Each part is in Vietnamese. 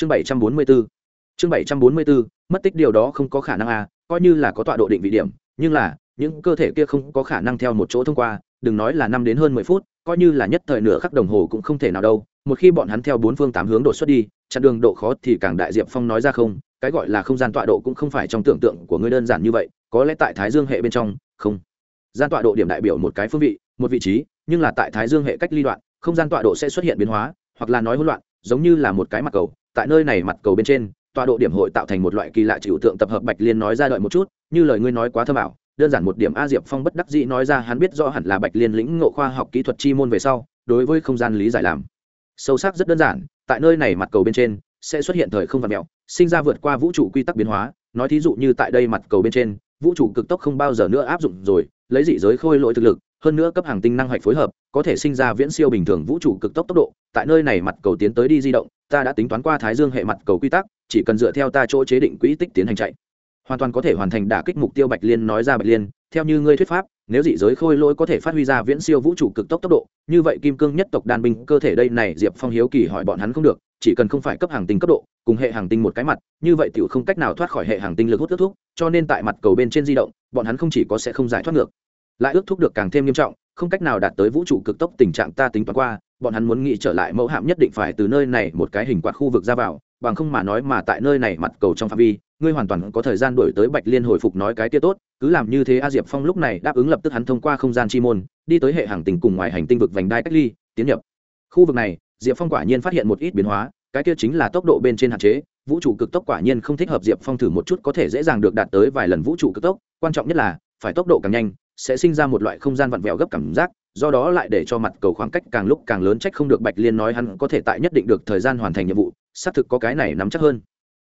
chương bảy trăm bốn mươi bốn chương bảy trăm bốn mươi bốn mất tích điều đó không có khả năng à coi như là có tọa độ định vị điểm, nhưng là, những cơ thể kia không có khả năng theo một chỗ thông qua, đừng nói là năm đến hơn mười phút, coi như là nhất thời nửa khắc đồng hồ cũng không thể nào đâu, một khi bọn hắn theo bốn phương tám hướng đột xuất đi, chặn đường độ khó thì càng đại diệp phong nói ra không, cái gọi là không gian tọa độ cũng không phải trong tưởng tượng của ngươi đơn giản như vậy, có lẽ tại thái dương hệ bên trong, không. Gian tọa độ điểm đại biểu một cái phương vị, một vị trí, nhưng là tại thái dương hệ cách ly đoạn, không gian tọa độ sẽ xuất hiện biến hóa, hoặc là nói hỗn loạn, giống như là một cái mặt cầu tại nơi này mặt cầu bên trên, tọa độ điểm hội tạo thành một loại kỳ lạ chịu tượng tập hợp bạch liên nói ra đợi một chút, như lời ngươi nói quá thơ bảo đơn giản một điểm a diệp phong bất đắc dĩ nói ra hắn biết rõ hẳn là bạch liên lĩnh ngộ khoa học kỹ thuật chi môn về sau, đối với không gian lý giải làm. Sâu sắc rất đơn giản, tại nơi này mặt cầu bên trên, sẽ xuất hiện thời không vật mẹo, sinh ra vượt qua vũ trụ quy tắc biến hóa. Nói thí dụ như tại đây mặt cầu bên trên, vũ trụ cực tốc không bao giờ nữa áp dụng rồi, lấy dị giới khôi lỗi thực lực, hơn nữa cấp hàng tinh năng hoạch phối hợp, có thể sinh ra viễn siêu bình thường vũ trụ cực tốc tốc độ. Tại nơi này mặt cầu tiến tới đi di động ta đã tính toán qua thái dương hệ mặt cầu quy tắc, chỉ cần dựa theo ta chỗ chế định quỹ tích tiến hành chạy. Hoàn toàn có thể hoàn thành đả kích mục tiêu bạch liên nói ra bạch liên, theo như ngươi thuyết pháp, nếu dị giới khôi lỗi có thể phát huy ra viễn siêu vũ trụ cực tốc tốc độ, như vậy kim cương nhất tộc đàn binh cơ thể đây này diệp phong hiếu kỳ hỏi bọn hắn không được, chỉ cần không phải cấp hàng tinh cấp độ, cùng hệ hàng tinh một cái mặt, như vậy tiểu không cách nào thoát khỏi hệ hàng tinh lực hút ước thúc, cho nên tại mặt cầu bên trên di động, bọn hắn không chỉ có sẽ không giải thoát ngược, lại ước thúc được càng thêm nghiêm trọng, không cách nào đạt tới vũ trụ cực tốc tình trạng ta tính toán qua bọn hắn muốn nghĩ trở lại mẫu hạm nhất định phải từ nơi này một cái hình quạt khu vực ra vào, bằng không mà nói mà tại nơi này mặt cầu trong phạm vi, ngươi hoàn toàn có thời gian đổi tới bạch liên hồi phục nói cái kia tốt, cứ làm như thế a diệp phong lúc này đáp ứng lập tức hắn thông qua không gian chi môn, đi tới hệ hàng tinh cùng ngoài hành tinh vực vành đai cách ly, tiến nhập. Khu vực này, diệp phong quả nhiên phát hiện một ít biến hóa, cái kia chính là tốc độ bên trên hạn chế, vũ trụ cực tốc quả nhiên không thích hợp diệp phong thử một chút có thể dễ dàng được đạt tới vài lần vũ trụ cực tốc, quan trọng nhất là, phải tốc độ càng nhanh, sẽ sinh ra một loại không gian vặn vẹo gấp cảm giác do đó lại để cho mặt cầu khoảng cách càng lúc càng lớn trách không được bạch liên nói hắn có thể tại nhất định được thời gian hoàn thành nhiệm vụ, xác thực có cái này nắm chắc hơn.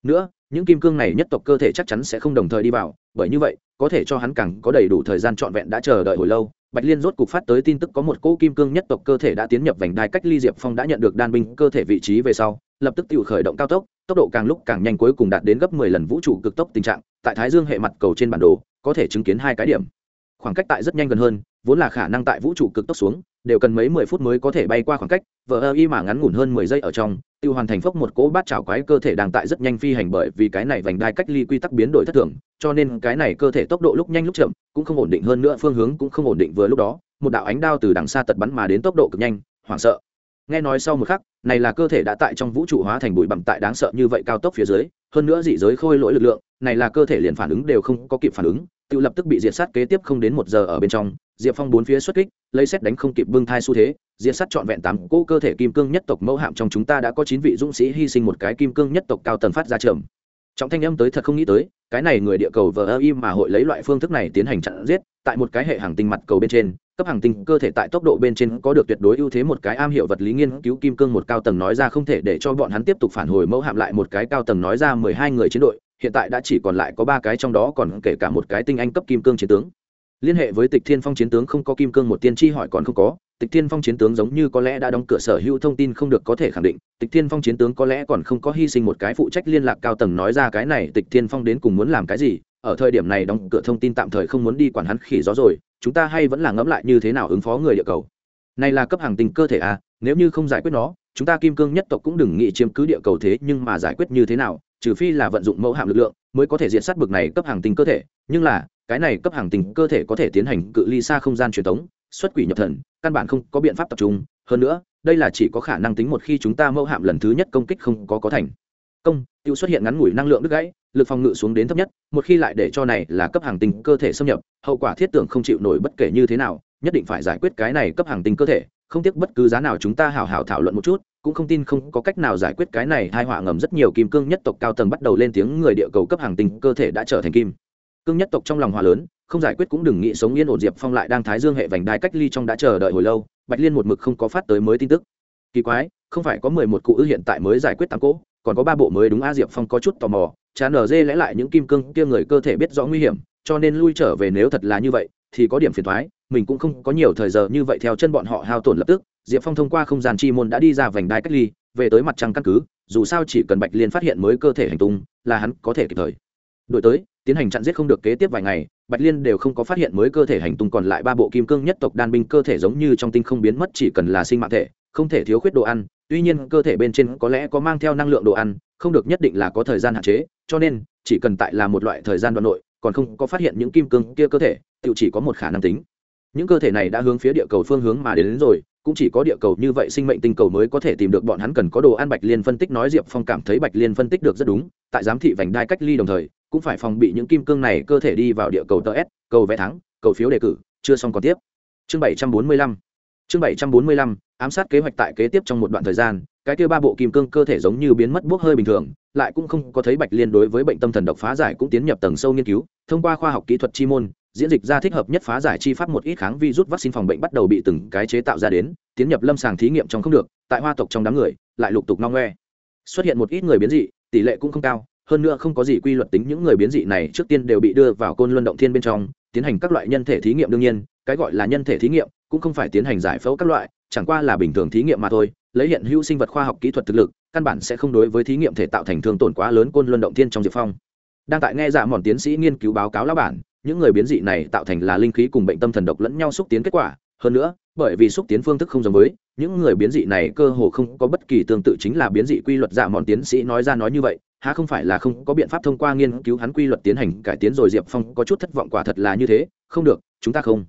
Nữa, những kim cương này nhất tộc cơ thể chắc chắn sẽ không đồng thời đi vào, bởi như vậy, có thể cho hắn càng có đầy đủ thời gian trọn vẹn đã chờ đợi hồi lâu. Bạch liên rốt cục phát tới tin tức có một cỗ kim cương nhất tộc cơ thể đã tiến nhập vành đai cách ly diệp phong đã nhận được đan binh cơ thể vị trí về sau, lập tức tự khởi động cao tốc tốc độ càng lúc càng nhanh cuối cùng đạt đến gấp mười lần vũ trụ cực tốc tình trạng. Tại thái dương hệ mặt cầu trên bản đồ, có thể chứng kiến hai cái điểm khoảng cách tại rất nhanh gần hơn, vốn là khả năng tại vũ trụ cực tốc xuống, đều cần mấy mười phút mới có thể bay qua khoảng cách, vờ ơ y mà ngắn ngủn hơn mười giây ở trong, tiêu hoàn thành phốc một cỗ bát chảo quái cơ thể đang tại rất nhanh phi hành bởi vì cái này vành đai cách ly quy tắc biến đổi thất thường, cho nên cái này cơ thể tốc độ lúc nhanh lúc chậm, cũng không ổn định hơn nữa, phương hướng cũng không ổn định vừa lúc đó, một đạo ánh đao từ đằng xa tật bắn mà đến tốc độ cực nhanh, hoảng sợ. Nghe nói sau một khắc, này là cơ thể đã tại trong vũ trụ hóa thành bụi bặm tại đáng sợ như vậy cao tốc phía dưới, hơn nữa dị giới khôi lỗi lực lượng, này là cơ thể liền phản ứng đều không có kịp phản ứng tự lập tức bị diệt sát kế tiếp không đến một giờ ở bên trong, diệp phong bốn phía xuất kích, lấy xét đánh không kịp bưng thai xu thế, diệt sát trọn vẹn tám cỗ cơ thể kim cương nhất tộc mẫu hạm trong chúng ta đã có chín vị dũng sĩ hy sinh một cái kim cương nhất tộc cao tần phát ra trường trọng thanh âm tới thật không nghĩ tới, cái này người địa cầu vờ ơ im mà hội lấy loại phương thức này tiến hành chặn giết, tại một cái hệ hàng tinh mặt cầu bên trên, cấp hàng tinh cơ thể tại tốc độ bên trên có được tuyệt đối ưu thế một cái am hiểu vật lý nghiên cứu kim cương một cao tầng nói ra không thể để cho bọn hắn tiếp tục phản hồi mẫu hạm lại một cái cao tầng nói ra mười hai người chiến đội hiện tại đã chỉ còn lại có ba cái trong đó còn kể cả một cái tinh anh cấp kim cương chiến tướng. Liên hệ với tịch thiên phong chiến tướng không có kim cương một tiên tri hỏi còn không có, tịch thiên phong chiến tướng giống như có lẽ đã đóng cửa sở hữu thông tin không được có thể khẳng định, tịch thiên phong chiến tướng có lẽ còn không có hy sinh một cái phụ trách liên lạc cao tầng nói ra cái này tịch thiên phong đến cùng muốn làm cái gì, ở thời điểm này đóng cửa thông tin tạm thời không muốn đi quản hắn khỉ gió rồi, chúng ta hay vẫn là ngẫm lại như thế nào ứng phó người địa cầu. Này là cấp hàng tình cơ thể à nếu như không giải quyết nó, chúng ta kim cương nhất tộc cũng đừng nghĩ chiếm cứ địa cầu thế nhưng mà giải quyết như thế nào trừ phi là vận dụng mẫu hạm lực lượng mới có thể diện sát bực này cấp hàng tinh cơ thể, nhưng là, cái này cấp hàng tinh cơ thể có thể tiến hành cự ly xa không gian truyền thống, xuất quỷ nhập thần, căn bản không có biện pháp tập trung. Hơn nữa, đây là chỉ có khả năng tính một khi chúng ta mẫu hạm lần thứ nhất công kích không có có thành. Công, tiêu xuất hiện ngắn ngủi năng lượng đứt gãy, lực phòng ngự xuống đến thấp nhất, một khi lại để cho này là cấp hàng tinh cơ thể xâm nhập, hậu quả thiết tưởng không chịu nổi bất kể như thế nào, nhất định phải giải quyết cái này cấp hàng tinh cơ thể không tiếc bất cứ giá nào chúng ta hào hào thảo luận một chút, cũng không tin không có cách nào giải quyết cái này hai họa ngầm rất nhiều kim cương nhất tộc cao tầng bắt đầu lên tiếng người địa cầu cấp hàng tinh, cơ thể đã trở thành kim cương nhất tộc trong lòng hòa lớn, không giải quyết cũng đừng nghĩ sống yên ổn diệp phong lại đang thái dương hệ vành đai cách ly trong đã chờ đợi hồi lâu, bạch liên một mực không có phát tới mới tin tức. Kỳ quái, không phải có mười một cụ ư hiện tại mới giải quyết tám cỗ, còn có ba bộ mới đúng a, diệp phong có chút tò mò, chán ở dê lẽ lại những kim cương kia người cơ thể biết rõ nguy hiểm, cho nên lui trở về nếu thật là như vậy, thì có điểm phiền thoái mình cũng không có nhiều thời giờ như vậy theo chân bọn họ hao tổn lập tức, diệp phong thông qua không gian chi môn đã đi ra vành đai cách ly, về tới mặt trăng căn cứ, dù sao chỉ cần bạch liên phát hiện mới cơ thể hành tung, là hắn có thể kịp thời. Đổi tới, tiến hành chặn giết không được kế tiếp vài ngày, bạch liên đều không có phát hiện mới cơ thể hành tung còn lại ba bộ kim cương nhất tộc đan binh cơ thể giống như trong tinh không biến mất chỉ cần là sinh mạng thể, không thể thiếu khuyết đồ ăn, tuy nhiên cơ thể bên trên có lẽ có mang theo năng lượng đồ ăn, không được nhất định là có thời gian hạn chế, cho nên, chỉ cần tại là một loại thời gian đoạn nội, còn không có phát hiện những kim cương kia cơ thể tự chỉ có một khả năng tính những cơ thể này đã hướng phía địa cầu phương hướng mà đến, đến rồi cũng chỉ có địa cầu như vậy sinh mệnh tinh cầu mới có thể tìm được bọn hắn cần có đồ ăn bạch liên phân tích nói diệp phong cảm thấy bạch liên phân tích được rất đúng tại giám thị vành đai cách ly đồng thời cũng phải phòng bị những kim cương này cơ thể đi vào địa cầu tờ s cầu vé thắng cầu phiếu đề cử chưa xong còn tiếp. Chương bảy trăm bốn mươi lăm chương bảy trăm bốn mươi lăm ám sát kế hoạch tại kế tiếp trong một đoạn thời gian cái kia ba bộ kim cương cơ thể giống như biến mất bốc hơi bình thường lại cũng không có thấy bạch liên đối với bệnh tâm thần độc phá giải cũng tiến nhập tầng sâu nghiên cứu thông qua khoa học kỹ thuật chi môn diễn dịch ra thích hợp nhất phá giải chi pháp một ít kháng vi rút vaccine phòng bệnh bắt đầu bị từng cái chế tạo ra đến, tiến nhập lâm sàng thí nghiệm trong không được, tại hoa tộc trong đám người, lại lục tục no ngoe. Xuất hiện một ít người biến dị, tỷ lệ cũng không cao, hơn nữa không có gì quy luật tính, những người biến dị này trước tiên đều bị đưa vào côn luân động thiên bên trong, tiến hành các loại nhân thể thí nghiệm đương nhiên, cái gọi là nhân thể thí nghiệm cũng không phải tiến hành giải phẫu các loại, chẳng qua là bình thường thí nghiệm mà thôi, lấy hiện hữu sinh vật khoa học kỹ thuật thực lực, căn bản sẽ không đối với thí nghiệm thể tạo thành thương tổn quá lớn côn luân động thiên trong diệp phong. Đang tại nghe dạ mòn tiến sĩ nghiên cứu báo cáo lão bản những người biến dị này tạo thành là linh khí cùng bệnh tâm thần độc lẫn nhau xúc tiến kết quả. Hơn nữa, bởi vì xúc tiến phương thức không giống với, những người biến dị này cơ hồ không có bất kỳ tương tự chính là biến dị quy luật dạ mòn tiến sĩ nói ra nói như vậy. Há không phải là không có biện pháp thông qua nghiên cứu hắn quy luật tiến hành cải tiến rồi diệp phong có chút thất vọng quả thật là như thế. Không được, chúng ta không.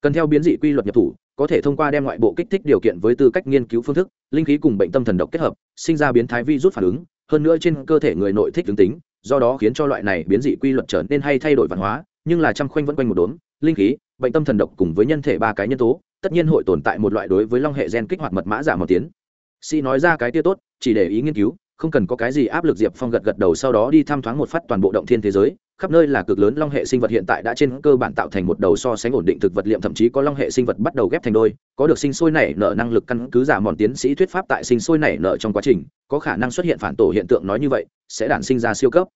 Cần theo biến dị quy luật nhập thủ, có thể thông qua đem ngoại bộ kích thích điều kiện với tư cách nghiên cứu phương thức, linh khí cùng bệnh tâm thần độc kết hợp, sinh ra biến thái vi rút phản ứng. Hơn nữa trên cơ thể người nội thích tướng tính, do đó khiến cho loại này biến dị quy luật trở nên hay thay đổi văn hóa nhưng là trăm khoanh vẫn quanh một đốm, linh khí, bệnh tâm thần độc cùng với nhân thể ba cái nhân tố, tất nhiên hội tồn tại một loại đối với long hệ gen kích hoạt mật mã giả một tiến. Sĩ nói ra cái tia tốt, chỉ để ý nghiên cứu, không cần có cái gì áp lực diệp phong gật gật đầu sau đó đi thăm thoáng một phát toàn bộ động thiên thế giới, khắp nơi là cực lớn long hệ sinh vật hiện tại đã trên cơ bản tạo thành một đầu so sánh ổn định thực vật liệm thậm chí có long hệ sinh vật bắt đầu ghép thành đôi, có được sinh sôi nảy nở năng lực căn cứ giả mòn tiến sĩ thuyết pháp tại sinh sôi nảy nở trong quá trình, có khả năng xuất hiện phản tổ hiện tượng nói như vậy, sẽ đản sinh ra siêu cấp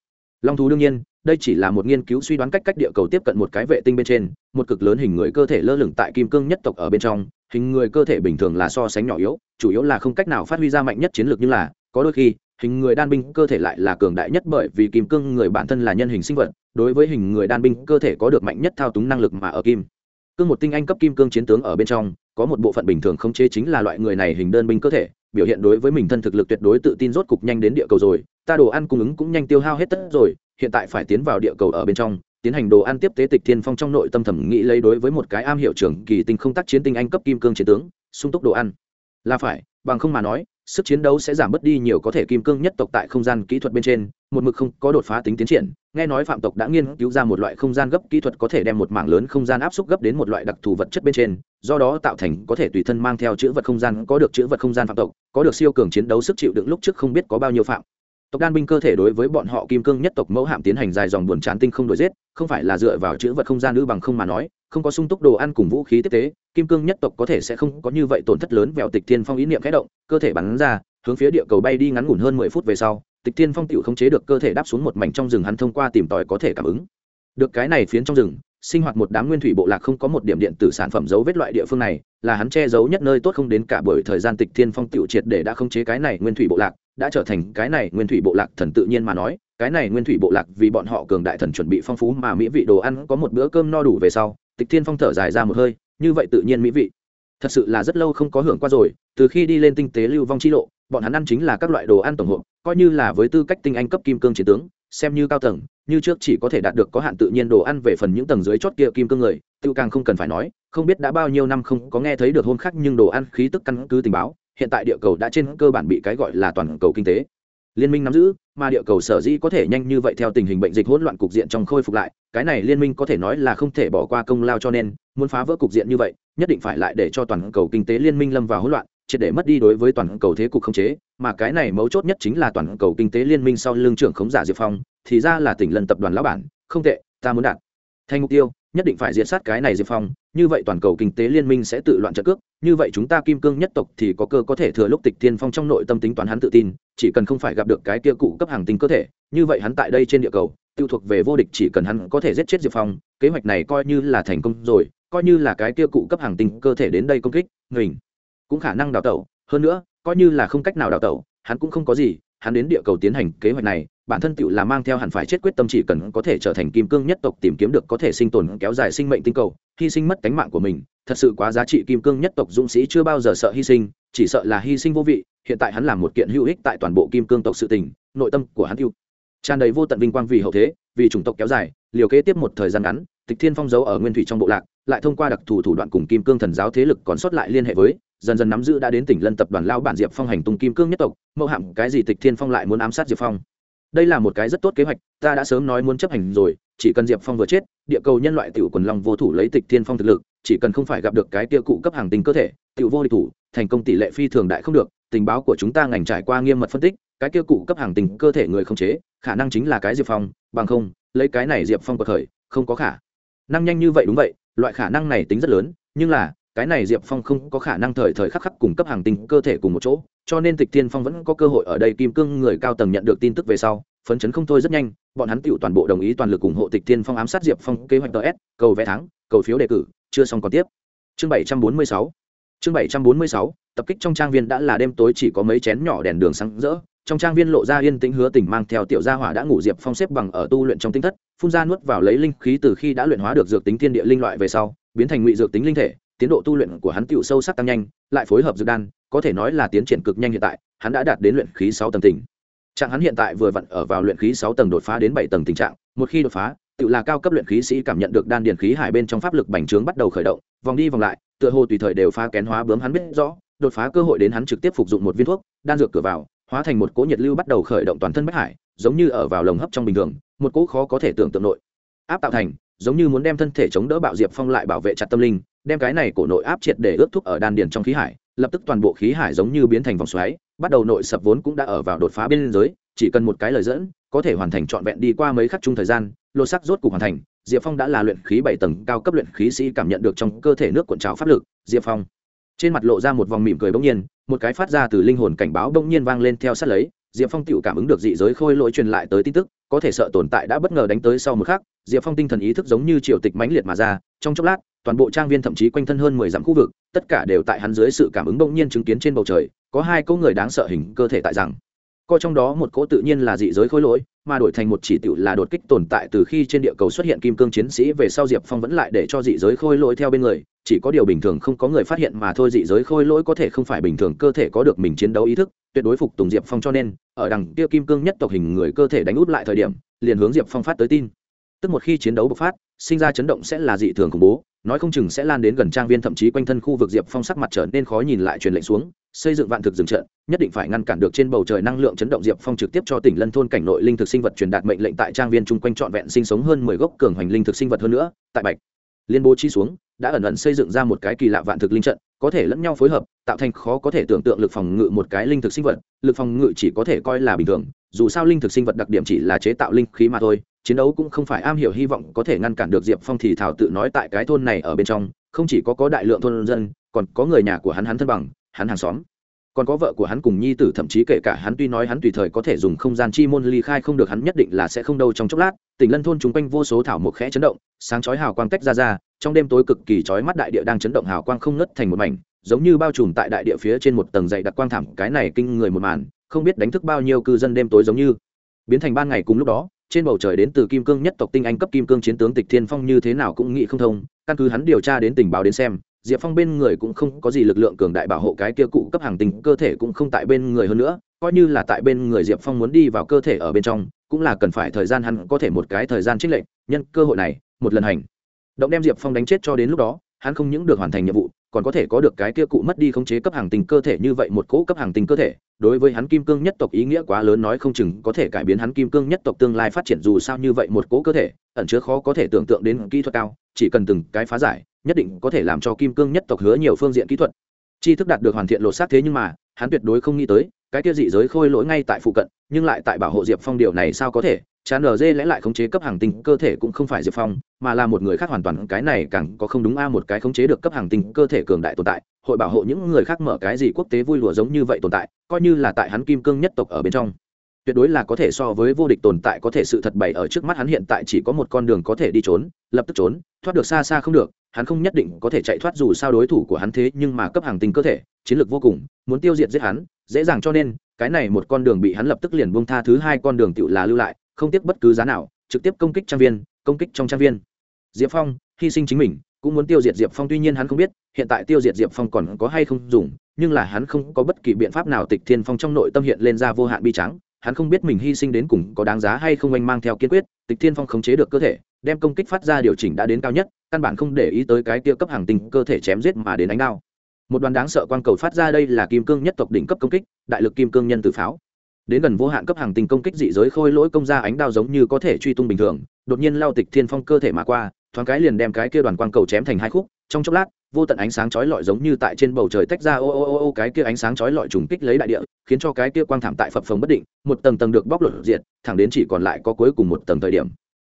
long thú đương nhiên, đây chỉ là một nghiên cứu suy đoán cách cách địa cầu tiếp cận một cái vệ tinh bên trên, một cực lớn hình người cơ thể lơ lửng tại kim cương nhất tộc ở bên trong, hình người cơ thể bình thường là so sánh nhỏ yếu, chủ yếu là không cách nào phát huy ra mạnh nhất chiến lược như là, có đôi khi, hình người đan binh cơ thể lại là cường đại nhất bởi vì kim cương người bản thân là nhân hình sinh vật, đối với hình người đan binh cơ thể có được mạnh nhất thao túng năng lực mà ở kim cương một tinh anh cấp kim cương chiến tướng ở bên trong, có một bộ phận bình thường không chế chính là loại người này hình đơn binh cơ thể, biểu hiện đối với mình thân thực lực tuyệt đối tự tin rốt cục nhanh đến địa cầu rồi ta đồ ăn cung ứng cũng nhanh tiêu hao hết tất rồi, hiện tại phải tiến vào địa cầu ở bên trong, tiến hành đồ ăn tiếp tế tịch thiên phong trong nội tâm thẩm nghĩ lấy đối với một cái am hiệu trưởng kỳ tinh không tác chiến tinh anh cấp kim cương chiến tướng, sung túc đồ ăn. Là phải, bằng không mà nói, sức chiến đấu sẽ giảm bớt đi nhiều có thể kim cương nhất tộc tại không gian kỹ thuật bên trên, một mực không có đột phá tính tiến triển, nghe nói phạm tộc đã nghiên cứu ra một loại không gian gấp kỹ thuật có thể đem một mảng lớn không gian áp suất gấp đến một loại đặc thù vật chất bên trên, do đó tạo thành có thể tùy thân mang theo chữ vật không gian, có được chữ vật không gian phạm tộc, có được siêu cường chiến đấu sức chịu đựng lúc trước không biết có bao nhiêu phạm tộc đan binh cơ thể đối với bọn họ kim cương nhất tộc mẫu hạm tiến hành dài dòng buồn chán tinh không đổi giết, không phải là dựa vào chữ vật không gian nữ bằng không mà nói, không có sung túc đồ ăn cùng vũ khí tiếp tế, kim cương nhất tộc có thể sẽ không có như vậy tổn thất lớn vèo tịch thiên phong ý niệm khẽ động, cơ thể bắn ra, hướng phía địa cầu bay đi ngắn ngủn hơn mười phút về sau, tịch thiên phong tựu khống chế được cơ thể đáp xuống một mảnh trong rừng hắn thông qua tìm tòi có thể cảm ứng. Được cái này phiến trong rừng, sinh hoạt một đám nguyên thủy bộ lạc không có một điểm điện tử sản phẩm dấu vết loại địa phương này, là hắn che giấu nhất nơi tốt không đến cả bởi thời gian tịch thiên phong tiểu triệt để đã không chế cái này nguyên thủy bộ lạc đã trở thành cái này nguyên thủy bộ lạc thần tự nhiên mà nói, cái này nguyên thủy bộ lạc vì bọn họ cường đại thần chuẩn bị phong phú mà mỹ vị đồ ăn có một bữa cơm no đủ về sau, tịch thiên phong thở dài ra một hơi, như vậy tự nhiên mỹ vị. Thật sự là rất lâu không có hưởng qua rồi, từ khi đi lên tinh tế lưu vong chi lộ, bọn hắn ăn chính là các loại đồ ăn tổng hợp, coi như là với tư cách tinh anh cấp kim cương chiến tướng xem như cao tầng, như trước chỉ có thể đạt được có hạn tự nhiên đồ ăn về phần những tầng dưới chót kia kim cương người tự càng không cần phải nói, không biết đã bao nhiêu năm không có nghe thấy được hôm khác nhưng đồ ăn khí tức căn cứ tình báo, hiện tại địa cầu đã trên cơ bản bị cái gọi là toàn cầu kinh tế. Liên minh nắm giữ, mà địa cầu sở dĩ có thể nhanh như vậy theo tình hình bệnh dịch hỗn loạn cục diện trong khôi phục lại, cái này liên minh có thể nói là không thể bỏ qua công lao cho nên, muốn phá vỡ cục diện như vậy, nhất định phải lại để cho toàn cầu kinh tế liên minh lâm vào hỗn loạn triệt để mất đi đối với toàn cầu thế cục khống chế, mà cái này mấu chốt nhất chính là toàn cầu kinh tế liên minh sau lương trưởng khống giả diệp phong, thì ra là tỉnh lần tập đoàn lão bản, không tệ, ta muốn đạt. Thành mục tiêu, nhất định phải diệt sát cái này diệp phong, như vậy toàn cầu kinh tế liên minh sẽ tự loạn trận cước, như vậy chúng ta kim cương nhất tộc thì có cơ có thể thừa lúc tịch tiên phong trong nội tâm tính toán hắn tự tin, chỉ cần không phải gặp được cái kia cụ cấp hàng tinh cơ thể, như vậy hắn tại đây trên địa cầu, tiêu thuộc về vô địch chỉ cần hắn có thể giết chết diệp phong, kế hoạch này coi như là thành công rồi, coi như là cái kia cụ cấp hàng tinh cơ thể đến đây công kích ngừng cũng khả năng đào tẩu hơn nữa coi như là không cách nào đào tẩu hắn cũng không có gì hắn đến địa cầu tiến hành kế hoạch này bản thân tựu là mang theo hẳn phải chết quyết tâm chỉ cần có thể trở thành kim cương nhất tộc tìm kiếm được có thể sinh tồn kéo dài sinh mệnh tinh cầu hy sinh mất cánh mạng của mình thật sự quá giá trị kim cương nhất tộc dũng sĩ chưa bao giờ sợ hy sinh chỉ sợ là hy sinh vô vị hiện tại hắn làm một kiện hữu ích tại toàn bộ kim cương tộc sự tình nội tâm của hắn yêu, tràn đầy vô tận vinh quang vì hậu thế vì chủng tộc kéo dài liều kế tiếp một thời gian ngắn tịch thiên phong giấu ở nguyên thủy trong bộ lạc lại thông qua đặc thù thủ đoạn cùng kim cương thần giáo thế lực còn sót lại liên hệ với dần dần nắm giữ đã đến tỉnh lân tập đoàn lao bản diệp phong hành tung kim cương nhất tộc, mẫu hạm cái gì tịch thiên phong lại muốn ám sát diệp phong. Đây là một cái rất tốt kế hoạch, ta đã sớm nói muốn chấp hành rồi, chỉ cần diệp phong vừa chết, địa cầu nhân loại tiểu quần long vô thủ lấy tịch thiên phong thực lực, chỉ cần không phải gặp được cái tia cụ cấp hàng tình cơ thể, tiểu vô địch thủ, thành công tỷ lệ phi thường đại không được, tình báo của chúng ta ngành trải qua nghiêm mật phân tích, cái kia cụ cấp hàng tình cơ thể người không chế, khả năng chính là cái diệp phong, bằng không, lấy cái này diệp phong bậc khởi, không có khả năng nhanh như vậy, đúng vậy, loại khả năng này tính rất lớn, nhưng là cái này diệp phong không có khả năng thời thời khắc khắc cung cấp hàng tinh cơ thể cùng một chỗ, cho nên tịch tiên phong vẫn có cơ hội ở đây kim cương người cao tầng nhận được tin tức về sau, phấn chấn không thôi rất nhanh, bọn hắn tựu toàn bộ đồng ý toàn lực ủng hộ tịch tiên phong ám sát diệp phong kế hoạch ts cầu vé thắng, cầu phiếu đề cử, chưa xong còn tiếp. Chương bảy trăm bốn mươi sáu. Chương bảy trăm bốn mươi sáu, tập kích trong trang viên đã là đêm tối chỉ có mấy chén nhỏ đèn đường sáng rỡ, trong trang viên lộ ra yên tĩnh hứa tình mang theo tiểu gia hỏa đã ngủ diệp phong xếp bằng ở tu luyện trong tinh thất, phun ra nuốt vào lấy linh khí từ khi đã luyện hóa được dược tính thiên địa linh loại về sau, biến thành ngụy dược tính linh thể tiến độ tu luyện của hắn tựu sâu sắc tăng nhanh, lại phối hợp dược đan, có thể nói là tiến triển cực nhanh hiện tại, hắn đã đạt đến luyện khí sáu tầng tỉnh trạng hắn hiện tại vừa vặn ở vào luyện khí sáu tầng đột phá đến bảy tầng tình trạng, một khi đột phá tự là cao cấp luyện khí sĩ cảm nhận được đan điền khí hải bên trong pháp lực bành trướng bắt đầu khởi động, vòng đi vòng lại, tựa hồ tùy thời đều phá kén hóa bướm hắn biết rõ, đột phá cơ hội đến hắn trực tiếp phục dụng một viên thuốc, đan dược cửa vào, hóa thành một cỗ nhiệt lưu bắt đầu khởi động toàn thân bách hải, giống như ở vào lồng hấp trong bình thường, một cỗ khó có thể tưởng tượng nội áp tạo thành giống như muốn đem thân thể chống đỡ bạo diệp phong lại bảo vệ chặt tâm linh, đem cái này cổ nội áp triệt để ướt thúc ở đan điền trong khí hải, lập tức toàn bộ khí hải giống như biến thành vòng xoáy, bắt đầu nội sập vốn cũng đã ở vào đột phá bên giới, chỉ cần một cái lời dẫn, có thể hoàn thành trọn vẹn đi qua mấy khắc chung thời gian, lô sắc rốt cục hoàn thành, diệp phong đã là luyện khí bảy tầng cao cấp luyện khí sĩ cảm nhận được trong cơ thể nước cuộn trào pháp lực, diệp phong. Trên mặt lộ ra một vòng mỉm cười bỗng nhiên, một cái phát ra từ linh hồn cảnh báo bỗng nhiên vang lên theo sát lấy diệp phong tự cảm ứng được dị giới khôi lỗi truyền lại tới tin tức, có thể sợ tồn tại đã bất ngờ đánh tới sau một khắc, diệp phong tinh thần ý thức giống như triệu tịch mãnh liệt mà ra, trong chốc lát, toàn bộ trang viên thậm chí quanh thân hơn mười dặm khu vực, tất cả đều tại hắn dưới sự cảm ứng bỗng nhiên chứng kiến trên bầu trời, có hai cỗ người đáng sợ hình cơ thể tại rằng. Coi trong đó một cỗ tự nhiên là dị giới khối lỗi mà đổi thành một chỉ tiểu là đột kích tồn tại từ khi trên địa cầu xuất hiện kim cương chiến sĩ về sau diệp phong vẫn lại để cho dị giới khôi lỗi theo bên người, chỉ có điều bình thường không có người phát hiện mà thôi dị giới khôi lỗi có thể không phải bình thường cơ thể có được mình chiến đấu ý thức, tuyệt đối phục tùng diệp phong cho nên, ở đằng kia kim cương nhất tộc hình người cơ thể đánh út lại thời điểm, liền hướng diệp phong phát tới tin. Tức một khi chiến đấu bộc phát, sinh ra chấn động sẽ là dị thường khủng bố nói không chừng sẽ lan đến gần trang viên thậm chí quanh thân khu vực diệp phong sắc mặt trở nên khó nhìn lại truyền lệnh xuống, xây dựng vạn thực dừng trận, nhất định phải ngăn cản được trên bầu trời năng lượng chấn động diệp phong trực tiếp cho tỉnh lân thôn cảnh nội linh thực sinh vật truyền đạt mệnh lệnh tại trang viên chung quanh trọn vẹn sinh sống hơn mười gốc cường hoành linh thực sinh vật hơn nữa, tại bạch liên bố chi xuống, đã ẩn ẩn xây dựng ra một cái kỳ lạ vạn thực linh trận, có thể lẫn nhau phối hợp, tạo thành khó có thể tưởng tượng lực phòng ngự một cái linh thực sinh vật, lực phòng ngự chỉ có thể coi là bình thường, dù sao linh thực sinh vật đặc điểm chỉ là chế tạo linh khí mà thôi chiến đấu cũng không phải am hiểu hy vọng có thể ngăn cản được diệp phong thì thảo tự nói tại cái thôn này ở bên trong, không chỉ có có đại lượng thôn dân, còn có người nhà của hắn hắn thân bằng, hắn hàng xóm. Còn có vợ của hắn cùng nhi tử, thậm chí kể cả hắn tuy nói hắn tùy thời có thể dùng không gian chi môn ly khai không được, hắn nhất định là sẽ không đâu trong chốc lát. Tỉnh lân thôn chung quanh vô số thảo mộc khẽ chấn động, sáng chói hào quang tách ra ra, trong đêm tối cực kỳ chói mắt đại địa đang chấn động hào quang không ngất thành một mảnh, giống như bao trùm tại đại địa phía trên một tầng dày đặc quang thảm, cái này kinh người một màn, không biết đánh thức bao nhiêu cư dân đêm tối giống như. Biến thành ban ngày cùng lúc đó trên bầu trời đến từ kim cương nhất tộc tinh anh cấp kim cương chiến tướng tịch thiên phong như thế nào cũng nghĩ không thông, căn cứ hắn điều tra đến tình báo đến xem, diệp phong bên người cũng không có gì lực lượng cường đại bảo hộ cái kia cụ cấp hàng tình cơ thể cũng không tại bên người hơn nữa, coi như là tại bên người diệp phong muốn đi vào cơ thể ở bên trong, cũng là cần phải thời gian hắn có thể một cái thời gian trích lệnh, nhân cơ hội này, một lần hành. Động đem diệp phong đánh chết cho đến lúc đó, hắn không những được hoàn thành nhiệm vụ còn có thể có được cái kia cụ mất đi khống chế cấp hàng tình cơ thể như vậy một cỗ cấp hàng tình cơ thể, đối với hắn kim cương nhất tộc ý nghĩa quá lớn nói không chừng có thể cải biến hắn kim cương nhất tộc tương lai phát triển dù sao như vậy một cỗ cơ thể, ẩn chứa khó có thể tưởng tượng đến kỹ thuật cao, chỉ cần từng cái phá giải, nhất định có thể làm cho kim cương nhất tộc hứa nhiều phương diện kỹ thuật. Tri thức đạt được hoàn thiện lột xác thế nhưng mà, hắn tuyệt đối không nghĩ tới, cái kia dị giới khôi lỗi ngay tại phụ cận, nhưng lại tại bảo hộ diệp phong điều này sao có thể? Chán ở dê lẽ lại khống chế cấp hàng tinh, cơ thể cũng không phải diệp phong, mà là một người khác hoàn toàn, cái này càng có không đúng a, một cái khống chế được cấp hàng tinh, cơ thể cường đại tồn tại, hội bảo hộ những người khác mở cái gì quốc tế vui lụa giống như vậy tồn tại, coi như là tại hắn kim cương nhất tộc ở bên trong. Tuyệt đối là có thể so với vô địch tồn tại, có thể sự thật bày ở trước mắt hắn hiện tại chỉ có một con đường có thể đi trốn, lập tức trốn, thoát được xa xa không được, hắn không nhất định có thể chạy thoát dù sao đối thủ của hắn thế, nhưng mà cấp hàng tinh cơ thể, chiến lược vô cùng, muốn tiêu diệt giết hắn, dễ dàng cho nên, cái này một con đường bị hắn lập tức liền buông tha, thứ hai con đường tựu là lưu lại không tiếc bất cứ giá nào, trực tiếp công kích trang viên, công kích trong trang viên. Diệp phong, hy sinh chính mình, cũng muốn tiêu diệt diệp phong, tuy nhiên hắn không biết, hiện tại tiêu diệt diệp phong còn có hay không dùng, nhưng là hắn không có bất kỳ biện pháp nào tịch thiên phong trong nội tâm hiện lên ra vô hạn bi trắng hắn không biết mình hy sinh đến cùng có đáng giá hay không anh mang theo kiên quyết, tịch thiên phong khống chế được cơ thể, đem công kích phát ra điều chỉnh đã đến cao nhất, căn bản không để ý tới cái tiêu cấp hàng tình cơ thể chém giết mà đến ánh đao. Một đoàn đáng sợ quang cầu phát ra đây là kim cương nhất tộc đỉnh cấp công kích, đại lực kim cương nhân từ pháo đến gần vô hạn cấp hàng tinh công kích dị giới khôi lỗi công ra ánh đao giống như có thể truy tung bình thường, đột nhiên lao tịch thiên phong cơ thể mà qua, thoáng cái liền đem cái kia đoàn quang cầu chém thành hai khúc, trong chốc lát, vô tận ánh sáng chói lọi giống như tại trên bầu trời tách ra, ô ô ô ô, cái kia ánh sáng chói lọi trùng kích lấy đại địa, khiến cho cái kia quang thảm tại phập phồng bất định, một tầng tầng được bóc lột diệt, thẳng đến chỉ còn lại có cuối cùng một tầng thời điểm.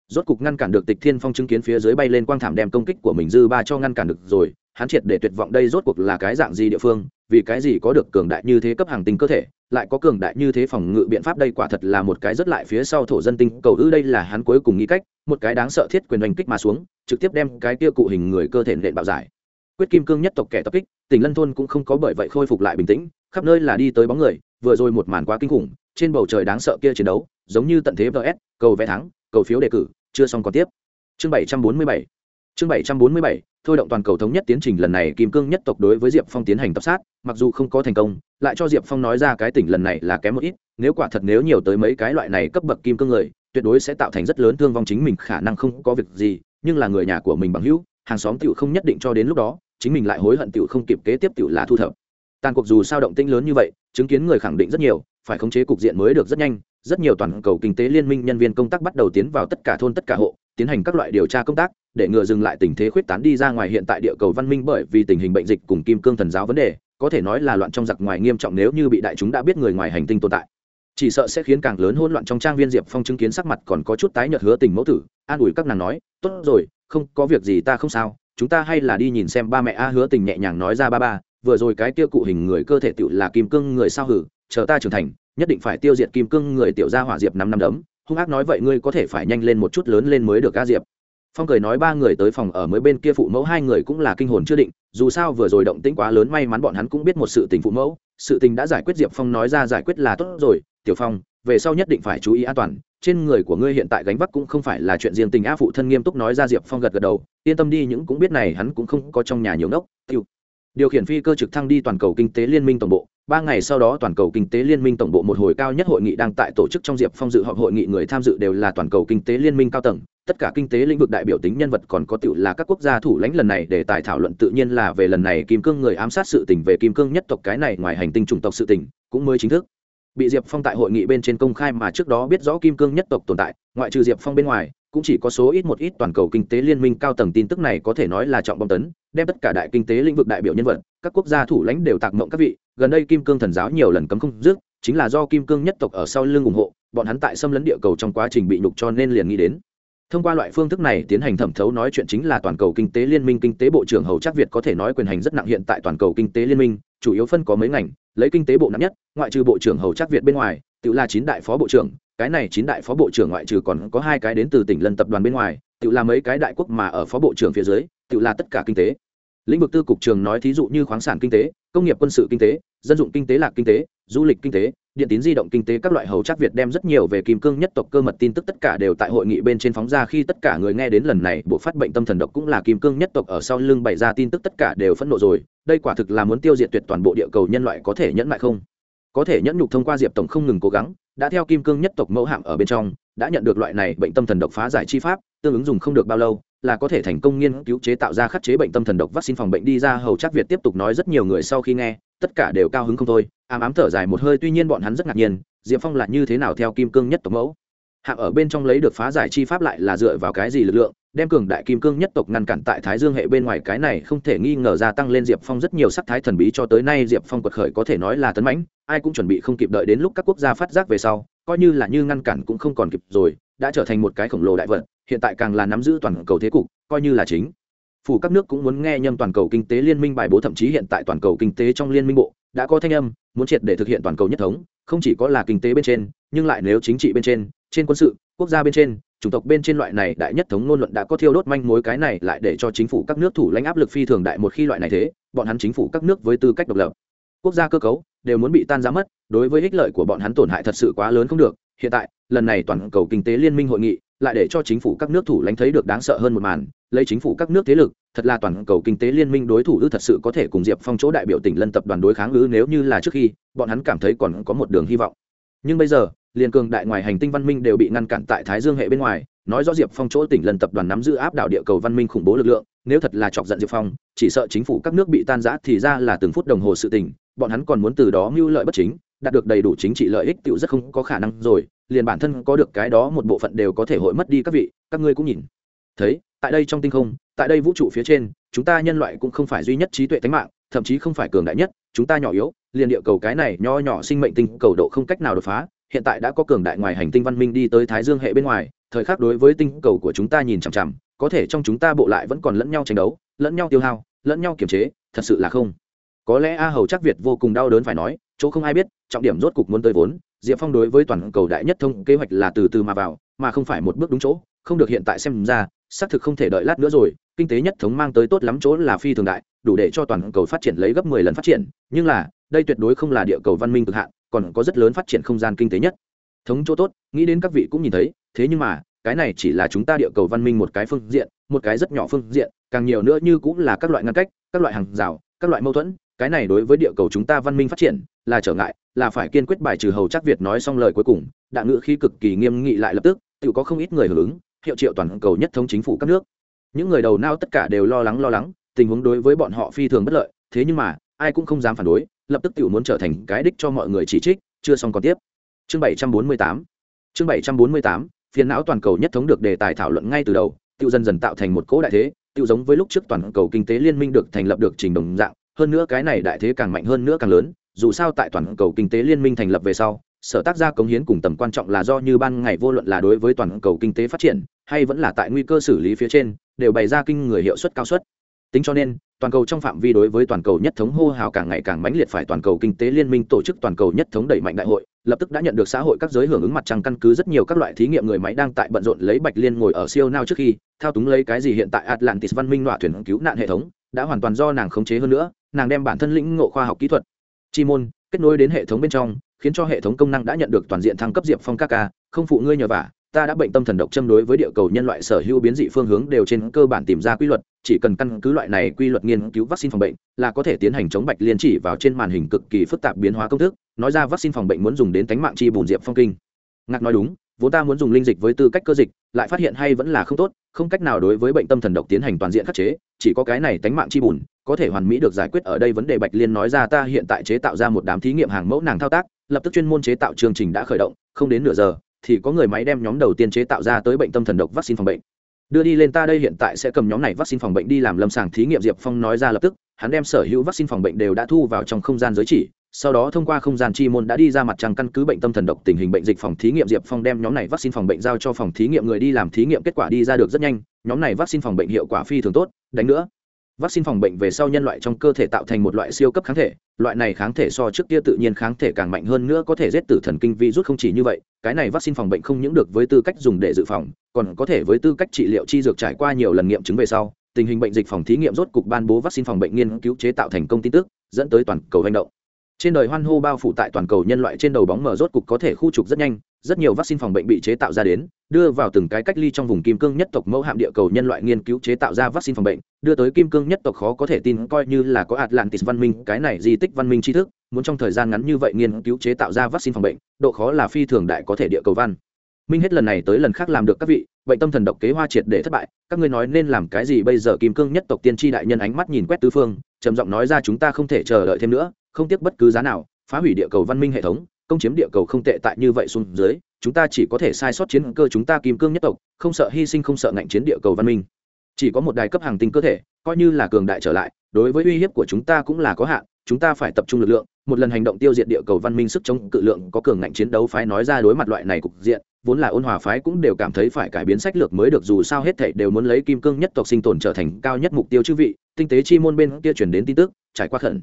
Rốt cục ngăn cản được tịch thiên phong chứng kiến phía dưới bay lên quang thảm đem công kích của mình dư ba cho ngăn cản được rồi, hắn triệt để tuyệt vọng đây rốt cuộc là cái dạng gì địa phương, vì cái gì có được cường đại như thế cấp hàng tinh cơ thể lại có cường đại như thế phòng ngự biện pháp đây quả thật là một cái rất lại phía sau thổ dân tinh cầu ư, đây là hắn cuối cùng nghĩ cách, một cái đáng sợ thiết quyền đánh kích mà xuống, trực tiếp đem cái kia cụ hình người cơ thể nện bạo giải. Quyết kim cương nhất tộc kẻ tập kích tỉnh lân thôn cũng không có bởi vậy khôi phục lại bình tĩnh, khắp nơi là đi tới bóng người, vừa rồi một màn quá kinh khủng, trên bầu trời đáng sợ kia chiến đấu, giống như tận thế vs cầu vé thắng, cầu phiếu đề cử, chưa xong còn tiếp. Chương 747 chương 747 thôi động toàn cầu thống nhất tiến trình lần này kim cương nhất tộc đối với diệp phong tiến hành tập sát, mặc dù không có thành công, lại cho diệp phong nói ra cái tỉnh lần này là kém một ít, nếu quả thật nếu nhiều tới mấy cái loại này cấp bậc kim cương người, tuyệt đối sẽ tạo thành rất lớn thương vong chính mình, khả năng không có việc gì, nhưng là người nhà của mình bằng hữu, hàng xóm tựu không nhất định cho đến lúc đó, chính mình lại hối hận tựu không kịp kế tiếp tựu là thu thập. Tàn cuộc dù sao động tĩnh lớn như vậy, chứng kiến người khẳng định rất nhiều, phải khống chế cục diện mới được rất nhanh, rất nhiều toàn cầu kinh tế liên minh nhân viên công tác bắt đầu tiến vào tất cả thôn tất cả hộ tiến hành các loại điều tra công tác, để ngừa dừng lại tình thế khuyết tán đi ra ngoài hiện tại địa cầu văn minh bởi vì tình hình bệnh dịch cùng kim cương thần giáo vấn đề, có thể nói là loạn trong giặc ngoài nghiêm trọng nếu như bị đại chúng đã biết người ngoài hành tinh tồn tại. Chỉ sợ sẽ khiến càng lớn hỗn loạn trong trang viên diệp phong chứng kiến sắc mặt còn có chút tái nhợt hứa tình mẫu tử, an ủi các nàng nói, tốt rồi, không có việc gì ta không sao, chúng ta hay là đi nhìn xem ba mẹ a hứa tình nhẹ nhàng nói ra ba ba, vừa rồi cái kia cụ hình người cơ thể tựu là kim cương người sao hử, chờ ta trưởng thành, nhất định phải tiêu diệt kim cương người tiểu gia hỏa diệp năm năm đấm hung ác nói vậy ngươi có thể phải nhanh lên một chút lớn lên mới được ca diệp phong cười nói ba người tới phòng ở mới bên kia phụ mẫu hai người cũng là kinh hồn chưa định dù sao vừa rồi động tĩnh quá lớn may mắn bọn hắn cũng biết một sự tình phụ mẫu sự tình đã giải quyết diệp phong nói ra giải quyết là tốt rồi tiểu phong về sau nhất định phải chú ý an toàn trên người của ngươi hiện tại gánh vác cũng không phải là chuyện riêng tình a phụ thân nghiêm túc nói ra diệp phong gật gật đầu yên tâm đi những cũng biết này hắn cũng không có trong nhà nhiều ngốc điều khiển phi cơ trực thăng đi toàn cầu kinh tế liên minh tổng bộ. Ba ngày sau đó, toàn cầu kinh tế liên minh tổng bộ một hồi cao nhất hội nghị đang tại tổ chức trong diệp phong dự họp hội nghị người tham dự đều là toàn cầu kinh tế liên minh cao tầng. Tất cả kinh tế lĩnh vực đại biểu tính nhân vật còn có tựu là các quốc gia thủ lãnh lần này để tài thảo luận tự nhiên là về lần này kim cương người ám sát sự tình về kim cương nhất tộc cái này ngoài hành tinh chủng tộc sự tình, cũng mới chính thức. Bị diệp phong tại hội nghị bên trên công khai mà trước đó biết rõ kim cương nhất tộc tồn tại, ngoại trừ diệp phong bên ngoài cũng chỉ có số ít một ít toàn cầu kinh tế liên minh cao tầng tin tức này có thể nói là trọng bom tấn, đem tất cả đại kinh tế lĩnh vực đại biểu nhân vật, các quốc gia thủ lãnh đều tạc mộng các vị. Gần đây kim cương thần giáo nhiều lần cấm không dứt, chính là do kim cương nhất tộc ở sau lưng ủng hộ, bọn hắn tại xâm lấn địa cầu trong quá trình bị nhục cho nên liền nghĩ đến. Thông qua loại phương thức này tiến hành thẩm thấu nói chuyện chính là toàn cầu kinh tế liên minh kinh tế bộ trưởng hầu trác việt có thể nói quyền hành rất nặng hiện tại toàn cầu kinh tế liên minh, chủ yếu phân có mấy ngành, lấy kinh tế bộ nặng nhất, ngoại trừ bộ trưởng hầu trác việt bên ngoài, tự là chín đại phó bộ trưởng cái này chín đại phó bộ trưởng ngoại trừ còn có hai cái đến từ tỉnh lân tập đoàn bên ngoài, tự là mấy cái đại quốc mà ở phó bộ trưởng phía dưới, tự là tất cả kinh tế. Lĩnh vực tư cục trường nói thí dụ như khoáng sản kinh tế, công nghiệp quân sự kinh tế, dân dụng kinh tế, lạc kinh tế, du lịch kinh tế, điện tín di động kinh tế, các loại hầu chắc việt đem rất nhiều về kim cương nhất tộc cơ mật tin tức tất cả đều tại hội nghị bên trên phóng ra khi tất cả người nghe đến lần này bộ phát bệnh tâm thần độc cũng là kim cương nhất tộc ở sau lưng bày ra tin tức tất cả đều phẫn nộ rồi, đây quả thực là muốn tiêu diệt tuyệt toàn bộ địa cầu nhân loại có thể nhẫn lại không? Có thể nhẫn nhục thông qua diệp tổng không ngừng cố gắng đã theo kim cương nhất tộc mẫu hạm ở bên trong, đã nhận được loại này bệnh tâm thần độc phá giải chi pháp, tương ứng dùng không được bao lâu, là có thể thành công nghiên cứu chế tạo ra khắc chế bệnh tâm thần độc vaccine phòng bệnh đi ra. Hầu chắc việt tiếp tục nói rất nhiều người sau khi nghe, tất cả đều cao hứng không thôi, ám ám thở dài một hơi, tuy nhiên bọn hắn rất ngạc nhiên, diệp phong là như thế nào theo kim cương nhất tộc mẫu? Hạng ở bên trong lấy được phá giải chi pháp lại là dựa vào cái gì lực lượng? Đem cường đại kim cương nhất tộc ngăn cản tại thái dương hệ bên ngoài, cái này không thể nghi ngờ gia tăng lên diệp phong rất nhiều sắc thái thần bí cho tới nay diệp phong quật khởi có thể nói là tấn mãnh, ai cũng chuẩn bị không kịp đợi đến lúc các quốc gia phát giác về sau, coi như là như ngăn cản cũng không còn kịp rồi, đã trở thành một cái khổng lồ đại vật hiện tại càng là nắm giữ toàn cầu thế cục, coi như là chính phủ các nước cũng muốn nghe nhâm toàn cầu kinh tế liên minh bài bố, thậm chí hiện tại toàn cầu kinh tế trong liên minh bộ đã có thanh âm, muốn triệt để thực hiện toàn cầu nhất thống, không chỉ có là kinh tế bên trên, nhưng lại nếu chính trị bên trên trên quân sự, quốc gia bên trên chủng tộc bên trên loại này đại nhất thống ngôn luận đã có thiêu đốt manh mối cái này lại để cho chính phủ các nước thủ lãnh áp lực phi thường đại một khi loại này thế, bọn hắn chính phủ các nước với tư cách độc lập. Quốc gia cơ cấu đều muốn bị tan ra mất, đối với ích lợi của bọn hắn tổn hại thật sự quá lớn không được. Hiện tại, lần này toàn cầu kinh tế liên minh hội nghị lại để cho chính phủ các nước thủ lãnh thấy được đáng sợ hơn một màn, lấy chính phủ các nước thế lực, thật là toàn cầu kinh tế liên minh đối thủ ư thật sự có thể cùng diệp phong chỗ đại biểu tỉnh lân tập đoàn đối kháng ư nếu như là trước khi, bọn hắn cảm thấy còn có một đường hy vọng. Nhưng bây giờ liên cường đại ngoài hành tinh văn minh đều bị ngăn cản tại thái dương hệ bên ngoài, nói rõ diệp phong chỗ tỉnh lần tập đoàn nắm giữ áp đảo địa cầu văn minh khủng bố lực lượng, nếu thật là chọc giận diệp phong, chỉ sợ chính phủ các nước bị tan giã thì ra là từng phút đồng hồ sự tỉnh bọn hắn còn muốn từ đó mưu lợi bất chính, đạt được đầy đủ chính trị lợi ích tựu rất không có khả năng rồi, liền bản thân có được cái đó một bộ phận đều có thể hội mất đi các vị, các ngươi cũng nhìn. Thấy, tại đây trong tinh không, tại đây vũ trụ phía trên, chúng ta nhân loại cũng không phải duy nhất trí tuệ tánh mạng, thậm chí không phải cường đại nhất, chúng ta nhỏ yếu, liền địa cầu cái này nho nhỏ sinh mệnh tinh cầu độ không cách nào đột phá hiện tại đã có cường đại ngoài hành tinh văn minh đi tới thái dương hệ bên ngoài, thời khắc đối với tinh cầu của chúng ta nhìn chằm chằm, có thể trong chúng ta bộ lại vẫn còn lẫn nhau tranh đấu, lẫn nhau tiêu hao, lẫn nhau kiềm chế, thật sự là không. Có lẽ a hầu chắc việt vô cùng đau đớn phải nói, chỗ không ai biết, trọng điểm rốt cục muốn tới vốn, diệp phong đối với toàn cầu đại nhất thông kế hoạch là từ từ mà vào, mà không phải một bước đúng chỗ, không được hiện tại xem ra, xác thực không thể đợi lát nữa rồi, kinh tế nhất thống mang tới tốt lắm chỗ là phi thường đại, đủ để cho toàn cầu phát triển lấy gấp mười lần phát triển, nhưng là, đây tuyệt đối không là địa cầu văn minh cực hạn còn có rất lớn phát triển không gian kinh tế nhất. Thống chỗ tốt, nghĩ đến các vị cũng nhìn thấy, thế nhưng mà, cái này chỉ là chúng ta địa cầu văn minh một cái phương diện, một cái rất nhỏ phương diện, càng nhiều nữa như cũng là các loại ngăn cách, các loại hàng rào, các loại mâu thuẫn, cái này đối với địa cầu chúng ta văn minh phát triển, là trở ngại, là phải kiên quyết bài trừ hầu chắc việt nói xong lời cuối cùng đạ ngữ khi cực kỳ nghiêm nghị lại lập tức, tự có không ít người hưởng ứng, hiệu triệu toàn cầu nhất thống chính phủ các nước. Những người đầu nao tất cả đều lo lắng lo lắng, tình huống đối với bọn họ phi thường bất lợi, thế nhưng mà, ai cũng không dám phản đối lập tức Tiểu muốn trở thành cái đích cho mọi người chỉ trích, chưa xong còn tiếp. Chương bảy trăm bốn mươi tám. Chương bảy trăm bốn mươi tám, phiền não toàn cầu nhất thống được đề tài thảo luận ngay từ đầu, Tiểu dần dần tạo thành một cỗ đại thế, Tiểu giống với lúc trước toàn cầu kinh tế liên minh được thành lập được trình đồng dạng, hơn nữa cái này đại thế càng mạnh hơn nữa càng lớn, dù sao tại toàn cầu kinh tế liên minh thành lập về sau, sở tác gia cống hiến cùng tầm quan trọng là do như ban ngày vô luận là đối với toàn cầu kinh tế phát triển, hay vẫn là tại nguy cơ xử lý phía trên, đều bày ra kinh người hiệu suất cao suất. Tính cho nên toàn cầu trong phạm vi đối với toàn cầu nhất thống hô hào càng ngày càng mãnh liệt phải toàn cầu kinh tế liên minh tổ chức toàn cầu nhất thống đẩy mạnh đại hội, lập tức đã nhận được xã hội các giới hưởng ứng mặt trăng căn cứ rất nhiều các loại thí nghiệm người máy đang tại bận rộn lấy bạch liên ngồi ở siêu nao trước khi, thao túng lấy cái gì hiện tại atlantis văn minh nọa thuyền cứu nạn hệ thống, đã hoàn toàn do nàng khống chế hơn nữa, nàng đem bản thân lĩnh ngộ khoa học kỹ thuật. Chi môn, kết nối đến hệ thống bên trong, khiến cho hệ thống công năng đã nhận được toàn diện thăng cấp diệp phong các ca, không phụ ngươi nhờ vả ta đã bệnh tâm thần độc châm đối với địa cầu nhân loại sở hữu biến dị phương hướng đều trên cơ bản tìm ra quy luật, chỉ cần căn cứ loại này quy luật nghiên cứu vaccine phòng bệnh là có thể tiến hành chống bạch liên chỉ vào trên màn hình cực kỳ phức tạp biến hóa công thức, nói ra vaccine phòng bệnh muốn dùng đến tánh mạng chi bùn diệp phong kinh. Ngạc nói đúng, vốn ta muốn dùng linh dịch với tư cách cơ dịch, lại phát hiện hay vẫn là không tốt, không cách nào đối với bệnh tâm thần độc tiến hành toàn diện khắc chế, chỉ có cái này tánh mạng chi bùn, có thể hoàn mỹ được giải quyết ở đây vấn đề bạch liên nói ra ta hiện tại chế tạo ra một đám thí nghiệm hàng mẫu nàng thao tác, lập tức chuyên môn chế tạo chương trình đã khởi động, không đến nửa giờ thì có người máy đem nhóm đầu tiên chế tạo ra tới bệnh tâm thần độc vaccine phòng bệnh. Đưa đi lên ta đây hiện tại sẽ cầm nhóm này vaccine phòng bệnh đi làm lâm sàng thí nghiệm, diệp phong nói ra lập tức, hắn đem sở hữu vaccine phòng bệnh đều đã thu vào trong không gian giới chỉ, sau đó thông qua không gian chi môn đã đi ra mặt trăng căn cứ bệnh tâm thần độc tình hình bệnh dịch phòng thí nghiệm, diệp phong đem nhóm này vaccine phòng bệnh giao cho phòng thí nghiệm người đi làm thí nghiệm, kết quả đi ra được rất nhanh, nhóm này vaccine phòng bệnh hiệu quả phi thường tốt, đánh nữa vaccine phòng bệnh về sau nhân loại trong cơ thể tạo thành một loại siêu cấp kháng thể, loại này kháng thể so trước kia tự nhiên kháng thể càng mạnh hơn nữa có thể giết tử thần kinh virus không chỉ như vậy, cái này vaccine phòng bệnh không những được với tư cách dùng để dự phòng, còn có thể với tư cách trị liệu chi dược trải qua nhiều lần nghiệm chứng về sau, tình hình bệnh dịch phòng thí nghiệm rốt cục ban bố vaccine phòng bệnh nghiên cứu chế tạo thành công tin tức, dẫn tới toàn cầu hành động. Trên đời hoan hô bao phủ tại toàn cầu nhân loại trên đầu bóng mở rốt cục có thể khu trục rất nhanh rất nhiều vaccine phòng bệnh bị chế tạo ra đến, đưa vào từng cái cách ly trong vùng kim cương nhất tộc mẫu hạm địa cầu nhân loại nghiên cứu chế tạo ra vaccine phòng bệnh, đưa tới kim cương nhất tộc khó có thể tin, coi như là có atlantis văn minh, cái này di tích văn minh tri thức, muốn trong thời gian ngắn như vậy nghiên cứu chế tạo ra vaccine phòng bệnh, độ khó là phi thường đại có thể địa cầu văn. Minh hết lần này tới lần khác làm được các vị, bệnh tâm thần độc kế hoa triệt để thất bại, các ngươi nói nên làm cái gì bây giờ? Kim cương nhất tộc tiên tri đại nhân ánh mắt nhìn quét tứ phương, trầm giọng nói ra chúng ta không thể chờ đợi thêm nữa, không tiếc bất cứ giá nào, phá hủy địa cầu văn minh hệ thống công chiếm địa cầu không tệ tại như vậy xuống dưới, chúng ta chỉ có thể sai sót chiến cơ chúng ta kim cương nhất tộc, không sợ hy sinh không sợ ngạnh chiến địa cầu văn minh. Chỉ có một đài cấp hàng tinh cơ thể, coi như là cường đại trở lại, đối với uy hiếp của chúng ta cũng là có hạn, chúng ta phải tập trung lực lượng, một lần hành động tiêu diệt địa cầu văn minh sức chống cự lượng có cường ngạnh chiến đấu phái nói ra đối mặt loại này cục diện, vốn là ôn hòa phái cũng đều cảm thấy phải cải biến sách lược mới được dù sao hết thảy đều muốn lấy kim cương nhất tộc sinh tồn trở thành cao nhất mục tiêu chư vị, tinh tế chi môn bên kia chuyển đến tin tức, trải qua khẩn.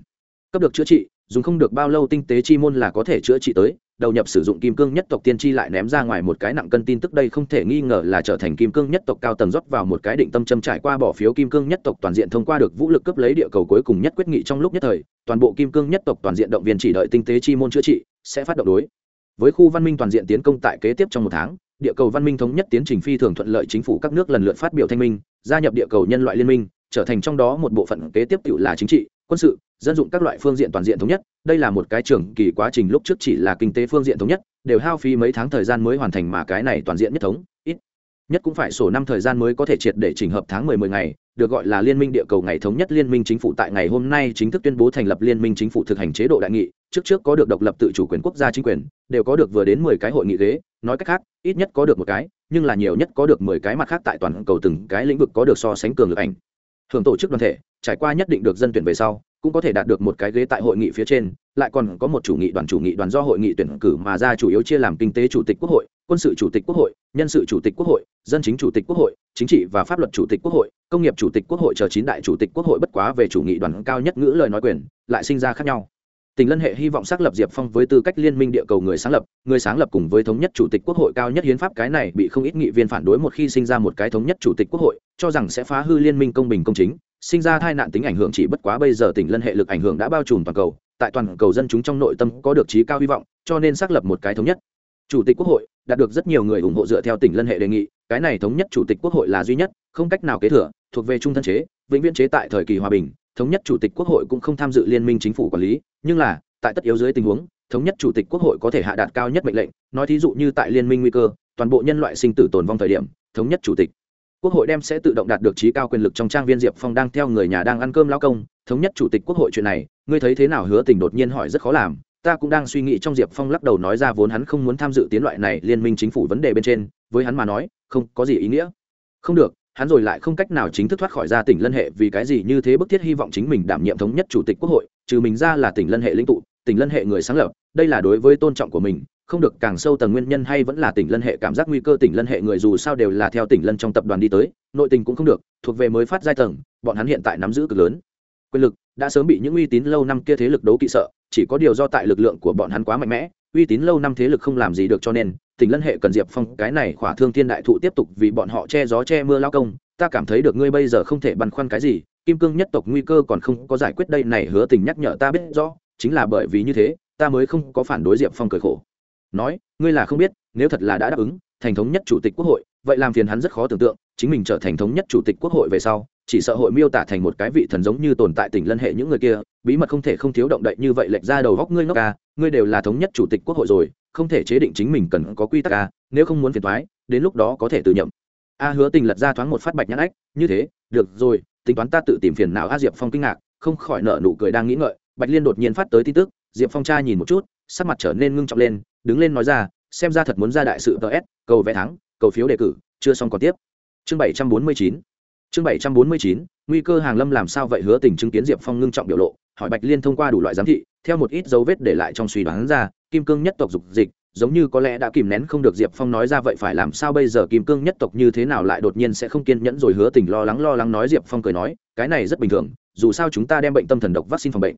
Cấp được chữa trị dùng không được bao lâu tinh tế chi môn là có thể chữa trị tới, đầu nhập sử dụng kim cương nhất tộc tiên tri lại ném ra ngoài một cái nặng cân tin tức đây không thể nghi ngờ là trở thành kim cương nhất tộc cao tầng rót vào một cái định tâm châm trải qua bỏ phiếu kim cương nhất tộc toàn diện thông qua được vũ lực cấp lấy địa cầu cuối cùng nhất quyết nghị trong lúc nhất thời, toàn bộ kim cương nhất tộc toàn diện động viên chỉ đợi tinh tế chi môn chữa trị, sẽ phát động đối. Với khu văn minh toàn diện tiến công tại kế tiếp trong một tháng, địa cầu văn minh thống nhất tiến trình phi thường thuận lợi chính phủ các nước lần lượt phát biểu thanh minh, gia nhập địa cầu nhân loại liên minh, trở thành trong đó một bộ phận kế tiếp tự là chính trị quân sự, dân dụng các loại phương diện toàn diện thống nhất, đây là một cái trường kỳ quá trình, lúc trước chỉ là kinh tế phương diện thống nhất, đều hao phí mấy tháng thời gian mới hoàn thành mà cái này toàn diện nhất thống, ít nhất cũng phải sổ năm thời gian mới có thể triệt để chỉnh hợp tháng mười mười ngày, được gọi là liên minh địa cầu ngày thống nhất liên minh chính phủ tại ngày hôm nay chính thức tuyên bố thành lập liên minh chính phủ thực hành chế độ đại nghị, trước trước có được độc lập tự chủ quyền quốc gia chính quyền, đều có được vừa đến mười cái hội nghị ghế, nói cách khác, ít nhất có được một cái, nhưng là nhiều nhất có được mười cái mặt khác tại toàn cầu từng cái lĩnh vực có được so sánh cường lực ảnh thường tổ chức đoàn thể, trải qua nhất định được dân tuyển về sau, cũng có thể đạt được một cái ghế tại hội nghị phía trên, lại còn có một chủ nghị đoàn chủ nghị đoàn do hội nghị tuyển cử mà ra chủ yếu chia làm kinh tế chủ tịch quốc hội, quân sự chủ tịch quốc hội, nhân sự chủ tịch quốc hội, dân chính chủ tịch quốc hội, chính trị và pháp luật chủ tịch quốc hội, công nghiệp chủ tịch quốc hội chờ chín đại chủ tịch quốc hội bất quá về chủ nghị đoàn cao nhất ngữ lời nói quyền, lại sinh ra khác nhau tỉnh lân hệ hy vọng xác lập diệp phong với tư cách liên minh địa cầu người sáng lập, người sáng lập cùng với thống nhất chủ tịch quốc hội cao nhất hiến pháp cái này bị không ít nghị viên phản đối một khi sinh ra một cái thống nhất chủ tịch quốc hội, cho rằng sẽ phá hư liên minh công bình công chính, sinh ra tai nạn tính ảnh hưởng chỉ bất quá bây giờ tỉnh lân hệ lực ảnh hưởng đã bao trùm toàn cầu, tại toàn cầu dân chúng trong nội tâm có được trí cao hy vọng, cho nên xác lập một cái thống nhất. Chủ tịch quốc hội đạt được rất nhiều người ủng hộ dựa theo tỉnh lân hệ đề nghị, cái này thống nhất chủ tịch quốc hội là duy nhất, không cách nào kế thừa, thuộc về trung thân chế, vĩnh viễn chế tại thời kỳ hòa bình thống nhất chủ tịch quốc hội cũng không tham dự liên minh chính phủ quản lý, nhưng là, tại tất yếu dưới tình huống, thống nhất chủ tịch quốc hội có thể hạ đạt cao nhất mệnh lệnh, nói thí dụ như tại liên minh nguy cơ, toàn bộ nhân loại sinh tử tồn vong thời điểm, thống nhất chủ tịch. Quốc hội đem sẽ tự động đạt được trí cao quyền lực trong trang viên diệp phong đang theo người nhà đang ăn cơm lao công, thống nhất chủ tịch quốc hội chuyện này, ngươi thấy thế nào hứa tình đột nhiên hỏi rất khó làm, ta cũng đang suy nghĩ trong diệp phong lắc đầu nói ra vốn hắn không muốn tham dự tiến loại này liên minh chính phủ vấn đề bên trên, với hắn mà nói, không có gì ý nghĩa. Không được hắn rồi lại không cách nào chính thức thoát khỏi ra tỉnh lân hệ vì cái gì như thế bức thiết hy vọng chính mình đảm nhiệm thống nhất chủ tịch quốc hội, trừ mình ra là tỉnh lân hệ lĩnh tụ, tỉnh lân hệ người sáng lập, đây là đối với tôn trọng của mình, không được càng sâu tầng nguyên nhân hay vẫn là tỉnh lân hệ cảm giác nguy cơ tỉnh lân hệ người dù sao đều là theo tỉnh lân trong tập đoàn đi tới, nội tình cũng không được, thuộc về mới phát giai tầng, bọn hắn hiện tại nắm giữ cực lớn quyền lực, đã sớm bị những uy tín lâu năm kia thế lực đấu kỵ sợ, chỉ có điều do tại lực lượng của bọn hắn quá mạnh mẽ, uy tín lâu năm thế lực không làm gì được cho nên tỉnh lân hệ cần diệp phong, cái này khỏa thương thiên đại thụ tiếp tục vì bọn họ che gió che mưa lao công, ta cảm thấy được ngươi bây giờ không thể băn khoăn cái gì, kim cương nhất tộc nguy cơ còn không có giải quyết đây này hứa tình nhắc nhở ta biết rõ, chính là bởi vì như thế, ta mới không có phản đối diệp phong cười khổ. Nói, ngươi là không biết, nếu thật là đã đáp ứng, thành thống nhất chủ tịch quốc hội, vậy làm phiền hắn rất khó tưởng tượng, chính mình trở thành thống nhất chủ tịch quốc hội về sau chỉ sợ hội miêu tả thành một cái vị thần giống như tồn tại tỉnh lân hệ những người kia, bí mật không thể không thiếu động đậy như vậy lệch ra đầu góc ngươi ngốc ca ngươi đều là thống nhất chủ tịch quốc hội rồi, không thể chế định chính mình cần có quy tắc ca nếu không muốn phiền thoái đến lúc đó có thể tự nhậm. A hứa tình lật ra thoáng một phát bạch nhãn ách, như thế, được rồi, tính toán ta tự tìm phiền nào a diệp phong kinh ngạc, không khỏi nợ nụ cười đang nghĩ ngợi, bạch liên đột nhiên phát tới tin tức, diệp phong trai nhìn một chút, sắc mặt trở nên ngưng trọng lên, đứng lên nói ra, xem ra thật muốn ra đại sự ts cầu vé thắng, cầu phiếu đề cử, chưa xong còn tiếp. Chương bảy trăm bốn mươi chín chương bảy trăm bốn mươi chín, nguy cơ hàng lâm làm sao vậy hứa tình chứng kiến diệp phong ngưng trọng biểu lộ, hỏi bạch liên thông qua đủ loại giám thị, theo một ít dấu vết để lại trong suy đoán ra, kim cương nhất tộc dục dịch, giống như có lẽ đã kìm nén không được diệp phong nói ra vậy phải làm sao bây giờ, kim cương nhất tộc như thế nào lại đột nhiên sẽ không kiên nhẫn rồi hứa tình lo lắng lo lắng nói diệp phong cười nói, cái này rất bình thường, dù sao chúng ta đem bệnh tâm thần độc vaccine phòng bệnh.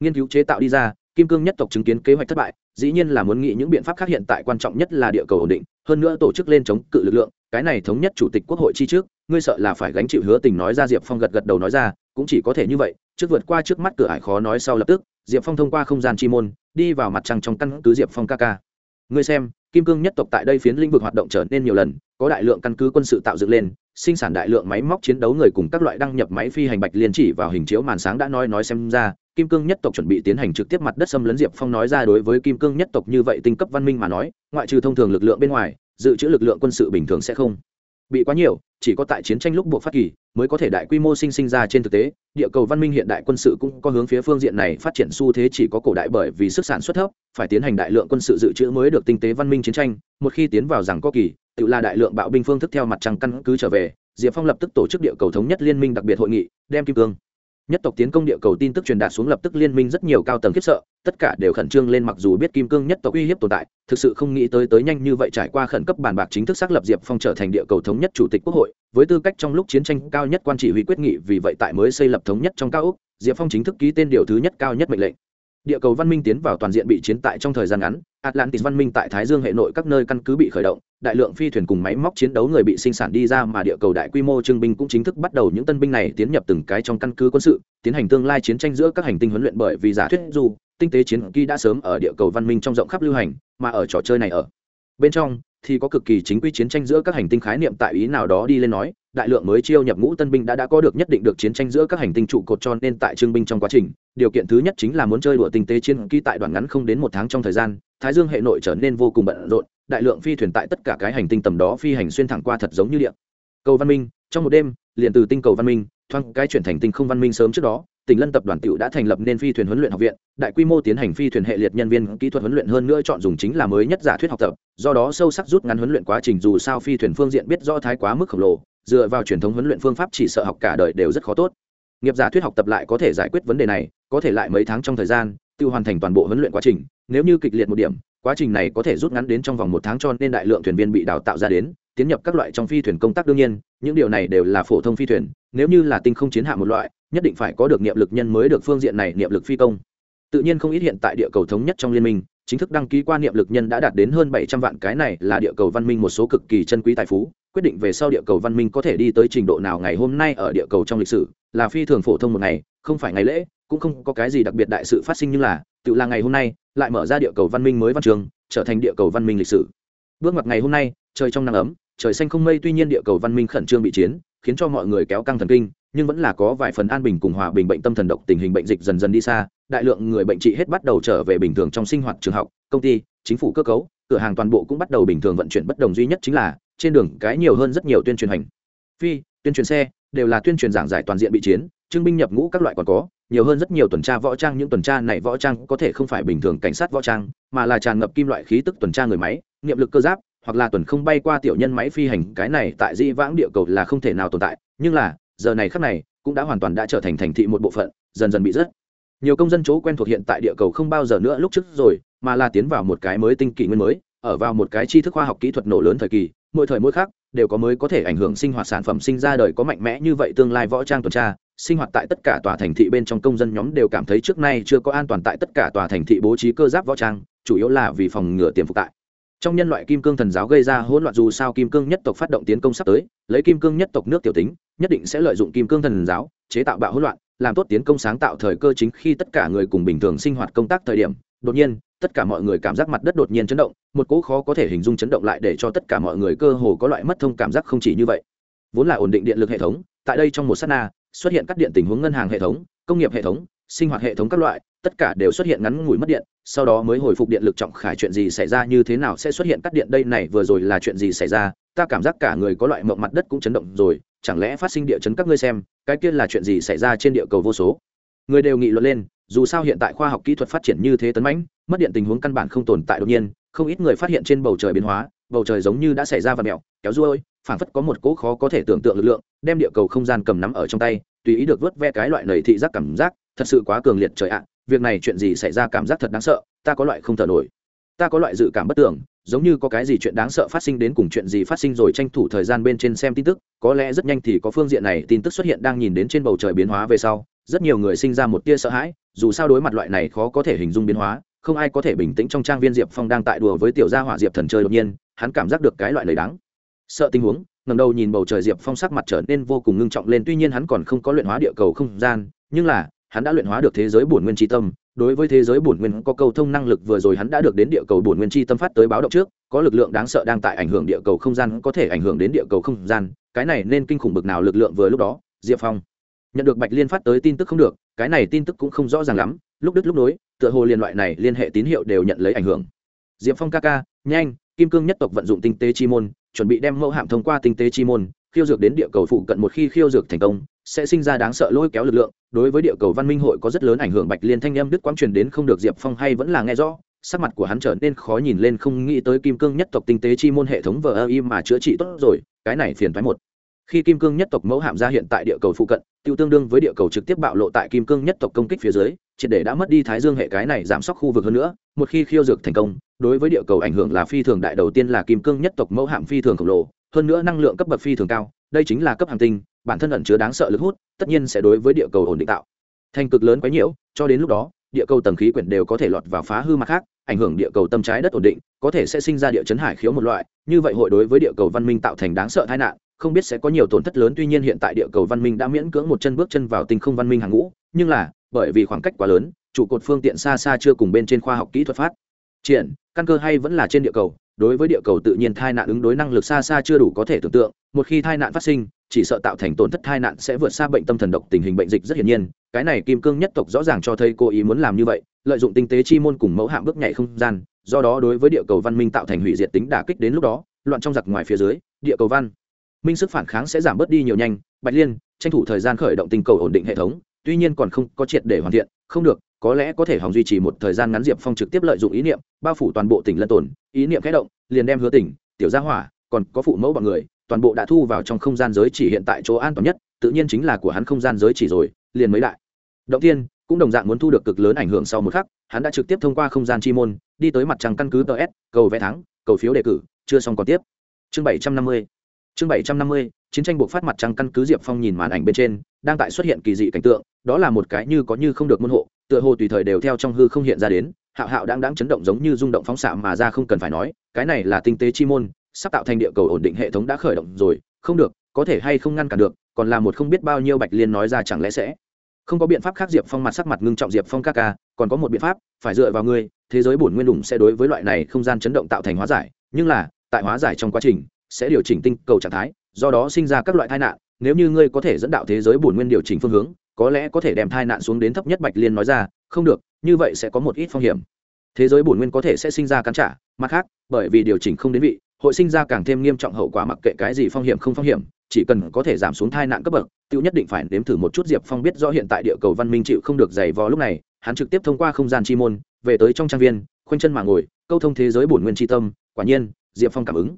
Nghiên cứu chế tạo đi ra, kim cương nhất tộc chứng kiến kế hoạch thất bại, dĩ nhiên là muốn nghĩ những biện pháp khác hiện tại quan trọng nhất là địa cầu ổn định, hơn nữa tổ chức lên chống cự lực lượng, cái này thống nhất chủ tịch quốc hội chi trước ngươi sợ là phải gánh chịu hứa tình nói ra, diệp phong gật gật đầu nói ra, cũng chỉ có thể như vậy, trước vượt qua trước mắt cửa ải khó nói sau lập tức, diệp phong thông qua không gian chi môn, đi vào mặt trăng trong căn cứ diệp phong ca ca. Ngươi xem, kim cương nhất tộc tại đây phiến lĩnh vực hoạt động trở nên nhiều lần, có đại lượng căn cứ quân sự tạo dựng lên, sinh sản đại lượng máy móc chiến đấu người cùng các loại đăng nhập máy phi hành bạch liên chỉ vào hình chiếu màn sáng đã nói nói xem ra, kim cương nhất tộc chuẩn bị tiến hành trực tiếp mặt đất xâm lấn, diệp phong nói ra đối với kim cương nhất tộc như vậy tinh cấp văn minh mà nói, ngoại trừ thông thường lực lượng bên ngoài, dự trữ lực lượng quân sự bình thường sẽ không bị quá nhiều chỉ có tại chiến tranh lúc buộc phát kỳ mới có thể đại quy mô sinh sinh ra trên thực tế. Địa cầu văn minh hiện đại quân sự cũng có hướng phía phương diện này phát triển xu thế chỉ có cổ đại bởi vì sức sản xuất thấp, phải tiến hành đại lượng quân sự dự trữ mới được tinh tế văn minh chiến tranh. Một khi tiến vào rằng có kỳ, tự là đại lượng bạo binh phương thức theo mặt trăng căn cứ trở về. Diệp phong lập tức tổ chức địa cầu thống nhất liên minh đặc biệt hội nghị, đem kim cương nhất tộc tiến công địa cầu tin tức truyền đạt xuống lập tức liên minh rất nhiều cao tầng khiếp sợ, tất cả đều khẩn trương lên mặc dù biết kim cương nhất tộc uy hiếp tồn tại, thực sự không nghĩ tới tới nhanh như vậy trải qua khẩn cấp bàn bạc chính thức xác lập diệp phong trở thành địa cầu thống nhất chủ tịch quốc hội, với tư cách trong lúc chiến tranh cao nhất quan chỉ huy quyết nghị vì vậy tại mới xây lập thống nhất trong cao úc diệp phong chính thức ký tên điều thứ nhất cao nhất mệnh lệnh. Địa cầu văn minh tiến vào toàn diện bị chiến tại trong thời gian ngắn atlantis văn minh tại thái dương hệ nội các nơi căn cứ bị khởi động, đại lượng phi thuyền cùng máy móc chiến đấu người bị sinh sản đi ra mà địa cầu đại quy mô trưng binh cũng chính thức bắt đầu những tân binh này tiến nhập từng cái trong căn cứ quân sự, tiến hành tương lai chiến tranh giữa các hành tinh huấn luyện bởi vì giả thuyết dù, tinh tế chiến kỹ đã sớm ở địa cầu văn minh trong rộng khắp lưu hành, mà ở trò chơi này ở bên trong thì có cực kỳ chính quy chiến tranh giữa các hành tinh khái niệm tại ý nào đó đi lên nói, đại lượng mới chiêu nhập ngũ tân binh đã đã có được nhất định được chiến tranh giữa các hành tinh trụ cột cho nên tại trương binh trong quá trình, điều kiện thứ nhất chính là muốn chơi đùa tinh tế chiến kỹ tại đoạn ngắn không đến một tháng trong thời gian, thái dương hệ nội trở nên vô cùng bận rộn, đại lượng phi thuyền tại tất cả cái hành tinh tầm đó phi hành xuyên thẳng qua thật giống như điện. Cầu văn minh, trong một đêm, liền từ tinh cầu văn minh, thoáng cái chuyển thành tinh không văn minh sớm trước đó tỉnh lân tập đoàn tiểu đã thành lập nên phi thuyền huấn luyện học viện, đại quy mô tiến hành phi thuyền hệ liệt nhân viên kỹ thuật huấn luyện hơn nữa chọn dùng chính là mới nhất giả thuyết học tập, do đó sâu sắc rút ngắn huấn luyện quá trình dù sao phi thuyền phương diện biết do thái quá mức khổng lồ, dựa vào truyền thống huấn luyện phương pháp chỉ sợ học cả đời đều rất khó tốt. Nghiệp giả thuyết học tập lại có thể giải quyết vấn đề này, có thể lại mấy tháng trong thời gian tự hoàn thành toàn bộ huấn luyện quá trình, nếu như kịch liệt một điểm, quá trình này có thể rút ngắn đến trong vòng một tháng cho nên đại lượng thuyền viên bị đào tạo ra đến tiến nhập các loại trong phi thuyền công tác đương nhiên, những điều này đều là phổ thông phi thuyền, nếu như là tinh không chiến hạm một loại, nhất định phải có được niệm lực nhân mới được phương diện này niệm lực phi công. Tự nhiên không ít hiện tại địa cầu thống nhất trong liên minh, chính thức đăng ký qua niệm lực nhân đã đạt đến hơn bảy trăm vạn, cái này là địa cầu văn minh một số cực kỳ chân quý tài phú, quyết định về sau địa cầu văn minh có thể đi tới trình độ nào ngày hôm nay ở địa cầu trong lịch sử, là phi thường phổ thông một ngày, không phải ngày lễ, cũng không có cái gì đặc biệt đại sự phát sinh như là, tự là ngày hôm nay, lại mở ra địa cầu văn minh mới văn trường, trở thành địa cầu văn minh lịch sử. Bước ngoặt ngày hôm nay, trời trong nắng ấm trời xanh không mây, tuy nhiên địa cầu văn minh khẩn trương bị chiến, khiến cho mọi người kéo căng thần kinh, nhưng vẫn là có vài phần an bình cùng hòa bình bệnh tâm thần độc, tình hình bệnh dịch dần dần đi xa, đại lượng người bệnh trị hết bắt đầu trở về bình thường trong sinh hoạt trường học, công ty, chính phủ cơ cấu, cửa hàng toàn bộ cũng bắt đầu bình thường vận chuyển bất đồng, duy nhất chính là trên đường cái nhiều hơn rất nhiều tuyên truyền hành. Phi, tuyên truyền xe, đều là tuyên truyền giảng giải toàn diện bị chiến trưng binh nhập ngũ các loại còn có, nhiều hơn rất nhiều tuần tra võ trang, những tuần tra này võ trang có thể không phải bình thường cảnh sát võ trang, mà là tràn ngập kim loại khí tức tuần tra người máy, niệm lực cơ giáp hoặc là tuần không bay qua tiểu nhân máy phi hành, cái này tại di vãng địa cầu là không thể nào tồn tại. Nhưng là, giờ này khắc này, cũng đã hoàn toàn đã trở thành thành thị một bộ phận, dần dần bị rớt. Nhiều công dân chỗ quen thuộc hiện tại địa cầu không bao giờ nữa lúc trước rồi, mà là tiến vào một cái mới tinh kỷ nguyên mới, ở vào một cái tri thức khoa học kỹ thuật nổ lớn thời kỳ, mỗi thời mỗi khác đều có mới có thể ảnh hưởng sinh hoạt sản phẩm sinh ra đời có mạnh mẽ như vậy tương lai võ trang tuần tra, sinh hoạt tại tất cả tòa thành thị bên trong công dân nhóm đều cảm thấy trước nay chưa có an toàn tại tất cả tòa thành thị bố trí cơ giáp võ trang, chủ yếu là vì phòng ngừa tiềm phục tại trong nhân loại kim cương thần giáo gây ra hỗn loạn dù sao kim cương nhất tộc phát động tiến công sắp tới, lấy kim cương nhất tộc nước tiểu tính, nhất định sẽ lợi dụng kim cương thần giáo, chế tạo bạo hỗn loạn, làm tốt tiến công sáng tạo thời cơ chính khi tất cả người cùng bình thường sinh hoạt công tác thời điểm. Đột nhiên, tất cả mọi người cảm giác mặt đất đột nhiên chấn động, một cỗ khó có thể hình dung chấn động lại để cho tất cả mọi người cơ hồ có loại mất thông cảm giác không chỉ như vậy. Vốn là ổn định điện lực hệ thống, tại đây trong một s á t na, xuất hiện các điện tình huống ngân hàng hệ thống, công nghiệp hệ thống, sinh hoạt hệ thống các loại tất cả đều xuất hiện ngắn ngủi mất điện, sau đó mới hồi phục điện lực trọng khải chuyện gì xảy ra, như thế nào sẽ xuất hiện cắt điện, đây này vừa rồi là chuyện gì xảy ra? Ta cảm giác cả người có loại mộng mặt đất cũng chấn động rồi, chẳng lẽ phát sinh địa chấn các ngươi xem, cái kia là chuyện gì xảy ra trên địa cầu vô số? Người đều nghị luận lên, dù sao hiện tại khoa học kỹ thuật phát triển như thế tấn mãnh, mất điện tình huống căn bản không tồn tại đột nhiên, không ít người phát hiện trên bầu trời biến hóa, bầu trời giống như đã xảy ra và mẹo, kéo ruôi, phảng phất có một cỗ khó có thể tưởng tượng lực lượng, đem địa cầu không gian cầm nắm ở trong tay, tùy ý được vớt ve cái loại nầy thị giác cảm giác, thật sự quá cường liệt trời ạ việc này chuyện gì xảy ra cảm giác thật đáng sợ, ta có loại không thở nổi. Ta có loại dự cảm bất tưởng giống như có cái gì chuyện đáng sợ phát sinh đến cùng chuyện gì phát sinh rồi tranh thủ thời gian bên trên xem tin tức, có lẽ rất nhanh thì có phương diện này tin tức xuất hiện đang nhìn đến trên bầu trời biến hóa về sau, rất nhiều người sinh ra một tia sợ hãi, dù sao đối mặt loại này khó có thể hình dung biến hóa, không ai có thể bình tĩnh trong trang viên diệp phong đang tại đùa với tiểu gia hỏa diệp thần chơi đột nhiên, hắn cảm giác được cái loại lời đáng sợ tình huống ngầm đầu nhìn bầu trời diệp phong sắc mặt trở nên vô cùng ngưng trọng lên, tuy nhiên hắn còn không có luyện hóa địa cầu không gian, nhưng là hắn đã luyện hóa được thế giới bổn nguyên tri tâm, đối với thế giới bổn nguyên có cầu thông năng lực vừa rồi hắn đã được đến địa cầu bổn nguyên tri tâm phát tới báo động trước, có lực lượng đáng sợ đang tại ảnh hưởng địa cầu không gian, có thể ảnh hưởng đến địa cầu không gian, cái này nên kinh khủng bực nào lực lượng vừa lúc đó, diệp phong. Nhận được bạch liên phát tới tin tức không được, cái này tin tức cũng không rõ ràng lắm, lúc đứt lúc nối, tựa hồ liên loại này liên hệ tín hiệu đều nhận lấy ảnh hưởng. Diệp phong ca ca, nhanh, kim cương nhất tộc vận dụng tinh tế chi môn, chuẩn bị đem mẫu hạm thông qua tinh tế chi môn, khiêu dược đến địa cầu phụ cận một khi khiêu dược thành công sẽ sinh ra đáng sợ lôi kéo lực lượng. Đối với địa cầu văn minh hội có rất lớn ảnh hưởng, bạch liên thanh em đức quang truyền đến không được diệp phong hay vẫn là nghe rõ. Sắc mặt của hắn trở nên khó nhìn lên, không nghĩ tới kim cương nhất tộc tinh tế chi môn hệ thống vờ ơ im mà chữa trị tốt rồi, cái này phiền thoái một. Khi kim cương nhất tộc mẫu hạm ra hiện tại địa cầu phụ cận, tiêu tương đương với địa cầu trực tiếp bạo lộ tại kim cương nhất tộc công kích phía dưới, triệt để đã mất đi thái dương hệ cái này giảm sốc khu vực hơn nữa. Một khi khiêu dược thành công, đối với địa cầu ảnh hưởng là phi thường đại, đầu tiên là kim cương nhất tộc mẫu hạm phi thường khổng lồ, hơn nữa năng lượng cấp bậc phi thường cao, đây chính là cấp hàng tinh bản thân ẩn chứa đáng sợ lực hút, tất nhiên sẽ đối với địa cầu ổn định tạo. Thành cực lớn quá nhiễu, cho đến lúc đó, địa cầu tầng khí quyển đều có thể lọt vào phá hư mặt khác, ảnh hưởng địa cầu tâm trái đất ổn định, có thể sẽ sinh ra địa chấn hải khiếu một loại. Như vậy hội đối với địa cầu văn minh tạo thành đáng sợ tai nạn, không biết sẽ có nhiều tổn thất lớn. Tuy nhiên hiện tại địa cầu văn minh đã miễn cưỡng một chân bước chân vào tinh không văn minh hàng ngũ, nhưng là, bởi vì khoảng cách quá lớn, trụ cột phương tiện xa xa chưa cùng bên trên khoa học kỹ thuật phát triển, căn cơ hay vẫn là trên địa cầu. Đối với địa cầu tự nhiên tai nạn ứng đối năng lực xa xa chưa đủ có thể tưởng tượng, một khi tai nạn phát sinh chỉ sợ tạo thành tổn thất tai nạn sẽ vượt xa bệnh tâm thần độc tình hình bệnh dịch rất hiển nhiên, cái này kim cương nhất tộc rõ ràng cho thấy cô ý muốn làm như vậy, lợi dụng tinh tế chi môn cùng mẫu hạng bước nhảy không gian, do đó đối với địa cầu văn minh tạo thành hủy diệt tính đả kích đến lúc đó, loạn trong giặc ngoài phía dưới, địa cầu văn minh sức phản kháng sẽ giảm bớt đi nhiều nhanh, bạch liên, tranh thủ thời gian khởi động tinh cầu ổn định hệ thống, tuy nhiên còn không có triệt để hoàn thiện, không được, có lẽ có thể hòng duy trì một thời gian ngắn diệp phong trực tiếp lợi dụng ý niệm, bao phủ toàn bộ tỉnh lân tồn ý niệm khẽ động, liền đem hứa tỉnh, tiểu gia hỏa, còn có phụ mẫu bọn người toàn bộ đã thu vào trong không gian giới chỉ hiện tại chỗ an toàn nhất, tự nhiên chính là của hắn không gian giới chỉ rồi, liền mới đại. Động tiên, cũng đồng dạng muốn thu được cực lớn ảnh hưởng sau một khắc, hắn đã trực tiếp thông qua không gian chi môn, đi tới mặt trăng căn cứ ts cầu vẽ thắng, cầu phiếu đề cử, chưa xong còn tiếp. Chương bảy trăm năm mươi. Chương bảy trăm năm mươi, chiến tranh buộc phát mặt trăng căn cứ diệp phong nhìn màn ảnh bên trên, đang tại xuất hiện kỳ dị cảnh tượng, đó là một cái như có như không được môn hộ, tựa hồ tùy thời đều theo trong hư không hiện ra đến, hạo hạo đang đang chấn động giống như rung động phóng xạ mà ra không cần phải nói, cái này là tinh tế chi môn sắp tạo thành địa cầu ổn định hệ thống đã khởi động rồi, không được, có thể hay không ngăn cản được, còn là một không biết bao nhiêu bạch liên nói ra chẳng lẽ sẽ. Không có biện pháp khác diệp phong mặt sắc mặt ngưng trọng diệp phong ca ca, còn có một biện pháp, phải dựa vào ngươi, thế giới bổn nguyên đủng sẽ đối với loại này không gian chấn động tạo thành hóa giải, nhưng là, tại hóa giải trong quá trình, sẽ điều chỉnh tinh cầu trạng thái, do đó sinh ra các loại tai nạn, nếu như ngươi có thể dẫn đạo thế giới bổn nguyên điều chỉnh phương hướng, có lẽ có thể đem tai nạn xuống đến thấp nhất bạch liên nói ra, không được, như vậy sẽ có một ít phong hiểm. Thế giới bổn nguyên có thể sẽ sinh ra cắn trả, mặt khác, bởi vì điều chỉnh không đến vị hội sinh ra càng thêm nghiêm trọng hậu quả mặc kệ cái gì phong hiểm không phong hiểm, chỉ cần có thể giảm xuống tai nạn cấp bậc, tiêu nhất định phải nếm thử một chút diệp phong biết rõ hiện tại địa cầu văn minh chịu không được dày vò lúc này, hắn trực tiếp thông qua không gian chi môn, về tới trong trang viên, khoanh chân mà ngồi, câu thông thế giới bổn nguyên tri tâm, quả nhiên, diệp phong cảm ứng.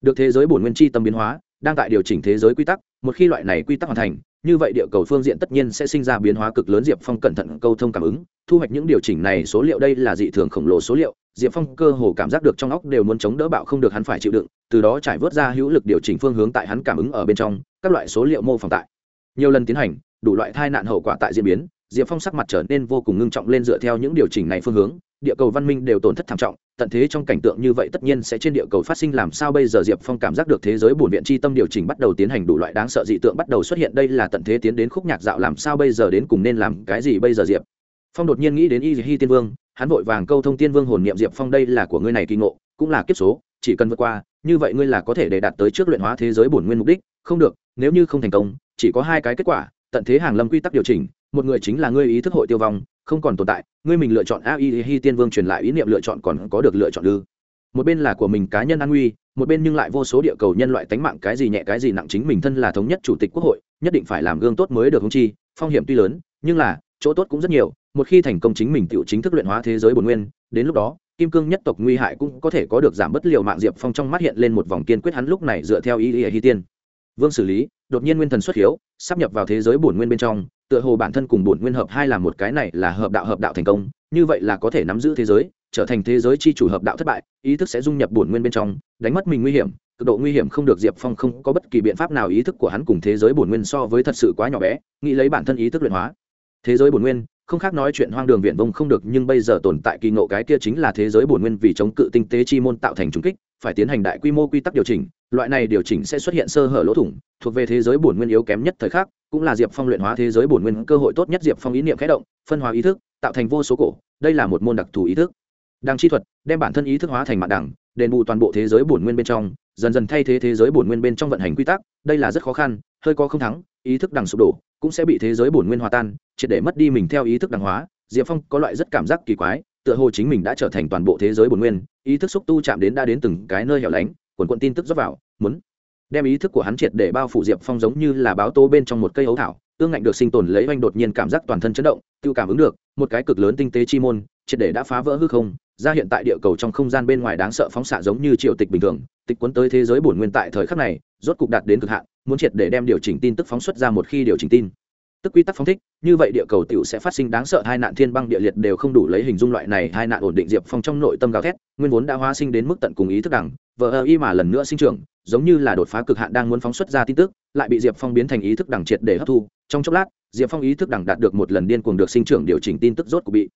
Được thế giới bổn nguyên tri tâm biến hóa, đang tại điều chỉnh thế giới quy tắc, một khi loại này quy tắc hoàn thành, như vậy địa cầu phương diện tất nhiên sẽ sinh ra biến hóa cực lớn, diệp phong cẩn thận câu thông cảm ứng, thu hoạch những điều chỉnh này, số liệu đây là dị thường khổng lồ số liệu diệp phong cơ hồ cảm giác được trong óc đều muốn chống đỡ bạo không được hắn phải chịu đựng, từ đó trải vớt ra hữu lực điều chỉnh phương hướng tại hắn cảm ứng ở bên trong, các loại số liệu mô phỏng tại. Nhiều lần tiến hành, đủ loại tai nạn hậu quả tại diễn biến, diệp phong sắc mặt trở nên vô cùng ngưng trọng lên dựa theo những điều chỉnh này phương hướng, địa cầu văn minh đều tổn thất thảm trọng, tận thế trong cảnh tượng như vậy tất nhiên sẽ trên địa cầu phát sinh làm sao bây giờ diệp phong cảm giác được thế giới bổn viện tri tâm điều chỉnh bắt đầu tiến hành đủ loại đáng sợ dị tượng bắt đầu xuất hiện, đây là tận thế tiến đến khúc nhạc dạo làm sao bây giờ đến cùng nên làm cái gì bây giờ diệp? Phong đột nhiên nghĩ đến y hi tiên vương hắn vội vàng câu thông tiên vương hồn niệm diệp phong đây là của ngươi này kỳ ngộ, cũng là kiếp số, chỉ cần vượt qua, như vậy ngươi là có thể để đạt tới trước luyện hóa thế giới bổn nguyên mục đích, không được, nếu như không thành công, chỉ có hai cái kết quả, tận thế hàng lâm quy tắc điều chỉnh, một người chính là ngươi ý thức hội tiêu vong, không còn tồn tại, ngươi mình lựa chọn a i hi tiên vương truyền lại ý niệm lựa chọn còn có được lựa chọn ư? Một bên là của mình cá nhân an nguy, một bên nhưng lại vô số địa cầu nhân loại tánh mạng cái gì nhẹ cái gì nặng chính mình thân là thống nhất chủ tịch quốc hội, nhất định phải làm gương tốt mới được không chi, phong hiểm tuy lớn, nhưng là chỗ tốt cũng rất nhiều, một khi thành công chính mình tự chính thức luyện hóa thế giới bồn nguyên, đến lúc đó, kim cương nhất tộc nguy hại cũng có thể có được giảm bất liều mạng diệp phong trong mắt hiện lên một vòng kiên quyết hắn lúc này dựa theo ý ý hi tiên. Vương xử lý, đột nhiên nguyên thần xuất hiếu, sắp nhập vào thế giới bổn nguyên bên trong, tựa hồ bản thân cùng bổn nguyên hợp hai là một cái này là hợp đạo hợp đạo thành công, như vậy là có thể nắm giữ thế giới, trở thành thế giới chi chủ hợp đạo thất bại, ý thức sẽ dung nhập bổn nguyên bên trong, đánh mất mình nguy hiểm, cực độ nguy hiểm không được diệp phong không có bất kỳ biện pháp nào ý thức của hắn cùng thế giới bổn nguyên so với thật sự quá nhỏ bé, nghĩ lấy bản thân ý thức luyện hóa thế giới bổn nguyên, không khác nói chuyện hoang đường viện vông không được, nhưng bây giờ tồn tại kỳ ngộ cái kia chính là thế giới bổn nguyên vì chống cự tinh tế chi môn tạo thành trung kích, phải tiến hành đại quy mô quy tắc điều chỉnh, loại này điều chỉnh sẽ xuất hiện sơ hở lỗ thủng, thuộc về thế giới bổn nguyên yếu kém nhất thời khắc, cũng là diệp phong luyện hóa thế giới bổn nguyên cơ hội tốt nhất diệp phong ý niệm khẽ động, phân hóa ý thức, tạo thành vô số cổ, đây là một môn đặc thù ý thức. Đăng chi thuật, đem bản thân ý thức hóa thành mặt đẳng, đền bù toàn bộ thế giới bổn nguyên bên trong dần dần thay thế thế giới bổn nguyên bên trong vận hành quy tắc, đây là rất khó khăn, hơi có không thắng, ý thức đằng sụp đổ cũng sẽ bị thế giới bổn nguyên hòa tan, triệt để mất đi mình theo ý thức đằng hóa. Diệp phong có loại rất cảm giác kỳ quái, tựa hồ chính mình đã trở thành toàn bộ thế giới bổn nguyên, ý thức xúc tu chạm đến đã đến từng cái nơi hẻo lánh, quần quận tin tức dốc vào, muốn đem ý thức của hắn triệt để bao phủ diệp phong giống như là báo tố bên trong một cây ấu thảo ương ngạnh được sinh tồn lấy oanh đột nhiên cảm giác toàn thân chấn động tự cảm ứng được, một cái cực lớn tinh tế chi môn, triệt để đã phá vỡ hư không, ra hiện tại địa cầu trong không gian bên ngoài đáng sợ phóng xạ giống như triệu tịch bình thường tịch cuốn tới thế giới bổn nguyên tại thời khắc này, rốt cục đạt đến cực hạn, muốn triệt để đem điều chỉnh tin tức phóng xuất ra một khi điều chỉnh tin. Tức quy tắc phóng thích, như vậy địa cầu tiểu sẽ phát sinh đáng sợ hai nạn thiên băng địa liệt đều không đủ lấy hình dung loại này hai nạn ổn định diệp phong trong nội tâm gào thét, nguyên vốn đã hóa sinh đến mức tận cùng ý thức đẳng vờ ơ y mà lần nữa sinh trưởng, giống như là đột phá cực hạn đang muốn phóng xuất ra tin tức, lại bị diệp phong biến thành ý thức đẳng triệt để hấp thu. Trong chốc lát, diệp phong ý thức đẳng đạt được một lần điên cuồng được sinh trưởng điều chỉnh tin tức rốt của bị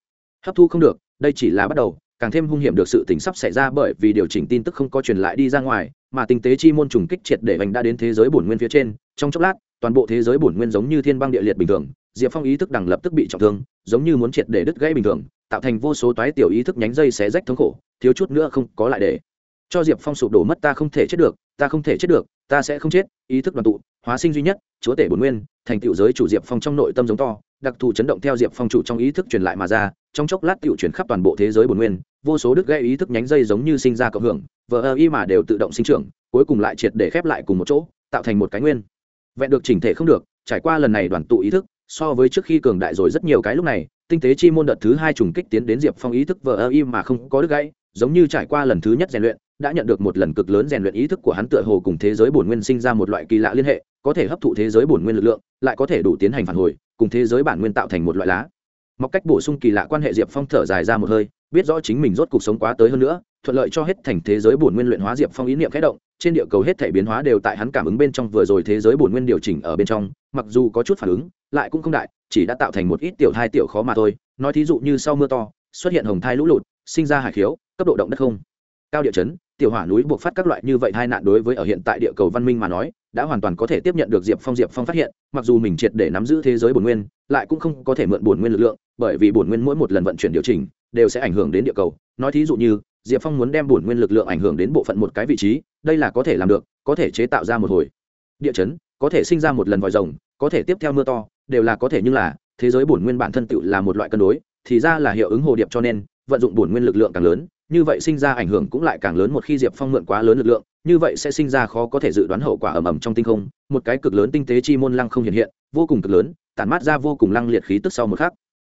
hấp thu không được, đây chỉ là bắt đầu càng thêm hung hiểm được sự tình sắp xảy ra bởi vì điều chỉnh tin tức không có truyền lại đi ra ngoài, mà tinh tế chi môn trùng kích triệt để vành đã đến thế giới bổn nguyên phía trên. Trong chốc lát, toàn bộ thế giới bổn nguyên giống như thiên băng địa liệt bình thường, diệp phong ý thức đằng lập tức bị trọng thương, giống như muốn triệt để đứt gãy bình thường, tạo thành vô số toái tiểu ý thức nhánh dây xé rách thống khổ, thiếu chút nữa không có lại để. Cho diệp phong sụp đổ mất ta không thể chết được, ta không thể chết được, ta sẽ không chết, ý thức đoàn tụ, hóa sinh duy nhất, chúa tể bổn nguyên, thành tựu giới chủ diệp phong trong nội tâm giống to đặc thù chấn động theo diệp phong chủ trong ý thức truyền lại mà ra, trong chốc lát tựu chuyển khắp toàn bộ thế giới bồn nguyên, vô số đứt gây ý thức nhánh dây giống như sinh ra cộng hưởng, vờ ơ y mà đều tự động sinh trưởng, cuối cùng lại triệt để khép lại cùng một chỗ, tạo thành một cái nguyên. Vẹn được chỉnh thể không được, trải qua lần này đoàn tụ ý thức, so với trước khi cường đại rồi rất nhiều cái lúc này, tinh tế chi môn đợt thứ hai trùng kích tiến đến diệp phong ý thức vờ ơ y mà không có đứt gãy, giống như trải qua lần thứ nhất rèn luyện, đã nhận được một lần cực lớn rèn luyện ý thức của hắn tựa hồ cùng thế giới bổn nguyên sinh ra một loại kỳ lạ liên hệ, có thể hấp thụ thế giới bổn nguyên lực lượng, lại có thể đủ tiến hành phản hồi cùng thế giới bản nguyên tạo thành một loại lá. Mọc cách bổ sung kỳ lạ quan hệ diệp phong thở dài ra một hơi, biết rõ chính mình rốt cuộc sống quá tới hơn nữa, thuận lợi cho hết thành thế giới bổn nguyên luyện hóa diệp phong ý niệm khẽ động, trên địa cầu hết thể biến hóa đều tại hắn cảm ứng bên trong vừa rồi thế giới bổn nguyên điều chỉnh ở bên trong, mặc dù có chút phản ứng, lại cũng không đại, chỉ đã tạo thành một ít tiểu thai tiểu khó mà thôi. Nói thí dụ như sau mưa to, xuất hiện hồng thai lũ lụt, sinh ra hải khiếu, cấp độ động đất không. Cao địa chấn, tiểu hỏa núi buộc phát các loại như vậy hai nạn đối với ở hiện tại địa cầu văn minh mà nói đã hoàn toàn có thể tiếp nhận được diệp phong diệp phong phát hiện, mặc dù mình triệt để nắm giữ thế giới bổn nguyên, lại cũng không có thể mượn bổn nguyên lực lượng, bởi vì bổn nguyên mỗi một lần vận chuyển điều chỉnh, đều sẽ ảnh hưởng đến địa cầu. Nói thí dụ như, diệp phong muốn đem bổn nguyên lực lượng ảnh hưởng đến bộ phận một cái vị trí, đây là có thể làm được, có thể chế tạo ra một hồi. Địa chấn, có thể sinh ra một lần vòi rồng, có thể tiếp theo mưa to, đều là có thể nhưng là, thế giới bổn nguyên bản thân tự là một loại cân đối, thì ra là hiệu ứng hồ điệp cho nên, vận dụng bổn nguyên lực lượng càng lớn như vậy sinh ra ảnh hưởng cũng lại càng lớn một khi diệp phong mượn quá lớn lực lượng, như vậy sẽ sinh ra khó có thể dự đoán hậu quả ầm ầm trong tinh không, một cái cực lớn tinh tế chi môn lăng không hiện hiện, vô cùng cực lớn, tản mát ra vô cùng lăng liệt khí tức sau một khắc.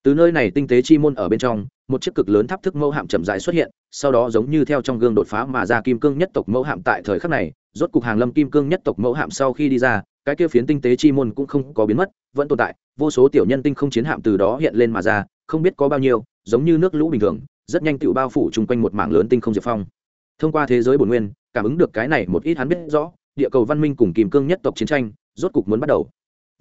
Từ nơi này tinh tế chi môn ở bên trong, một chiếc cực lớn tháp thức mẫu hạm chậm dài xuất hiện, sau đó giống như theo trong gương đột phá mà ra kim cương nhất tộc mẫu hạm tại thời khắc này, rốt cục hàng lâm kim cương nhất tộc mẫu hạm sau khi đi ra, cái kia phiến tinh tế chi môn cũng không có biến mất, vẫn tồn tại, vô số tiểu nhân tinh không chiến hạm từ đó hiện lên mà ra, không biết có bao nhiêu, giống như nước lũ bình thường rất nhanh tựu bao phủ chung quanh một mảng lớn tinh không diệp phong. Thông qua thế giới bồn nguyên, cảm ứng được cái này một ít hắn biết rõ, địa cầu văn minh cùng kìm cương nhất tộc chiến tranh, rốt cục muốn bắt đầu.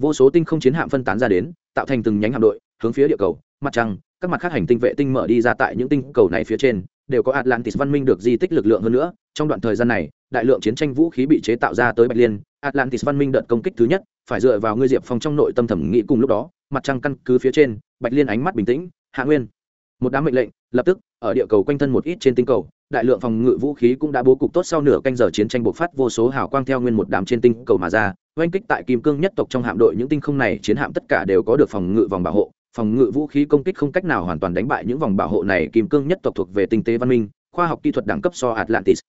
Vô số tinh không chiến hạm phân tán ra đến, tạo thành từng nhánh hạm đội, hướng phía địa cầu, mặt trăng, các mặt khác hành tinh vệ tinh mở đi ra tại những tinh cầu này phía trên, đều có atlantis văn minh được di tích lực lượng hơn nữa. Trong đoạn thời gian này, đại lượng chiến tranh vũ khí bị chế tạo ra tới bạch liên, atlantis văn minh đợt công kích thứ nhất, phải dựa vào ngươi diệp phong trong nội tâm thẩm nghĩ cùng lúc đó, mặt trăng căn cứ phía trên, bạch liên ánh mắt bình tĩnh, hạ nguyên một đám mệnh lệnh, lập tức, ở địa cầu quanh thân một ít trên tinh cầu, đại lượng phòng ngự vũ khí cũng đã bố cục tốt sau nửa canh giờ chiến tranh bộc phát vô số hào quang theo nguyên một đám trên tinh cầu mà ra, oanh kích tại kim cương nhất tộc trong hạm đội, những tinh không này, chiến hạm tất cả đều có được phòng ngự vòng bảo hộ, phòng ngự vũ khí công kích không cách nào hoàn toàn đánh bại những vòng bảo hộ này, kim cương nhất tộc thuộc về tinh tế văn minh, khoa học kỹ thuật đẳng cấp so atlantis.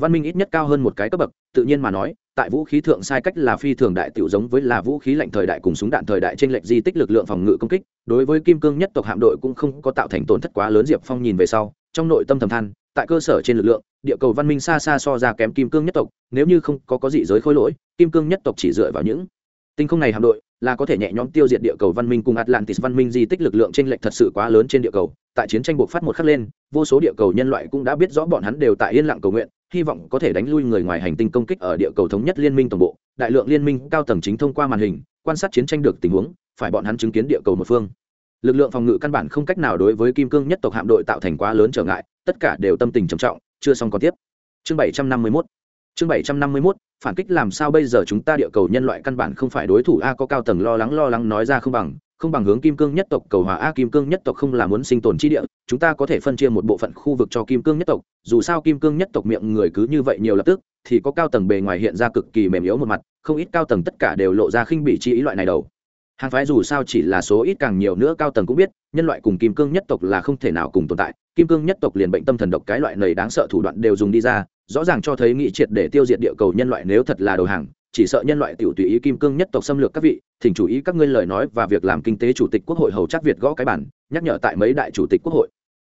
Văn minh ít nhất cao hơn một cái cấp bậc, tự nhiên mà nói tại vũ khí thượng sai cách là phi thường đại tiểu giống với là vũ khí lạnh thời đại cùng súng đạn thời đại trên lệch di tích lực lượng phòng ngự công kích. Đối với kim cương nhất tộc hạm đội cũng không có tạo thành tổn thất quá lớn, diệp phong nhìn về sau, trong nội tâm thầm than, tại cơ sở trên lực lượng, địa cầu văn minh xa xa so ra kém kim cương nhất tộc, nếu như không có có gì giới khối lỗi, kim cương nhất tộc chỉ dựa vào những tinh không này hạm đội là có thể nhẹ nhõm tiêu diệt địa cầu văn minh cùng atlantis văn minh di tích lực lượng trên lệch thật sự quá lớn trên địa cầu. Tại chiến tranh buộc phát một khắc lên, vô số địa cầu nhân loại cũng đã biết rõ bọn hắn đều tại yên lặng cầu nguyện hy vọng có thể đánh lui người ngoài hành tinh công kích ở địa cầu thống nhất liên minh tổng bộ, đại lượng liên minh cao tầng chính thông qua màn hình, quan sát chiến tranh được tình huống, phải bọn hắn chứng kiến địa cầu một phương. Lực lượng phòng ngự căn bản không cách nào đối với kim cương nhất tộc hạm đội tạo thành quá lớn trở ngại, tất cả đều tâm tình trầm trọng, chưa xong còn tiếp. Chương bảy trăm năm mươi mốt. Chương bảy trăm năm mươi mốt, phản kích làm sao bây giờ chúng ta địa cầu nhân loại căn bản không phải đối thủ a có cao tầng lo lắng lo lắng nói ra không bằng không bằng hướng kim cương nhất tộc, cầu hòa a kim cương nhất tộc không là muốn sinh tồn chi địa, chúng ta có thể phân chia một bộ phận khu vực cho kim cương nhất tộc, dù sao kim cương nhất tộc miệng người cứ như vậy nhiều lập tức, thì có cao tầng bề ngoài hiện ra cực kỳ mềm yếu một mặt, không ít cao tầng tất cả đều lộ ra khinh bị chi ý loại này đầu. Hàng phái dù sao chỉ là số ít càng nhiều nữa cao tầng cũng biết, nhân loại cùng kim cương nhất tộc là không thể nào cùng tồn tại, kim cương nhất tộc liền bệnh tâm thần độc cái loại này đáng sợ thủ đoạn đều dùng đi ra, rõ ràng cho thấy nghị triệt để tiêu diệt địa cầu nhân loại nếu thật là đầu hàng chỉ sợ nhân loại tiểu tùy ý kim cương nhất tộc xâm lược các vị, thỉnh chú ý các ngươi lời nói và việc làm kinh tế chủ tịch quốc hội hầu chắc việt gõ cái bản, nhắc nhở tại mấy đại chủ tịch quốc hội.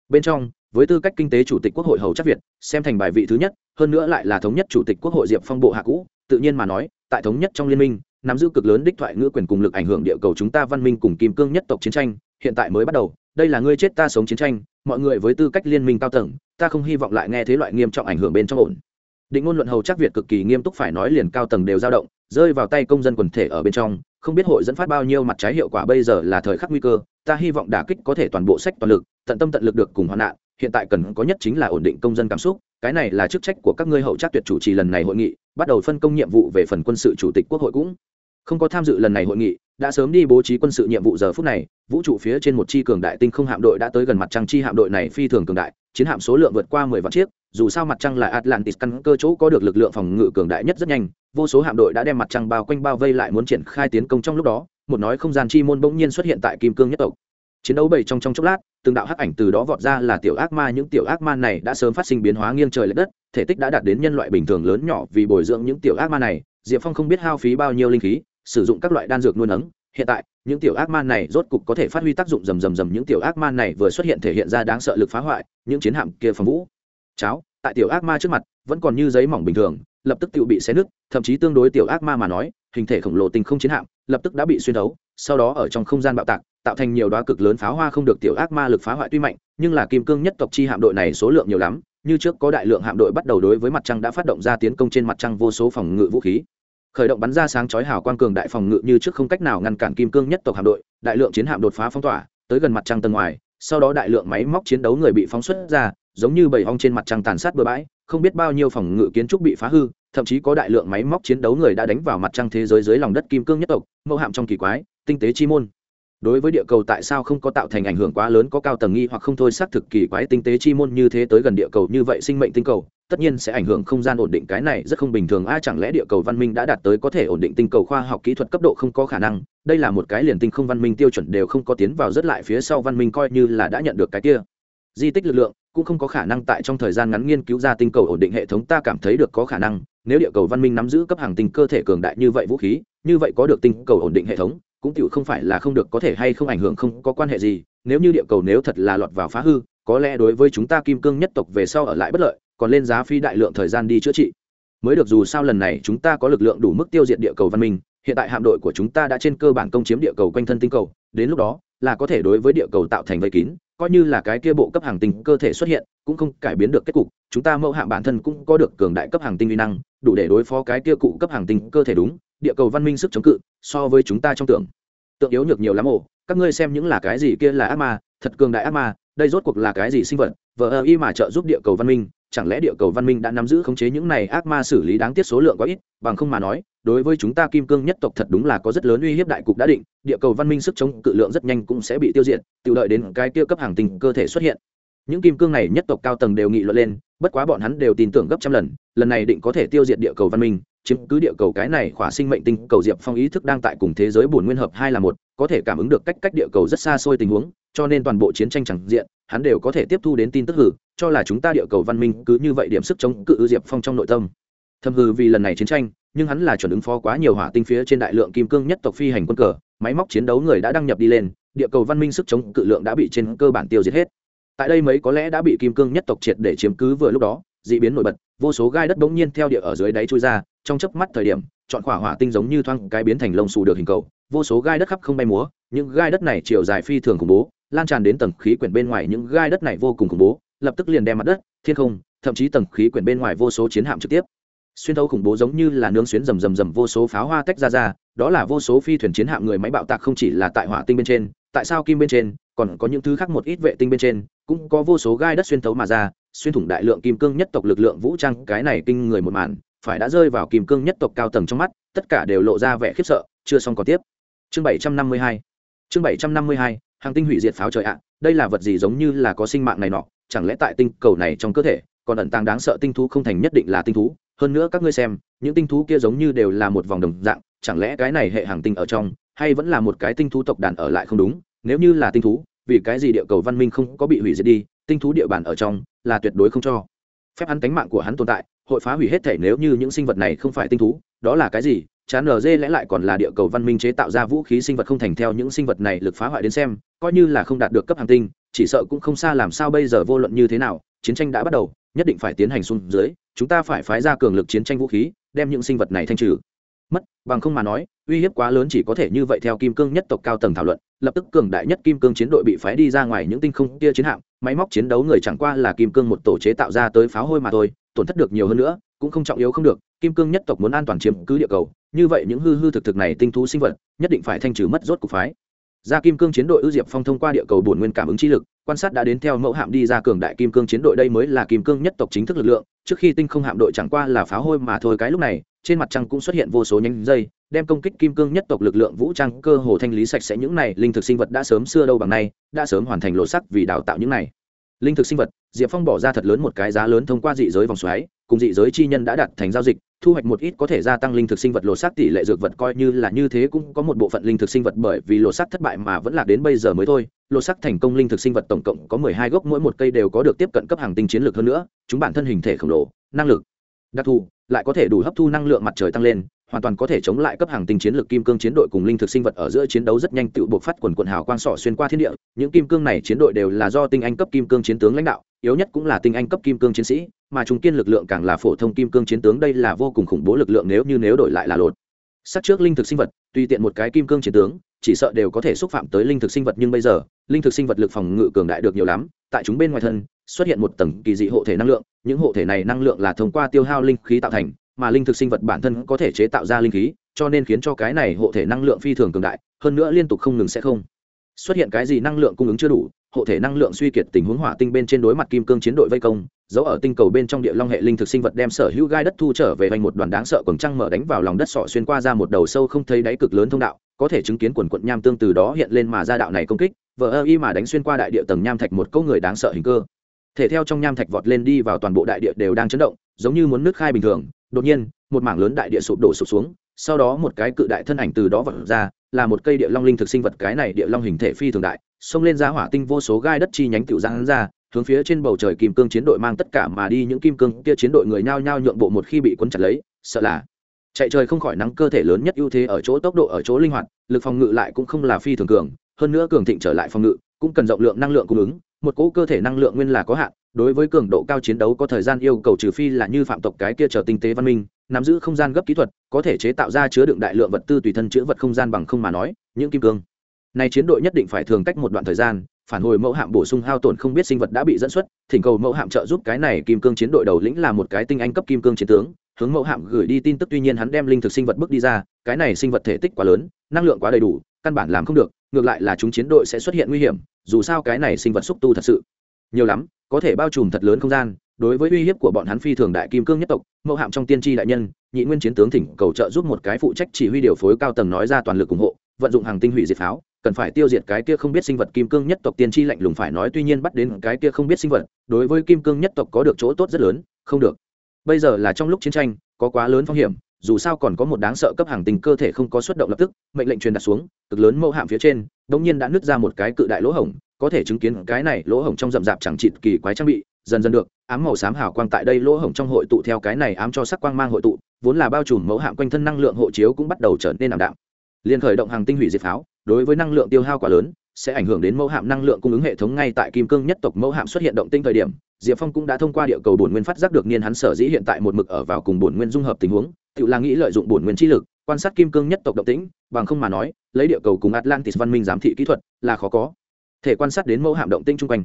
Bên trong, với tư cách kinh tế chủ tịch quốc hội hầu chắc việt, xem thành bài vị thứ nhất, hơn nữa lại là thống nhất chủ tịch quốc hội diệp phong bộ hạ cũ, tự nhiên mà nói, tại thống nhất trong liên minh, nắm giữ cực lớn đích thoại ngữ quyền cùng lực ảnh hưởng địa cầu chúng ta văn minh cùng kim cương nhất tộc chiến tranh, hiện tại mới bắt đầu, đây là ngươi chết ta sống chiến tranh, mọi người với tư cách liên minh cao tầng, ta không hy vọng lại nghe thế loại nghiêm trọng ảnh hưởng bên trong ổn định ngôn luận hầu chắc việt cực kỳ nghiêm túc phải nói liền cao tầng đều dao động, rơi vào tay công dân quần thể ở bên trong, không biết hội dẫn phát bao nhiêu mặt trái hiệu quả bây giờ là thời khắc nguy cơ, ta hy vọng đả kích có thể toàn bộ sách toàn lực, tận tâm tận lực được cùng hoạn nạn, hiện tại cần có nhất chính là ổn định công dân cảm xúc, cái này là chức trách của các ngươi hậu trác tuyệt chủ trì lần này hội nghị, bắt đầu phân công nhiệm vụ về phần quân sự chủ tịch quốc hội cũng. Không có tham dự lần này hội nghị, đã sớm đi bố trí quân sự nhiệm vụ giờ phút này, vũ trụ phía trên một chi cường đại tinh không hạm đội đã tới gần mặt trăng chi hạm đội này phi thường cường đại chiến hạm số lượng vượt qua mười vạn chiếc, dù sao mặt trăng là atlantis căn cơ chỗ có được lực lượng phòng ngự cường đại nhất rất nhanh, vô số hạm đội đã đem mặt trăng bao quanh bao vây lại muốn triển khai tiến công trong lúc đó, một nói không gian chi môn bỗng nhiên xuất hiện tại kim cương nhất tộc. Chiến đấu bầy trong trong chốc lát, từng đạo hắc ảnh từ đó vọt ra là tiểu ác ma, những tiểu ác ma này đã sớm phát sinh biến hóa nghiêng trời l ệ đất, thể tích đã đạt đến nhân loại bình thường lớn nhỏ, vì bồi dưỡng những tiểu ác ma này, diệp phong không biết hao phí bao nhiêu linh khí, sử dụng các loại đan dược nuôi nấng, hiện tại những tiểu ác ma này rốt cục có thể phát huy tác dụng rầm rầm rầm. Những tiểu ác ma này vừa xuất hiện thể hiện ra đáng sợ lực phá hoại, những chiến hạm kia phòng vũ. Cháo, tại tiểu ác ma trước mặt, vẫn còn như giấy mỏng bình thường, lập tức tự bị xé nứt, thậm chí tương đối tiểu ác ma mà nói, hình thể khổng lồ tình không chiến hạm, lập tức đã bị xuyên thấu, sau đó ở trong không gian bạo tạc, tạo thành nhiều đoá cực lớn pháo hoa không được tiểu ác ma lực phá hoại tuy mạnh, nhưng là kim cương nhất tộc chi hạm đội này số lượng nhiều lắm, như trước có đại lượng hạm đội bắt đầu đối với mặt trăng đã phát động ra tiến công trên mặt trăng vô số phòng ngự vũ khí khởi động bắn ra sáng chói hào quang cường đại phòng ngự như trước không cách nào ngăn cản kim cương nhất tộc hạm đội, đại lượng chiến hạm đột phá phong tỏa, tới gần mặt trăng tầng ngoài, sau đó đại lượng máy móc chiến đấu người bị phóng xuất ra, giống như bầy hong trên mặt trăng tàn sát bừa bãi, không biết bao nhiêu phòng ngự kiến trúc bị phá hư, thậm chí có đại lượng máy móc chiến đấu người đã đánh vào mặt trăng thế giới dưới lòng đất kim cương nhất tộc, mẫu hạm trong kỳ quái, tinh tế chi môn. Đối với địa cầu tại sao không có tạo thành ảnh hưởng quá lớn, có cao tầng nghi hoặc không thôi, xác thực kỳ quái tinh tế chi môn như thế tới gần địa cầu như vậy sinh mệnh tinh cầu tất nhiên sẽ ảnh hưởng không gian ổn định cái này rất không bình thường. A, chẳng lẽ địa cầu văn minh đã đạt tới có thể ổn định tinh cầu khoa học kỹ thuật cấp độ không có khả năng? Đây là một cái liền tinh không văn minh tiêu chuẩn đều không có tiến vào rất lại phía sau văn minh coi như là đã nhận được cái kia. Di tích lực lượng cũng không có khả năng tại trong thời gian ngắn nghiên cứu ra tinh cầu ổn định hệ thống, ta cảm thấy được có khả năng. Nếu địa cầu văn minh nắm giữ cấp hàng tinh cơ thể cường đại như vậy vũ khí, như vậy có được tinh cầu ổn định hệ thống, cũng tựu không phải là không được, có thể hay không ảnh hưởng không có quan hệ gì. Nếu như địa cầu nếu thật là lọt vào phá hư, có lẽ đối với chúng ta kim cương nhất tộc về sau ở lại bất lợi còn lên giá phi đại lượng thời gian đi chữa trị. Mới được dù sao lần này chúng ta có lực lượng đủ mức tiêu diệt địa cầu văn minh, hiện tại hạm đội của chúng ta đã trên cơ bản công chiếm địa cầu quanh thân tinh cầu, đến lúc đó là có thể đối với địa cầu tạo thành vây kín, coi như là cái kia bộ cấp hàng tinh cơ thể xuất hiện, cũng không cải biến được kết cục, chúng ta mẫu hạm bản thân cũng có được cường đại cấp hàng tinh uy năng, đủ để đối phó cái kia cụ cấp hàng tinh cơ thể đúng, địa cầu văn minh sức chống cự so với chúng ta trong tưởng. Tượng yếu nhược nhiều lắm ồ, các ngươi xem những là cái gì kia là ác ma, thật cường đại ác ma, đây rốt cuộc là cái gì sinh vật, vờ ơ y mà trợ giúp địa cầu văn minh chẳng lẽ địa cầu văn minh đã nắm giữ khống chế những này ác ma xử lý đáng tiếc số lượng quá ít, bằng không mà nói, đối với chúng ta kim cương nhất tộc thật đúng là có rất lớn uy hiếp đại cục đã định, địa cầu văn minh sức chống cự lượng rất nhanh cũng sẽ bị tiêu diệt, tự đợi đến cái tiêu cấp hàng tình cơ thể xuất hiện. Những kim cương này nhất tộc cao tầng đều nghị luận lên, bất quá bọn hắn đều tin tưởng gấp trăm lần lần này định có thể tiêu diệt địa cầu văn minh chứng cứ địa cầu cái này khỏa sinh mệnh tinh cầu diệp phong ý thức đang tại cùng thế giới bổn nguyên hợp hai là một, có thể cảm ứng được cách cách địa cầu rất xa xôi tình huống cho nên toàn bộ chiến tranh chẳng diện, hắn đều có thể tiếp thu đến tin tức hử, cho là chúng ta địa cầu văn minh cứ như vậy điểm sức chống cự diệp phong trong nội tâm. Thâm hư vì lần này chiến tranh, nhưng hắn là chuẩn ứng phó quá nhiều hỏa tinh phía trên đại lượng kim cương nhất tộc phi hành quân cờ, máy móc chiến đấu người đã đăng nhập đi lên, địa cầu văn minh sức chống cự lượng đã bị trên cơ bản tiêu diệt hết. Tại đây mấy có lẽ đã bị kim cương nhất tộc triệt để chiếm cứ vừa lúc đó, d ị biến nổi bật, vô số gai đất bỗng nhiên theo địa ở dưới đáy trôi ra, trong chớp mắt thời điểm, chọn khỏa hỏa tinh giống như thoang cái biến thành lông xù được hình cầu, vô số gai đất khắp không bay múa, những gai đất này chiều dài phi thường khủng bố lan tràn đến tầng khí quyển bên ngoài những gai đất này vô cùng khủng bố, lập tức liền đem mặt đất, thiên không, thậm chí tầng khí quyển bên ngoài vô số chiến hạm trực tiếp. Xuyên thấu khủng bố giống như là nướng xuyến rầm rầm rầm vô số pháo hoa tách ra ra, đó là vô số phi thuyền chiến hạm người máy bạo tạc không chỉ là tại hỏa tinh bên trên, tại sao kim bên trên, còn có những thứ khác một ít vệ tinh bên trên, cũng có vô số gai đất xuyên thấu mà ra, xuyên thủng đại lượng kim cương nhất tộc lực lượng vũ trang, cái này kinh người một màn, phải đã rơi vào kim cương nhất tộc cao tầng trong mắt, tất cả đều lộ ra vẻ khiếp sợ, chưa xong còn tiếp. Chương 752 chương 752 hàng tinh hủy diệt pháo trời ạ, đây là vật gì giống như là có sinh mạng này nọ, chẳng lẽ tại tinh cầu này trong cơ thể, còn ẩn tàng đáng sợ tinh thú không thành nhất định là tinh thú? Hơn nữa các ngươi xem, những tinh thú kia giống như đều là một vòng đồng dạng, chẳng lẽ cái này hệ hàng tinh ở trong, hay vẫn là một cái tinh thú tộc đàn ở lại không đúng? Nếu như là tinh thú, vì cái gì địa cầu văn minh không có bị hủy diệt đi, tinh thú địa bàn ở trong là tuyệt đối không cho. Phép hắn cánh mạng của hắn tồn tại, hội phá hủy hết thể nếu như những sinh vật này không phải tinh thú, đó là cái gì? Chán lg lẽ lại còn là địa cầu văn minh chế tạo ra vũ khí sinh vật không thành theo những sinh vật này lực phá hoại đến xem coi như là không đạt được cấp hàng tinh, chỉ sợ cũng không xa làm sao bây giờ vô luận như thế nào, chiến tranh đã bắt đầu, nhất định phải tiến hành xuống dưới, chúng ta phải phái ra cường lực chiến tranh vũ khí, đem những sinh vật này thanh trừ. Mất, bằng không mà nói, uy hiếp quá lớn chỉ có thể như vậy theo kim cương nhất tộc cao tầng thảo luận, lập tức cường đại nhất kim cương chiến đội bị phái đi ra ngoài những tinh không kia chiến hạm, máy móc chiến đấu người chẳng qua là kim cương một tổ chế tạo ra tới pháo hôi mà thôi, tổn thất được nhiều hơn nữa, cũng không trọng yếu không được, kim cương nhất tộc muốn an toàn chiếm cứ địa cầu, như vậy những hư hư thực thực này tinh thú sinh vật, nhất định phải thanh trừ mất rốt cục phái ra kim cương chiến đội ưu diệp phong thông qua địa cầu bổn nguyên cảm ứng chi lực, quan sát đã đến theo mẫu hạm đi ra cường đại kim cương chiến đội đây mới là kim cương nhất tộc chính thức lực lượng, trước khi tinh không hạm đội chẳng qua là pháo hôi mà thôi cái lúc này, trên mặt trăng cũng xuất hiện vô số nhánh dây, đem công kích kim cương nhất tộc lực lượng vũ trang cơ hồ thanh lý sạch sẽ những này, linh thực sinh vật đã sớm xưa đâu bằng nay, đã sớm hoàn thành lộ sắc vì đào tạo những này. Linh thực sinh vật diệp phong bỏ ra thật lớn một cái giá lớn thông qua dị giới vòng xoáy, cùng dị giới chi nhân đã đặt thành giao dịch, thu hoạch một ít có thể gia tăng linh thực sinh vật lột xác tỷ lệ dược vật coi như là như thế cũng có một bộ phận linh thực sinh vật bởi vì lột xác thất bại mà vẫn là đến bây giờ mới thôi. Lột xác thành công linh thực sinh vật tổng cộng có mười hai gốc, mỗi một cây đều có được tiếp cận cấp hàng tinh chiến lược hơn nữa, chúng bản thân hình thể khổng lồ, năng lực đặc thù, lại có thể đủ hấp thu năng lượng mặt trời tăng lên hoàn toàn có thể chống lại cấp hàng tinh chiến lược kim cương chiến đội cùng linh thực sinh vật ở giữa chiến đấu rất nhanh tự buộc phát quần quần hào quang sọ xuyên qua thiên địa. Những kim cương này chiến đội đều là do tinh anh cấp kim cương chiến tướng lãnh đạo, yếu nhất cũng là tinh anh cấp kim cương chiến sĩ, mà chúng kiên lực lượng càng là phổ thông kim cương chiến tướng đây là vô cùng khủng bố lực lượng nếu như nếu đổi lại là lột. Sắc trước linh thực sinh vật, tùy tiện một cái kim cương chiến tướng, chỉ sợ đều có thể xúc phạm tới linh thực sinh vật nhưng bây giờ, linh thực sinh vật lực phòng ngự cường đại được nhiều lắm, tại chúng bên ngoài thân, xuất hiện một tầng kỳ dị hộ thể năng lượng, những hộ thể này năng lượng là thông qua tiêu hao linh khí tạo thành mà linh thực sinh vật bản thân có thể chế tạo ra linh khí, cho nên khiến cho cái này hộ thể năng lượng phi thường cường đại, hơn nữa liên tục không ngừng sẽ không. Xuất hiện cái gì năng lượng cung ứng chưa đủ, hộ thể năng lượng suy kiệt tình huống hỏa tinh bên trên đối mặt kim cương chiến đội vây công giấu ở tinh cầu bên trong địa long hệ linh thực sinh vật đem sở hữu gai đất thu trở về thành một đoàn đáng sợ quần trăng mở đánh vào lòng đất sọ xuyên qua ra một đầu sâu không thấy đáy cực lớn thông đạo, có thể chứng kiến quần quận nham tương từ đó hiện lên mà ra đạo này công kích, vờ ơ y mà đánh xuyên qua đại địa tầng nham thạch một câu người đáng sợ hình cơ thể theo trong nham thạch vọt lên đi vào toàn bộ đại địa đều đang chấn động, giống như muốn nước khai bình thường. Đột nhiên, một mảng lớn đại địa sụp đổ sụp xuống, sau đó một cái cự đại thân ảnh từ đó vọt ra, là một cây địa long linh thực sinh vật. Cái này địa long hình thể phi thường đại, xông lên ra hỏa tinh vô số gai đất chi nhánh tiểu giang ra, hướng phía trên bầu trời kim cương chiến đội mang tất cả mà đi. Những kim cương kia chiến đội người nhao nhao nhượng bộ một khi bị cuốn chặt lấy, sợ là chạy trời không khỏi nắng. Cơ thể lớn nhất ưu thế ở chỗ tốc độ, ở chỗ linh hoạt, lực phòng ngự lại cũng không là phi thường cường. Hơn nữa cường thịnh trở lại phòng ngự, cũng cần rộng lượng năng lượng cung ứng một cỗ cơ thể năng lượng nguyên là có hạn, đối với cường độ cao chiến đấu có thời gian yêu cầu trừ phi là như phạm tộc cái kia trở tinh tế văn minh, nắm giữ không gian gấp kỹ thuật, có thể chế tạo ra chứa đựng đại lượng vật tư tùy thân chứa vật không gian bằng không mà nói, những kim cương. Này chiến đội nhất định phải thường cách một đoạn thời gian, phản hồi mẫu hạm bổ sung hao tổn không biết sinh vật đã bị dẫn xuất, thỉnh cầu mẫu hạm trợ giúp cái này kim cương chiến đội đầu lĩnh là một cái tinh anh cấp kim cương chiến tướng, hướng mẫu hạm gửi đi tin tức tuy nhiên hắn đem linh thực sinh vật bước đi ra, cái này sinh vật thể tích quá lớn, năng lượng quá đầy đủ, căn bản làm không được, ngược lại là chúng chiến đội sẽ xuất hiện nguy hiểm dù sao cái này sinh vật xúc tu thật sự. Nhiều lắm, có thể bao trùm thật lớn không gian, đối với uy hiếp của bọn hắn phi thường đại kim cương nhất tộc, mẫu hạm trong tiên tri đại nhân, nhị nguyên chiến tướng thỉnh cầu trợ giúp một cái phụ trách chỉ huy điều phối cao tầng nói ra toàn lực ủng hộ, vận dụng hàng tinh hủy diệt pháo, cần phải tiêu diệt cái kia không biết sinh vật kim cương nhất tộc tiên tri lạnh lùng phải nói, tuy nhiên bắt đến cái kia không biết sinh vật, đối với kim cương nhất tộc có được chỗ tốt rất lớn, không được. Bây giờ là trong lúc chiến tranh, có quá lớn phong hiểm dù sao còn có một đáng sợ cấp hàng tình cơ thể không có xuất động lập tức, mệnh lệnh truyền đặt xuống, cực lớn mẫu hạm phía trên đ nhiên đã nứt ra một cái cự đại lỗ hổng, có thể chứng kiến cái này lỗ hổng trong rậm rạp chẳng chịt kỳ quái trang bị, dần dần được, ám màu xám hào quang tại đây lỗ hổng trong hội tụ theo cái này ám cho sắc quang mang hội tụ, vốn là bao trùm mẫu hạm quanh thân năng lượng hộ chiếu cũng bắt đầu trở nên ảm đạm. Liền khởi động hàng tinh hủy diệt pháo, đối với năng lượng tiêu hao quá lớn, sẽ ảnh hưởng đến mẫu hạm năng lượng cung ứng hệ thống ngay tại kim cương nhất tộc mẫu hạm xuất hiện động tinh thời điểm, diệp phong cũng đã thông qua địa cầu bổn nguyên phát giác được niên hắn sở dĩ hiện tại một mực ở vào cùng bổn nguyên dung hợp tình huống tự là nghĩ lợi dụng bổn nguyên chi lực, quan sát kim cương nhất tộc động tĩnh, bằng không mà nói, lấy địa cầu cùng atlantis văn minh giám thị kỹ thuật là khó có. Thể quan sát đến mẫu hạm động tinh chung quanh.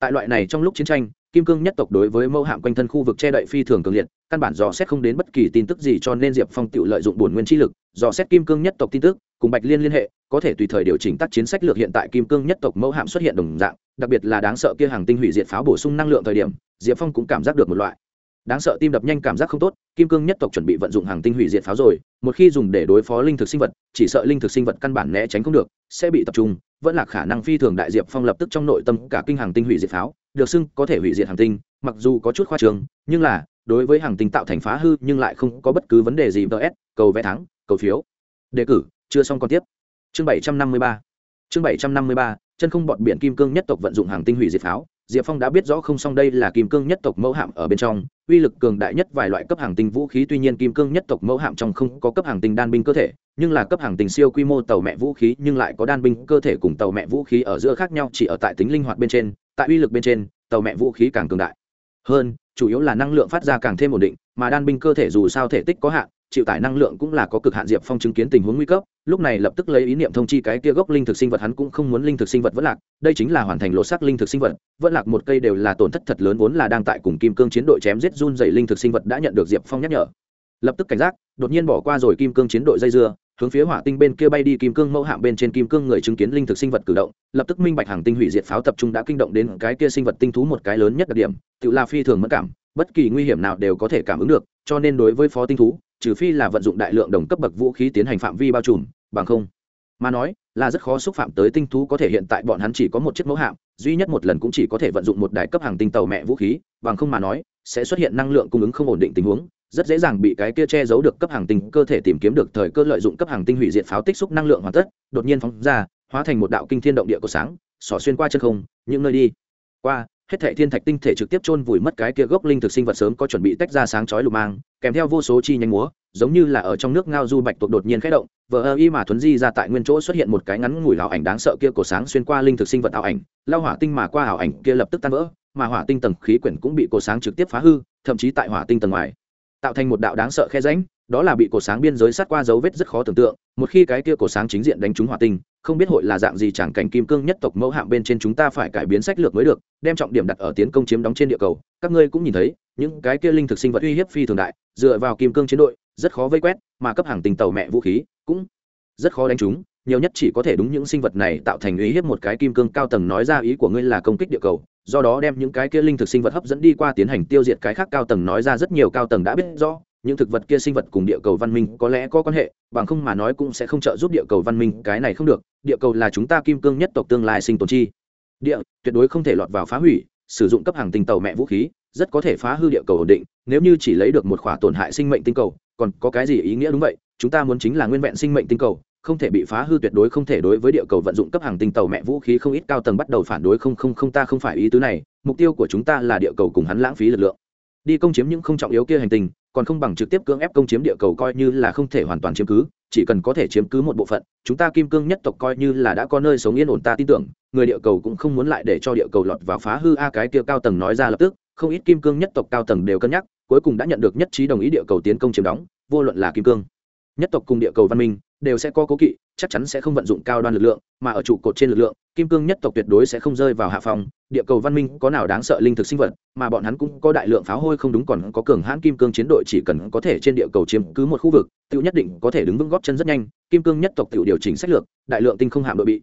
Tại loại này trong lúc chiến tranh, kim cương nhất tộc đối với mẫu hạm quanh thân khu vực che đậy phi thường cường liệt, căn bản dò xét không đến bất kỳ tin tức gì cho nên diệp phong tự lợi dụng bổn nguyên chi lực, dò xét kim cương nhất tộc tin tức, cùng bạch liên liên hệ, có thể tùy thời điều chỉnh tác chiến sách lược hiện tại kim cương nhất tộc mẫu hạm xuất hiện đồng dạng, đặc biệt là đáng sợ kia hàng tinh hủy diệt pháo bổ sung năng lượng thời điểm, diệp phong cũng cảm giác được một loại đáng sợ tim đập nhanh cảm giác không tốt, kim cương nhất tộc chuẩn bị vận dụng hàng tinh hủy diệt pháo rồi, một khi dùng để đối phó linh thực sinh vật, chỉ sợ linh thực sinh vật căn bản né tránh không được, sẽ bị tập trung, vẫn là khả năng phi thường đại diệp phong lập tức trong nội tâm cả kinh hàng tinh hủy diệt pháo, được xưng có thể hủy diệt hàng tinh, mặc dù có chút khoa trường nhưng là, đối với hàng tinh tạo thành phá hư nhưng lại không có bất cứ vấn đề gì ts cầu vé thắng, cầu phiếu. Đề cử, chưa xong còn tiếp. Chương bảy trăm năm mươi ba. Chương bảy trăm năm mươi ba, chân không bọn biển kim cương nhất tộc vận dụng hàng tinh hủy diệt pháo diệp phong đã biết rõ không xong đây là kim cương nhất tộc mẫu hạm ở bên trong, uy lực cường đại nhất vài loại cấp hàng tinh vũ khí, tuy nhiên kim cương nhất tộc mẫu hạm trong không có cấp hàng tinh đan binh cơ thể, nhưng là cấp hàng tinh siêu quy mô tàu mẹ vũ khí, nhưng lại có đan binh cơ thể cùng tàu mẹ vũ khí ở giữa khác nhau, chỉ ở tại tính linh hoạt bên trên, tại uy lực bên trên, tàu mẹ vũ khí càng cường đại. Hơn, chủ yếu là năng lượng phát ra càng thêm ổn định, mà đan binh cơ thể dù sao thể tích có hạn chịu tải năng lượng cũng là có cực hạn diệp phong chứng kiến tình huống nguy cấp, lúc này lập tức lấy ý niệm thông chi cái kia gốc linh thực sinh vật hắn cũng không muốn linh thực sinh vật vẫn lạc, đây chính là hoàn thành lộ sắc linh thực sinh vật, vẫn lạc một cây đều là tổn thất thật lớn vốn là đang tại cùng kim cương chiến đội chém giết run dày linh thực sinh vật đã nhận được diệp phong nhắc nhở. Lập tức cảnh giác, đột nhiên bỏ qua rồi kim cương chiến đội dây dưa, hướng phía hỏa tinh bên kia bay đi kim cương mẫu hạm bên trên kim cương người chứng kiến linh thực sinh vật cử động, lập tức minh bạch hàng tinh hủy diệt pháo tập trung đã kinh động đến cái kia sinh vật tinh thú một cái lớn nhất đặc điểm, tự là phi thường mất cảm, bất kỳ nguy hiểm nào đều có thể cảm ứng được, cho nên đối với phó tinh thú trừ phi là vận dụng đại lượng đồng cấp bậc vũ khí tiến hành phạm vi bao trùm, bằng không, mà nói, là rất khó xúc phạm tới tinh thú có thể hiện tại bọn hắn chỉ có một chiếc mẫu hạm, duy nhất một lần cũng chỉ có thể vận dụng một đài cấp hàng tinh tàu mẹ vũ khí, bằng không mà nói, sẽ xuất hiện năng lượng cung ứng không ổn định tình huống, rất dễ dàng bị cái kia che giấu được cấp hàng tinh cơ thể tìm kiếm được thời cơ lợi dụng cấp hàng tinh hủy diệt pháo tích xúc năng lượng hoàn tất, đột nhiên phóng ra, hóa thành một đạo kinh thiên động địa của sáng, xỏ xuyên qua chân không, những nơi đi qua hết thệ thiên thạch tinh thể trực tiếp chôn vùi mất cái kia gốc linh thực sinh vật sớm có chuẩn bị tách ra sáng chói lục mang, kèm theo vô số chi nhánh múa, giống như là ở trong nước ngao du bạch tuộc đột nhiên khẽ động, vờ ơ y mà thuấn di ra tại nguyên chỗ xuất hiện một cái ngắn ngủi ảo ảnh đáng sợ kia cổ sáng xuyên qua linh thực sinh vật ảo ảnh, lao hỏa tinh mà qua ảo ảnh kia lập tức tan vỡ, mà hỏa tinh tầng khí quyển cũng bị cổ sáng trực tiếp phá hư, thậm chí tại hỏa tinh tầng ngoài, tạo thành một đạo đáng sợ khe rãnh, đó là bị cổ sáng biên giới sát qua dấu vết rất khó tưởng tượng một khi cái kia cổ sáng chính diện đánh trúng hỏa tinh, không biết hội là dạng gì chẳng cảnh kim cương nhất tộc mẫu hạng bên trên chúng ta phải cải biến sách lược mới được, đem trọng điểm đặt ở tiến công chiếm đóng trên địa cầu. Các ngươi cũng nhìn thấy, những cái kia linh thực sinh vật uy hiếp phi thường đại, dựa vào kim cương chiến đội, rất khó vây quét, mà cấp hàng tình tàu mẹ vũ khí cũng rất khó đánh chúng nhiều nhất chỉ có thể đúng những sinh vật này tạo thành uy hiếp một cái kim cương cao tầng nói ra ý của ngươi là công kích địa cầu, do đó đem những cái kia linh thực sinh vật hấp dẫn đi qua tiến hành tiêu diệt cái khác cao tầng nói ra rất nhiều cao tầng đã biết rõ những thực vật kia sinh vật cùng địa cầu văn minh có lẽ có quan hệ, bằng không mà nói cũng sẽ không trợ giúp địa cầu văn minh, cái này không được, địa cầu là chúng ta kim cương nhất tộc tương lai sinh tồn chi. Địa, tuyệt đối không thể lọt vào phá hủy, sử dụng cấp hàng tinh tàu mẹ vũ khí, rất có thể phá hư địa cầu ổn định, nếu như chỉ lấy được một khỏa tổn hại sinh mệnh tinh cầu, còn có cái gì ý nghĩa đúng vậy? Chúng ta muốn chính là nguyên vẹn sinh mệnh tinh cầu, không thể bị phá hư tuyệt đối không thể đối với địa cầu vận dụng cấp hàng tinh tàu mẹ vũ khí không ít cao tầng bắt đầu phản đối không không không ta không phải ý tứ này, mục tiêu của chúng ta là địa cầu cùng hắn lãng phí lực lượng. Đi công chiếm những không trọng yếu kia hành tinh còn không bằng trực tiếp cưỡng ép công chiếm địa cầu coi như là không thể hoàn toàn chiếm cứ, chỉ cần có thể chiếm cứ một bộ phận, chúng ta kim cương nhất tộc coi như là đã có nơi sống yên ổn ta tin tưởng, người địa cầu cũng không muốn lại để cho địa cầu lọt vào phá hư a cái kia cao tầng nói ra lập tức, không ít kim cương nhất tộc cao tầng đều cân nhắc, cuối cùng đã nhận được nhất trí đồng ý địa cầu tiến công chiếm đóng, vô luận là kim cương nhất tộc cùng địa cầu văn minh đều sẽ có cố kỵ, chắc chắn sẽ không vận dụng cao đoan lực lượng, mà ở trụ cột trên lực lượng, kim cương nhất tộc tuyệt đối sẽ không rơi vào hạ phòng địa cầu văn minh có nào đáng sợ linh thực sinh vật, mà bọn hắn cũng có đại lượng pháo hôi không đúng còn có cường hãn kim cương chiến đội chỉ cần có thể trên địa cầu chiếm cứ một khu vực tự nhất định có thể đứng vững góp chân rất nhanh. Kim cương nhất tộc tự điều chỉnh sách lược, đại lượng tinh không hạm đội bị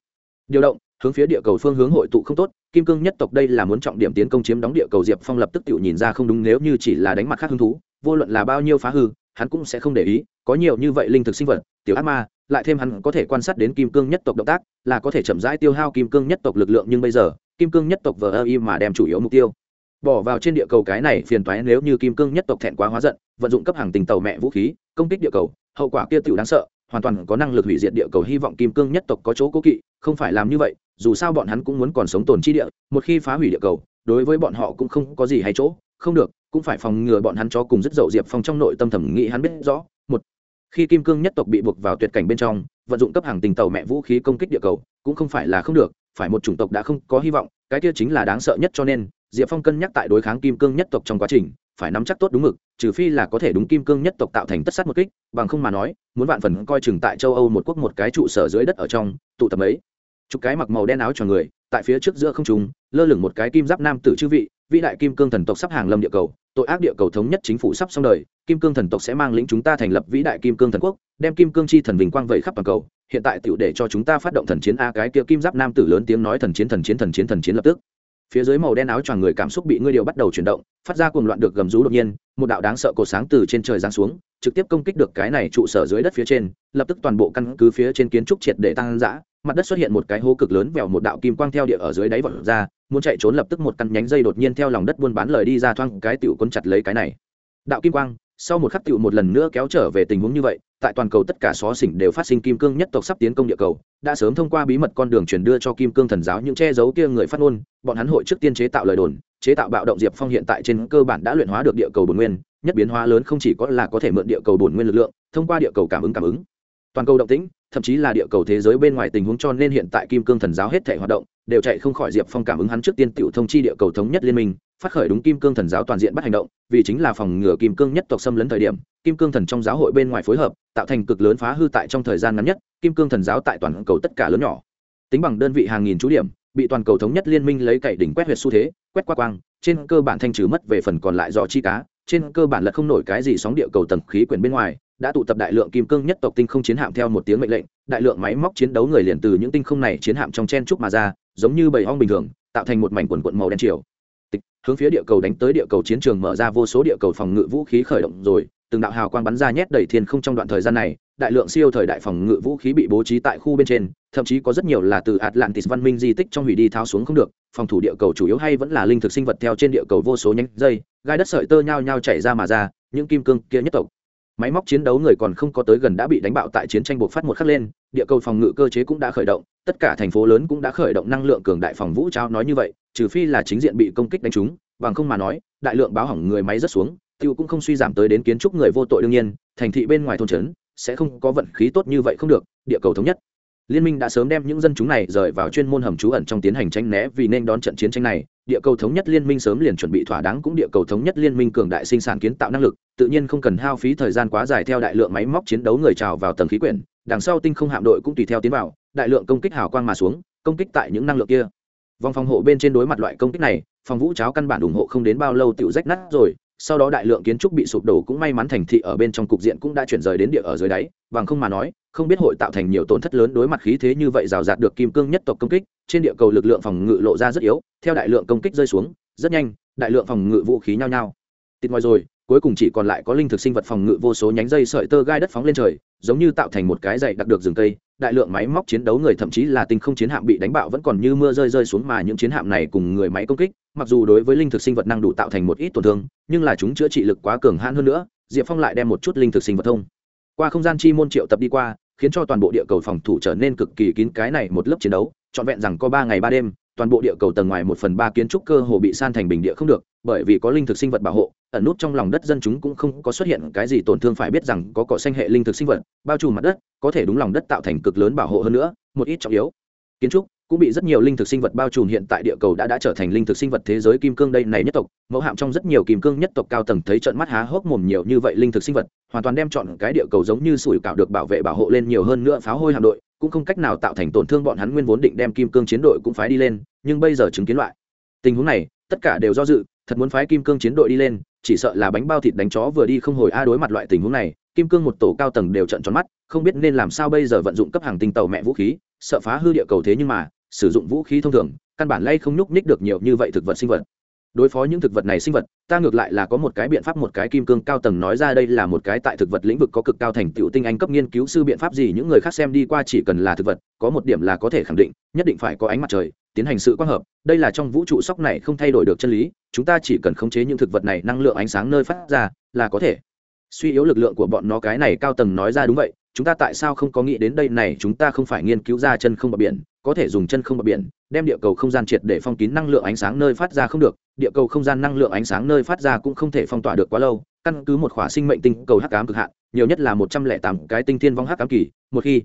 điều động, hướng phía địa cầu phương hướng hội tụ không tốt. Kim cương nhất tộc đây là muốn trọng điểm tiến công chiếm đóng địa cầu diệp phong lập tức tự nhìn ra không đúng, nếu như chỉ là đánh mặt khác hứng thú, vô luận là bao nhiêu phá hư hắn cũng sẽ không để ý, có nhiều như vậy linh thực sinh vật, tiểu ác ma, lại thêm hắn có thể quan sát đến kim cương nhất tộc động tác, là có thể chậm rãi tiêu hao kim cương nhất tộc lực lượng nhưng bây giờ, kim cương nhất tộc vờ ơ y mà đem chủ yếu mục tiêu. Bỏ vào trên địa cầu cái này phiền toái nếu như kim cương nhất tộc thẹn quá hóa giận, vận dụng cấp hàng tình tàu mẹ vũ khí, công kích địa cầu, hậu quả kia tiểu đáng sợ, hoàn toàn có năng lực hủy diệt địa cầu hy vọng kim cương nhất tộc có chỗ cố kỵ, không phải làm như vậy, dù sao bọn hắn cũng muốn còn sống tồn chi địa, một khi phá hủy địa cầu, đối với bọn họ cũng không có gì hay chỗ, không được cũng phải phòng ngừa bọn hắn cho cùng rất dậu diệp phong trong nội tâm thẩm nghĩ hắn biết rõ. Một, khi kim cương nhất tộc bị buộc vào tuyệt cảnh bên trong, vận dụng cấp hàng tình tàu mẹ vũ khí công kích địa cầu, cũng không phải là không được, phải một chủng tộc đã không có hy vọng, cái kia chính là đáng sợ nhất cho nên, diệp phong cân nhắc tại đối kháng kim cương nhất tộc trong quá trình, phải nắm chắc tốt đúng mực, trừ phi là có thể đúng kim cương nhất tộc tạo thành tất sát một kích, bằng không mà nói, muốn vạn phần coi chừng tại châu âu một quốc một cái trụ sở dưới đất ở trong, tụ tập ấy chục cái mặc màu đen áo cho người, tại phía trước giữa không trung, lơ lửng một cái kim giáp nam tử chư vị vĩ đại kim cương thần tộc sắp hàng lâm địa cầu, tội ác địa cầu thống nhất chính phủ sắp xong đời, kim cương thần tộc sẽ mang lĩnh chúng ta thành lập vĩ đại kim cương thần quốc, đem kim cương chi thần vinh quang vẩy khắp toàn cầu, hiện tại tựu để cho chúng ta phát động thần chiến a cái kia kim giáp nam tử lớn tiếng nói thần chiến thần chiến thần chiến thần chiến lập tức phía dưới màu đen áo choàng người cảm xúc bị ngươi điều bắt đầu chuyển động, phát ra cuồng loạn được gầm rú đột nhiên, một đạo đáng sợ cổ sáng từ trên trời giáng xuống, trực tiếp công kích được cái này trụ sở dưới đất phía trên, lập tức toàn bộ căn cứ phía trên kiến trúc triệt để tăng giã mặt đất xuất hiện một cái hố cực lớn vèo một đạo kim quang theo địa ở dưới đáy vọt ra, muốn chạy trốn lập tức một căn nhánh dây đột nhiên theo lòng đất buôn bán lời đi ra thoang cái tiểu quân chặt lấy cái này. Đạo kim quang sau một khắc tựu một lần nữa kéo trở về tình huống như vậy, tại toàn cầu tất cả xó xỉnh đều phát sinh kim cương nhất tộc sắp tiến công địa cầu, đã sớm thông qua bí mật con đường truyền đưa cho kim cương thần giáo những che giấu kia người phát ngôn, bọn hắn hội trước tiên chế tạo lời đồn, chế tạo bạo động diệp phong hiện tại trên cơ bản đã luyện hóa được địa cầu bồn nguyên, nhất biến hóa lớn không chỉ có là có thể mượn địa cầu bồn nguyên lực lượng, thông qua địa cầu cảm ứng cảm ứng. Toàn cầu động tĩnh thậm chí là địa cầu thế giới bên ngoài tình huống cho nên hiện tại kim cương thần giáo hết thể hoạt động đều chạy không khỏi diệp phong cảm ứng hắn trước tiên tiểu thông chi địa cầu thống nhất liên minh, phát khởi đúng kim cương thần giáo toàn diện bắt hành động, vì chính là phòng ngừa kim cương nhất tộc xâm lấn thời điểm, kim cương thần trong giáo hội bên ngoài phối hợp, tạo thành cực lớn phá hư tại trong thời gian ngắn nhất, kim cương thần giáo tại toàn cầu tất cả lớn nhỏ. Tính bằng đơn vị hàng nghìn chú điểm, bị toàn cầu thống nhất liên minh lấy cậy đỉnh quét huyệt xu thế, quét qua quang, trên cơ bản thanh trừ mất về phần còn lại do chi cá, trên cơ bản là không nổi cái gì sóng địa cầu tầng khí quyển bên ngoài đã tụ tập đại lượng kim cương nhất tộc tinh không chiến hạm theo một tiếng mệnh lệnh, đại lượng máy móc chiến đấu người liền từ những tinh không này chiến hạm trong chen trúc mà ra, giống như bầy hong bình thường, tạo thành một mảnh quần quận màu đen chiều. Tịch, hướng phía địa cầu đánh tới địa cầu chiến trường mở ra vô số địa cầu phòng ngự vũ khí khởi động rồi, từng đạo hào quang bắn ra nhét đầy thiên không trong đoạn thời gian này, đại lượng siêu thời đại phòng ngự vũ khí bị bố trí tại khu bên trên, thậm chí có rất nhiều là từ atlantis văn minh di tích trong hủy đi tháo xuống không được, phòng thủ địa cầu chủ yếu hay vẫn là linh thực sinh vật theo trên địa cầu vô số nhánh dây, gai đất sợi tơ nhau nhau chảy ra mà ra, những kim cương kia nhất tộc máy móc chiến đấu người còn không có tới gần đã bị đánh bạo tại chiến tranh buộc phát một khắc lên, địa cầu phòng ngự cơ chế cũng đã khởi động, tất cả thành phố lớn cũng đã khởi động năng lượng cường đại phòng vũ trao nói như vậy, trừ phi là chính diện bị công kích đánh trúng, bằng không mà nói, đại lượng báo hỏng người máy rất xuống, tiêu cũng không suy giảm tới đến kiến trúc người vô tội đương nhiên, thành thị bên ngoài thôn trấn sẽ không có vận khí tốt như vậy không được, địa cầu thống nhất liên minh đã sớm đem những dân chúng này rời vào chuyên môn hầm trú ẩn trong tiến hành tranh né vì nên đón trận chiến tranh này. Địa cầu thống nhất liên minh sớm liền chuẩn bị thỏa đáng cũng địa cầu thống nhất liên minh cường đại sinh sản kiến tạo năng lực, tự nhiên không cần hao phí thời gian quá dài theo đại lượng máy móc chiến đấu người trào vào tầng khí quyển, đằng sau tinh không hạm đội cũng tùy theo tiến vào, đại lượng công kích hào quang mà xuống, công kích tại những năng lượng kia. Vòng phòng hộ bên trên đối mặt loại công kích này, phòng vũ cháo căn bản ủng hộ không đến bao lâu tựu rách nát rồi, sau đó đại lượng kiến trúc bị sụp đổ cũng may mắn thành thị ở bên trong cục diện cũng đã chuyển rời đến địa ở dưới đáy, bằng không mà nói không biết hội tạo thành nhiều tổn thất lớn đối mặt khí thế như vậy rào rạt được kim cương nhất tộc công kích, trên địa cầu lực lượng phòng ngự lộ ra rất yếu, theo đại lượng công kích rơi xuống, rất nhanh, đại lượng phòng ngự vũ khí nhao nhao. Tịt ngoài rồi, cuối cùng chỉ còn lại có linh thực sinh vật phòng ngự vô số nhánh dây sợi tơ gai đất phóng lên trời, giống như tạo thành một cái dày đặc được rừng cây, đại lượng máy móc chiến đấu người thậm chí là tinh không chiến hạm bị đánh bạo vẫn còn như mưa rơi rơi xuống mà những chiến hạm này cùng người máy công kích, mặc dù đối với linh thực sinh vật năng đủ tạo thành một ít tổn thương, nhưng là chúng chữa trị lực quá cường hãn hơn nữa, diệp phong lại đem một chút linh thực sinh vật thông. Qua không gian chi môn triệu tập đi qua khiến cho toàn bộ địa cầu phòng thủ trở nên cực kỳ kín cái này một lớp chiến đấu, trọn vẹn rằng có ba ngày ba đêm, toàn bộ địa cầu tầng ngoài một phần ba kiến trúc cơ hồ bị san thành bình địa không được, bởi vì có linh thực sinh vật bảo hộ, ẩn nút trong lòng đất dân chúng cũng không có xuất hiện cái gì tổn thương phải biết rằng có cỏ xanh hệ linh thực sinh vật, bao trùm mặt đất, có thể đúng lòng đất tạo thành cực lớn bảo hộ hơn nữa, một ít trọng yếu. Kiến trúc cũng bị rất nhiều linh thực sinh vật bao trùm hiện tại địa cầu đã đã trở thành linh thực sinh vật thế giới kim cương đây này nhất tộc. Mẫu hạm trong rất nhiều kim cương nhất tộc cao tầng thấy trận mắt há hốc mồm nhiều như vậy linh thực sinh vật, hoàn toàn đem chọn cái địa cầu giống như sủi cảo được bảo vệ bảo hộ lên nhiều hơn nữa pháo hôi hạm đội, cũng không cách nào tạo thành tổn thương bọn hắn nguyên vốn định đem kim cương chiến đội cũng phái đi lên, nhưng bây giờ chứng kiến loại tình huống này, tất cả đều do dự, thật muốn phái kim cương chiến đội đi lên, chỉ sợ là bánh bao thịt đánh chó vừa đi không hồi a đối mặt loại tình huống này, kim cương một tổ cao tầng đều trận tròn mắt, không biết nên làm sao bây giờ vận dụng cấp hàng tinh tàu mẹ vũ khí, sợ phá hư địa cầu thế nhưng mà sử dụng vũ khí thông thường, căn bản lay không nhúc nhích được nhiều như vậy thực vật sinh vật. Đối phó những thực vật này sinh vật, ta ngược lại là có một cái biện pháp một cái kim cương cao tầng nói ra đây là một cái tại thực vật lĩnh vực có cực cao thành tựu tinh anh cấp nghiên cứu sư biện pháp gì những người khác xem đi qua chỉ cần là thực vật, có một điểm là có thể khẳng định, nhất định phải có ánh mặt trời, tiến hành sự quang hợp, đây là trong vũ trụ sóc này không thay đổi được chân lý, chúng ta chỉ cần khống chế những thực vật này năng lượng ánh sáng nơi phát ra, là có thể. Suy yếu lực lượng của bọn nó cái này cao tầng nói ra đúng vậy, chúng ta tại sao không có nghĩ đến đây này, chúng ta không phải nghiên cứu ra chân không bờ biển có thể dùng chân không bờ biển, đem địa cầu không gian triệt để phong kín năng lượng ánh sáng nơi phát ra không được, địa cầu không gian năng lượng ánh sáng nơi phát ra cũng không thể phong tỏa được quá lâu, căn cứ một khỏa sinh mệnh tinh cầu hắc ám cực hạn, nhiều nhất là một trăm lẻ tám cái tinh thiên vong hắc ám kỳ, một khi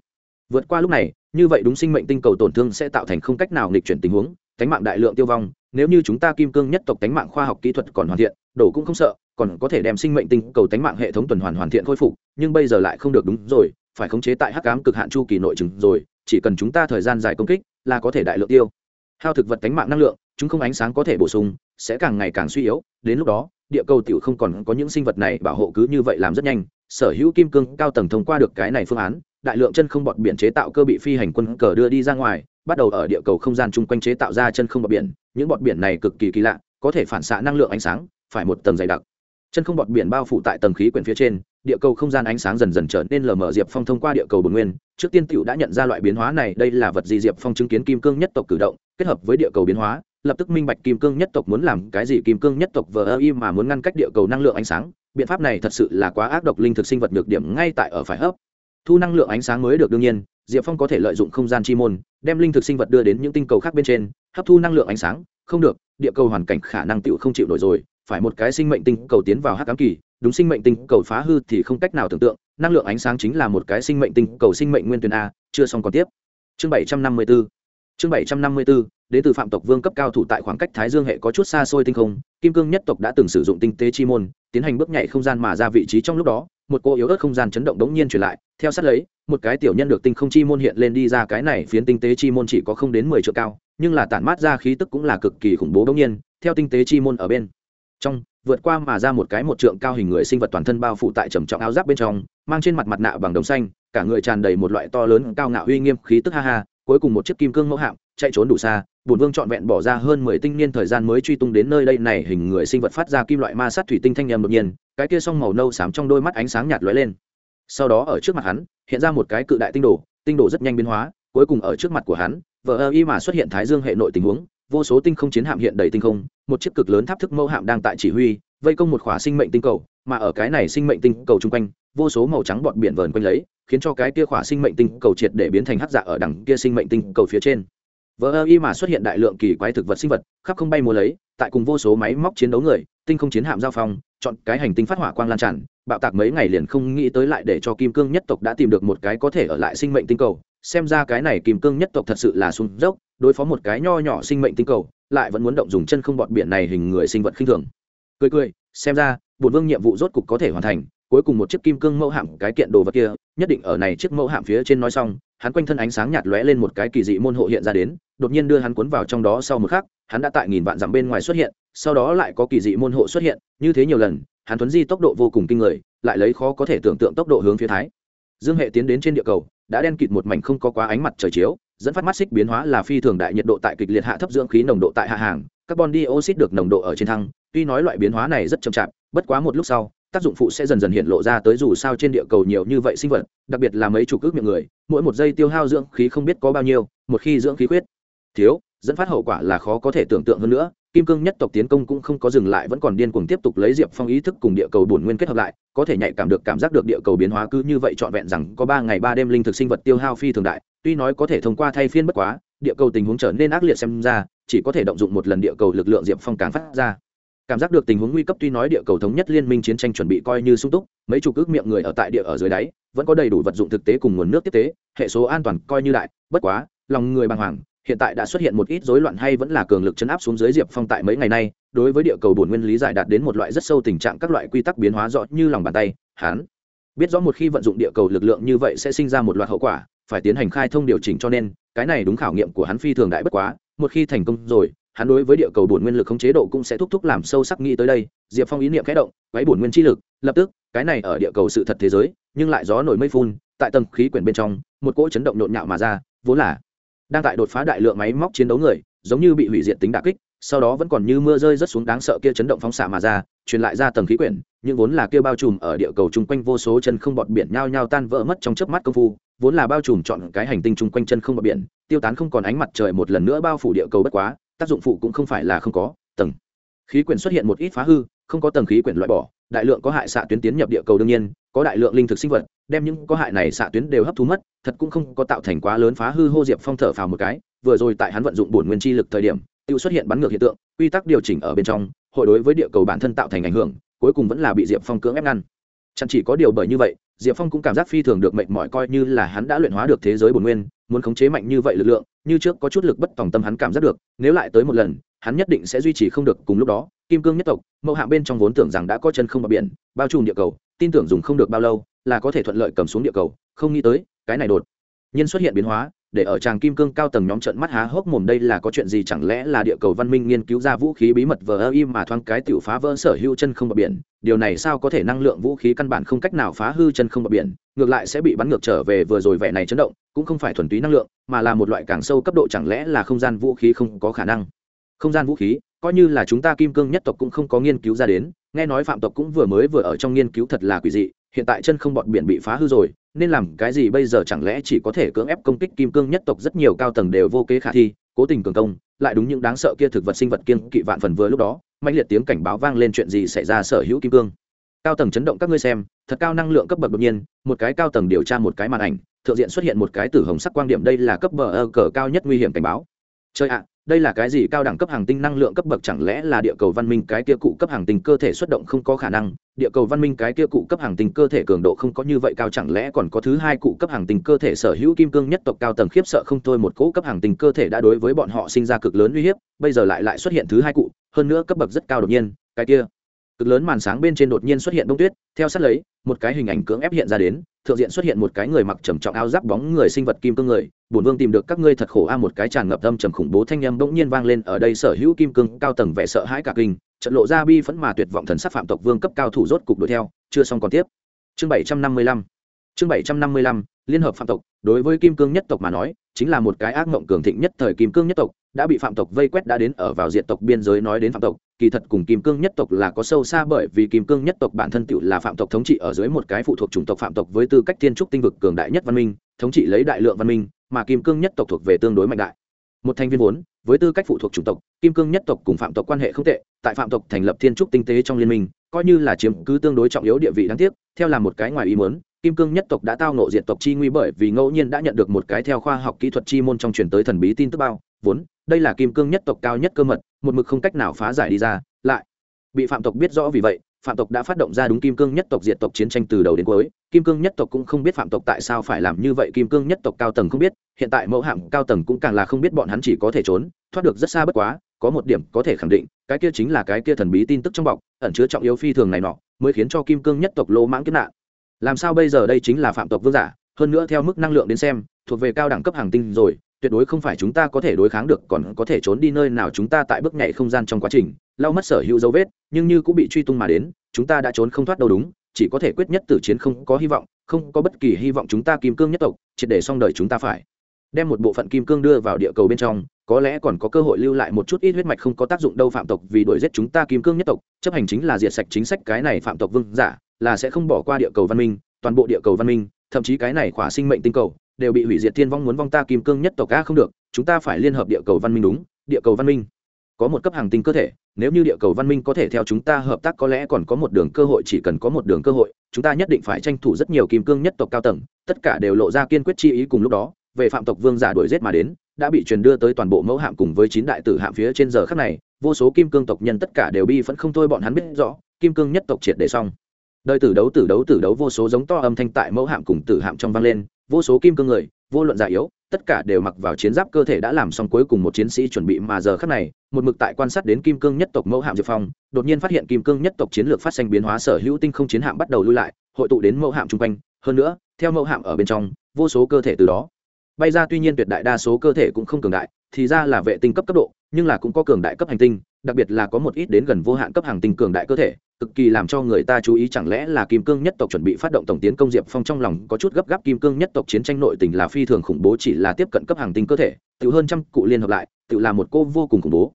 vượt qua lúc này, như vậy đúng sinh mệnh tinh cầu tổn thương sẽ tạo thành không cách nào nghịch chuyển tình huống tánh mạng đại lượng tiêu vong, nếu như chúng ta kim cương nhất tộc tánh mạng khoa học kỹ thuật còn hoàn thiện đổ cũng không sợ, còn có thể đem sinh mệnh tinh cầu tánh mạng hệ thống tuần hoàn hoàn thiện khôi phục, nhưng bây giờ lại không được đúng rồi, phải khống chế tại hắc ám cực hạn chu kỳ nội trừng rồi chỉ cần chúng ta thời gian dài công kích, là có thể đại lượng tiêu. Hao thực vật tánh mạng năng lượng, chúng không ánh sáng có thể bổ sung, sẽ càng ngày càng suy yếu, đến lúc đó, địa cầu tiểu không còn có những sinh vật này bảo hộ cứ như vậy làm rất nhanh. Sở hữu kim cương, cao tầng thông qua được cái này phương án, đại lượng chân không bọt biển chế tạo cơ bị phi hành quân cờ đưa đi ra ngoài, bắt đầu ở địa cầu không gian chung quanh chế tạo ra chân không bọt biển. Những bọt biển này cực kỳ kỳ lạ, có thể phản xạ năng lượng ánh sáng, phải một tầng dày đặc. Chân không bọt biển bao phủ tại tầng khí quyển phía trên địa cầu không gian ánh sáng dần dần trở nên lờ mờ. Diệp phong thông qua địa cầu bồn nguyên, trước tiên tựu đã nhận ra loại biến hóa này. Đây là vật gì? Diệp phong chứng kiến kim cương nhất tộc cử động, kết hợp với địa cầu biến hóa, lập tức minh bạch kim cương nhất tộc muốn làm cái gì. Kim cương nhất tộc vờ ơ y mà muốn ngăn cách địa cầu năng lượng ánh sáng. Biện pháp này thật sự là quá ác độc. Linh thực sinh vật được điểm ngay tại ở phải hấp. Thu năng lượng ánh sáng mới được đương nhiên, diệp phong có thể lợi dụng không gian chi môn, đem linh thực sinh vật đưa đến những tinh cầu khác bên trên, hấp thu năng lượng ánh sáng. Không được, địa cầu hoàn cảnh khả năng tựu không chịu nổi rồi. Phải một cái sinh mệnh tinh cầu tiến vào hắc ám kỳ đúng sinh mệnh tinh cầu phá hư thì không cách nào tưởng tượng, năng lượng ánh sáng chính là một cái sinh mệnh tinh cầu sinh mệnh nguyên tuyển a, chưa xong còn tiếp. Chương bảy trăm năm mươi 754 chương bảy trăm năm mươi 754 đến từ phạm tộc vương cấp cao thủ tại khoảng cách thái dương hệ có chút xa xôi tinh không, kim cương nhất tộc đã từng sử dụng tinh tế chi môn, tiến hành bước nhảy không gian mà ra vị trí trong lúc đó, một cô yếu ớt không gian chấn động đống nhiên truyền lại, theo sát lấy, một cái tiểu nhân được tinh không chi môn hiện lên đi ra cái này phiến tinh tế chi môn chỉ có không đến mười triệu cao, nhưng là tản mát ra khí tức cũng là cực kỳ khủng bố đống nhiên, theo tinh tế chi môn ở bên trong vượt qua mà ra một cái một trượng cao hình người sinh vật toàn thân bao phủ tại trầm trọng áo giáp bên trong, mang trên mặt mặt nạ bằng đồng xanh, cả người tràn đầy một loại to lớn cao ngạo uy nghiêm khí tức ha ha, cuối cùng một chiếc kim cương mẫu hạm, chạy trốn đủ xa bùn vương trọn vẹn bỏ ra hơn mười tinh niên thời gian mới truy tung đến nơi đây này hình người sinh vật phát ra kim loại ma sát thủy tinh thanh nhầm đột nhiên, cái kia song màu nâu xám trong đôi mắt ánh sáng nhạt lóe lên. Sau đó ở trước mặt hắn, hiện ra một cái cự đại tinh đồ tinh đồ rất nhanh biến hóa, cuối cùng ở trước mặt của hắn, vờ ơ y mà xuất hiện thái dương hệ nội tình huống vô số tinh không chiến hạm hiện đầy tinh không, một chiếc cực lớn tháp thức mẫu hạm đang tại chỉ huy, vây công một khỏa sinh mệnh tinh cầu, mà ở cái này sinh mệnh tinh cầu chung quanh, vô số màu trắng bọt biển vờn quanh lấy, khiến cho cái kia khỏa sinh mệnh tinh cầu triệt để biến thành hắc dạ ở đằng kia sinh mệnh tinh cầu phía trên. Vừa ơ y mà xuất hiện đại lượng kỳ quái thực vật sinh vật, khắp không bay múa lấy, tại cùng vô số máy móc chiến đấu người, tinh không chiến hạm giao phong, chọn cái hành tinh phát hỏa quang lan tràn, bạo tạc mấy ngày liền không nghĩ tới lại để cho kim cương nhất tộc đã tìm được một cái có thể ở lại sinh mệnh tinh cầu, xem ra cái này kim cương nhất tộc thật sự là sung dốc đối phó một cái nho nhỏ sinh mệnh tinh cầu, lại vẫn muốn động dùng chân không bọt biển này hình người sinh vật khinh thường. Cười cười, xem ra, bổn vương nhiệm vụ rốt cục có thể hoàn thành, cuối cùng một chiếc kim cương mẫu hạm cái kiện đồ vật kia, nhất định ở này chiếc mẫu hạm phía trên nói xong, hắn quanh thân ánh sáng nhạt lóe lên một cái kỳ dị môn hộ hiện ra đến, đột nhiên đưa hắn cuốn vào trong đó sau một khắc, hắn đã tại nghìn vạn dặm bên ngoài xuất hiện, sau đó lại có kỳ dị môn hộ xuất hiện, như thế nhiều lần, hắn tuấn di tốc độ vô cùng kinh người, lại lấy khó có thể tưởng tượng tốc độ hướng phía thái. Dương hệ tiến đến trên địa cầu, đã đen kịt một mảnh không có quá ánh mặt trời chiếu dẫn phát mắt xích biến hóa là phi thường đại nhiệt độ tại kịch liệt hạ thấp dưỡng khí nồng độ tại hạ hàng. Carbon dioxide được nồng độ ở trên thăng. Tuy nói loại biến hóa này rất chậm chạp, bất quá một lúc sau, tác dụng phụ sẽ dần dần hiện lộ ra tới dù sao trên địa cầu nhiều như vậy sinh vật, đặc biệt là mấy chục ước miệng người, mỗi một giây tiêu hao dưỡng khí không biết có bao nhiêu, một khi dưỡng khí khuyết, thiếu, dẫn phát hậu quả là khó có thể tưởng tượng hơn nữa. Kim cương nhất tộc tiến công cũng không có dừng lại, vẫn còn điên cuồng tiếp tục lấy diệp phong ý thức cùng địa cầu bổn nguyên kết hợp lại, có thể nhạy cảm được cảm giác được địa cầu biến hóa cứ như vậy trọn vẹn rằng có ba ngày ba đêm linh thực sinh vật tiêu hao phi thường đại tuy nói có thể thông qua thay phiên bất quá, địa cầu tình huống trở nên ác liệt xem ra, chỉ có thể động dụng một lần địa cầu lực lượng diệp phong càng phát ra. Cảm giác được tình huống nguy cấp tuy nói địa cầu thống nhất liên minh chiến tranh chuẩn bị coi như sung túc, mấy chục ước miệng người ở tại địa ở dưới đáy, vẫn có đầy đủ vật dụng thực tế cùng nguồn nước tiếp tế, hệ số an toàn coi như đại, bất quá, lòng người bàng hoàng, hiện tại đã xuất hiện một ít rối loạn hay vẫn là cường lực chấn áp xuống dưới diệp phong tại mấy ngày nay, đối với địa cầu bổn nguyên lý giải đạt đến một loại rất sâu tình trạng các loại quy tắc biến hóa rõ như lòng bàn tay hán biết rõ một khi vận dụng địa cầu lực lượng như vậy sẽ sinh ra một loạt hậu quả phải tiến hành khai thông điều chỉnh cho nên, cái này đúng khảo nghiệm của hắn phi thường đại bất quá, một khi thành công rồi, hắn đối với địa cầu bổn nguyên lực không chế độ cũng sẽ thúc thúc làm sâu sắc nghĩ tới đây, diệp phong ý niệm khẽ động váy bổn nguyên chi lực, lập tức, cái này ở địa cầu sự thật thế giới, nhưng lại gió nổi mây phun, tại tầng khí quyển bên trong, một cỗ chấn động nhộn nhạo mà ra, vốn là đang tại đột phá đại lượng máy móc chiến đấu người, giống như bị hủy diệt tính đà kích, sau đó vẫn còn như mưa rơi rất xuống đáng sợ kia chấn động phóng xạ mà ra, truyền lại ra tầng khí quyển, nhưng vốn là kia bao trùm ở địa cầu chung quanh vô số chân không bọt biển nhao nhao tan vỡ mất trong chớp mắt công phu vốn là bao trùm chọn cái hành tinh chung quanh chân không bờ biển, tiêu tán không còn ánh mặt trời một lần nữa bao phủ địa cầu bất quá, tác dụng phụ cũng không phải là không có, tầng. Khí quyển xuất hiện một ít phá hư, không có tầng khí quyển loại bỏ, đại lượng có hại xạ tuyến tiến nhập địa cầu đương nhiên, có đại lượng linh thực sinh vật, đem những có hại này xạ tuyến đều hấp thu mất, thật cũng không có tạo thành quá lớn phá hư hô diệp phong thở phào một cái, vừa rồi tại hắn vận dụng bổn nguyên chi lực thời điểm tự xuất hiện bắn ngược hiện tượng, quy tắc điều chỉnh ở bên trong, hội đối với địa cầu bản thân tạo thành ảnh hưởng, cuối cùng vẫn là bị diệp phong cưỡng ép ngăn chẳng chỉ có điều bởi như vậy, diệp phong cũng cảm giác phi thường được mệnh mỏi coi như là hắn đã luyện hóa được thế giới bồn nguyên, muốn khống chế mạnh như vậy lực lượng, như trước có chút lực bất tòng tâm hắn cảm giác được, nếu lại tới một lần, hắn nhất định sẽ duy trì không được cùng lúc đó. Kim cương nhất tộc, mẫu hạ bên trong vốn tưởng rằng đã có chân không bờ biển, bao trùm địa cầu, tin tưởng dùng không được bao lâu là có thể thuận lợi cầm xuống địa cầu, không nghĩ tới, cái này đột nhiên xuất hiện biến hóa để ở tràng kim cương cao tầng nhóm trận mắt há hốc mồm đây là có chuyện gì? Chẳng lẽ là địa cầu văn minh nghiên cứu ra vũ khí bí mật vờ ơ im mà thoáng cái tiểu phá vỡ sở hữu chân không bờ biển? Điều này sao có thể năng lượng vũ khí căn bản không cách nào phá hư chân không bờ biển? Ngược lại sẽ bị bắn ngược trở về vừa rồi vẻ này chấn động, cũng không phải thuần túy năng lượng, mà là một loại càng sâu cấp độ chẳng lẽ là không gian vũ khí không có khả năng? Không gian vũ khí, coi như là chúng ta kim cương nhất tộc cũng không có nghiên cứu ra đến, nghe nói phạm tộc cũng vừa mới vừa ở trong nghiên cứu thật là quỷ dị, hiện tại chân không bọt biển bị phá hư rồi nên làm cái gì bây giờ chẳng lẽ chỉ có thể cưỡng ép công kích kim cương nhất tộc rất nhiều cao tầng đều vô kế khả thi, cố tình cường công, lại đúng những đáng sợ kia thực vật sinh vật kiên kỵ vạn phần vừa lúc đó mạnh liệt tiếng cảnh báo vang lên chuyện gì xảy ra sở hữu kim cương. Cao tầng chấn động các ngươi xem, thật cao năng lượng cấp bậc đột nhiên, một cái cao tầng điều tra một cái màn ảnh, thượng diện xuất hiện một cái tử hồng sắc quang điểm, đây là cấp bờ ơ cờ cao nhất nguy hiểm cảnh báo. Chơi ạ đây là cái gì cao đẳng cấp hàng tinh năng lượng cấp bậc chẳng lẽ là địa cầu văn minh cái kia cụ cấp hàng tinh cơ thể xuất động không có khả năng? Địa cầu văn minh cái kia cụ cấp hàng tinh cơ thể cường độ không có như vậy cao chẳng lẽ còn có thứ hai cụ cấp hàng tinh cơ thể sở hữu kim cương nhất tộc cao tầng khiếp sợ không thôi, một cỗ cấp hàng tinh cơ thể đã đối với bọn họ sinh ra cực lớn uy hiếp, bây giờ lại lại xuất hiện thứ hai cụ, hơn nữa cấp bậc rất cao đột nhiên, cái kia cực lớn màn sáng bên trên đột nhiên xuất hiện đông tuyết, theo sát lấy, một cái hình ảnh cưỡng ép hiện ra đến, thượng diện xuất hiện một cái người mặc trầm trọng áo giáp bóng người sinh vật kim cương người. Bổn vương tìm được các ngươi thật khổ a, một cái tràn ngập âm trầm khủng bố thanh âm bỗng nhiên vang lên ở đây, sở hữu kim cương cao tầng vẻ sợ hãi cả kinh trận lộ ra bi phẫn mà tuyệt vọng thần sắc phạm tộc vương cấp cao thủ rốt cục đuổi theo. Chưa xong còn tiếp. Chương bảy trăm năm mươi lăm. Chương bảy trăm năm mươi lăm, liên hợp phạm tộc. Đối với kim cương nhất tộc mà nói, chính là một cái ác mộng cường thịnh nhất thời kim cương nhất tộc, đã bị phạm tộc vây quét đã đến ở vào diện tộc biên giới nói đến phạm tộc kỳ thật cùng kim cương nhất tộc là có sâu xa bởi vì kim cương nhất tộc bản thân tựu là phạm tộc thống trị ở dưới một cái phụ thuộc chủng tộc phạm tộc với tư cách thiên trúc tinh vực cường đại nhất văn minh, thống trị lấy đại lượng văn minh, mà kim cương nhất tộc thuộc về tương đối mạnh đại. Một thành viên vốn, với tư cách phụ thuộc chủng tộc, kim cương nhất tộc cùng phạm tộc quan hệ không tệ, tại phạm tộc thành lập thiên trúc tinh tế trong liên minh, coi như là chiếm cứ tương đối trọng yếu địa vị đáng tiếc, theo là một cái ngoài ý muốn, kim cương nhất tộc đã tao nộ diệt tộc chi nguy bởi vì ngẫu nhiên đã nhận được một cái theo khoa học kỹ thuật chi môn trong truyền tới thần bí tin tức bao, vốn đây là kim cương nhất tộc cao nhất cơ mật, một mực không cách nào phá giải đi ra, lại. Bị phạm tộc biết rõ vì vậy, phạm tộc đã phát động ra đúng kim cương nhất tộc diệt tộc chiến tranh từ đầu đến cuối. Kim cương nhất tộc cũng không biết phạm tộc tại sao phải làm như vậy, kim cương nhất tộc cao tầng không biết, hiện tại mẫu hạm cao tầng cũng càng là không biết bọn hắn chỉ có thể trốn, thoát được rất xa bất quá, có một điểm có thể khẳng định, cái kia chính là cái kia thần bí tin tức trong bọc, ẩn chứa trọng yếu phi thường này nọ, mới khiến cho kim cương nhất tộc lỗ mãng kiếp nạn. Làm sao bây giờ đây chính là phạm tộc vương giả, hơn nữa theo mức năng lượng đến xem, thuộc về cao đẳng cấp hàng tinh rồi tuyệt đối không phải chúng ta có thể đối kháng được, còn có thể trốn đi nơi nào chúng ta tại bước nhảy không gian trong quá trình, lau mất sở hữu dấu vết, nhưng như cũng bị truy tung mà đến, chúng ta đã trốn không thoát đâu đúng, chỉ có thể quyết nhất tử chiến không có hy vọng, không có bất kỳ hy vọng chúng ta kim cương nhất tộc, triệt để xong đời chúng ta phải. Đem một bộ phận kim cương đưa vào địa cầu bên trong, có lẽ còn có cơ hội lưu lại một chút ít huyết mạch không có tác dụng đâu phạm tộc vì đuổi giết chúng ta kim cương nhất tộc, chấp hành chính là diệt sạch chính sách cái này phạm tộc vương giả, là sẽ không bỏ qua địa cầu văn minh, toàn bộ địa cầu văn minh, thậm chí cái này khỏa sinh mệnh tinh cầu đều bị hủy diệt thiên vong muốn vong ta kim cương nhất tộc a không được, chúng ta phải liên hợp địa cầu văn minh đúng, địa cầu văn minh. Có một cấp hàng tinh cơ thể, nếu như địa cầu văn minh có thể theo chúng ta hợp tác có lẽ còn có một đường cơ hội, chỉ cần có một đường cơ hội, chúng ta nhất định phải tranh thủ rất nhiều kim cương nhất tộc cao tầng, tất cả đều lộ ra kiên quyết chi ý cùng lúc đó, về phạm tộc vương giả đuổi giết mà đến, đã bị truyền đưa tới toàn bộ mẫu hạm cùng với chín đại tử hạm phía trên giờ khắc này, vô số kim cương tộc nhân tất cả đều bi vẫn không thôi bọn hắn biết rõ, kim cương nhất tộc triệt để xong. Đời tử đấu tử đấu tử đấu vô số giống to âm thanh tại mẫu hạm cùng tử hạm trong vang lên vô số kim cương người, vô luận già yếu, tất cả đều mặc vào chiến giáp cơ thể đã làm xong cuối cùng một chiến sĩ chuẩn bị mà giờ khắc này, một mực tại quan sát đến kim cương nhất tộc mẫu hạm diệp phong, đột nhiên phát hiện kim cương nhất tộc chiến lược phát sinh biến hóa sở hữu tinh không chiến hạm bắt đầu lui lại, hội tụ đến mẫu hạm chung quanh, hơn nữa, theo mẫu hạm ở bên trong, vô số cơ thể từ đó bay ra. Tuy nhiên tuyệt đại đa số cơ thể cũng không cường đại, thì ra là vệ tinh cấp cấp độ, nhưng là cũng có cường đại cấp hành tinh đặc biệt là có một ít đến gần vô hạn cấp hàng tinh cường đại cơ thể, cực kỳ làm cho người ta chú ý chẳng lẽ là kim cương nhất tộc chuẩn bị phát động tổng tiến công diệp phong trong lòng có chút gấp gáp kim cương nhất tộc chiến tranh nội tình là phi thường khủng bố chỉ là tiếp cận cấp hàng tinh cơ thể tự hơn trăm cụ liên hợp lại tự là một cô vô cùng khủng bố.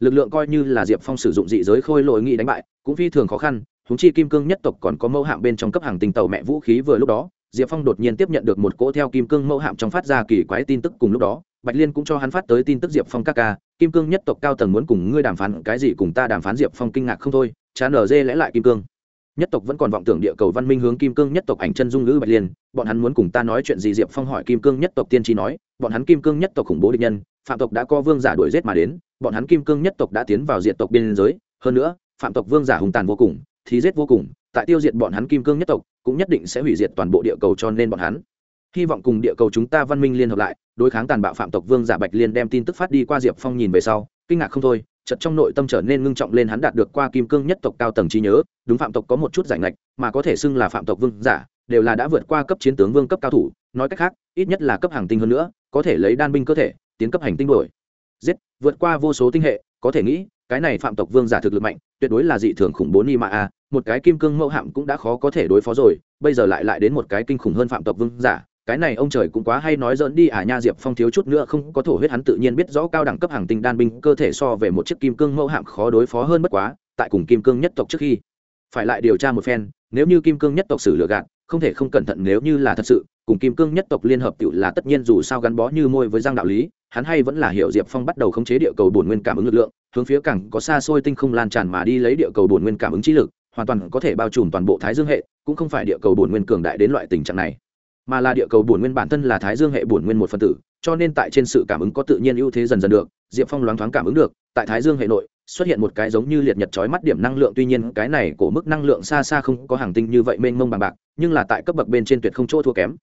Lực lượng coi như là diệp phong sử dụng dị giới khôi lội nghị đánh bại, cũng phi thường khó khăn húng chi kim cương nhất tộc còn có mẫu hạng bên trong cấp hàng tinh tàu mẹ vũ khí vừa lúc đó diệp phong đột nhiên tiếp nhận được một cỗ theo kim cương mẫu hạm trong phát ra kỳ quái tin tức cùng lúc đó, bạch liên cũng cho hắn phát tới tin tức diệp phong các ca, kim cương nhất tộc cao tầng muốn cùng ngươi đàm phán, cái gì cùng ta đàm phán? Diệp phong kinh ngạc không thôi chán ở dê lẽ lại kim cương. Nhất tộc vẫn còn vọng tưởng địa cầu văn minh hướng kim cương nhất tộc ảnh chân dung ngữ bạch liên, bọn hắn muốn cùng ta nói chuyện gì? Diệp phong hỏi kim cương nhất tộc tiên tri nói, bọn hắn kim cương nhất tộc khủng bố địch nhân, phạm tộc đã co vương giả đuổi giết mà đến, bọn hắn kim cương nhất tộc đã tiến vào diện tộc biên giới, hơn nữa, phạm tộc vương giả hùng tàn vô cùng thì giết vô cùng, tại tiêu diệt bọn hắn kim cương nhất tộc, cũng nhất định sẽ hủy diệt toàn bộ địa cầu cho nên bọn hắn. Hy vọng cùng địa cầu chúng ta văn minh liên hợp lại, đối kháng tàn bạo phạm tộc vương giả bạch liên đem tin tức phát đi qua diệp phong nhìn về sau, kinh ngạc không thôi chật trong nội tâm trở nên ngưng trọng lên hắn đạt được qua kim cương nhất tộc cao tầng trí nhớ, đúng phạm tộc có một chút giải ngạch, mà có thể xưng là phạm tộc vương giả, đều là đã vượt qua cấp chiến tướng vương cấp cao thủ, nói cách khác, ít nhất là cấp hàng tinh hơn nữa, có thể lấy đan binh cơ thể, tiến cấp hành tinh đổi giết, vượt qua vô số tinh hệ, có thể nghĩ, cái này phạm tộc vương giả thực lực mạnh, tuyệt đối là dị thường khủng bố ni mạ a một cái kim cương mẫu hạm cũng đã khó có thể đối phó rồi, bây giờ lại lại đến một cái kinh khủng hơn phạm tộc vương giả, cái này ông trời cũng quá hay nói dỡn đi à nha diệp phong thiếu chút nữa không có thổ huyết hắn tự nhiên biết rõ cao đẳng cấp hàng tinh đan binh cơ thể so về một chiếc kim cương mẫu hạm khó đối phó hơn bất quá, tại cùng kim cương nhất tộc trước khi. Phải lại điều tra một phen, nếu như kim cương nhất tộc xử lừa gạt, không thể không cẩn thận nếu như là thật sự, cùng kim cương nhất tộc liên hợp tự là tất nhiên dù sao gắn bó như môi với giang đạo lý, hắn hay vẫn là hiệu diệp phong bắt đầu khống chế địa cầu bổn nguyên cảm ứng lực lượng, hướng phía cảng có xa xôi tinh không lan tràn mà đi lấy địa cầu bổn nguyên cảm ứng trí lực hoàn toàn có thể bao trùm toàn bộ thái dương hệ, cũng không phải địa cầu bổn nguyên cường đại đến loại tình trạng này. Mà là địa cầu bổn nguyên bản thân là thái dương hệ bổn nguyên một phân tử, cho nên tại trên sự cảm ứng có tự nhiên ưu thế dần dần được, diệp phong loáng thoáng cảm ứng được, tại thái dương hệ nội, xuất hiện một cái giống như liệt nhật trói mắt điểm năng lượng, tuy nhiên cái này của mức năng lượng xa xa không có hàng tinh như vậy mênh mông bằng bạc, nhưng là tại cấp bậc bên trên tuyệt không chỗ thua kém.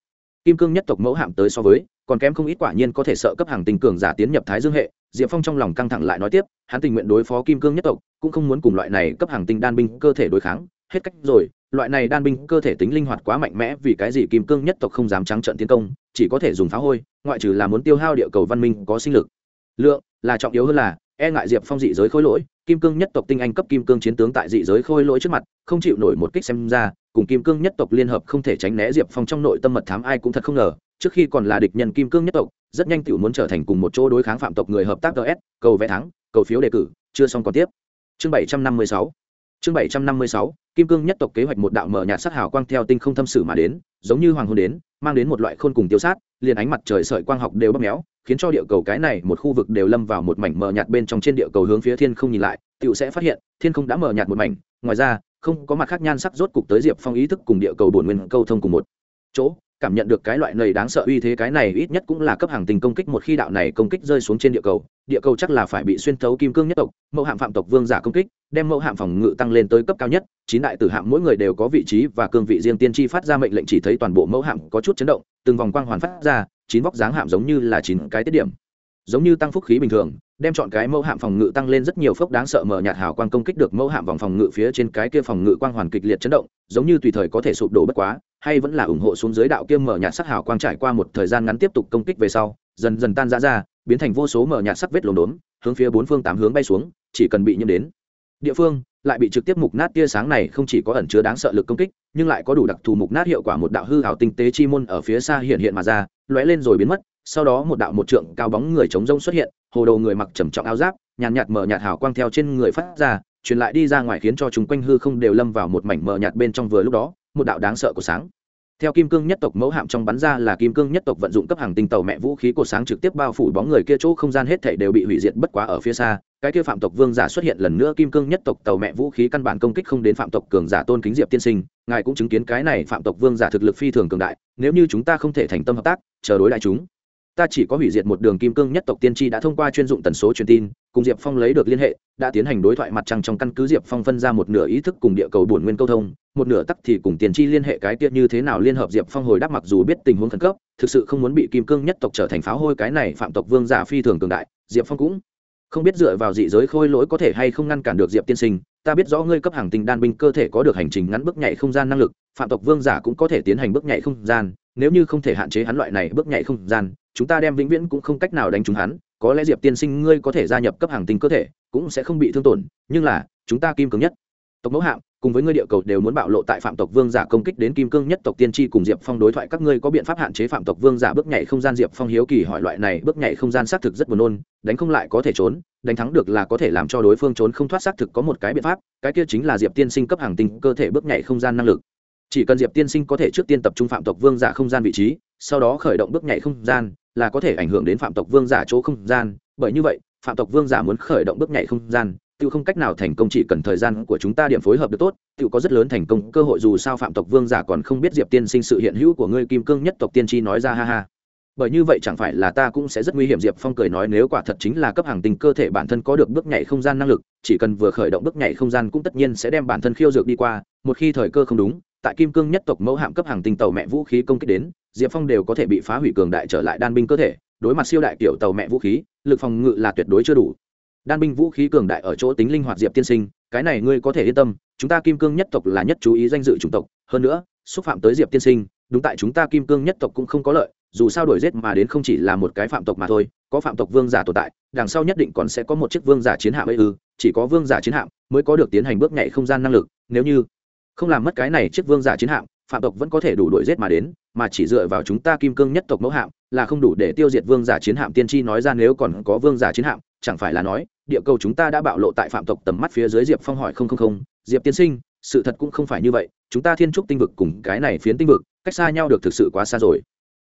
Kim cương nhất tộc mẫu hạm tới so với còn kém không ít quả nhiên có thể sợ cấp hàng tình cường giả tiến nhập thái dương hệ, diệp phong trong lòng căng thẳng lại nói tiếp, hắn tình nguyện đối phó kim cương nhất tộc, cũng không muốn cùng loại này cấp hàng tinh đan binh cơ thể đối kháng, hết cách rồi, loại này đan binh cơ thể tính linh hoạt quá mạnh mẽ vì cái gì kim cương nhất tộc không dám trắng trận tiến công, chỉ có thể dùng phá hôi, ngoại trừ là muốn tiêu hao địa cầu văn minh có sinh lực. Lượng, là trọng yếu hơn là e ngại diệp phong dị giới khôi lỗi, kim cương nhất tộc tinh anh cấp kim cương chiến tướng tại dị giới khôi lỗi trước mặt, không chịu nổi một kích xem ra, cùng kim cương nhất tộc liên hợp không thể tránh né diệp phong trong nội tâm mật thám ai cũng thật không ngờ trước khi còn là địch nhân kim cương nhất tộc, rất nhanh tự muốn trở thành cùng một chỗ đối kháng phạm tộc người hợp tác ts cầu vẽ thắng, cầu phiếu đề cử, chưa xong còn tiếp. Chương bảy trăm năm mươi sáu. Chương bảy trăm năm mươi sáu, kim cương nhất tộc kế hoạch một đạo mở nhạt sắc hào quang theo tinh không thâm sử mà đến, giống như hoàng hôn đến, mang đến một loại khôn cùng tiêu sát, liền ánh mặt trời sợi quang học đều bóp méo, khiến cho địa cầu cái này một khu vực đều lâm vào một mảnh mờ nhạt bên trong trên địa cầu hướng phía thiên không nhìn lại tựu sẽ phát hiện, thiên không đã mờ nhạt một mảnh, ngoài ra, không có mặt khác nhan sắc rốt cục tới diệp phong ý thức cùng địa cầu bổn nguyên câu thông cùng một chỗ cảm nhận được cái loại này đáng sợ uy thế, cái này ít nhất cũng là cấp hàng tình công kích một khi đạo này công kích rơi xuống trên địa cầu. Địa cầu chắc là phải bị xuyên thấu kim cương nhất tộc, mẫu hạm phạm tộc vương giả công kích, đem mẫu hạm phòng ngự tăng lên tới cấp cao nhất. Chín đại tử hạm mỗi người đều có vị trí và cương vị riêng tiên tri phát ra mệnh lệnh chỉ thấy toàn bộ mẫu hạm có chút chấn động, từng vòng quang hoàn phát ra, chín vóc dáng hạm giống như là chín cái tiết điểm, giống như tăng phúc khí bình thường đem chọn cái mẫu hạm phòng ngự tăng lên rất nhiều phốc đáng sợ mở nhạt hào quang công kích được mẫu hạm vòng phòng ngự phía trên cái kia phòng ngự quang hoàn kịch liệt chấn động, giống như tùy thời có thể sụp đổ bất quá, hay vẫn là ủng hộ xuống dưới đạo kia mở nhạt sắc hào quang trải qua một thời gian ngắn tiếp tục công kích về sau, dần dần tan ra ra, biến thành vô số mở nhạt sắc vết lốm đốm, hướng phía bốn phương tám hướng bay xuống, chỉ cần bị nhiễm đến. Địa phương lại bị trực tiếp mục nát tia sáng này không chỉ có ẩn chứa đáng sợ lực công kích, nhưng lại có đủ đặc thù mục nát hiệu quả một đạo hư hào tinh tế chi môn ở phía xa hiện hiện mà ra, lóe lên rồi biến mất sau đó một đạo một trượng cao bóng người chống rông xuất hiện, hồ đầu người mặc trầm trọng áo giáp, nhàn nhạt mở nhạt hào quang theo trên người phát ra, truyền lại đi ra ngoài khiến cho chúng quanh hư không đều lâm vào một mảnh mờ nhạt bên trong vừa lúc đó, một đạo đáng sợ của sáng. Theo kim cương nhất tộc mẫu hạm trong bắn ra là kim cương nhất tộc vận dụng cấp hàng tinh tàu mẹ vũ khí cột sáng trực tiếp bao phủ bóng người kia chỗ không gian hết thảy đều bị hủy diệt bất quá ở phía xa, cái kia phạm tộc vương giả xuất hiện lần nữa kim cương nhất tộc tàu mẹ vũ khí căn bản công kích không đến phạm tộc cường giả tôn kính diệp tiên sinh, ngài cũng chứng kiến cái này phạm tộc vương giả thực lực phi thường cường đại, nếu như chúng ta không thể thành tâm hợp tác, chờ đối đại chúng ta chỉ có hủy diệt một đường kim cương nhất tộc tiên tri đã thông qua chuyên dụng tần số truyền tin, cùng diệp phong lấy được liên hệ, đã tiến hành đối thoại mặt trăng trong căn cứ diệp phong phân ra một nửa ý thức cùng địa cầu bổn nguyên câu thông, một nửa tắc thì cùng tiên tri liên hệ cái tiết như thế nào liên hợp diệp phong hồi đáp mặc dù biết tình huống khẩn cấp, thực sự không muốn bị kim cương nhất tộc trở thành pháo hôi cái này phạm tộc vương giả phi thường cường đại, diệp phong cũng không biết dựa vào dị giới khôi lỗi có thể hay không ngăn cản được diệp tiên sinh, ta biết rõ ngươi cấp hàng tinh đan binh cơ thể có được hành trình ngắn bước nhảy không gian năng lực, phạm tộc vương giả cũng có thể tiến hành bước nhảy không gian, nếu như không thể hạn chế hắn loại này bước nhảy không gian chúng ta đem vĩnh viễn cũng không cách nào đánh trúng hắn, có lẽ diệp tiên sinh ngươi có thể gia nhập cấp hàng tinh cơ thể, cũng sẽ không bị thương tổn, nhưng là, chúng ta kim cương nhất. Tộc mẫu hạm, cùng với ngươi địa cầu đều muốn bạo lộ tại phạm tộc vương giả công kích đến kim cương nhất tộc tiên tri cùng diệp phong đối thoại, các ngươi có biện pháp hạn chế phạm tộc vương giả bước nhảy không gian diệp phong hiếu kỳ hỏi loại này, bước nhảy không gian xác thực rất buồn nôn, đánh không lại có thể trốn, đánh thắng được là có thể làm cho đối phương trốn không thoát, xác thực có một cái biện pháp, cái kia chính là diệp tiên sinh cấp hàng tinh cơ thể bước nhảy không gian năng lực. Chỉ cần diệp tiên sinh có thể trước tiên tập trung phạm tộc vương giả không gian vị trí sau đó khởi động bước nhảy không gian, là có thể ảnh hưởng đến phạm tộc vương giả chỗ không gian. Bởi như vậy, phạm tộc vương giả muốn khởi động bước nhảy không gian, tự không cách nào thành công chỉ cần thời gian của chúng ta điểm phối hợp được tốt, tự có rất lớn thành công. Cơ hội dù sao phạm tộc vương giả còn không biết diệp tiên sinh sự hiện hữu của ngươi kim cương nhất tộc tiên tri nói ra ha ha. Bởi như vậy chẳng phải là ta cũng sẽ rất nguy hiểm, diệp phong cười nói nếu quả thật chính là cấp hàng tình cơ thể bản thân có được bước nhảy không gian năng lực, chỉ cần vừa khởi động bước nhảy không gian cũng tất nhiên sẽ đem bản thân khiêu dược đi qua, một khi thời cơ không đúng tại kim cương nhất tộc mẫu hạm cấp hàng tinh tàu mẹ vũ khí công kích đến, diệp phong đều có thể bị phá hủy cường đại trở lại đan binh cơ thể, đối mặt siêu đại kiểu tàu mẹ vũ khí, lực phòng ngự là tuyệt đối chưa đủ. Đan binh vũ khí cường đại ở chỗ tính linh hoạt diệp tiên sinh, cái này ngươi có thể yên tâm, chúng ta kim cương nhất tộc là nhất chú ý danh dự chủng tộc, hơn nữa, xúc phạm tới diệp tiên sinh, đúng tại chúng ta kim cương nhất tộc cũng không có lợi, dù sao đổi giết mà đến không chỉ là một cái phạm tộc mà thôi, có phạm tộc vương giả tồn tại, đằng sau nhất định còn sẽ có một chiếc vương giả chiến hạm ấy ư, chỉ có vương giả chiến hạm mới có được tiến hành bước nhảy không gian năng lực, nếu như không làm mất cái này chiếc vương giả chiến hạm, phạm tộc vẫn có thể đủ đổi giết mà đến, mà chỉ dựa vào chúng ta kim cương nhất tộc mẫu hạm là không đủ để tiêu diệt vương giả chiến hạm tiên tri nói ra nếu còn có vương giả chiến hạm, chẳng phải là nói, địa cầu chúng ta đã bạo lộ tại phạm tộc tầm mắt phía dưới diệp phong hỏi không không không, diệp tiên sinh, sự thật cũng không phải như vậy, chúng ta thiên trúc tinh vực cùng cái này phiến tinh vực, cách xa nhau được thực sự quá xa rồi.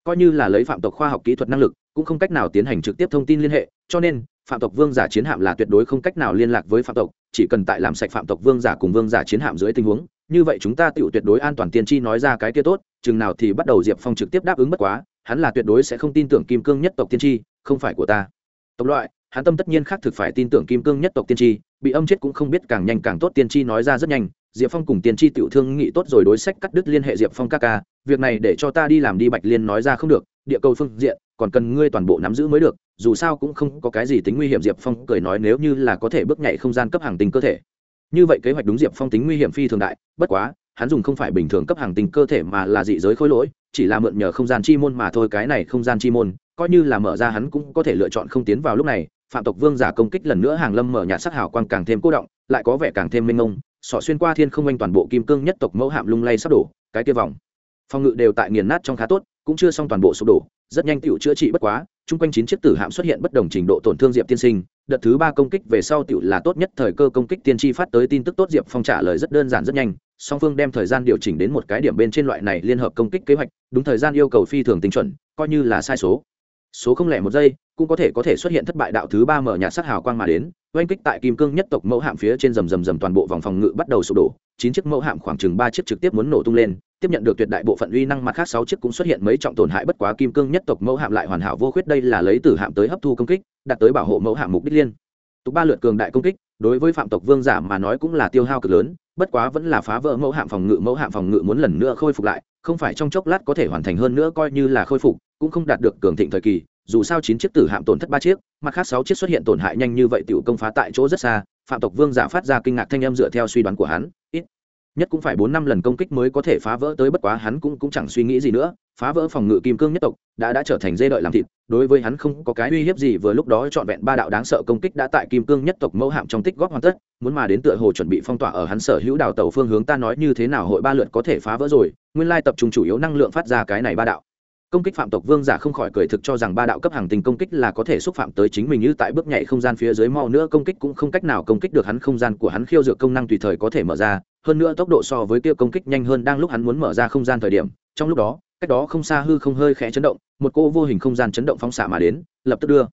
Coi như là lấy phạm tộc khoa học kỹ thuật năng lực, cũng không cách nào tiến hành trực tiếp thông tin liên hệ, cho nên, phạm tộc vương giả chiến hạm là tuyệt đối không cách nào liên lạc với phạm tộc, chỉ cần tại làm sạch phạm tộc vương giả cùng vương giả chiến hạm dưới tình huống như vậy chúng ta tựu tuyệt đối an toàn tiên tri nói ra cái kia tốt, chừng nào thì bắt đầu diệp phong trực tiếp đáp ứng bất quá, hắn là tuyệt đối sẽ không tin tưởng kim cương nhất tộc tiên tri, không phải của ta. Tộc loại, hắn tâm tất nhiên khác thực phải tin tưởng kim cương nhất tộc tiên tri, bị âm chết cũng không biết càng nhanh càng tốt tiên tri nói ra rất nhanh, diệp phong cùng tiên tri tiểu thương nghị tốt rồi đối sách cắt đứt liên hệ diệp phong ca ca, việc này để cho ta đi làm đi bạch liên nói ra không được, địa cầu phương diện, còn cần ngươi toàn bộ nắm giữ mới được, dù sao cũng không có cái gì tính nguy hiểm, diệp phong cười nói nếu như là có thể bước nhảy không gian cấp hàng tinh cơ thể như vậy kế hoạch đúng diệp phong tính nguy hiểm phi thường đại, bất quá, hắn dùng không phải bình thường cấp hàng tình cơ thể mà là dị giới khối lỗi, chỉ là mượn nhờ không gian chi môn mà thôi, cái này không gian chi môn, coi như là mở ra hắn cũng có thể lựa chọn không tiến vào lúc này. Phạm tộc vương giả công kích lần nữa hàng lâm mở nhạt sắc hào quang càng thêm cố động, lại có vẻ càng thêm minh ông sọ xuyên qua thiên không quanh toàn bộ kim cương nhất tộc mẫu hạm lung lay sắp đổ, cái kia vòng. Phòng ngự đều tại nghiền nát trong khá tốt cũng chưa xong toàn bộ sụp đổ, rất nhanh tựu chữa trị bất quá, chung quanh chín chiếc tử hạm xuất hiện bất đồng trình độ tổn thương diệp tiên sinh, đợt thứ ba công kích về sau tựu là tốt nhất thời cơ công kích tiên tri phát tới tin tức tốt diệp phong trả lời rất đơn giản rất nhanh, song phương đem thời gian điều chỉnh đến một cái điểm bên trên loại này liên hợp công kích kế hoạch, đúng thời gian yêu cầu phi thường tinh chuẩn, coi như là sai số số không lẻ một giây, cũng có thể có thể xuất hiện thất bại đạo thứ ba mở nhạt sắc hào quang mà đến, oanh kích tại kim cương nhất tộc mẫu hạm phía trên rầm rầm rầm toàn bộ vòng phòng ngự bắt đầu sụp đổ, chín chiếc mẫu hạm khoảng chừng ba chiếc trực tiếp muốn nổ tung lên, tiếp nhận được tuyệt đại bộ phận uy năng mặt khác sáu chiếc cũng xuất hiện mấy trọng tổn hại bất quá kim cương nhất tộc mẫu hạm lại hoàn hảo vô khuyết, đây là lấy từ hạm tới hấp thu công kích, đạt tới bảo hộ mẫu hạm mục đích liên. Tục ba lượt cường đại công kích, đối với phạm tộc vương giả mà nói cũng là tiêu hao cực lớn, bất quá vẫn là phá vỡ mẫu hạm phòng ngự, mẫu hạm phòng ngự muốn lần nữa khôi phục lại, không phải trong chốc lát có thể hoàn thành hơn nữa coi như là khôi phục cũng không đạt được cường thịnh thời kỳ, dù sao chín chiếc tử hạm tổn thất ba chiếc, mặt khác sáu chiếc xuất hiện tổn hại nhanh như vậy tiểu công phá tại chỗ rất xa, phạm tộc vương giả phát ra kinh ngạc thanh âm dựa theo suy đoán của hắn, ít nhất cũng phải bốn năm lần công kích mới có thể phá vỡ tới, bất quá hắn cũng cũng chẳng suy nghĩ gì nữa, phá vỡ phòng ngự kim cương nhất tộc, đã đã trở thành dê đợi làm thịt, đối với hắn không có cái uy hiếp gì, vừa lúc đó trọn vẹn ba đạo đáng sợ công kích đã tại kim cương nhất tộc mẫu hạm trong tích góp hoàn tất, muốn mà đến tựa hồ chuẩn bị phong tỏa ở hắn sở hữu đào tàu phương hướng, ta nói như thế nào hội ba lượt có thể phá vỡ rồi, nguyên lai tập trung chủ yếu năng lượng phát ra cái này ba đạo công kích phạm tộc vương giả không khỏi cười thực cho rằng ba đạo cấp hàng tình công kích là có thể xúc phạm tới chính mình như tại bước nhảy không gian phía dưới mau nữa, công kích cũng không cách nào công kích được hắn, không gian của hắn khiêu dược công năng tùy thời có thể mở ra, hơn nữa tốc độ so với kia công kích nhanh hơn đang lúc hắn muốn mở ra không gian thời điểm, trong lúc đó, cách đó không xa hư không hơi khẽ chấn động, một cô vô hình không gian chấn động phóng xạ mà đến, lập tức đưa.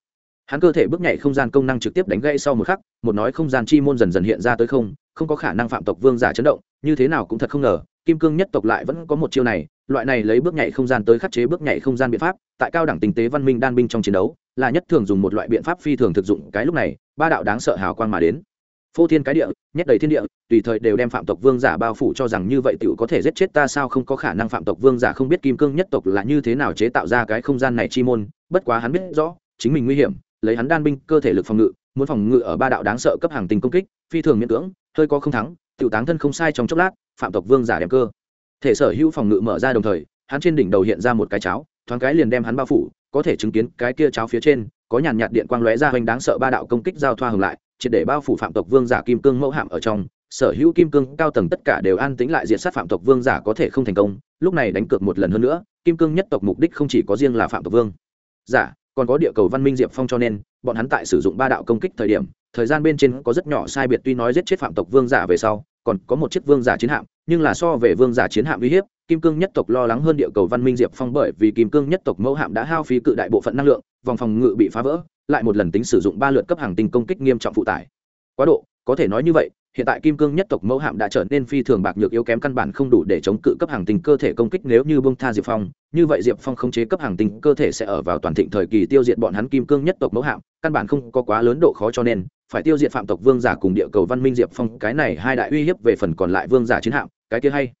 Hắn cơ thể bước nhảy không gian công năng trực tiếp đánh gãy sau một khắc, một nói không gian chi môn dần dần hiện ra tới không không có khả năng phạm tộc vương giả chấn động, như thế nào cũng thật không ngờ kim cương nhất tộc lại vẫn có một chiêu này, loại này lấy bước nhảy không gian tới khắc chế bước nhảy không gian biện pháp, tại cao đẳng tinh tế văn minh đan binh trong chiến đấu, là nhất thường dùng một loại biện pháp phi thường thực dụng, cái lúc này, ba đạo đáng sợ hào quang mà đến. Phô thiên cái địa nhét đầy thiên địa, tùy thời đều đem phạm tộc vương giả bao phủ cho rằng như vậy tựu có thể giết chết ta sao không có khả năng phạm tộc vương giả không biết kim cương nhất tộc là như thế nào chế tạo ra cái không gian này chi môn, bất quá hắn biết rõ, chính mình nguy hiểm, lấy hắn đan binh cơ thể lực phòng ngự, muốn phòng ngự ở ba đạo đáng sợ cấp hàng tình công kích, phi thường miễn cưỡng, hơi có không thắng tiểu táng thân không sai trong chốc lát, phạm tộc vương giả đem cơ. Thể sở hữu phòng ngự mở ra đồng thời, hắn trên đỉnh đầu hiện ra một cái cháo, thoáng cái liền đem hắn bao phủ, có thể chứng kiến cái kia cháo phía trên, có nhàn nhạt điện quang lóe ra hoành đáng sợ ba đạo công kích giao thoa hừng lại, triệt để bao phủ phạm tộc vương giả kim cương mẫu hạm ở trong. Sở hữu kim cương cao tầng tất cả đều an tĩnh lại diện sát phạm tộc vương giả có thể không thành công, lúc này đánh cược một lần hơn nữa, kim cương nhất tộc mục đích không chỉ có riêng là phạm tộc vương. Giả, còn có địa cầu văn minh diệp phong cho nên, bọn hắn tại sử dụng ba đạo công kích thời điểm thời gian bên trên có rất nhỏ sai biệt tuy nói giết chết phạm tộc vương giả về sau, còn có một chiếc vương giả chiến hạm, nhưng là so về vương giả chiến hạm uy hiếp, kim cương nhất tộc lo lắng hơn địa cầu văn minh diệp phong bởi vì kim cương nhất tộc mẫu hạm đã hao phí cự đại bộ phận năng lượng, vòng phòng ngự bị phá vỡ, lại một lần tính sử dụng ba lượt cấp hàng tinh công kích nghiêm trọng phụ tải. Quá độ, có thể nói như vậy hiện tại kim cương nhất tộc mẫu hạm đã trở nên phi thường bạc nhược yếu kém căn bản không đủ để chống cự cấp hàng tinh cơ thể công kích nếu như bông tha diệp phong. Như vậy diệp phong khống chế cấp hàng tinh cơ thể sẽ ở vào toàn thịnh thời kỳ tiêu diệt bọn hắn kim cương nhất tộc mẫu hạm, căn bản không có quá lớn độ khó cho nên, phải tiêu diệt phạm tộc vương giả cùng địa cầu văn minh diệp phong. Cái này hai đại uy hiếp về phần còn lại vương giả chiến hạm, cái kia hay.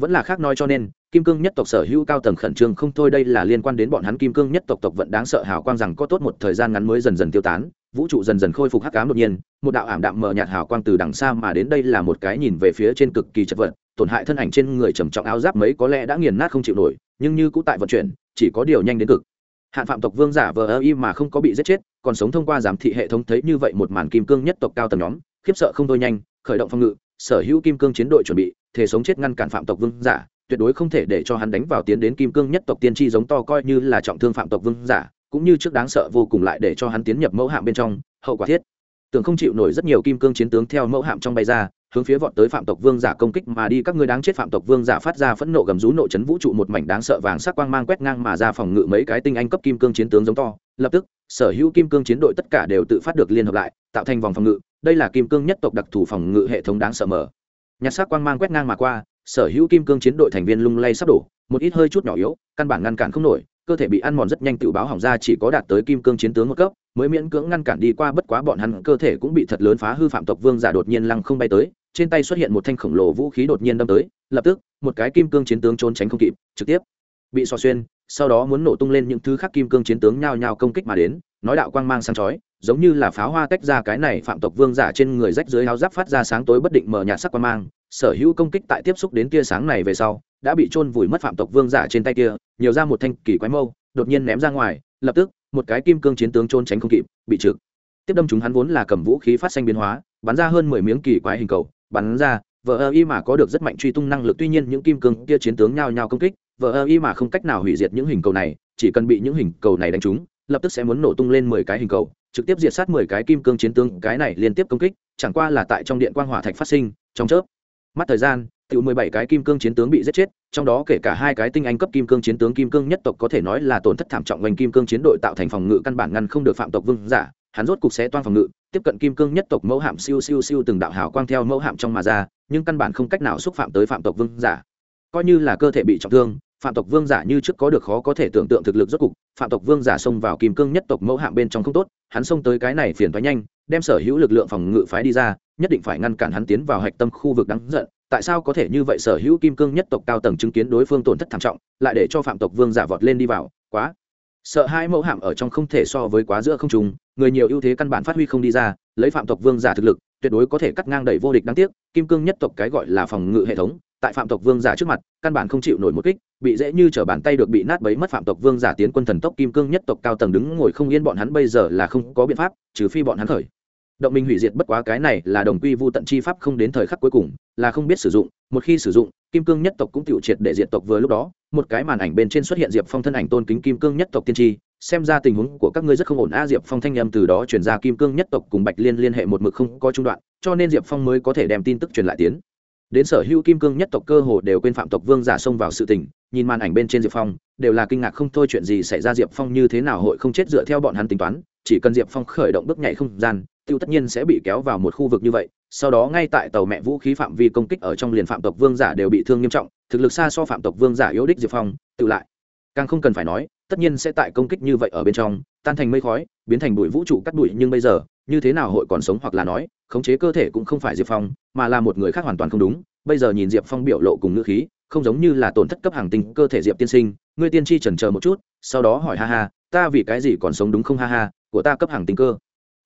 Vẫn là khác nói cho nên, kim cương nhất tộc sở hữu cao tầng khẩn trương không thôi đây là liên quan đến bọn hắn kim cương nhất tộc tộc vận đáng sợ hào quang rằng có tốt một thời gian ngắn mới dần dần tiêu tán vũ trụ dần dần khôi phục hắc ám đột nhiên, một đạo ảm đạm mờ nhạt hào quang từ đằng xa mà đến đây là một cái nhìn về phía trên cực kỳ chật vật, tổn hại thân ảnh trên người trầm trọng áo giáp mấy có lẽ đã nghiền nát không chịu nổi, nhưng như cũ tại vận chuyển, chỉ có điều nhanh đến cực. Hạn phạm tộc vương giả vờ ơ y mà không có bị giết chết, còn sống thông qua giám thị hệ thống thấy như vậy một màn kim cương nhất tộc cao tầng nhóm, khiếp sợ không thôi nhanh, khởi động phong ngự, sở hữu kim cương chiến đội chuẩn bị, thể sống chết ngăn cản phạm tộc vương giả, tuyệt đối không thể để cho hắn đánh vào tiến đến kim cương nhất tộc tiên tri giống to coi như là trọng thương phạm tộc vương giả cũng như trước đáng sợ vô cùng lại để cho hắn tiến nhập mẫu hạm bên trong, hậu quả thiết. Tưởng không chịu nổi rất nhiều kim cương chiến tướng theo mẫu hạm trong bay ra, hướng phía vọt tới phạm tộc vương giả công kích mà đi. Các ngươi đáng chết phạm tộc vương giả phát ra phẫn nộ gầm rú nộ chấn vũ trụ một mảnh đáng sợ vàng sắc quang mang quét ngang mà ra phòng ngự mấy cái tinh anh cấp kim cương chiến tướng giống to. Lập tức, sở hữu kim cương chiến đội tất cả đều tự phát được liên hợp lại, tạo thành vòng phòng ngự. Đây là kim cương nhất tộc đặc thù phòng ngự hệ thống đáng sợ mở. Nhặt sắc quang mang quét ngang mà qua sở hữu kim cương chiến đội thành viên lung lay sắp đổ, một ít hơi chút nhỏ yếu, căn bản ngăn cản không nổi, cơ thể bị ăn mòn rất nhanh tự báo hỏng ra chỉ có đạt tới kim cương chiến tướng một cấp, mới miễn cưỡng ngăn cản đi qua bất quá bọn hắn, cơ thể cũng bị thật lớn phá hư phạm tộc vương giả đột nhiên lăng không bay tới, trên tay xuất hiện một thanh khổng lồ vũ khí đột nhiên đâm tới, lập tức, một cái kim cương chiến tướng trốn tránh không kịp, trực tiếp bị xò xuyên, sau đó muốn nổ tung lên những thứ khác kim cương chiến tướng nhao nhao công kích mà đến, nói đạo quang mang sáng chói, giống như là pháo hoa tách ra cái này phạm tộc vương giả trên người rách dưới áo giáp phát ra sáng tối bất định mở nhạt sắc quang mang, sở hữu công kích tại tiếp xúc đến tia sáng này về sau, đã bị trôn vùi mất phạm tộc vương giả trên tay kia, nhiều ra một thanh kỳ quái mâu, đột nhiên ném ra ngoài, lập tức, một cái kim cương chiến tướng trôn tránh không kịp, bị trực tiếp đâm chúng hắn vốn là cầm vũ khí phát xanh biến hóa, bắn ra hơn mười miếng kỳ quái hình cầu, bắn ra, vờ ơ y mà có được rất mạnh truy tung năng lực, tuy nhiên những kim cương kia chiến tướng nhao nhao công kích vờ ơ y mà không cách nào hủy diệt những hình cầu này, chỉ cần bị những hình cầu này đánh trúng, lập tức sẽ muốn nổ tung lên mười cái hình cầu, trực tiếp diệt sát mười cái kim cương chiến tướng, cái này liên tiếp công kích, chẳng qua là tại trong điện quang hỏa thạch phát sinh, trong chớp. Mắt thời gian tự mười bảy cái kim cương chiến tướng bị giết chết, trong đó kể cả hai cái tinh anh cấp kim cương chiến tướng, kim cương nhất tộc có thể nói là tổn thất thảm trọng ngành kim cương chiến đội tạo thành phòng ngự căn bản ngăn không được phạm tộc vương giả, hắn rốt cục xé toan phòng ngự, tiếp cận kim cương nhất tộc mẫu hạm siêu siêu siêu từng đạo hào quang theo mẫu hạm trong mà ra, nhưng căn bản không cách nào xúc phạm tới phạm tộc vương giả. Coi như là cơ thể bị trọng thương phạm tộc vương giả như trước có được khó có thể tưởng tượng thực lực rốt cục, phạm tộc vương giả xông vào kim cương nhất tộc mẫu hạm bên trong không tốt, hắn xông tới cái này phiền thoái nhanh, đem sở hữu lực lượng phòng ngự phái đi ra, nhất định phải ngăn cản hắn tiến vào hạch tâm khu vực đáng giận. Tại sao có thể như vậy sở hữu kim cương nhất tộc cao tầng chứng kiến đối phương tổn thất thảm trọng, lại để cho phạm tộc vương giả vọt lên đi vào? Quá. Sợ hai mẫu hạm ở trong không thể so với quá giữa không trùng người nhiều ưu thế căn bản phát huy không đi ra, lấy phạm tộc vương giả thực lực, tuyệt đối có thể cắt ngang đẩy vô địch đáng tiếc, kim cương nhất tộc cái gọi là phòng ngự hệ thống tại phạm tộc vương giả trước mặt, căn bản không chịu nổi một kích, bị dễ như trở bàn tay được bị nát bấy mất phạm tộc vương giả tiến quân thần tốc kim cương nhất tộc cao tầng đứng ngồi không yên bọn hắn bây giờ là không có biện pháp, trừ phi bọn hắn khởi. Động minh hủy diệt bất quá cái này là đồng quy vu tận chi pháp không đến thời khắc cuối cùng, là không biết sử dụng, một khi sử dụng, kim cương nhất tộc cũng tự triệt để diệt tộc vừa lúc đó, một cái màn ảnh bên trên xuất hiện diệp phong thân ảnh tôn kính kim cương nhất tộc tiên tri, xem ra tình huống của các ngươi rất không ổn a, diệp phong thanh â từ đó chuyển ra kim cương nhất tộc cùng bạch liên liên hệ một mực không có trung đoạn, cho nên diệp phong mới có thể đem tin tức truyền lại tiến đến sở hữu kim cương nhất tộc cơ hồ đều quên phạm tộc vương giả xông vào sự tình, nhìn màn ảnh bên trên diệp phong, đều là kinh ngạc không thôi chuyện gì xảy ra diệp phong như thế nào hội không chết dựa theo bọn hắn tính toán, chỉ cần diệp phong khởi động bước nhảy không gian, tiêu tất nhiên sẽ bị kéo vào một khu vực như vậy, sau đó ngay tại tàu mẹ vũ khí phạm vi công kích ở trong liền phạm tộc vương giả đều bị thương nghiêm trọng, thực lực xa so phạm tộc vương giả yếu đích diệp phong, tự lại. Càng không cần phải nói, tất nhiên sẽ tại công kích như vậy ở bên trong, tan thành mây khói, biến thành bụi vũ trụ cắt bụi, nhưng bây giờ như thế nào hội còn sống hoặc là nói, khống chế cơ thể cũng không phải diệp phong, mà là một người khác hoàn toàn không đúng. Bây giờ nhìn diệp phong biểu lộ cùng ngữ khí, không giống như là tổn thất cấp hàng tinh cơ thể diệp tiên sinh. Ngươi tiên tri trần chờ một chút, sau đó hỏi ha ha, ta vì cái gì còn sống đúng không ha ha, của ta cấp hàng tinh cơ.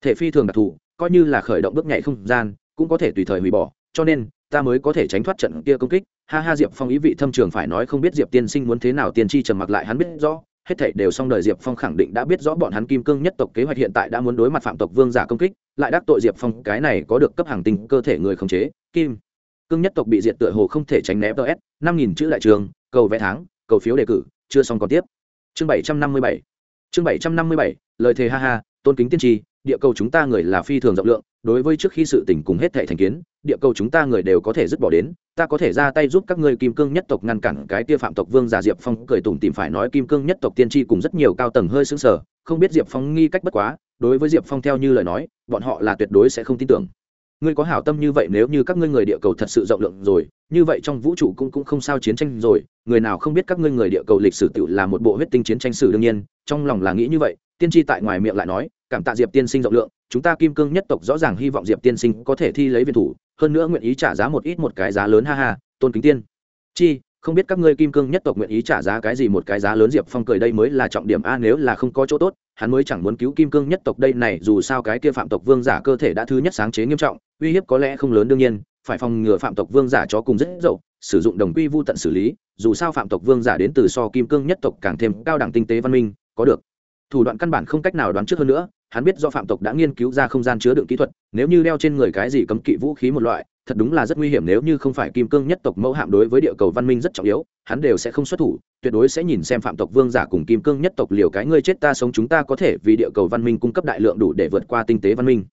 Thể phi thường đặc thù, coi như là khởi động bước nhảy không gian, cũng có thể tùy thời hủy bỏ, cho nên, ta mới có thể tránh thoát trận kia công kích. Ha ha diệp phong ý vị thâm trường phải nói không biết diệp tiên sinh muốn thế nào tiên tri trầm mặc lại hắn biết rõ hết thảy đều xong đời diệp phong khẳng định đã biết rõ bọn hắn kim cương nhất tộc kế hoạch hiện tại đã muốn đối mặt phạm tộc vương giả công kích, lại đắc tội diệp phong, cái này có được cấp hàng tinh cơ thể người khống chế, kim cương nhất tộc bị diệt tựa hồ không thể tránh né ts năm nghìn chữ đại trường, cầu vẽ tháng, cầu phiếu đề cử, chưa xong còn tiếp. Chương bảy trăm năm mươi bảy, chương bảy trăm năm mươi bảy, lời thề ha ha, tôn kính tiên tri địa cầu chúng ta người là phi thường rộng lượng, đối với trước khi sự tình cùng hết thệ thành kiến, địa cầu chúng ta người đều có thể dứt bỏ đến, ta có thể ra tay giúp các ngươi kim cương nhất tộc ngăn cản cái tia phạm tộc vương giả diệp phong cười tủm tìm phải nói kim cương nhất tộc tiên tri cùng rất nhiều cao tầng hơi xứng sở không biết diệp phong nghi cách bất quá, đối với diệp phong theo như lời nói, bọn họ là tuyệt đối sẽ không tin tưởng. Ngươi có hảo tâm như vậy nếu như các ngươi người địa cầu thật sự rộng lượng rồi, như vậy trong vũ trụ cũng cũng không sao chiến tranh rồi, người nào không biết các ngươi người địa cầu lịch sử tự là một bộ huyết tinh chiến tranh sử đương nhiên, trong lòng là nghĩ như vậy, tiên tri tại ngoài miệng lại nói cảm tạ diệp tiên sinh rộng lượng, chúng ta kim cương nhất tộc rõ ràng hy vọng diệp tiên sinh có thể thi lấy viên thủ, hơn nữa nguyện ý trả giá một ít một cái giá lớn, ha ha, tôn kính tiên. Chi, không biết các ngươi kim cương nhất tộc nguyện ý trả giá cái gì một cái giá lớn, diệp phong cười đây mới là trọng điểm a, nếu là không có chỗ tốt, hắn mới chẳng muốn cứu kim cương nhất tộc đây này, dù sao cái kia phạm tộc vương giả cơ thể đã thứ nhất sáng chế nghiêm trọng, uy hiếp có lẽ không lớn đương nhiên, phải phòng ngừa phạm tộc vương giả chó cùng rất dậu, sử dụng đồng quy vô tận xử lý, dù sao phạm tộc vương giả đến từ so kim cương nhất tộc càng thêm cao đẳng tinh tế văn minh, có được. Thủ đoạn căn bản không cách nào đoán trước hơn nữa hắn biết do phạm tộc đã nghiên cứu ra không gian chứa đựng kỹ thuật, nếu như đeo trên người cái gì cấm kỵ vũ khí một loại, thật đúng là rất nguy hiểm, nếu như không phải kim cương nhất tộc mẫu hạm đối với địa cầu văn minh rất trọng yếu, hắn đều sẽ không xuất thủ, tuyệt đối sẽ nhìn xem phạm tộc vương giả cùng kim cương nhất tộc liều cái ngươi chết ta sống chúng ta có thể vì địa cầu văn minh cung cấp đại lượng đủ để vượt qua tinh tế văn minh.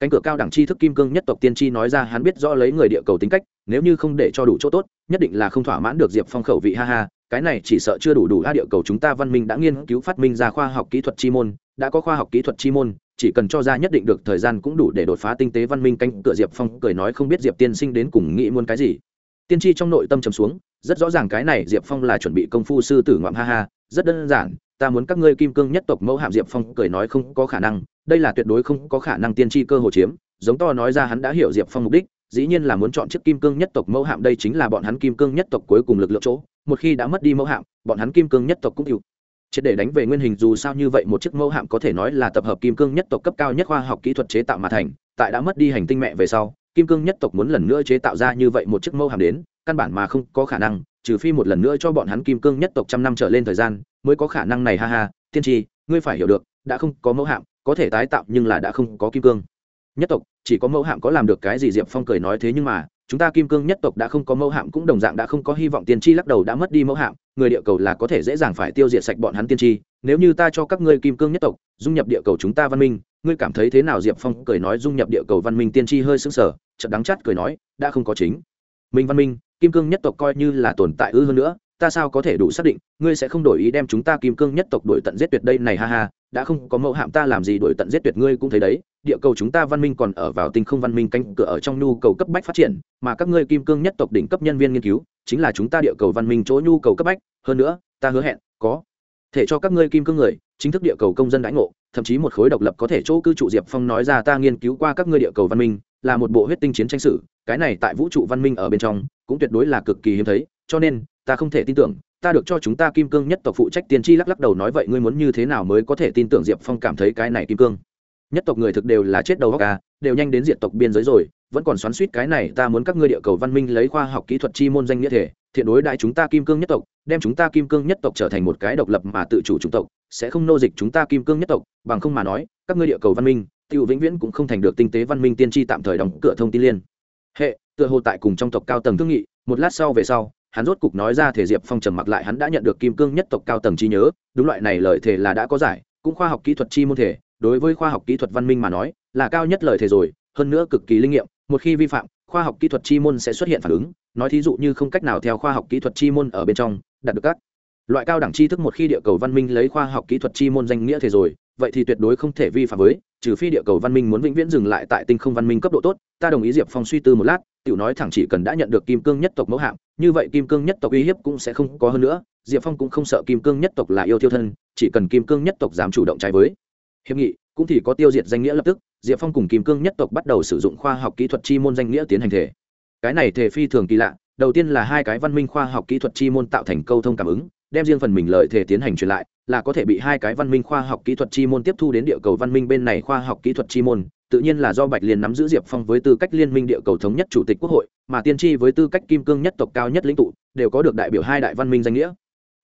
Cánh cửa cao đẳng tri thức kim cương nhất tộc tiên tri nói ra hắn biết rõ lấy người địa cầu tính cách, nếu như không để cho đủ chỗ tốt, nhất định là không thỏa mãn được diệp phong khẩu vị, ha ha, cái này chỉ sợ chưa đủ đủ a địa cầu chúng ta văn minh đã nghiên cứu phát minh ra khoa học kỹ thuật chi môn đã có khoa học kỹ thuật chi môn, chỉ cần cho ra nhất định được thời gian cũng đủ để đột phá tinh tế văn minh cánh cửa diệp phong cười nói không biết diệp tiên sinh đến cùng nghĩ muốn cái gì. Tiên tri trong nội tâm trầm xuống, rất rõ ràng cái này diệp phong là chuẩn bị công phu sư tử ngoạm ha ha, rất đơn giản, ta muốn các ngươi kim cương nhất tộc mẫu hạm diệp phong cười nói không có khả năng, đây là tuyệt đối không có khả năng tiên tri cơ hồ chiếm, giống to nói ra hắn đã hiểu diệp phong mục đích, dĩ nhiên là muốn chọn chiếc kim cương nhất tộc mẫu hạm, đây chính là bọn hắn kim cương nhất tộc cuối cùng lực lượng chỗ, một khi đã mất đi mẫu hạm, bọn hắn kim cương nhất tộc cũng chịu triệt để đánh về nguyên hình dù sao như vậy một chiếc mẫu hạm có thể nói là tập hợp kim cương nhất tộc cấp cao nhất khoa học kỹ thuật chế tạo mà thành, tại đã mất đi hành tinh mẹ về sau, kim cương nhất tộc muốn lần nữa chế tạo ra như vậy một chiếc mẫu hạm đến, căn bản mà không có khả năng, trừ phi một lần nữa cho bọn hắn kim cương nhất tộc trăm năm trở lên thời gian mới có khả năng này, ha ha, tiên tri, ngươi phải hiểu được, đã không có mẫu hạm, có thể tái tạo nhưng là đã không có kim cương nhất tộc, chỉ có mẫu hạm có làm được cái gì diệp phong cười nói thế nhưng mà, chúng ta kim cương nhất tộc đã không có mẫu hạm cũng đồng dạng đã không có hy vọng tiên tri lắc đầu đã mất đi mẫu hạm người địa cầu là có thể dễ dàng phải tiêu diệt sạch bọn hắn tiên tri. Nếu như ta cho các ngươi kim cương nhất tộc, dung nhập địa cầu chúng ta văn minh, ngươi cảm thấy thế nào? Diệp phong cười nói, dung nhập địa cầu văn minh tiên tri hơi xứng sờ, chợt đắng chắt cười nói, đã không có chính. Minh văn minh, kim cương nhất tộc coi như là tồn tại ư hơn nữa, ta sao có thể đủ xác định, ngươi sẽ không đổi ý đem chúng ta kim cương nhất tộc đổi tận giết tuyệt đây này ha ha, đã không có mẫu hạm ta làm gì đổi tận giết tuyệt ngươi cũng thấy đấy địa cầu chúng ta văn minh còn ở vào tinh không văn minh cánh cửa ở trong nhu cầu cấp bách phát triển, mà các ngươi kim cương nhất tộc đỉnh cấp nhân viên nghiên cứu, chính là chúng ta địa cầu văn minh chỗ nhu cầu cấp bách. Hơn nữa, ta hứa hẹn, có thể cho các ngươi kim cương người, chính thức địa cầu công dân đãi ngộ, thậm chí một khối độc lập có thể chỗ cư trụ diệp phong nói ra ta nghiên cứu qua các ngươi địa cầu văn minh, là một bộ huyết tinh chiến tranh sử, cái này tại vũ trụ văn minh ở bên trong, cũng tuyệt đối là cực kỳ hiếm thấy, cho nên, ta không thể tin tưởng, ta được cho chúng ta kim cương nhất tộc phụ trách tiên tri lắc lắc đầu nói vậy, ngươi muốn như thế nào mới có thể tin tưởng diệp phong cảm thấy cái này kim cương? Nhất tộc người thực đều là chết đầu góc ca, đều nhanh đến diện tộc biên giới rồi, vẫn còn xoắn suýt cái này ta muốn các ngươi địa cầu văn minh lấy khoa học kỹ thuật chi môn danh nghĩa thể, thiện đối đại chúng ta kim cương nhất tộc, đem chúng ta kim cương nhất tộc trở thành một cái độc lập mà tự chủ chủng tộc, sẽ không nô dịch chúng ta kim cương nhất tộc, bằng không mà nói, các ngươi địa cầu văn minh, tiêu vĩnh viễn cũng không thành được tinh tế văn minh tiên tri tạm thời đóng cửa thông tin liên. Hệ, tựa hồ tại cùng trong tộc cao tầng thương nghị, một lát sau về sau, hắn rốt cục nói ra thể diệp phong trầm mặc lại hắn đã nhận được kim cương nhất tộc cao tầng trí nhớ, đúng loại này lợi thể là đã có giải, cũng khoa học kỹ thuật chi môn thể đối với khoa học kỹ thuật văn minh mà nói là cao nhất lời thể rồi hơn nữa cực kỳ linh nghiệm một khi vi phạm khoa học kỹ thuật chi môn sẽ xuất hiện phản ứng. Nói thí dụ như không cách nào theo khoa học kỹ thuật chi môn ở bên trong đạt được các loại cao đẳng tri thức một khi địa cầu văn minh lấy khoa học kỹ thuật chi môn danh nghĩa thể rồi vậy thì tuyệt đối không thể vi phạm với trừ phi địa cầu văn minh muốn vĩnh viễn dừng lại tại tinh không văn minh cấp độ tốt. Ta đồng ý diệp phong suy tư một lát tiểu nói thẳng chỉ cần đã nhận được kim cương nhất tộc mẫu hạm, như vậy kim cương nhất tộc uy hiếp cũng sẽ không có hơn nữa. Diệp phong cũng không sợ kim cương nhất tộc là yêu thiêu thân chỉ cần kim cương nhất tộc dám chủ động trái với hiệp nghị, cũng thì có tiêu diệt danh nghĩa lập tức, diệp phong cùng kim cương nhất tộc bắt đầu sử dụng khoa học kỹ thuật chi môn danh nghĩa tiến hành thể cái này thể phi thường kỳ lạ, đầu tiên là hai cái văn minh khoa học kỹ thuật chi môn tạo thành câu thông cảm ứng, đem riêng phần mình lợi thể tiến hành truyền lại, là có thể bị hai cái văn minh khoa học kỹ thuật chi môn tiếp thu đến địa cầu văn minh bên này khoa học kỹ thuật chi môn, tự nhiên là do bạch liên nắm giữ diệp phong với tư cách liên minh địa cầu thống nhất chủ tịch quốc hội, mà tiên tri với tư cách kim cương nhất tộc cao nhất lĩnh tụ, đều có được đại biểu hai đại văn minh danh nghĩa.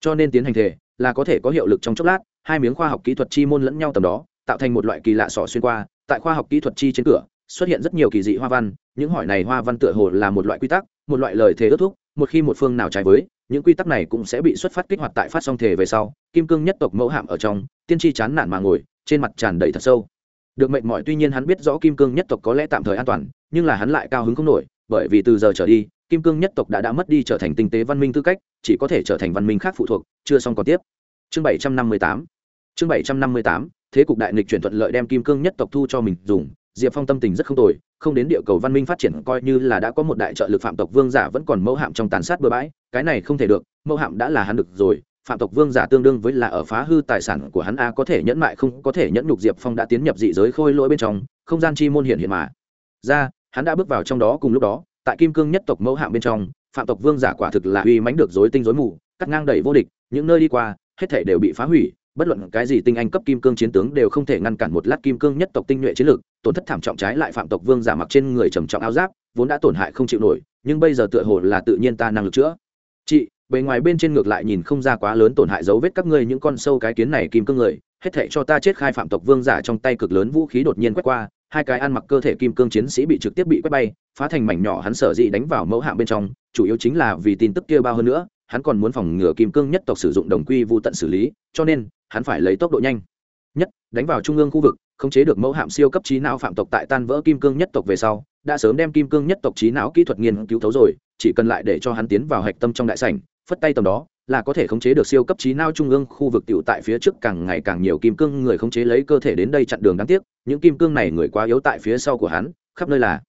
Cho nên tiến hành thể là có thể có hiệu lực trong chốc lát, hai miếng khoa học kỹ thuật chi môn lẫn nhau tầm đó tạo thành một loại kỳ lạ sỏ xuyên qua, tại khoa học kỹ thuật chi trên cửa, xuất hiện rất nhiều kỳ dị hoa văn, những hỏi này hoa văn tựa hồ là một loại quy tắc, một loại lời thề ước thúc, một khi một phương nào trái với, những quy tắc này cũng sẽ bị xuất phát kích hoạt tại phát song thể về sau, kim cương nhất tộc mẫu hạm ở trong, tiên tri chán nản mà ngồi, trên mặt tràn đầy thật sâu. Được mệnh mọi, tuy nhiên hắn biết rõ kim cương nhất tộc có lẽ tạm thời an toàn, nhưng là hắn lại cao hứng không nổi, bởi vì từ giờ trở đi, kim cương nhất tộc đã đã mất đi trở thành tinh tế văn minh tư cách, chỉ có thể trở thành văn minh khác phụ thuộc, chưa xong còn tiếp. Chương bảy trăm năm mươi tám. Chương bảy trăm năm mươi tám thế cục đại nghịch chuyển thuận lợi đem kim cương nhất tộc thu cho mình dùng, diệp phong tâm tình rất không tồi, không đến địa cầu văn minh phát triển coi như là đã có một đại trợ lực phạm tộc vương giả vẫn còn mẫu hạm trong tàn sát bừa bãi, cái này không thể được, mẫu hạm đã là hắn được rồi, phạm tộc vương giả tương đương với là ở phá hư tài sản của hắn a có thể nhẫn mại không, có thể nhẫn nhục diệp phong đã tiến nhập dị giới khôi lỗi bên trong, không gian chi môn hiện hiện mà. Ra, hắn đã bước vào trong đó cùng lúc đó, tại kim cương nhất tộc mẫu hạm bên trong, phạm tộc vương giả quả thực là uy mánh được dối tinh dối mù, cắt ngang đẩy vô địch, những nơi đi qua, hết thể đều bị phá hủy bất luận cái gì tinh anh cấp kim cương chiến tướng đều không thể ngăn cản một lát kim cương nhất tộc tinh nhuệ chiến lược tổn thất thảm trọng trái lại phạm tộc vương giả mặc trên người trầm trọng áo giáp, vốn đã tổn hại không chịu nổi, nhưng bây giờ tựa hồ là tự nhiên ta năng lực chữa. Chị, bề ngoài bên trên ngược lại nhìn không ra quá lớn tổn hại dấu vết các ngươi những con sâu cái kiến này kim cương người, hết thệ cho ta chết khai phạm tộc vương giả trong tay cực lớn vũ khí đột nhiên quét qua, hai cái ăn mặc cơ thể kim cương chiến sĩ bị trực tiếp bị quét bay, phá thành mảnh nhỏ hắn sở dĩ đánh vào mẫu hạng bên trong, chủ yếu chính là vì tin tức kia bao hơn nữa, hắn còn muốn phòng ngừa kim cương nhất tộc sử dụng đồng quy vô tận xử lý, cho nên hắn phải lấy tốc độ nhanh. Nhất, đánh vào trung ương khu vực, khống chế được mẫu hạm siêu cấp trí não phạm tộc tại tan vỡ kim cương nhất tộc về sau, đã sớm đem kim cương nhất tộc trí não kỹ thuật nghiên cứu thấu rồi, chỉ cần lại để cho hắn tiến vào hạch tâm trong đại sảnh, phất tay tầm đó, là có thể khống chế được siêu cấp trí não trung ương khu vực tiểu tại phía trước càng ngày càng nhiều kim cương người khống chế lấy cơ thể đến đây chặn đường đáng tiếc, những kim cương này người quá yếu tại phía sau của hắn, khắp nơi là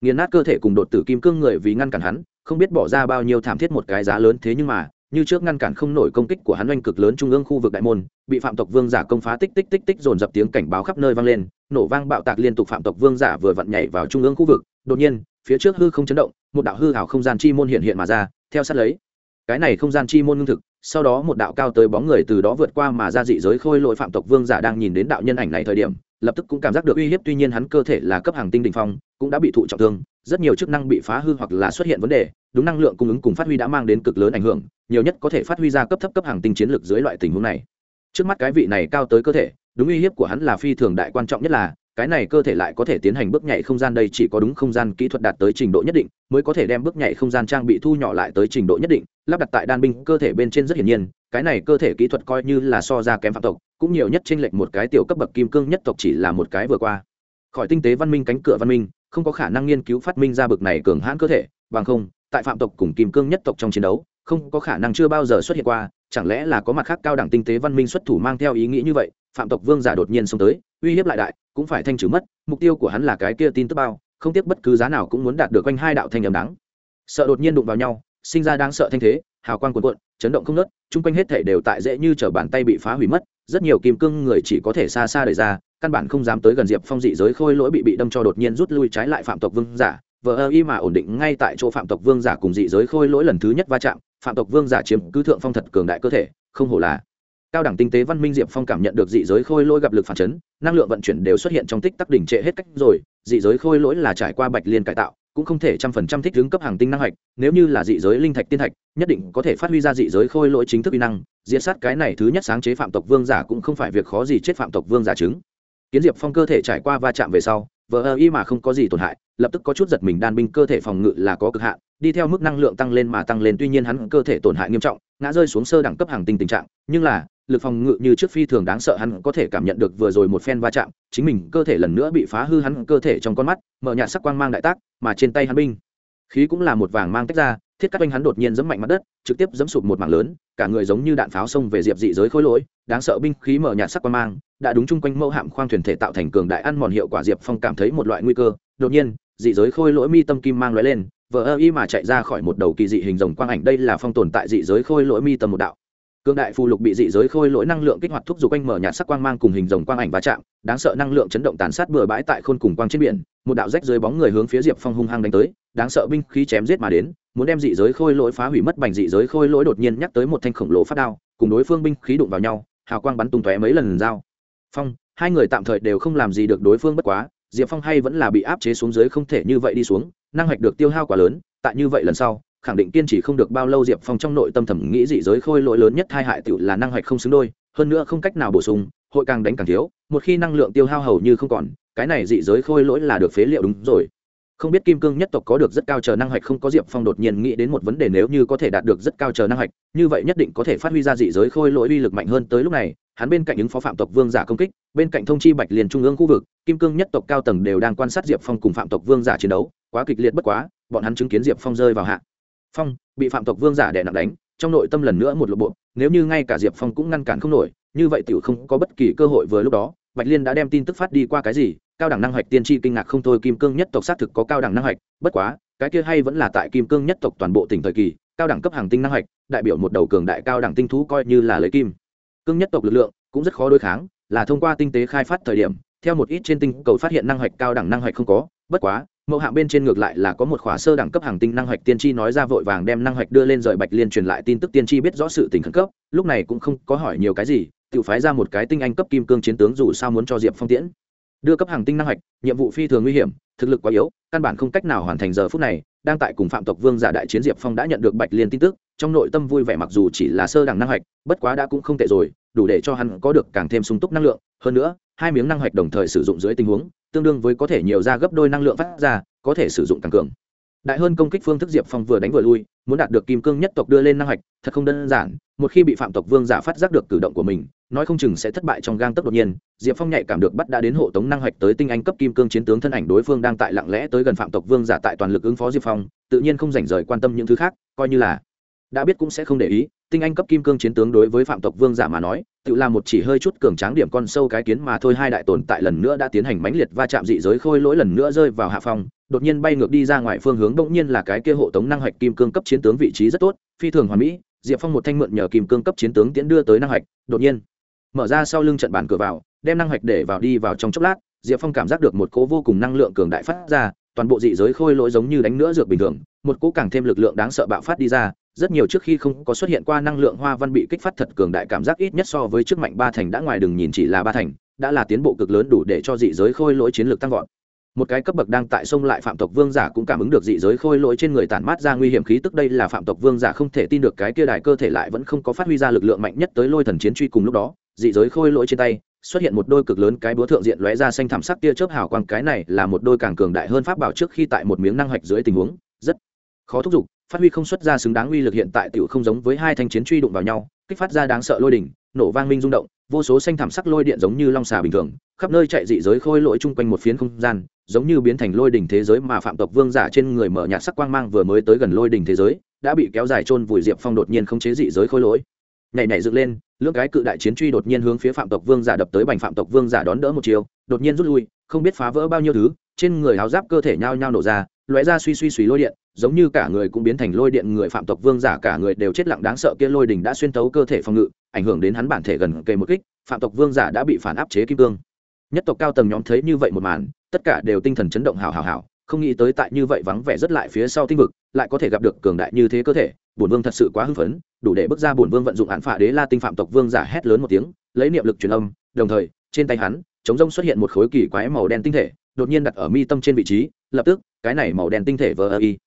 nghiền nát cơ thể cùng đột tử kim cương người vì ngăn cản hắn, không biết bỏ ra bao nhiêu thảm thiết một cái giá lớn thế nhưng mà như trước ngăn cản không nổi công kích của hắn oanh cực lớn trung ương khu vực đại môn, bị phạm tộc vương giả công phá tích tích tích tích dồn dập tiếng cảnh báo khắp nơi vang lên, nổ vang bạo tạc liên tục phạm tộc vương giả vừa vặn nhảy vào trung ương khu vực. Đột nhiên, phía trước hư không chấn động, một đạo hư hảo không gian chi môn hiện hiện mà ra, theo sát lấy. Cái này không gian chi môn ngưng thực, sau đó một đạo cao tới bóng người từ đó vượt qua mà ra dị giới khôi lội phạm tộc vương giả đang nhìn đến đạo nhân ảnh này thời điểm, lập tức cũng cảm giác được uy hiếp, tuy nhiên hắn cơ thể là cấp hàng tinh đình phong, cũng đã bị thụ trọng thương rất nhiều chức năng bị phá hư hoặc là xuất hiện vấn đề, đúng năng lượng cung ứng cùng phát huy đã mang đến cực lớn ảnh hưởng, nhiều nhất có thể phát huy ra cấp thấp cấp hàng tinh chiến lược dưới loại tình huống này. Trước mắt cái vị này cao tới cơ thể, đúng uy hiếp của hắn là phi thường đại quan trọng nhất là, cái này cơ thể lại có thể tiến hành bước nhảy không gian đây chỉ có đúng không gian kỹ thuật đạt tới trình độ nhất định, mới có thể đem bước nhảy không gian trang bị thu nhỏ lại tới trình độ nhất định, lắp đặt tại đan binh cơ thể bên trên rất hiển nhiên, cái này cơ thể kỹ thuật coi như là so ra kém phạm tộc, cũng nhiều nhất trên lệch một cái tiểu cấp bậc kim cương nhất tộc chỉ là một cái vừa qua. Khỏi tinh tế văn minh cánh cửa văn minh không có khả năng nghiên cứu phát minh ra bực này cường hãn cơ thể, bằng không, tại phạm tộc cùng kim cương nhất tộc trong chiến đấu, không có khả năng chưa bao giờ xuất hiện qua, chẳng lẽ là có mặt khác cao đẳng tinh tế văn minh xuất thủ mang theo ý nghĩ như vậy, phạm tộc vương giả đột nhiên xông tới, uy hiếp lại đại, cũng phải thanh trừ mất, mục tiêu của hắn là cái kia tin tức bao, không tiếc bất cứ giá nào cũng muốn đạt được quanh hai đạo thanh âm đáng. Sợ đột nhiên đụng vào nhau, sinh ra đáng sợ thanh thế, hào quang cuộn cuộn, chấn động không nớt chung quanh hết thể đều tại dễ như t bàn tay bị phá hủy mất, rất nhiều kim cương người chỉ có thể xa xa đẩy ra căn bản không dám tới gần diệp phong dị giới khôi lỗi bị bị đâm cho đột nhiên rút lui trái lại phạm tộc vương giả. Vờ ơ y mà ổn định ngay tại chỗ phạm tộc vương giả cùng dị giới khôi lỗi lần thứ nhất va chạm, phạm tộc vương giả chiếm cứ thượng phong thật cường đại cơ thể, không hổ là cao đẳng tinh tế văn minh diệp phong cảm nhận được dị giới khôi lỗi gặp lực phản chấn, năng lượng vận chuyển đều xuất hiện trong tích tắc đỉnh trệ hết cách rồi, dị giới khôi lỗi là trải qua bạch liên cải tạo, cũng không thể trăm phần trăm thích ứng cấp hàng tinh năng hạch, nếu như là dị giới linh thạch tiên thạch, nhất định có thể phát huy ra dị giới khôi lỗi chính thức uy năng diễn sát cái này thứ nhất sáng chế phạm tộc vương giả cũng không phải việc khó gì chết phạm tộc vương giả chứng kiến diệp phong cơ thể trải qua va chạm về sau, vờ ơ y mà không có gì tổn hại, lập tức có chút giật mình đan binh cơ thể phòng ngự là có cực hạn, đi theo mức năng lượng tăng lên mà tăng lên tuy nhiên hắn cơ thể tổn hại nghiêm trọng, ngã rơi xuống sơ đẳng cấp hàng tinh tình trạng, nhưng là, lực phòng ngự như trước phi thường đáng sợ hắn có thể cảm nhận được vừa rồi một phen va chạm, chính mình cơ thể lần nữa bị phá hư hắn cơ thể trong con mắt, mở nhạt sắc quang mang đại tác, mà trên tay hắn binh khí cũng là một vàng mang tách ra, thiết cắt oanh hắn đột nhiên giẫm mạnh mặt đất, trực tiếp giẫm sụp một mảng lớn, cả người giống như đạn pháo xông về diệp dị giới khối lỗi, đáng sợ binh khí mở nhạt sắc quang mang, đã đúng chung quanh mẫu hạm khoang thuyền thể tạo thành cường đại ăn mòn hiệu quả diệp phong cảm thấy một loại nguy cơ. Đột nhiên, dị giới khôi lỗi mi tâm kim mang lóe lên, vờ ơ y mà chạy ra khỏi một đầu kỳ dị hình rồng quang ảnh, đây là phong tồn tại dị giới khôi lỗi mi tâm một đạo. Cương đại phù lục bị dị giới khôi lỗi năng lượng kích hoạt thúc giục quanh mở nhạt sắc quang mang cùng hình rồng quang ảnh va chạm, đáng sợ năng lượng chấn động tàn sát bừa bãi tại khôn cùng quang trên biển, một đạo rách dưới bóng người hướng phía diệp phong hung hăng đánh tới đáng sợ binh khí chém giết mà đến, muốn đem dị giới khôi lỗi phá hủy mất bành dị giới khôi lỗi đột nhiên nhắc tới một thanh khổng lồ phát đao, cùng đối phương binh khí đụng vào nhau, hào quang bắn tung tóe mấy lần dao phong, hai người tạm thời đều không làm gì được đối phương bất quá, diệp phong hay vẫn là bị áp chế xuống dưới không thể như vậy đi xuống, năng hạch được tiêu hao quá lớn, tại như vậy lần sau, khẳng định kiên trì không được bao lâu diệp phong trong nội tâm thẩm nghĩ dị giới khôi lỗi lớn nhất hai hại tựu là năng hạch không xứng đôi, hơn nữa không cách nào bổ sung, hội càng đánh càng thiếu, một khi năng lượng tiêu hao hầu như không còn, cái này dị giới khôi lỗi là được phế liệu đúng rồi không biết kim cương nhất tộc có được rất cao chờ năng hạch không, có diệp phong đột nhiên nghĩ đến một vấn đề nếu như có thể đạt được rất cao chờ năng hạch, như vậy nhất định có thể phát huy ra dị giới khôi lỗi uy lực mạnh hơn. Tới lúc này, hắn bên cạnh ứng phó phạm tộc vương giả công kích, bên cạnh thông chi bạch liền trung ương khu vực, kim cương nhất tộc cao tầng đều đang quan sát diệp phong cùng phạm tộc vương giả chiến đấu, quá kịch liệt bất quá, bọn hắn chứng kiến diệp phong rơi vào hạ. Phong, bị phạm tộc vương giả đè nặng đánh, trong nội tâm lần nữa một lộ bộ, nếu như ngay cả diệp phong cũng ngăn cản không nổi, như vậy tiểu không có bất kỳ cơ hội vừa lúc đó, bạch liên đã đem tin tức phát đi qua cái gì cao đẳng năng hoạch tiên tri kinh ngạc không thôi, kim cương nhất tộc xác thực có cao đẳng năng hoạch, bất quá, cái kia hay vẫn là tại kim cương nhất tộc toàn bộ tỉnh thời kỳ, cao đẳng cấp hàng tinh năng hoạch, đại biểu một đầu cường đại cao đẳng tinh thú coi như là lấy kim. Cương nhất tộc lực lượng cũng rất khó đối kháng, là thông qua tinh tế khai phát thời điểm, theo một ít trên tinh cầu phát hiện năng hoạch cao đẳng năng hoạch không có, bất quá, mẫu hạng bên trên ngược lại là có một khóa sơ đẳng cấp hàng tinh năng hoạch tiên tri nói ra vội vàng đem năng hoạch đưa lên rời bạch liên truyền lại tin tức tiên tri biết rõ sự tình khẩn cấp, lúc này cũng không có hỏi nhiều cái gì, tự phái ra một cái tinh anh cấp kim cương chiến tướng dù sao muốn cho diệp phong tiễn đưa cấp hàng tinh năng hạch, nhiệm vụ phi thường nguy hiểm thực lực quá yếu căn bản không cách nào hoàn thành giờ phút này. Đang tại cùng phạm tộc vương giả đại chiến diệp phong đã nhận được bạch liên tin tức trong nội tâm vui vẻ mặc dù chỉ là sơ đẳng năng hạch, bất quá đã cũng không tệ rồi đủ để cho hắn có được càng thêm sung túc năng lượng. Hơn nữa hai miếng năng hạch đồng thời sử dụng dưới tình huống tương đương với có thể nhiều ra gấp đôi năng lượng phát ra có thể sử dụng càng cường. Đại hơn công kích phương thức diệp phong vừa đánh vừa lui muốn đạt được kim cương nhất tộc đưa lên năng hạch, thật không đơn giản. Một khi bị phạm tộc vương giả phát giác được cử động của mình nói không chừng sẽ thất bại trong gang tấc đột nhiên, diệp phong nhạy cảm được bắt đã đến hộ tống năng hoạch tới tinh anh cấp kim cương chiến tướng thân ảnh đối phương đang tại lặng lẽ tới gần phạm tộc vương giả tại toàn lực ứng phó diệp phong, tự nhiên không rảnh rời quan tâm những thứ khác, coi như là đã biết cũng sẽ không để ý, tinh anh cấp kim cương chiến tướng đối với phạm tộc vương giả mà nói, tự là một chỉ hơi chút cường tráng điểm con sâu cái kiến mà thôi, hai đại tồn tại lần nữa đã tiến hành mãnh liệt va chạm dị giới khôi lỗi lần nữa rơi vào hạ phong, đột nhiên bay ngược đi ra ngoài phương hướng, bỗng nhiên là cái kia hộ tống năng hạch kim cương cấp chiến tướng vị trí rất tốt, phi thường hoàn mỹ, diệp phong một thanh mượn nhờ kim cương cấp chiến tướng tiến đưa tới năng hạch, đột nhiên mở ra sau lưng trận bàn cửa vào, đem năng hạch để vào đi vào trong chốc lát, diệp phong cảm giác được một cố vô cùng năng lượng cường đại phát ra, toàn bộ dị giới khôi lỗi giống như đánh nữa dược bình thường, một cố càng thêm lực lượng đáng sợ bạo phát đi ra, rất nhiều trước khi không có xuất hiện qua năng lượng hoa văn bị kích phát thật cường đại cảm giác ít nhất so với trước mạnh ba thành đã ngoài đừng nhìn chỉ là ba thành, đã là tiến bộ cực lớn đủ để cho dị giới khôi lỗi chiến lược tăng vọt. Một cái cấp bậc đang tại sông lại phạm tộc vương giả cũng cảm ứng được dị giới khôi lỗi trên người tản mát ra nguy hiểm khí tức, đây là phạm tộc vương giả không thể tin được cái kia đại cơ thể lại vẫn không có phát huy ra lực lượng mạnh nhất tới lôi thần chiến truy cùng lúc đó dị giới khôi lỗi trên tay, xuất hiện một đôi cực lớn cái búa thượng diện lóe ra xanh thảm sắc tia chớp hào quang, cái này là một đôi càng cường đại hơn pháp bảo trước khi tại một miếng năng hoạch dưới tình huống, rất khó thúc giục, phát huy không xuất ra xứng đáng uy lực hiện tại tiểu không giống với hai thanh chiến truy đụng vào nhau, kích phát ra đáng sợ lôi đỉnh, nổ vang minh rung động, vô số xanh thảm sắc lôi điện giống như long xà bình thường, khắp nơi chạy dị giới khôi lỗi chung quanh một phiến không gian, giống như biến thành lôi đỉnh thế giới mà phạm tộc vương giả trên người mở nhạt sắc quang mang vừa mới tới gần lôi đỉnh thế giới, đã bị kéo dài chôn vùi diệp phong đột nhiên không chế dị giới khôi lỗi. Nhảy nhảy dựng lên lưỡng cái cự đại chiến truy đột nhiên hướng phía phạm tộc vương giả đập tới bành phạm tộc vương giả đón đỡ một chiều, đột nhiên rút lui, không biết phá vỡ bao nhiêu thứ, trên người áo giáp cơ thể nhao nhao nổ ra, lóe ra suy suy suy lôi điện, giống như cả người cũng biến thành lôi điện, người phạm tộc vương giả cả người đều chết lặng đáng sợ kia lôi đình đã xuyên tấu cơ thể phòng ngự, ảnh hưởng đến hắn bản thể gần kề một kích, phạm tộc vương giả đã bị phản áp chế kim cương. Nhất tộc cao tầng nhóm thấy như vậy một màn, tất cả đều tinh thần chấn động hào hào hào, không nghĩ tới tại như vậy vắng vẻ rất lại phía sau tinh vực, lại có thể gặp được cường đại như thế cơ thể bổn vương thật sự quá hưng phấn, đủ để bước ra bổn vương vận dụng án phạ đế la tinh phạm tộc vương giả hét lớn một tiếng, lấy niệm lực truyền âm, đồng thời, trên tay hắn, chống rông xuất hiện một khối kỳ quái màu đen tinh thể, đột nhiên đặt ở mi tâm trên vị trí, lập tức, cái này màu đen tinh thể vờ ơ y.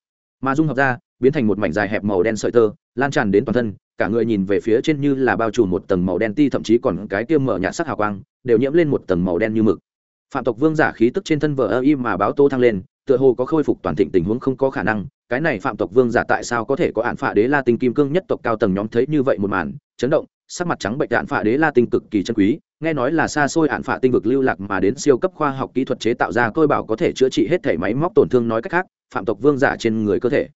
Mà dung hợp ra, biến thành một mảnh dài hẹp màu đen sợi tơ, lan tràn đến toàn thân, cả người nhìn về phía trên như là bao trùm một tầng màu đen ti, thậm chí còn cái tiêm mở nhạt sắc hào quang, đều nhiễm lên một tầng màu đen như mực. Phạm tộc vương giả khí tức trên thân vờ ơ y mà báo tô thăng lên tựa hồ có khôi phục toàn thịnh tình huống không có khả năng, cái này phạm tộc vương giả tại sao có thể có án phạ đế la tinh kim cương nhất tộc cao tầng nhóm thấy như vậy một màn, chấn động, sắc mặt trắng bệnh án phạ đế la tinh cực kỳ chân quý, nghe nói là xa xôi án phạ tinh vực lưu lạc mà đến siêu cấp khoa học kỹ thuật chế tạo ra tôi bảo có thể chữa trị hết thể máy móc tổn thương nói cách khác, phạm tộc vương giả trên người cơ thể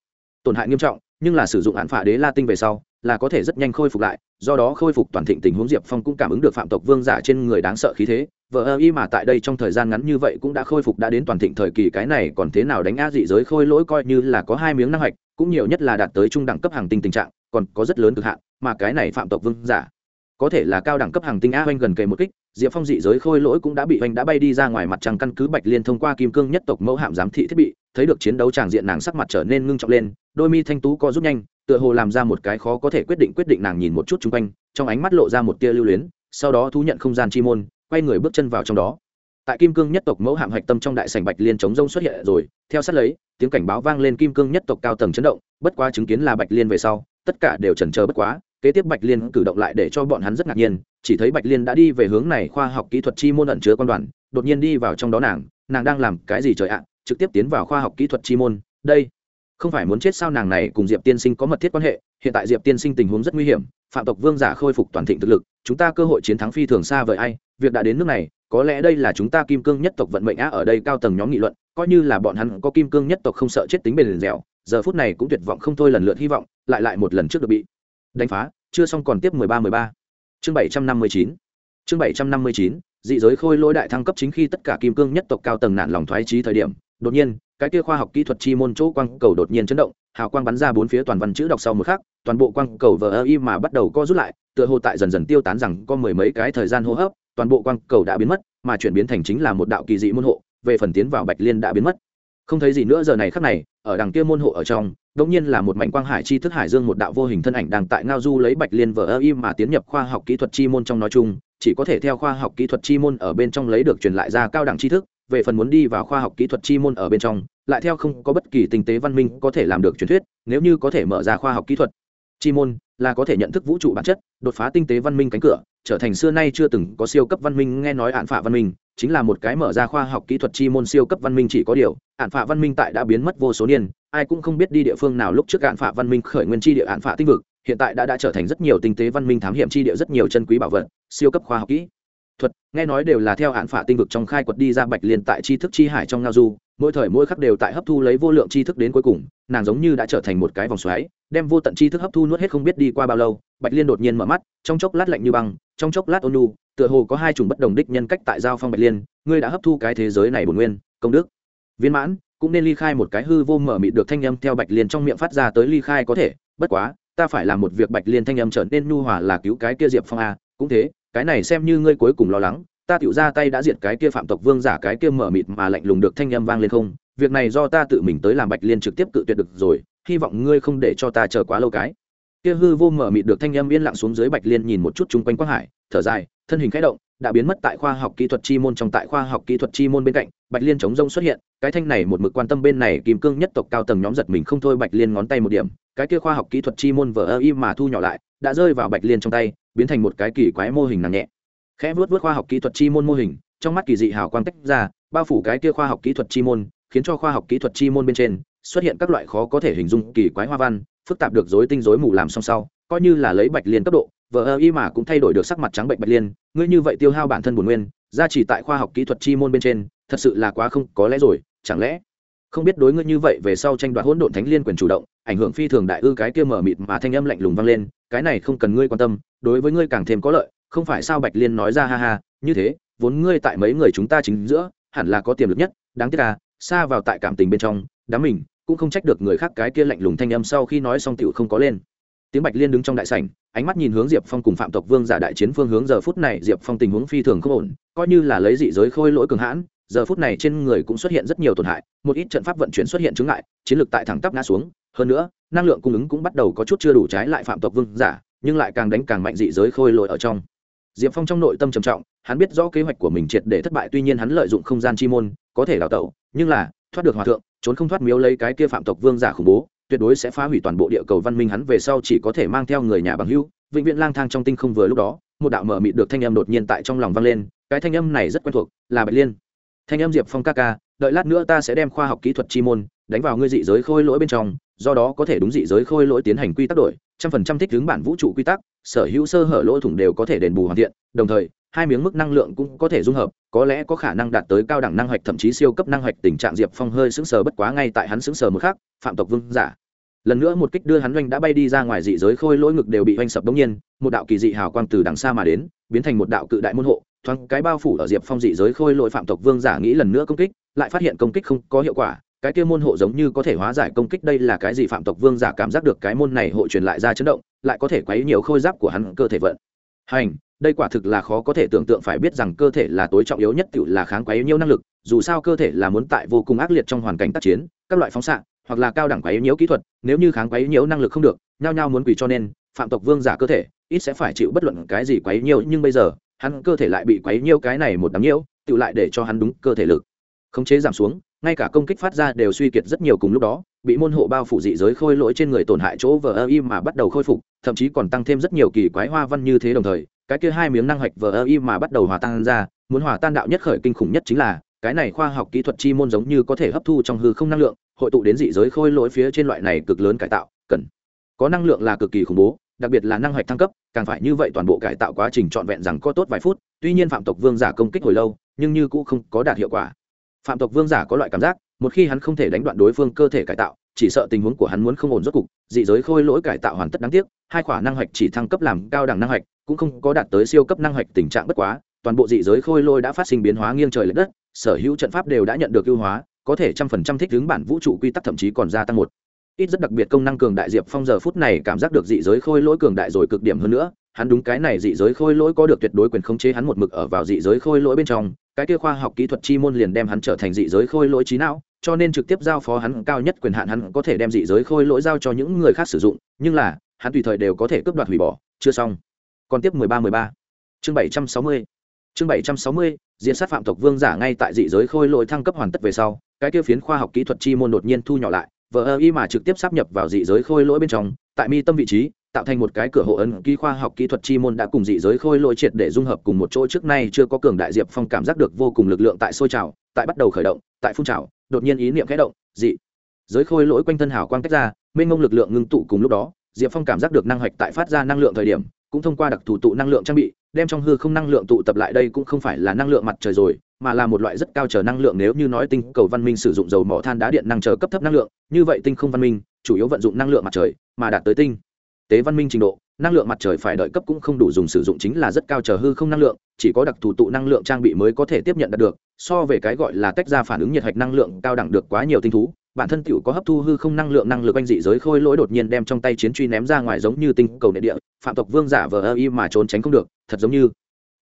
tổn hại nghiêm trọng, nhưng là sử dụng án phạ đế la tinh về sau, là có thể rất nhanh khôi phục lại, do đó khôi phục toàn thịnh tình huống diệp phong cũng cảm ứng được phạm tộc vương giả trên người đáng sợ khí thế vợ ơ y mà tại đây trong thời gian ngắn như vậy cũng đã khôi phục đã đến toàn thịnh thời kỳ, cái này còn thế nào đánh á dị giới khôi lỗi coi như là có hai miếng năng hạch, cũng nhiều nhất là đạt tới trung đẳng cấp hàng tinh tình trạng, còn có rất lớn cực hạn, mà cái này phạm tộc vương giả, có thể là cao đẳng cấp hàng tinh a oanh gần kề một kích, diệp phong dị giới khôi lỗi cũng đã bị oanh đã bay đi ra ngoài mặt trăng căn cứ bạch liên thông qua kim cương nhất tộc mẫu hạm giám thị thiết bị, thấy được chiến đấu tràng diện nàng sắc mặt trở nên ngưng trọng lên, đôi mi thanh tú co rút nhanh, tựa hồ làm ra một cái khó có thể quyết định quyết định nàng nhìn một chút chung quanh, trong ánh mắt lộ ra một tia lưu luyến, sau đó thú nhận không gian chi môn quay người bước chân vào trong đó. Tại kim cương nhất tộc mẫu hạm hạch tâm trong đại sảnh bạch liên chống rông xuất hiện rồi, theo sát lấy, tiếng cảnh báo vang lên kim cương nhất tộc cao tầng chấn động, bất quá chứng kiến là bạch liên về sau, tất cả đều chần chờ bất quá, kế tiếp bạch liên cử động lại để cho bọn hắn rất ngạc nhiên, chỉ thấy bạch liên đã đi về hướng này khoa học kỹ thuật chi môn ẩn chứa quan đoàn, đột nhiên đi vào trong đó nàng nàng đang làm cái gì trời ạ, trực tiếp tiến vào khoa học kỹ thuật chi môn, đây, không phải muốn chết sao nàng này cùng diệp tiên sinh có mật thiết quan hệ, hiện tại diệp tiên sinh tình huống rất nguy hiểm, phạm tộc vương giả khôi phục toàn thịnh thực lực chúng ta cơ hội chiến thắng phi thường xa vời ai, việc đã đến nước này, có lẽ đây là chúng ta kim cương nhất tộc vận mệnh á, ở đây cao tầng nhóm nghị luận, coi như là bọn hắn có kim cương nhất tộc không sợ chết tính bền dẻo, giờ phút này cũng tuyệt vọng không thôi lần lượt hy vọng, lại lại một lần trước được bị đánh phá, chưa xong còn tiếp mười ba mười ba. Chương bảy trăm năm mươi chín. Chương bảy trăm năm mươi chín, dị giới khôi lỗi đại thăng cấp chính khi tất cả kim cương nhất tộc cao tầng nạn lòng thoái trí thời điểm, đột nhiên cái kia khoa học kỹ thuật chi môn chỗ quang cầu đột nhiên chấn động, hào quang bắn ra bốn phía toàn văn chữ đọc sau một khắc, toàn bộ quang cầu vờ ơ y mà bắt đầu co rút lại, tựa hồ tại dần dần tiêu tán rằng có mười mấy cái thời gian hô hấp, toàn bộ quang cầu đã biến mất, mà chuyển biến thành chính là một đạo kỳ dị môn hộ, về phần tiến vào bạch liên đã biến mất. Không thấy gì nữa giờ này khắc này, ở đằng kia môn hộ ở trong đống nhiên là một mảnh quang hải chi thức hải dương một đạo vô hình thân ảnh đang tại ngao du lấy bạch liên vờ ơ y mà tiến nhập khoa học kỹ thuật chi môn trong nói chung, chỉ có thể theo khoa học kỹ thuật chi môn ở bên trong lấy được truyền lại ra cao đẳng tri thức về phần muốn đi vào khoa học kỹ thuật chi môn ở bên trong, lại theo không có bất kỳ tinh tế văn minh có thể làm được truyền thuyết, nếu như có thể mở ra khoa học kỹ thuật chi môn, là có thể nhận thức vũ trụ bản chất, đột phá tinh tế văn minh cánh cửa, trở thành xưa nay chưa từng có siêu cấp văn minh, nghe nói hạn phạ văn minh chính là một cái mở ra khoa học kỹ thuật chi môn siêu cấp văn minh chỉ có điều hạn phạ văn minh tại đã biến mất vô số niên, ai cũng không biết đi địa phương nào lúc trước hạn phạ văn minh khởi nguyên chi địa hạn phạ tinh vực, hiện tại đã đã trở thành rất nhiều tinh tế văn minh thám hiểm chi địa, rất nhiều chân quý bảo vật, siêu cấp khoa học kỹ thuật, nghe nói đều là theo hạn phả tinh vực trong khai quật đi ra bạch liên tại tri thức chi hải trong ngao du, mỗi thời mỗi khắc đều tại hấp thu lấy vô lượng tri thức đến cuối cùng, nàng giống như đã trở thành một cái vòng xoáy, đem vô tận tri thức hấp thu nuốt hết không biết đi qua bao lâu, bạch liên đột nhiên mở mắt, trong chốc lát lạnh như băng, trong chốc lát ôn nu tựa hồ có hai chủng bất đồng đích nhân cách tại giao phong bạch liên, ngươi đã hấp thu cái thế giới này bổn nguyên, công đức. Viên mãn, cũng nên ly khai một cái hư vô mở mịt được thanh âm theo bạch liên trong miệng phát ra tới ly khai có thể, bất quá, ta phải làm một việc bạch liên thanh âm trở nên nhu hòa là cứu cái kia diệp phong a, cũng thế cái này xem như ngươi cuối cùng lo lắng, ta tiểu ra tay đã diệt cái kia phạm tộc vương giả, cái kia mở mịt mà lạnh lùng được thanh âm vang lên không? Việc này do ta tự mình tới làm bạch liên trực tiếp cự tuyệt được rồi, hy vọng ngươi không để cho ta chờ quá lâu cái. Kia hư vô mở mịt được thanh âm yên lặng xuống dưới bạch liên nhìn một chút chung quanh quang hải, thở dài, thân hình khẽ động, đã biến mất tại khoa học kỹ thuật chi môn trong tại khoa học kỹ thuật chi môn bên cạnh, bạch liên chống rông xuất hiện, cái thanh này một mực quan tâm bên này kim cương nhất tộc cao tầng nhóm giật mình không thôi bạch liên ngón tay một điểm, cái kia khoa học kỹ thuật chi môn vờ ơ y mà thu nhỏ lại, đã rơi vào bạch liên trong tay biến thành một cái kỳ quái mô hình nặng nhẹ. Khẽ vuốt vớt khoa học kỹ thuật chi môn mô hình, trong mắt kỳ dị hào quang tách ra, bao phủ cái kia khoa học kỹ thuật chi môn, khiến cho khoa học kỹ thuật chi môn bên trên xuất hiện các loại khó có thể hình dung kỳ quái hoa văn, phức tạp được rối tinh rối mù làm song sau, coi như là lấy bạch liên cấp độ vợ ơ y mà cũng thay đổi được sắc mặt trắng bệnh bạch liên, ngươi như vậy tiêu hao bản thân bổn nguyên, gia chỉ tại khoa học kỹ thuật chi môn bên trên, thật sự là quá không có lẽ rồi, chẳng lẽ? Không biết đối ngươi như vậy về sau tranh đoạt hỗn độn thánh liên quyền chủ động, ảnh hưởng phi thường đại ư cái kia mở mịt mà thanh âm lạnh lùng vang lên cái này không cần ngươi quan tâm, đối với ngươi càng thêm có lợi, không phải sao bạch liên nói ra ha ha, như thế, vốn ngươi tại mấy người chúng ta chính giữa, hẳn là có tiềm lực nhất, đáng tiếc à xa vào tại cảm tình bên trong, đám mình cũng không trách được người khác cái kia lạnh lùng thanh âm sau khi nói xong tiểu không có lên. Tiếng bạch liên đứng trong đại sảnh, ánh mắt nhìn hướng diệp phong cùng phạm tộc vương giả đại chiến phương hướng, giờ phút này diệp phong tình huống phi thường không ổn, coi như là lấy dị giới khôi lỗi cường hãn giờ phút này trên người cũng xuất hiện rất nhiều tổn hại, một ít trận pháp vận chuyển xuất hiện chứng ngại, chiến lược tại thẳng tắp ngã xuống. Hơn nữa, năng lượng cung ứng cũng bắt đầu có chút chưa đủ trái lại phạm tộc vương giả, nhưng lại càng đánh càng mạnh dị giới khôi lỗi ở trong. Diệp phong trong nội tâm trầm trọng, hắn biết rõ kế hoạch của mình triệt để thất bại, tuy nhiên hắn lợi dụng không gian chi môn, có thể đào tẩu, nhưng là, thoát được hòa thượng, trốn không thoát miếu lấy cái kia phạm tộc vương giả khủng bố, tuyệt đối sẽ phá hủy toàn bộ địa cầu văn minh hắn về sau chỉ có thể mang theo người nhà bằng hữu. Vĩnh viễn lang thang trong tinh không vừa lúc đó, một đạo mở mịt được thanh âm đột nhiên tại trong lòng vang lên, cái thanh âm này rất quen thuộc, là bạch liên thanh em diệp phong ca ca, đợi lát nữa ta sẽ đem khoa học kỹ thuật chi môn đánh vào ngươi dị giới khôi lỗi bên trong, do đó có thể đúng dị giới khôi lỗi tiến hành quy tắc đổi, trăm phần trăm thích ứng bản vũ trụ quy tắc, sở hữu sơ hở lỗ thủng đều có thể đền bù hoàn thiện, đồng thời, hai miếng mức năng lượng cũng có thể dung hợp, có lẽ có khả năng đạt tới cao đẳng năng hoạch thậm chí siêu cấp năng hoạch. Tình trạng diệp phong hơi sững sờ bất quá ngay tại hắn sững sờ một khắc, phạm tộc vương giả. Lần nữa một kích đưa hắn oanh đã bay đi ra ngoài dị giới khôi lỗi ngực đều bị oanh sập đống nhiên, một đạo kỳ dị hào quang từ đằng xa mà đến biến thành một đạo cự đại môn hộ, thoáng cái bao phủ ở diệp phong dị giới khôi lỗi phạm tộc vương giả nghĩ lần nữa công kích, lại phát hiện công kích không có hiệu quả, cái kia môn hộ giống như có thể hóa giải công kích, đây là cái gì phạm tộc vương giả cảm giác được cái môn này hộ truyền lại ra chấn động, lại có thể quấy nhiều khôi giáp của hắn cơ thể vận. Hành, đây quả thực là khó có thể tưởng tượng phải biết rằng cơ thể là tối trọng yếu nhất tự là kháng quấy nhiễu năng lực, dù sao cơ thể là muốn tại vô cùng ác liệt trong hoàn cảnh tác chiến, các loại phóng xạ, hoặc là cao đẳng quấy nhiễu kỹ thuật, nếu như kháng quấy nhiễu năng lực không được, nhao nhao muốn quỳ cho nên, phạm tộc vương giả cơ thể ít sẽ phải chịu bất luận cái gì quấy nhiễu nhưng bây giờ, hắn cơ thể lại bị quấy nhiễu cái này một đám nhiễu, tự lại để cho hắn đúng cơ thể lực. Khống chế giảm xuống, ngay cả công kích phát ra đều suy kiệt rất nhiều cùng lúc đó, bị môn hộ bao phủ dị giới khôi lỗi trên người tổn hại chỗ vờ ơ im mà bắt đầu khôi phục, thậm chí còn tăng thêm rất nhiều kỳ quái hoa văn như thế đồng thời, cái kia hai miếng năng hoạch vờ ơ im mà bắt đầu hòa tan ra, muốn hòa tan đạo nhất khởi kinh khủng nhất chính là, cái này khoa học kỹ thuật chi môn giống như có thể hấp thu trong hư không năng lượng, hội tụ đến dị giới khôi lỗi phía trên loại này cực lớn cải tạo, cần có năng lượng là cực kỳ khủng bố đặc biệt là năng hoạch thăng cấp, càng phải như vậy toàn bộ cải tạo quá trình trọn vẹn rằng có tốt vài phút, tuy nhiên phạm tộc vương giả công kích hồi lâu, nhưng như cũng không có đạt hiệu quả. Phạm tộc vương giả có loại cảm giác, một khi hắn không thể đánh đoạn đối phương cơ thể cải tạo, chỉ sợ tình huống của hắn muốn không ổn rốt cục, dị giới khôi lỗi cải tạo hoàn tất đáng tiếc, hai khỏa năng hoạch chỉ thăng cấp làm cao đẳng năng hoạch, cũng không có đạt tới siêu cấp năng hoạch tình trạng bất quá, toàn bộ dị giới khôi lỗi đã phát sinh biến hóa nghiêng trời l ệ đất, sở hữu trận pháp đều đã nhận được ưu hóa, có thể trăm phần trăm thích ứng bản vũ trụ quy tắc thậm chí còn gia tăng một ít rất đặc biệt công năng cường đại diệp phong giờ phút này cảm giác được dị giới khôi lỗi cường đại rồi cực điểm hơn nữa, hắn đúng cái này dị giới khôi lỗi có được tuyệt đối quyền khống chế hắn một mực ở vào dị giới khôi lỗi bên trong, cái kia khoa học kỹ thuật chi môn liền đem hắn trở thành dị giới khôi lỗi trí não, cho nên trực tiếp giao phó hắn cao nhất quyền hạn hắn có thể đem dị giới khôi lỗi giao cho những người khác sử dụng, nhưng là, hắn tùy thời đều có thể cướp đoạt hủy bỏ, chưa xong. Còn tiếp mười ba mười ba. Chương bảy trăm sáu mươi. Chương bảy trăm sáu mươi diễn sát phạm tộc vương giả ngay tại dị giới khôi lỗi thăng cấp hoàn tất về sau, cái kia phiến khoa học kỹ thuật chi môn đột nhiên thu nhỏ lại vờ ơ y mà trực tiếp sắp nhập vào dị giới khôi lỗi bên trong, tại mi tâm vị trí, tạo thành một cái cửa hộ ấn ký khoa học kỹ thuật chi môn đã cùng dị giới khôi lỗi triệt để dung hợp cùng một chỗ trước nay chưa có cường đại diệp phong cảm giác được vô cùng lực lượng tại sôi trào, tại bắt đầu khởi động, tại phun trào, đột nhiên ý niệm khẽ động, dị giới khôi lỗi quanh thân hào quang tách ra, mênh mông lực lượng ngưng tụ cùng lúc đó, diệp phong cảm giác được năng hạch tại phát ra năng lượng thời điểm, cũng thông qua đặc thủ tụ năng lượng trang bị đem trong hư không năng lượng tụ tập lại đây cũng không phải là năng lượng mặt trời rồi, mà là một loại rất cao trở năng lượng nếu như nói tinh cầu văn minh sử dụng dầu mỏ than đá điện năng chờ cấp thấp năng lượng, như vậy tinh không văn minh chủ yếu vận dụng năng lượng mặt trời mà đạt tới tinh tế văn minh trình độ, năng lượng mặt trời phải đợi cấp cũng không đủ dùng sử dụng chính là rất cao chờ hư không năng lượng, chỉ có đặc thù tụ năng lượng trang bị mới có thể tiếp nhận được, so về cái gọi là tách ra phản ứng nhiệt hạch năng lượng cao đẳng được quá nhiều tinh thú bản thân tiểu có hấp thu hư không năng lượng, năng lực anh dị giới khôi lỗi đột nhiên đem trong tay chiến truy ném ra ngoài giống như tinh cầu nội địa, phạm tộc vương giả vờ ơ y mà trốn tránh không được, thật giống như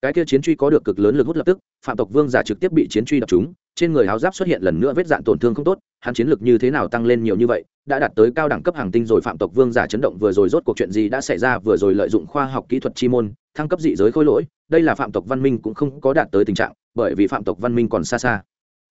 cái kia chiến truy có được cực lớn lực hút lập tức, phạm tộc vương giả trực tiếp bị chiến truy đập trúng, trên người háo giáp xuất hiện lần nữa vết dạn tổn thương không tốt, hắn chiến lực như thế nào tăng lên nhiều như vậy, đã đạt tới cao đẳng cấp hàng tinh rồi, phạm tộc vương giả chấn động vừa rồi rốt cuộc chuyện gì đã xảy ra, vừa rồi lợi dụng khoa học kỹ thuật chi môn, thăng cấp dị giới khôi lỗi, đây là phạm tộc văn minh cũng không có đạt tới tình trạng, bởi vì phạm tộc văn minh còn xa xa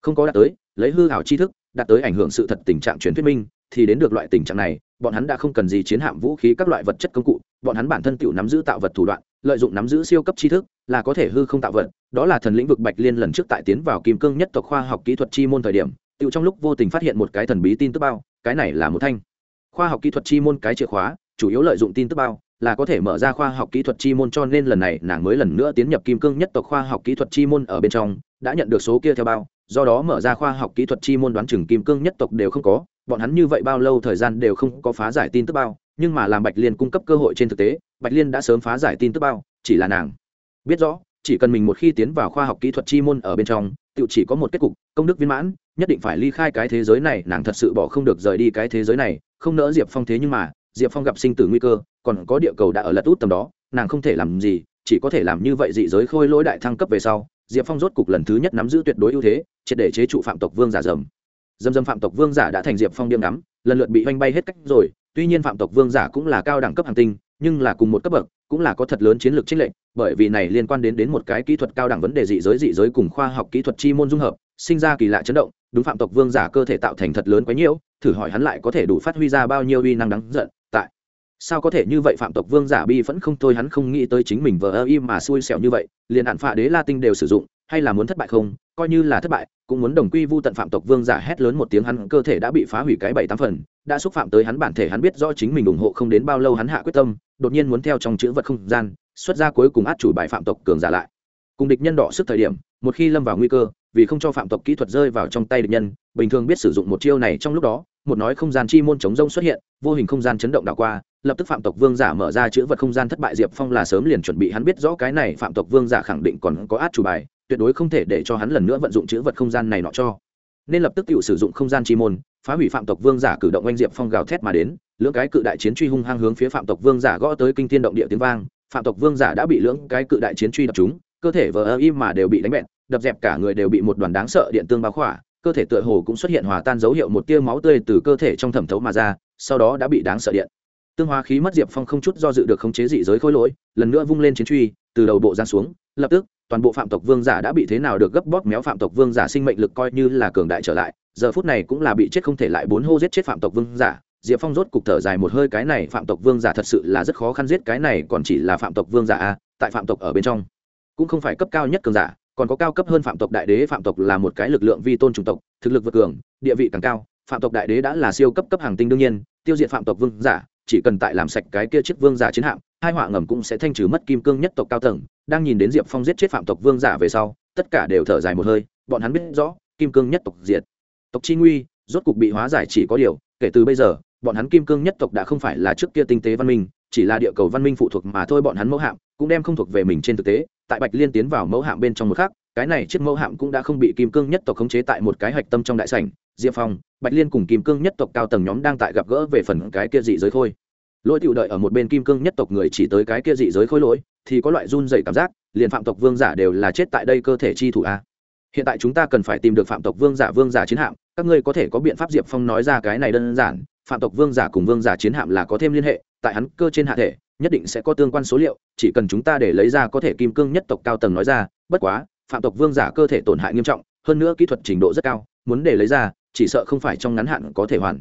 không có đạt tới, lấy hư hảo tri thức đạt tới ảnh hưởng sự thật tình trạng truyền thuyết minh, thì đến được loại tình trạng này, bọn hắn đã không cần gì chiến hạm vũ khí các loại vật chất công cụ, bọn hắn bản thân tự nắm giữ tạo vật thủ đoạn, lợi dụng nắm giữ siêu cấp tri thức, là có thể hư không tạo vật, đó là thần lĩnh vực bạch liên lần trước tại tiến vào kim cương nhất tộc khoa học kỹ thuật chi môn thời điểm, tự trong lúc vô tình phát hiện một cái thần bí tin tức bao, cái này là một thanh. Khoa học kỹ thuật chi môn cái chìa khóa, chủ yếu lợi dụng tin tức bao, là có thể mở ra khoa học kỹ thuật chi môn cho nên lần này nàng mới lần nữa tiến nhập kim cương nhất tộc khoa học kỹ thuật chi môn ở bên trong, đã nhận được số kia theo bao do đó mở ra khoa học kỹ thuật chi môn đoán chừng kim cương nhất tộc đều không có, bọn hắn như vậy bao lâu thời gian đều không có phá giải tin tức bao, nhưng mà làm bạch liên cung cấp cơ hội trên thực tế, bạch liên đã sớm phá giải tin tức bao, chỉ là nàng biết rõ, chỉ cần mình một khi tiến vào khoa học kỹ thuật chi môn ở bên trong tự chỉ có một kết cục, công đức viên mãn, nhất định phải ly khai cái thế giới này, nàng thật sự bỏ không được rời đi cái thế giới này, không nỡ diệp phong thế nhưng mà, diệp phong gặp sinh tử nguy cơ, còn có địa cầu đã ở lật út tầm đó, nàng không thể làm gì, chỉ có thể làm như vậy dị giới khôi lỗi đại thăng cấp về sau diệp phong rốt cục lần thứ nhất nắm giữ tuyệt đối ưu thế, triệt để chế trụ phạm tộc vương giả dầm. Dầm dầm phạm tộc vương giả đã thành diệp phong điêm ngắm, lần lượt bị oanh bay hết cách rồi. Tuy nhiên phạm tộc vương giả cũng là cao đẳng cấp hàng tinh, nhưng là cùng một cấp bậc, cũng là có thật lớn chiến lược trích lệnh bởi vì này liên quan đến đến một cái kỹ thuật cao đẳng vấn đề dị giới dị giới cùng khoa học kỹ thuật chi môn dung hợp, sinh ra kỳ lạ chấn động, đúng phạm tộc vương giả cơ thể tạo thành thật lớn quá nhiễu thử hỏi hắn lại có thể đủ phát huy ra bao nhiêu uy năng đáng giận, tại sao có thể như vậy phạm tộc vương giả bi vẫn không thôi, hắn không nghĩ tới chính mình vờ ơ im mà xui xẻo như vậy, liền hạn phạ đế la tinh đều sử dụng, hay là muốn thất bại không? Coi như là thất bại, cũng muốn đồng quy vu tận phạm tộc vương giả hét lớn một tiếng, hắn cơ thể đã bị phá hủy cái bảy tám phần, đã xúc phạm tới hắn bản thể, hắn biết rõ chính mình ủng hộ không đến bao lâu, hắn hạ quyết tâm, đột nhiên muốn theo trong chữ vật không gian, xuất ra cuối cùng át chủ bài phạm tộc cường giả lại. Cùng địch nhân đỏ sức thời điểm, một khi lâm vào nguy cơ, vì không cho phạm tộc kỹ thuật rơi vào trong tay địch nhân, bình thường biết sử dụng một chiêu này trong lúc đó, một nói không gian chi môn chống rông xuất hiện, vô hình không gian chấn động đảo qua lập tức phạm tộc vương giả mở ra chữ vật không gian thất bại diệp phong là sớm liền chuẩn bị hắn biết rõ cái này phạm tộc vương giả khẳng định còn có át chủ bài tuyệt đối không thể để cho hắn lần nữa vận dụng chữ vật không gian này nọ cho nên lập tức tự sử dụng không gian chi môn phá hủy phạm tộc vương giả cử động oanh diệp phong gào thét mà đến lưỡng cái cự đại chiến truy hung hăng hướng phía phạm tộc vương giả gõ tới kinh thiên động địa tiếng vang phạm tộc vương giả đã bị lưỡng cái cự đại chiến truy đập chúng cơ thể vờ ơ im mà đều bị đánh bẹn đập dẹp cả người đều bị một đoàn đáng sợ điện tương bao khỏa cơ thể tựa hồ cũng xuất hiện hòa tan dấu hiệu một tia máu tươi từ cơ thể trong thẩm thấu mà ra sau đó đã bị đáng sợ điện tương hóa khí mất diệp phong không chút do dự được khống chế dị giới khôi lỗi lần nữa vung lên chiến truy từ đầu bộ ra xuống lập tức toàn bộ phạm tộc vương giả đã bị thế nào được gấp bóp méo phạm tộc vương giả sinh mệnh lực coi như là cường đại trở lại giờ phút này cũng là bị chết không thể lại bốn hô giết chết phạm tộc vương giả diệp phong rốt cục thở dài một hơi cái này phạm tộc vương giả thật sự là rất khó khăn giết cái này còn chỉ là phạm tộc vương giả a tại phạm tộc ở bên trong cũng không phải cấp cao nhất cường giả còn có cao cấp hơn phạm tộc đại đế phạm tộc là một cái lực lượng vi tôn chủng tộc thực lực vượt cường địa vị càng cao phạm tộc đại đế đã là siêu cấp cấp hàng tinh đương nhiên tiêu diệt phạm tộc vương giả chỉ cần tại làm sạch cái kia chiếc vương giả chiến hạm, hai họa ngầm cũng sẽ thanh trừ mất kim cương nhất tộc cao tầng. Đang nhìn đến diệp phong giết chết phạm tộc vương giả về sau, tất cả đều thở dài một hơi, bọn hắn biết rõ, kim cương nhất tộc diệt. Tộc chi nguy, rốt cục bị hóa giải chỉ có điều, kể từ bây giờ, bọn hắn kim cương nhất tộc đã không phải là trước kia tinh tế văn minh, chỉ là địa cầu văn minh phụ thuộc mà thôi bọn hắn mẫu hạm, cũng đem không thuộc về mình trên thực tế. Tại bạch liên tiến vào mẫu hạm bên trong một khác cái này chiếc mẫu hạm cũng đã không bị kim cương nhất tộc khống chế tại một cái hạch tâm trong đại sảnh, diệp phong, bạch liên cùng kim cương nhất tộc cao tầng nhóm đang tại gặp gỡ về phần cái kia dị giới khôi. Lỗi tiểu đợi ở một bên kim cương nhất tộc người chỉ tới cái kia dị giới khôi lỗi, thì có loại run dày cảm giác, liền phạm tộc vương giả đều là chết tại đây cơ thể chi thủ a. Hiện tại chúng ta cần phải tìm được phạm tộc vương giả vương giả chiến hạm, các ngươi có thể có biện pháp diệp phong nói ra cái này đơn giản, phạm tộc vương giả cùng vương giả chiến hạm là có thêm liên hệ, tại hắn cơ trên hạ thể, nhất định sẽ có tương quan số liệu, chỉ cần chúng ta để lấy ra có thể kim cương nhất tộc cao tầng nói ra, bất quá phạm tộc vương giả cơ thể tổn hại nghiêm trọng, hơn nữa kỹ thuật trình độ rất cao, muốn để lấy ra, chỉ sợ không phải trong ngắn hạn có thể hoàn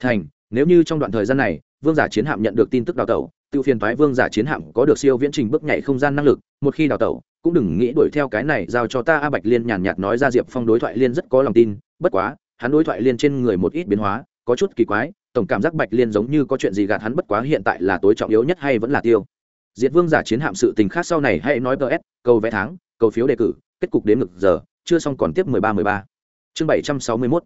thành. Nếu như trong đoạn thời gian này, vương giả chiến hạm nhận được tin tức đào tẩu, tiêu phiền thoái vương giả chiến hạm có được siêu viễn trình bước nhảy không gian năng lực, một khi đào tẩu, cũng đừng nghĩ đuổi theo cái này, giao cho ta a bạch liên nhàn nhạt nói ra diệp phong đối thoại liên rất có lòng tin, bất quá, hắn đối thoại liên trên người một ít biến hóa, có chút kỳ quái, tổng cảm giác bạch liên giống như có chuyện gì gạt hắn bất quá hiện tại là tối trọng yếu nhất hay vẫn là tiêu. Diệt vương giả chiến hạm sự tình khác sau này hãy nói ts cầu vé tháng, cầu phiếu đề cử kết cục đến ngực giờ, chưa xong còn tiếp mười ba mười ba. Chương bảy trăm sáu mươi mốt.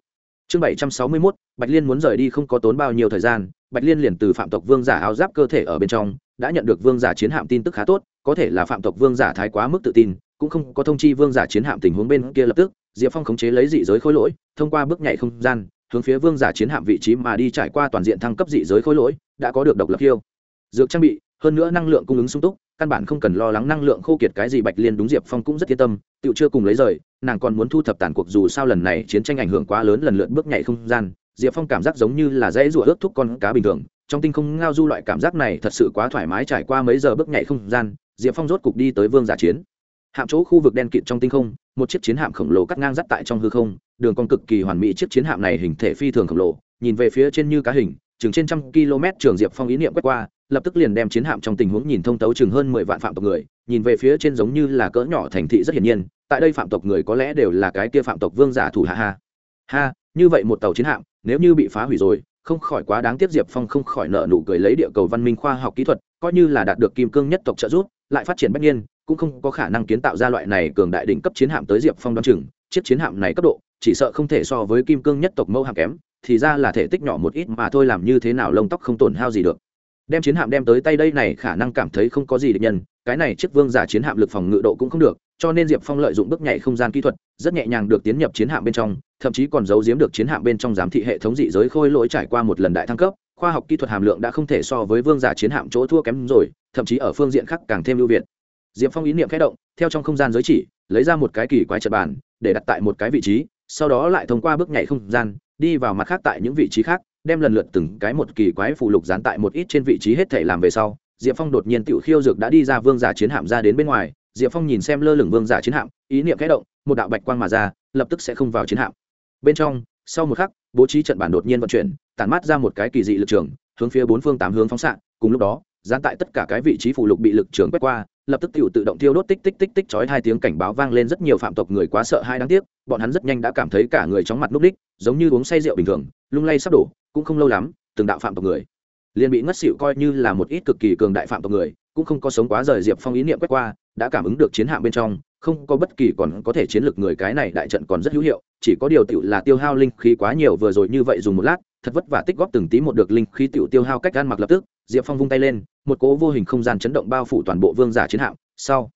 Chương bảy trăm sáu mươi mốt, bạch liên muốn rời đi không có tốn bao nhiêu thời gian, bạch liên liền từ phạm tộc vương giả áo giáp cơ thể ở bên trong, đã nhận được vương giả chiến hạm tin tức khá tốt, có thể là phạm tộc vương giả thái quá mức tự tin, cũng không có thông chi vương giả chiến hạm tình huống bên kia lập tức, diệp phong khống chế lấy dị giới khối lỗi, thông qua bước nhảy không gian, hướng phía vương giả chiến hạm vị trí mà đi trải qua toàn diện thăng cấp dị giới khối lỗi, đã có được độc lập khiêu. Dược trang bị hơn nữa năng lượng cung ứng sung túc, căn bản không cần lo lắng năng lượng khô kiệt cái gì bạch liên đúng diệp phong cũng rất yên tâm tựu chưa cùng lấy rời, nàng còn muốn thu thập tàn cuộc dù sao lần này chiến tranh ảnh hưởng quá lớn lần lượt bước nhảy không gian, diệp phong cảm giác giống như là dễ rủa ướt thúc con cá bình thường, trong tinh không ngao du loại cảm giác này thật sự quá thoải mái trải qua mấy giờ bước nhảy không gian, diệp phong rốt cục đi tới vương giả chiến. Hạm chỗ khu vực đen kịt trong tinh không, một chiếc chiến hạm khổng lồ cắt ngang dắt tại trong hư không, đường con cực kỳ hoàn mỹ chiếc chiến hạm này hình thể phi thường khổng lồ, nhìn về phía trên như cá hình, chừng trên trăm km trường diệp phong ý niệm quét qua lập tức liền đem chiến hạm trong tình huống nhìn thông tấu chừng hơn mười vạn phạm tộc người, nhìn về phía trên giống như là cỡ nhỏ thành thị rất hiển nhiên, tại đây phạm tộc người có lẽ đều là cái kia phạm tộc vương giả thủ hạ ha. Ha, như vậy một tàu chiến hạm, nếu như bị phá hủy rồi, không khỏi quá đáng tiếc diệp phong không khỏi nợ nụ cười lấy địa cầu văn minh khoa học kỹ thuật, coi như là đạt được kim cương nhất tộc trợ giúp, lại phát triển bất nhiên cũng không có khả năng kiến tạo ra loại này cường đại đỉnh cấp chiến hạm tới diệp phong đoan chừng. Chiếc chiến hạm này cấp độ, chỉ sợ không thể so với kim cương nhất tộc mẫu hạm kém, thì ra là thể tích nhỏ một ít mà thôi, làm như thế nào lông tóc không tổn hao gì được đem chiến hạm đem tới tay đây này khả năng cảm thấy không có gì địch nhân, cái này chiếc vương giả chiến hạm lực phòng ngự độ cũng không được, cho nên diệp phong lợi dụng bước nhảy không gian kỹ thuật, rất nhẹ nhàng được tiến nhập chiến hạm bên trong, thậm chí còn giấu giếm được chiến hạm bên trong giám thị hệ thống dị giới khôi lỗi trải qua một lần đại thăng cấp, khoa học kỹ thuật hàm lượng đã không thể so với vương giả chiến hạm chỗ thua kém rồi, thậm chí ở phương diện khác càng thêm ưu việt. Diệp phong ý niệm khẽ động, theo trong không gian giới chỉ, lấy ra một cái kỳ quái trật bàn, để đặt tại một cái vị trí, sau đó lại thông qua bước nhảy không gian, đi vào mặt khác tại những vị trí khác đem lần lượt từng cái một kỳ quái phụ lục dán tại một ít trên vị trí hết thể làm về sau, diệp phong đột nhiên tự khiêu dược đã đi ra vương giả chiến hạm ra đến bên ngoài, diệp phong nhìn xem lơ lửng vương giả chiến hạm, ý niệm kẽ động, một đạo bạch quang mà ra, lập tức sẽ không vào chiến hạm. Bên trong, sau một khắc, bố trí trận bản đột nhiên vận chuyển, tản mát ra một cái kỳ dị lực trường, hướng phía bốn phương tám hướng phóng xạ, cùng lúc đó, dán tại tất cả cái vị trí phụ lục bị lực trường quét qua, lập tức tự tự động tiêu đốt tích tích tích tích chói hai tiếng cảnh báo vang lên rất nhiều phạm tộc người quá sợ hai đáng tiếc, bọn hắn rất nhanh đã cảm thấy cả người chóng mặt núp đích, giống như uống say rượu bình thường, lung lay sắp đổ cũng không lâu lắm, từng đạo phạm tộc người liền bị ngất xỉu coi như là một ít cực kỳ cường đại phạm tộc người, cũng không có sống quá rời diệp phong ý niệm quét qua, đã cảm ứng được chiến hạm bên trong, không có bất kỳ còn có thể chiến lược người cái này đại trận còn rất hữu hiệu, chỉ có điều tiểu là tiêu hao linh khí quá nhiều vừa rồi như vậy dùng một lát, thật vất vả tích góp từng tí một được linh khí tiểu tiêu hao cách gan mặc lập tức, diệp phong vung tay lên, một cỗ vô hình không gian chấn động bao phủ toàn bộ vương giả chiến hạm, sau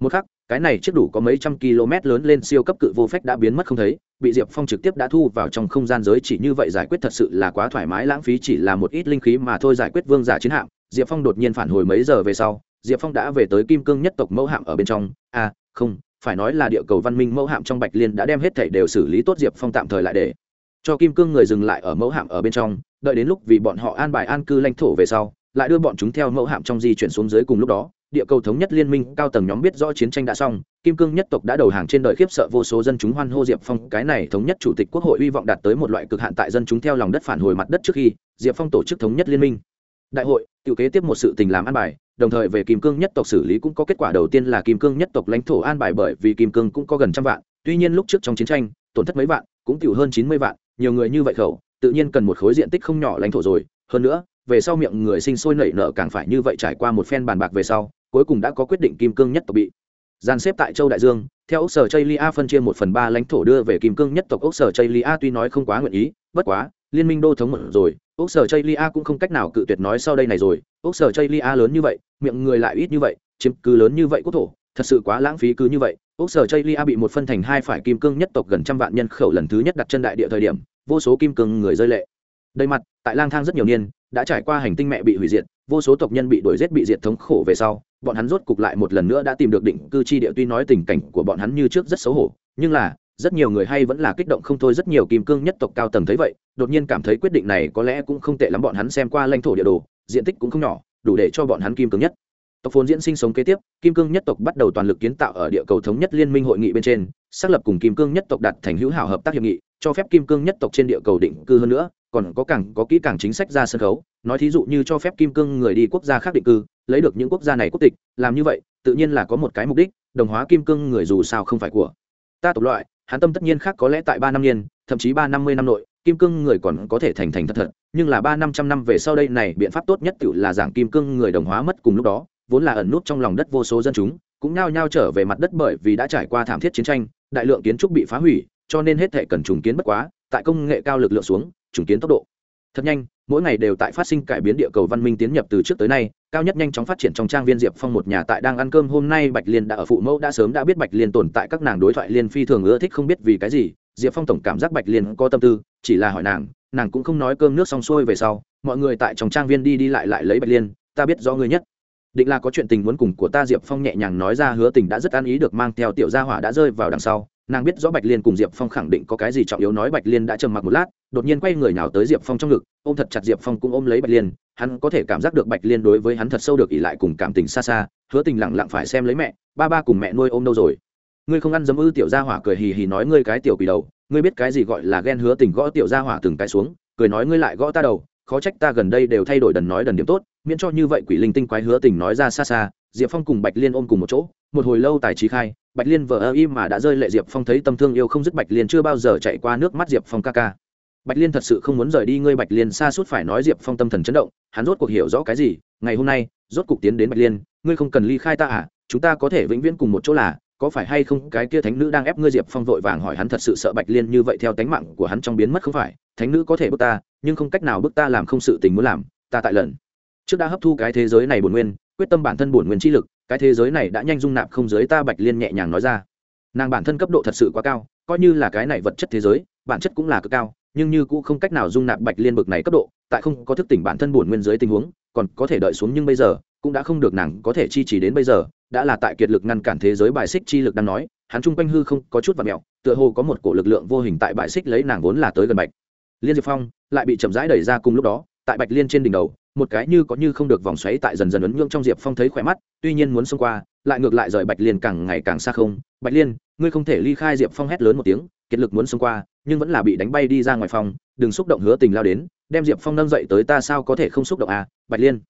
một khắc cái này chiếc đủ có mấy trăm km lớn lên siêu cấp cự vô phách đã biến mất không thấy, bị diệp phong trực tiếp đã thu vào trong không gian giới chỉ như vậy giải quyết thật sự là quá thoải mái, lãng phí chỉ là một ít linh khí mà thôi giải quyết vương giả chiến hạm. Diệp phong đột nhiên phản hồi mấy giờ về sau, diệp phong đã về tới kim cương nhất tộc mẫu hạm ở bên trong. À không, phải nói là địa cầu văn minh mẫu hạm trong bạch liên đã đem hết thảy đều xử lý tốt, diệp phong tạm thời lại để cho kim cương người dừng lại ở mẫu hạm ở bên trong, đợi đến lúc vì bọn họ an bài an cư lãnh thổ về sau, lại đưa bọn chúng theo mẫu hạm trong di chuyển xuống dưới cùng lúc đó địa cầu thống nhất liên minh cao tầng nhóm biết rõ chiến tranh đã xong, kim cương nhất tộc đã đầu hàng trên đời khiếp sợ vô số dân chúng hoan hô diệp phong. Cái này thống nhất chủ tịch quốc hội hy vọng đạt tới một loại cực hạn tại dân chúng theo lòng đất phản hồi mặt đất trước khi diệp phong tổ chức thống nhất liên minh. Đại hội, tự kế tiếp một sự tình làm an bài, đồng thời về kim cương nhất tộc xử lý cũng có kết quả. Đầu tiên là kim cương nhất tộc lãnh thổ an bài bởi vì kim cương cũng có gần trăm vạn, tuy nhiên lúc trước trong chiến tranh, tổn thất mấy vạn, cũng tiểu hơn chín mươi vạn, nhiều người như vậy khẩu, tự nhiên cần một khối diện tích không nhỏ lãnh thổ rồi. Hơn nữa, về sau miệng người sinh sôi nảy nở càng phải như vậy trải qua một phen bàn bạc về sau cuối cùng đã có quyết định kim cương nhất tộc bị. Dàn xếp tại châu đại dương, theo ốc sở chây lia phân chia một phần ba lãnh thổ đưa về kim cương nhất tộc ốc sở chây lia tuy nói không quá nguyện ý, bất quá, liên minh đô thống một rồi ốc sở chây lia cũng không cách nào cự tuyệt nói sau đây này rồi. Ốc sở chây lia lớn như vậy, miệng người lại ít như vậy, chiếm cứ lớn như vậy quốc thổ, thật sự quá lãng phí cứ như vậy. Ốc sở chây lia bị một phân thành hai phải kim cương nhất tộc gần trăm vạn nhân khẩu lần thứ nhất đặt chân đại địa thời điểm, vô số kim cương người rơi lệ. Đầy mặt, tại lang thang rất nhiều niên, đã trải qua hành tinh mẹ bị hủy diệt, vô số tộc nhân bị đuổi giết bị diệt thống khổ về sau bọn hắn rốt cục lại một lần nữa đã tìm được định cư chi địa. Tuy nói tình cảnh của bọn hắn như trước rất xấu hổ, nhưng là, rất nhiều người hay vẫn là kích động không thôi. Rất nhiều kim cương nhất tộc cao tầng thấy vậy, đột nhiên cảm thấy quyết định này có lẽ cũng không tệ lắm. Bọn hắn xem qua lãnh thổ địa đồ, diện tích cũng không nhỏ, đủ để cho bọn hắn kim cương nhất tộc phồn diễn sinh sống kế tiếp, kim cương nhất tộc bắt đầu toàn lực kiến tạo ở địa cầu thống nhất liên minh hội nghị bên trên, xác lập cùng kim cương nhất tộc đạt thành hữu hảo hợp tác hiệp nghị, cho phép kim cương nhất tộc trên địa cầu định cư hơn nữa, còn có càng có kỹ càng chính sách ra sân khấu. Nói thí dụ như cho phép kim cương người đi quốc gia khác định cư, lấy được những quốc gia này quốc tịch, làm như vậy, tự nhiên là có một cái mục đích, đồng hóa kim cương người dù sao không phải của ta tộc loại hán tâm tất nhiên khác có lẽ tại ba năm niên, thậm chí ba năm mươi năm nội, kim cương người còn có thể thành thành thật thật, nhưng là ba năm trăm năm về sau đây này biện pháp tốt nhất tự là giảng kim cương người đồng hóa mất cùng lúc đó vốn là ẩn nút trong lòng đất vô số dân chúng, cũng nhao nhao trở về mặt đất bởi vì đã trải qua thảm thiết chiến tranh, đại lượng kiến trúc bị phá hủy, cho nên hết thể cần trùng kiến bất quá, tại công nghệ cao lực lượng xuống, trùng kiến tốc độ. Thật nhanh, mỗi ngày đều tại phát sinh cải biến địa cầu văn minh tiến nhập từ trước tới nay, cao nhất nhanh chóng phát triển trong trang viên diệp phong một nhà tại đang ăn cơm hôm nay bạch liên đã ở phụ mẫu đã sớm đã biết bạch liên tồn tại, các nàng đối thoại liên phi thường ưa thích không biết vì cái gì, diệp phong tổng cảm giác bạch liên có tâm tư, chỉ là hỏi nàng nàng cũng không nói cơm nước xong xuôi về sau, mọi người tại trong trang viên đi đi lại lại lấy bạch liên, ta biết do ngươi nhất định là có chuyện tình muốn cùng của ta diệp phong nhẹ nhàng nói ra hứa tình đã rất an ý được mang theo tiểu gia hỏa đã rơi vào đằng sau. Nàng biết rõ bạch liên cùng diệp phong khẳng định có cái gì trọng yếu nói bạch liên đã trầm mặc một lát, đột nhiên quay người nào tới diệp phong trong ngực, ôm thật chặt diệp phong cũng ôm lấy bạch liên. Hắn có thể cảm giác được bạch liên đối với hắn thật sâu được ỉ lại cùng cảm tình xa xa, hứa tình lẳng lặng phải xem lấy mẹ, ba ba cùng mẹ nuôi ôm đâu rồi? Ngươi không ăn dấm ư tiểu gia hỏa cười hì hì nói ngươi cái tiểu quỷ đầu, ngươi biết cái gì gọi là ghen hứa tình gõ tiểu gia hỏa từng cái xuống, cười nói ngươi lại gõ ta đầu khó trách ta gần đây đều thay đổi đần nói đần điểm tốt, miễn cho như vậy quỷ linh tinh quái hứa tình nói ra xa xa, diệp phong cùng bạch liên ôm cùng một chỗ, một hồi lâu tài trí khai, bạch liên vờ ơ im mà đã rơi lệ diệp phong thấy tâm thương yêu không dứt bạch liên chưa bao giờ chạy qua nước mắt diệp phong ca ca. Bạch liên thật sự không muốn rời đi ngươi bạch liên xa suốt phải nói diệp phong tâm thần chấn động, hắn rốt cuộc hiểu rõ cái gì, ngày hôm nay, rốt cuộc tiến đến bạch liên, ngươi không cần ly khai ta à chúng ta có thể vĩnh viễn cùng một chỗ là có phải hay không cái kia thánh nữ đang ép ngươi diệp phong vội vàng hỏi hắn thật sự sợ bạch liên như vậy theo tánh mạng của hắn trong biến mất không phải? Thánh nữ có thể bước ta, nhưng không cách nào bước ta làm không sự tình muốn làm, ta tại lần trước đã hấp thu cái thế giới này bổn nguyên, quyết tâm bản thân bổn nguyên chi lực, cái thế giới này đã nhanh dung nạp không giới ta bạch liên nhẹ nhàng nói ra. Nàng bản thân cấp độ thật sự quá cao, coi như là cái này vật chất thế giới, bản chất cũng là cực cao, nhưng như cũng không cách nào dung nạp bạch liên bực này cấp độ, tại không có thức tỉnh bản thân bổn nguyên dưới tình huống, còn có thể đợi xuống nhưng bây giờ, cũng đã không được nàng có thể chi trì đến bây giờ đã là tại kiệt lực ngăn cản thế giới bài xích chi lực đang nói, hắn chung quanh hư không có chút và mẹo, tựa hồ có một cổ lực lượng vô hình tại bài xích lấy nàng vốn là tới gần bạch. Liên diệp phong lại bị chậm rãi đẩy ra cùng lúc đó, tại bạch liên trên đỉnh đầu, một cái như có như không được vòng xoáy tại dần dần ấn nhương trong diệp phong thấy khỏe mắt, tuy nhiên muốn xông qua, lại ngược lại rời bạch liên càng ngày càng xa không. Bạch liên, ngươi không thể ly khai diệp phong hét lớn một tiếng, kiệt lực muốn xông qua, nhưng vẫn là bị đánh bay đi ra ngoài phòng, đừng xúc động hứa tình lao đến, đem diệp phong nâng dậy tới ta sao có thể không xúc động à bạch liên.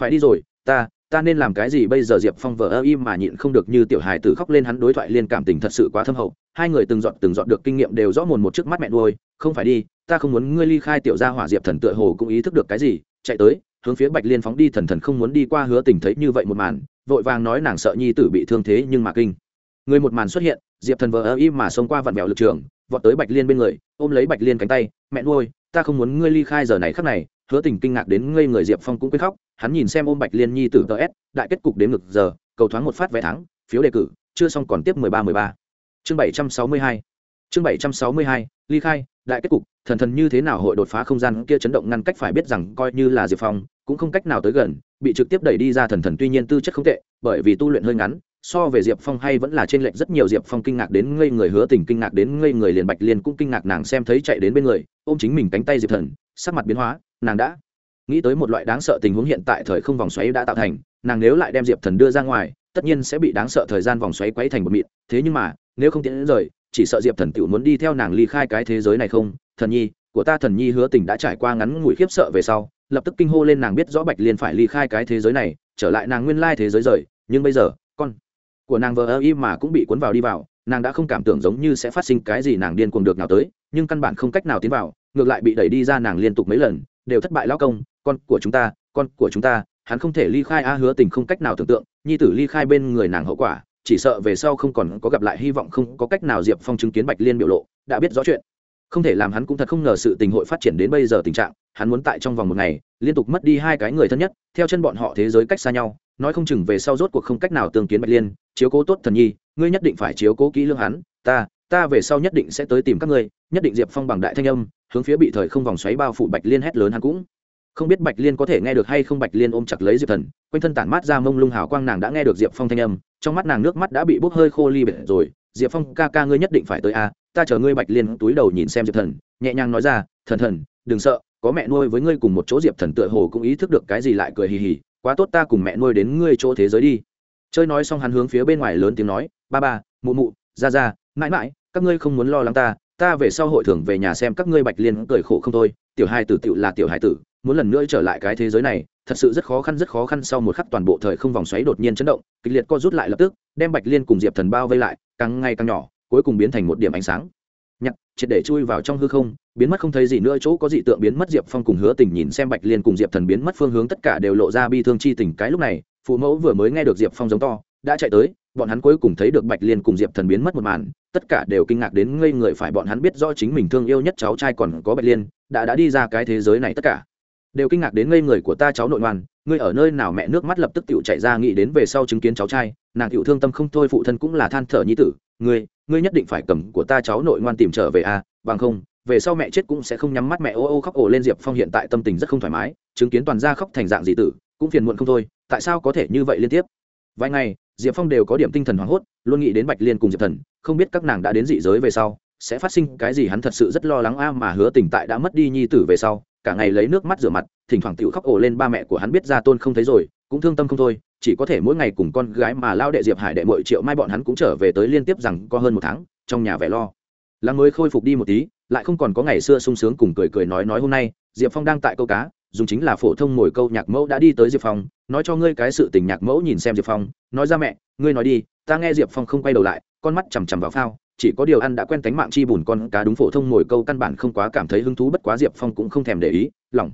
Phải đi rồi, ta ta nên làm cái gì bây giờ diệp phong vờ ơ im mà nhịn không được như tiểu hài tử khóc lên hắn đối thoại liên cảm tình thật sự quá thâm hậu. Hai người từng dọn từng dọn được kinh nghiệm đều rõ mồn một trước mắt mẹ nuôi. Không phải đi, ta không muốn ngươi ly khai tiểu gia hỏa diệp thần tựa hồ cũng ý thức được cái gì. Chạy tới, hướng phía bạch liên phóng đi, thần thần không muốn đi qua hứa tình thấy như vậy một màn. Vội vàng nói nàng sợ nhi tử bị thương thế nhưng mà kinh. Người một màn xuất hiện, diệp thần vờ ơ im mà xông qua vặn vẹo lực trường, vọt tới bạch liên bên người, ôm lấy bạch liên cánh tay. Mẹ nuôi, ta không muốn ngươi ly khai giờ này khắc này hứa tình kinh ngạc đến ngây người diệp phong cũng quên khóc, hắn nhìn xem ôm bạch liên nhi tử tờ s, đại kết cục đến ngực giờ, cầu thoáng một phát vé thắng, phiếu đề cử, chưa xong còn tiếp mười ba mười ba. Chương bảy trăm sáu mươi hai, chương bảy trăm sáu mươi hai, ly khai, đại kết cục, thần thần như thế nào hội đột phá không gian kia chấn động ngăn cách phải biết rằng coi như là diệp phong, cũng không cách nào tới gần, bị trực tiếp đẩy đi ra thần thần tuy nhiên tư chất không tệ, bởi vì tu luyện hơi ngắn, so về diệp phong hay vẫn là trên lệnh rất nhiều diệp phong kinh ngạc đến ngây người, hứa tình kinh ngạc đến ngây người liền bạch liên cũng kinh ngạc nàng xem thấy chạy đến bên người, ôm chính mình cánh tay diệp thần, sắc mặt biến hóa nàng đã nghĩ tới một loại đáng sợ tình huống hiện tại thời không vòng xoáy đã tạo thành, nàng nếu lại đem diệp thần đưa ra ngoài, tất nhiên sẽ bị đáng sợ thời gian vòng xoáy quấy thành một mịn. Thế nhưng mà, nếu không tiến đến rời, chỉ sợ diệp thần tự muốn đi theo nàng ly khai cái thế giới này không? Thần nhi, của ta thần nhi hứa tình đã trải qua ngắn ngủi khiếp sợ về sau, lập tức kinh hô lên nàng biết rõ bạch liên phải ly khai cái thế giới này, trở lại nàng nguyên lai thế giới rời. Nhưng bây giờ, con của nàng vờ ơ y mà cũng bị cuốn vào đi vào, nàng đã không cảm tưởng giống như sẽ phát sinh cái gì nàng điên cuồng được nào tới, nhưng căn bản không cách nào tiến vào, ngược lại bị đẩy đi ra nàng liên tục mấy lần đều thất bại lao công, con của chúng ta, con của chúng ta, hắn không thể ly khai a hứa tình không cách nào tưởng tượng, nhi tử ly khai bên người nàng hậu quả, chỉ sợ về sau không còn có gặp lại hy vọng, không có cách nào diệp phong chứng kiến bạch liên biểu lộ, đã biết rõ chuyện. Không thể làm hắn cũng thật không ngờ sự tình hội phát triển đến bây giờ tình trạng, hắn muốn tại trong vòng một ngày, liên tục mất đi hai cái người thân nhất, theo chân bọn họ thế giới cách xa nhau, nói không chừng về sau rốt cuộc không cách nào tương kiến bạch liên, chiếu cố tốt thần nhi, ngươi nhất định phải chiếu cố kỹ lương hắn, ta ta về sau nhất định sẽ tới tìm các ngươi, nhất định diệp phong bằng đại thanh âm hướng phía bị thời không vòng xoáy bao phủ bạch liên hét lớn hắn cũng. Không biết bạch liên có thể nghe được hay không bạch liên ôm chặt lấy diệp thần, quanh thân tản mát ra mông lung hào quang nàng đã nghe được diệp phong thanh âm, trong mắt nàng nước mắt đã bị bốc hơi khô ly bể rồi. Diệp phong, ca ca ngươi nhất định phải tới a, ta chờ ngươi bạch liên túi đầu nhìn xem diệp thần, nhẹ nhàng nói ra, thần thần, đừng sợ, có mẹ nuôi với ngươi cùng một chỗ diệp thần tựa hồ cũng ý thức được cái gì lại cười hì hì, quá tốt ta cùng mẹ nuôi đến ngươi chỗ thế giới đi. Chơi nói xong hắn hướng phía bên ngoài lớn tiếng nói, ba ba, mụ mụ, ra ra, mãi mãi, các ngươi không muốn lo lắng ta ta về sau hội thưởng về nhà xem các ngươi bạch liên cười khổ không thôi, tiểu hai tử tựu là tiểu hai tử, muốn lần nữa trở lại cái thế giới này, thật sự rất khó khăn, rất khó khăn sau một khắc toàn bộ thời không vòng xoáy đột nhiên chấn động, kịch liệt co rút lại lập tức, đem bạch liên cùng diệp thần bao vây lại, càng ngày càng nhỏ, cuối cùng biến thành một điểm ánh sáng. Nhặt, triệt để chui vào trong hư không, biến mất không thấy gì nữa, chỗ có dị tượng biến mất diệp phong cùng hứa tình nhìn xem bạch liên cùng diệp thần biến mất phương hướng, tất cả đều lộ ra bi thương chi tình cái lúc này, phụ mẫu vừa mới nghe được diệp phong giống to, đã chạy tới, bọn hắn cuối cùng thấy được bạch liên cùng diệp thần biến mất một màn tất cả đều kinh ngạc đến ngây người phải bọn hắn biết rõ chính mình thương yêu nhất cháu trai còn có bạch liên đã đã đi ra cái thế giới này tất cả. Đều kinh ngạc đến ngây người của ta cháu nội ngoan ngươi ở nơi nào mẹ nước mắt lập tức tựu chạy ra nghĩ đến về sau chứng kiến cháu trai nàng tựu thương tâm không thôi phụ thân cũng là than thở nhi tử ngươi ngươi nhất định phải cầm của ta cháu nội ngoan tìm trở về a à, bằng không về sau mẹ chết cũng sẽ không nhắm mắt mẹ ô ô khóc ổ lên diệp phong hiện tại tâm tình rất không thoải mái chứng kiến toàn gia khóc thành dạng dị tử cũng phiền muộn không thôi tại sao có thể như vậy liên tiếp? Vài ngày, diệp phong đều có điểm tinh thần hoảng hốt, luôn nghĩ đến bạch liên cùng diệp thần, không biết các nàng đã đến dị giới về sau, sẽ phát sinh cái gì hắn thật sự rất lo lắng a mà hứa tình tại đã mất đi nhi tử về sau, cả ngày lấy nước mắt rửa mặt, thỉnh thoảng tựu khóc ổ lên ba mẹ của hắn biết ra tôn không thấy rồi, cũng thương tâm không thôi, chỉ có thể mỗi ngày cùng con gái mà lao đệ diệp hải đệ mội triệu mai bọn hắn cũng trở về tới liên tiếp rằng có hơn một tháng, trong nhà vẻ lo. Lắng mới khôi phục đi một tí, lại không còn có ngày xưa sung sướng cùng cười cười nói nói hôm nay, diệp phong đang tại câu cá dùng chính là phổ thông mồi câu nhạc mẫu đã đi tới diệp phong, nói cho ngươi cái sự tình nhạc mẫu nhìn xem diệp phong, nói ra mẹ, ngươi nói đi, ta nghe diệp phong không quay đầu lại, con mắt chằm chằm vào phao, chỉ có điều ăn đã quen tánh mạng chi bùn con cá đúng phổ thông ngồi câu căn bản không quá cảm thấy hứng thú, bất quá diệp phong cũng không thèm để ý, lòng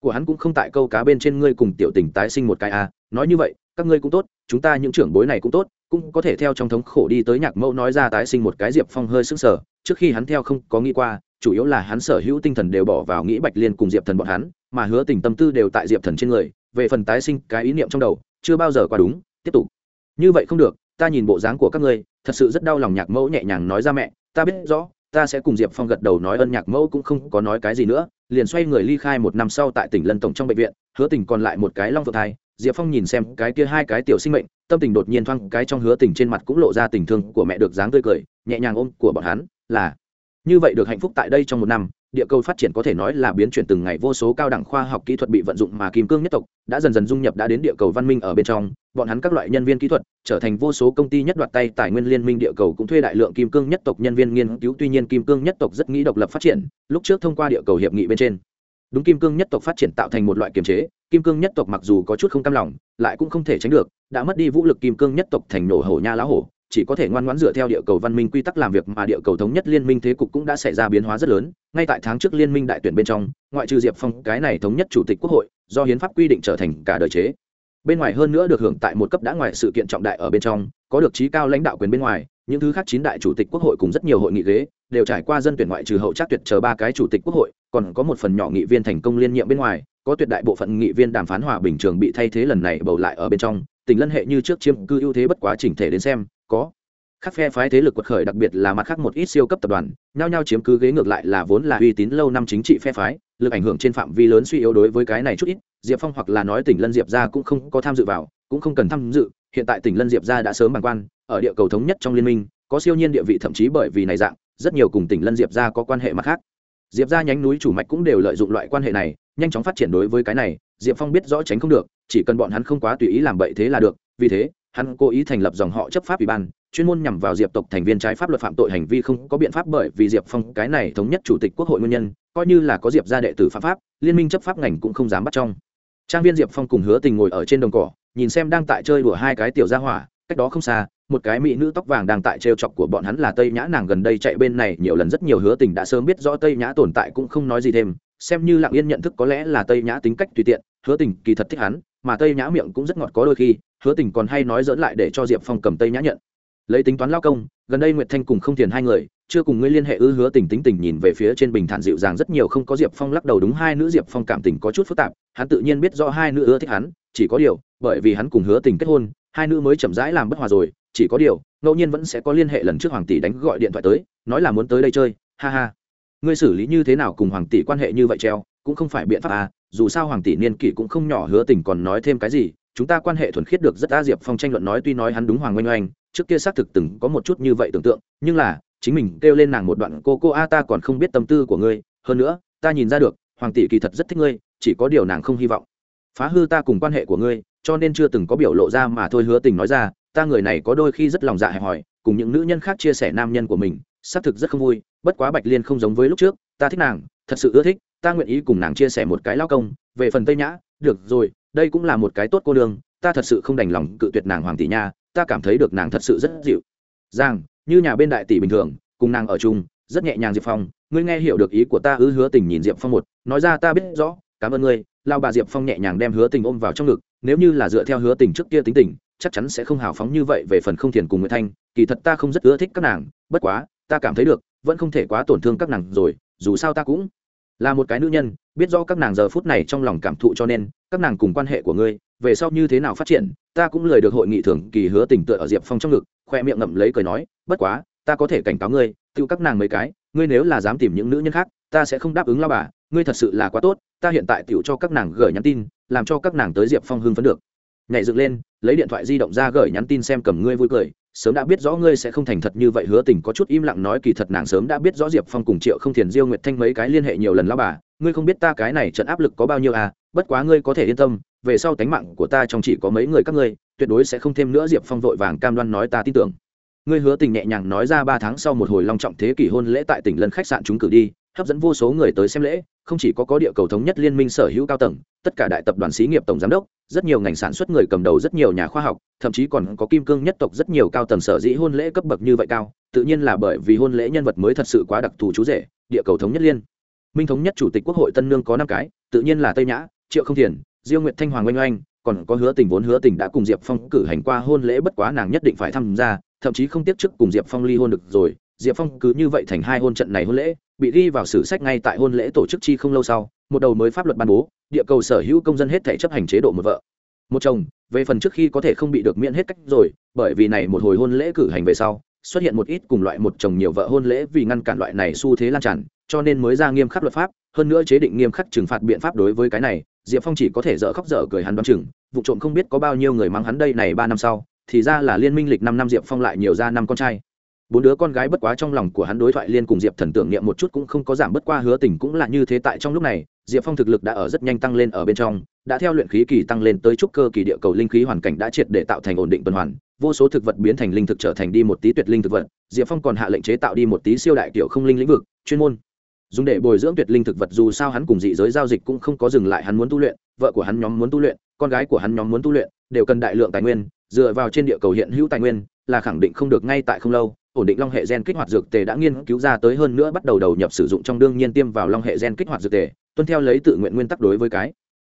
của hắn cũng không tại câu cá bên trên ngươi cùng tiểu tình tái sinh một cái a à. nói như vậy, các ngươi cũng tốt, chúng ta những trưởng bối này cũng tốt, cũng có thể theo trong thống khổ đi tới nhạc mẫu nói ra tái sinh một cái diệp phong hơi sững sờ, trước khi hắn theo không có nghĩ qua, chủ yếu là hắn sở hữu tinh thần đều bỏ vào nghĩ bạch liên cùng diệp thần bọn hắn mà hứa tình tâm tư đều tại diệp thần trên người, về phần tái sinh cái ý niệm trong đầu, chưa bao giờ qua đúng, tiếp tục. Như vậy không được, ta nhìn bộ dáng của các ngươi, thật sự rất đau lòng nhạc mẫu nhẹ nhàng nói ra mẹ, ta biết rõ, ta sẽ cùng diệp phong gật đầu nói ơn nhạc mẫu cũng không có nói cái gì nữa, liền xoay người ly khai một năm sau tại tỉnh lân tổng trong bệnh viện, hứa tình còn lại một cái long phượng thai, diệp phong nhìn xem cái kia hai cái tiểu sinh mệnh, tâm tình đột nhiên thoang cái trong hứa tình trên mặt cũng lộ ra tình thương của mẹ được dáng tươi cười, nhẹ nhàng ôm của bọn hắn, là, như vậy được hạnh phúc tại đây trong một năm địa cầu phát triển có thể nói là biến chuyển từng ngày, vô số cao đẳng khoa học kỹ thuật bị vận dụng mà kim cương nhất tộc đã dần dần dung nhập đã đến địa cầu văn minh ở bên trong. Bọn hắn các loại nhân viên kỹ thuật trở thành vô số công ty nhất đoạt tay, tài nguyên liên minh địa cầu cũng thuê đại lượng kim cương nhất tộc nhân viên nghiên cứu. Tuy nhiên kim cương nhất tộc rất nghĩ độc lập phát triển, lúc trước thông qua địa cầu hiệp nghị bên trên, đúng kim cương nhất tộc phát triển tạo thành một loại kiềm chế. Kim cương nhất tộc mặc dù có chút không cam lòng, lại cũng không thể tránh được, đã mất đi vũ lực, kim cương nhất tộc thành nổ hổ nha lá hổ chỉ có thể ngoan ngoãn dựa theo địa cầu văn minh quy tắc làm việc mà địa cầu thống nhất liên minh thế cục cũng đã xảy ra biến hóa rất lớn. Ngay tại tháng trước liên minh đại tuyển bên trong, ngoại trừ diệp phong, cái này thống nhất chủ tịch quốc hội, do hiến pháp quy định trở thành cả đời chế. Bên ngoài hơn nữa được hưởng tại một cấp đã ngoài sự kiện trọng đại ở bên trong, có được trí cao lãnh đạo quyền bên ngoài, những thứ khác chín đại chủ tịch quốc hội cùng rất nhiều hội nghị ghế, đều trải qua dân tuyển ngoại trừ hậu trác tuyệt chờ ba cái chủ tịch quốc hội, còn có một phần nhỏ nghị viên thành công liên nhiệm bên ngoài, có tuyệt đại bộ phận nghị viên đàm phán hòa bình trường bị thay thế lần này bầu lại ở bên trong. Tỉnh lân hệ như trước chiếm cư ưu thế bất quá chỉnh thể đến xem có. Các phe phái thế lực quật khởi đặc biệt là mặt khác một ít siêu cấp tập đoàn, nhao nhao chiếm cứ ghế ngược lại là vốn là uy tín lâu năm chính trị phe phái, lực ảnh hưởng trên phạm vi lớn suy yếu đối với cái này chút ít, diệp phong hoặc là nói tỉnh lân diệp ra cũng không có tham dự vào, cũng không cần tham dự, hiện tại tỉnh lân diệp ra đã sớm bằng quan, ở địa cầu thống nhất trong liên minh, có siêu nhiên địa vị thậm chí bởi vì này dạng, rất nhiều cùng tỉnh lân diệp ra có quan hệ mặt khác. Diệp ra nhánh núi chủ mạch cũng đều lợi dụng loại quan hệ này, nhanh chóng phát triển đối với cái này, diệp phong biết rõ tránh không được, chỉ cần bọn hắn không quá tùy ý làm bậy thế là được, vì thế hắn cố ý thành lập dòng họ chấp pháp ủy ban, chuyên môn nhằm vào diệp tộc thành viên trái pháp luật phạm tội hành vi không có biện pháp bởi vì diệp phong cái này thống nhất chủ tịch quốc hội nguyên nhân, coi như là có diệp ra đệ tử phạm pháp, liên minh chấp pháp ngành cũng không dám bắt trong. Trang viên diệp phong cùng hứa tình ngồi ở trên đồng cỏ, nhìn xem đang tại chơi đùa hai cái tiểu gia hỏa, cách đó không xa, một cái mỹ nữ tóc vàng đang tại trêu chọc của bọn hắn là tây nhã nàng gần đây chạy bên này nhiều lần rất nhiều hứa tình đã sớm biết rõ tây nhã tồn tại cũng không nói gì thêm, xem như lặng yên nhận thức có lẽ là tây nhã tính cách tùy tiện, hứa tình kỳ thật thích hắn, mà tây nhã miệng cũng rất ngọt có đôi khi hứa tình còn hay nói dỡn lại để cho diệp phong cầm tây nhã nhận. Lấy tính toán lao công, gần đây nguyệt thanh cùng không tiền hai người, chưa cùng ngươi liên hệ ư, hứa tình tính tình nhìn về phía trên bình thản dịu dàng rất nhiều, không có diệp phong lắc đầu đúng, hai nữ diệp phong cảm tình có chút phức tạp, hắn tự nhiên biết rõ hai nữ ưa thích hắn, chỉ có điều, bởi vì hắn cùng hứa tình kết hôn, hai nữ mới chậm rãi làm bất hòa rồi, chỉ có điều, ngẫu nhiên vẫn sẽ có liên hệ lần trước hoàng tỷ đánh gọi điện thoại tới, nói là muốn tới đây chơi, ha ha. Ngươi xử lý như thế nào cùng hoàng tỷ quan hệ như vậy treo, cũng không phải biện pháp à dù sao hoàng tỷ niên kỷ cũng không nhỏ, hứa tình còn nói thêm cái gì chúng ta quan hệ thuần khiết được rất a diệp phong tranh luận nói tuy nói hắn đúng hoàng oanh oanh, trước kia xác thực từng có một chút như vậy tưởng tượng, nhưng là, chính mình kêu lên nàng một đoạn, cô cô, a, ta còn không biết tâm tư của ngươi, hơn nữa, ta nhìn ra được, hoàng tỷ kỳ thật rất thích ngươi, chỉ có điều nàng không hy vọng. Phá hư ta cùng quan hệ của ngươi, cho nên chưa từng có biểu lộ ra mà thôi hứa tình nói ra, ta người này có đôi khi rất lòng dạ hẹp hòi, cùng những nữ nhân khác chia sẻ nam nhân của mình, xác thực rất không vui, bất quá bạch liên không giống với lúc trước, ta thích nàng, thật sự ưa thích, ta nguyện ý cùng nàng chia sẻ một cái lao công, về phần tây nhã được rồi, đây cũng là một cái tốt cô đường ta thật sự không đành lòng cự tuyệt nàng hoàng tỷ nha, ta cảm thấy được nàng thật sự rất dịu. Giang, như nhà bên đại tỷ bình thường, cùng nàng ở chung, rất nhẹ nhàng diệp phong, ngươi nghe hiểu được ý của ta ư hứa tình nhìn diệp phong một, nói ra ta biết rõ, cảm ơn ngươi. Lao bà diệp phong nhẹ nhàng đem hứa tình ôm vào trong ngực, nếu như là dựa theo hứa tình trước kia tính tình, chắc chắn sẽ không hào phóng như vậy về phần không thiền cùng nguyễn thanh, kỳ thật ta không rất ưa thích các nàng, bất quá, ta cảm thấy được, vẫn không thể quá tổn thương các nàng rồi, dù sao ta cũng là một cái nữ nhân, biết rõ các nàng giờ phút này trong lòng cảm thụ cho nên, các nàng cùng quan hệ của ngươi, về sau như thế nào phát triển, ta cũng lời được hội nghị thường kỳ hứa tình tựa ở diệp phong trong ngực, khoe miệng ngậm lấy cười nói, bất quá, ta có thể cảnh cáo ngươi tự các nàng mấy cái, ngươi nếu là dám tìm những nữ nhân khác, ta sẽ không đáp ứng lao bà, ngươi thật sự là quá tốt, ta hiện tại tựu cho các nàng gửi nhắn tin, làm cho các nàng tới diệp phong hưng phấn được. Nhảy dựng lên, lấy điện thoại di động ra gửi nhắn tin xem cầm ngươi vui cười sớm đã biết rõ ngươi sẽ không thành thật như vậy. Hứa tình có chút im lặng nói, kỳ thật nàng sớm đã biết rõ diệp phong cùng triệu không thiền, diêu nguyệt thanh mấy cái liên hệ nhiều lần lao bà. Ngươi không biết ta cái này trận áp lực có bao nhiêu à? Bất quá ngươi có thể yên tâm, về sau tánh mạng của ta trong chỉ có mấy người các ngươi, tuyệt đối sẽ không thêm nữa. Diệp phong vội vàng cam đoan nói, ta tin tưởng. Ngươi hứa tình nhẹ nhàng nói ra, ba tháng sau một hồi long trọng thế kỷ hôn lễ tại tỉnh lân khách sạn chúng cử đi hấp dẫn vô số người tới xem lễ, không chỉ có có địa cầu thống nhất liên minh sở hữu cao tầng, tất cả đại tập đoàn xí nghiệp tổng giám đốc, rất nhiều ngành sản xuất người cầm đầu rất nhiều nhà khoa học, thậm chí còn có kim cương nhất tộc rất nhiều cao tầng sở dĩ hôn lễ cấp bậc như vậy cao, tự nhiên là bởi vì hôn lễ nhân vật mới thật sự quá đặc thù chú rể, địa cầu thống nhất liên. Minh thống nhất chủ tịch quốc hội tân nương có năm cái, tự nhiên là tây nhã, triệu không thiền, diêu nguyệt thanh hoàng oanh oanh, còn có hứa tình vốn hứa tình đã cùng diệp phong cử hành qua hôn lễ bất quá nàng nhất định phải tham gia, thậm chí không tiếp chức cùng diệp phong ly hôn được rồi, diệp phong cứ như vậy thành hai hôn trận này hôn lễ bị ghi vào sử sách ngay tại hôn lễ tổ chức chi không lâu sau, một đầu mới pháp luật ban bố, địa cầu sở hữu công dân hết thể chấp hành chế độ một vợ. Một chồng, về phần trước khi có thể không bị được miễn hết cách rồi, bởi vì này một hồi hôn lễ cử hành về sau, xuất hiện một ít cùng loại một chồng nhiều vợ hôn lễ vì ngăn cản loại này xu thế lan tràn, cho nên mới ra nghiêm khắc luật pháp, hơn nữa chế định nghiêm khắc trừng phạt biện pháp đối với cái này, diệp phong chỉ có thể dở khóc dở cười hắn đoán chừng, vụ trộm không biết có bao nhiêu người mắng hắn đây này ba năm sau, thì ra là liên minh lịch năm năm diệp phong lại nhiều ra năm con trai bốn đứa con gái bất quá trong lòng của hắn đối thoại liên cùng diệp thần tưởng niệm một chút cũng không có giảm bất qua hứa tình cũng là như thế tại trong lúc này diệp phong thực lực đã ở rất nhanh tăng lên ở bên trong đã theo luyện khí kỳ tăng lên tới trúc cơ kỳ địa cầu linh khí hoàn cảnh đã triệt để tạo thành ổn định tuần hoàn vô số thực vật biến thành linh thực trở thành đi một tí tuyệt linh thực vật diệp phong còn hạ lệnh chế tạo đi một tí siêu đại kiểu không linh lĩnh vực chuyên môn dùng để bồi dưỡng tuyệt linh thực vật dù sao hắn cùng dị giới giao dịch cũng không có dừng lại hắn muốn tu luyện vợ của hắn nhóm muốn tu luyện con gái của hắn nhóm muốn tu luyện đều cần đại lượng tài nguyên dựa vào trên địa cầu hiện hữu tài nguyên là khẳng định không được ngay tại không lâu ổn định long hệ gen kích hoạt dược tề đã nghiên cứu ra tới hơn nữa bắt đầu đầu nhập sử dụng trong đương nhiên tiêm vào long hệ gen kích hoạt dược tề, tuân theo lấy tự nguyện nguyên tắc đối với cái.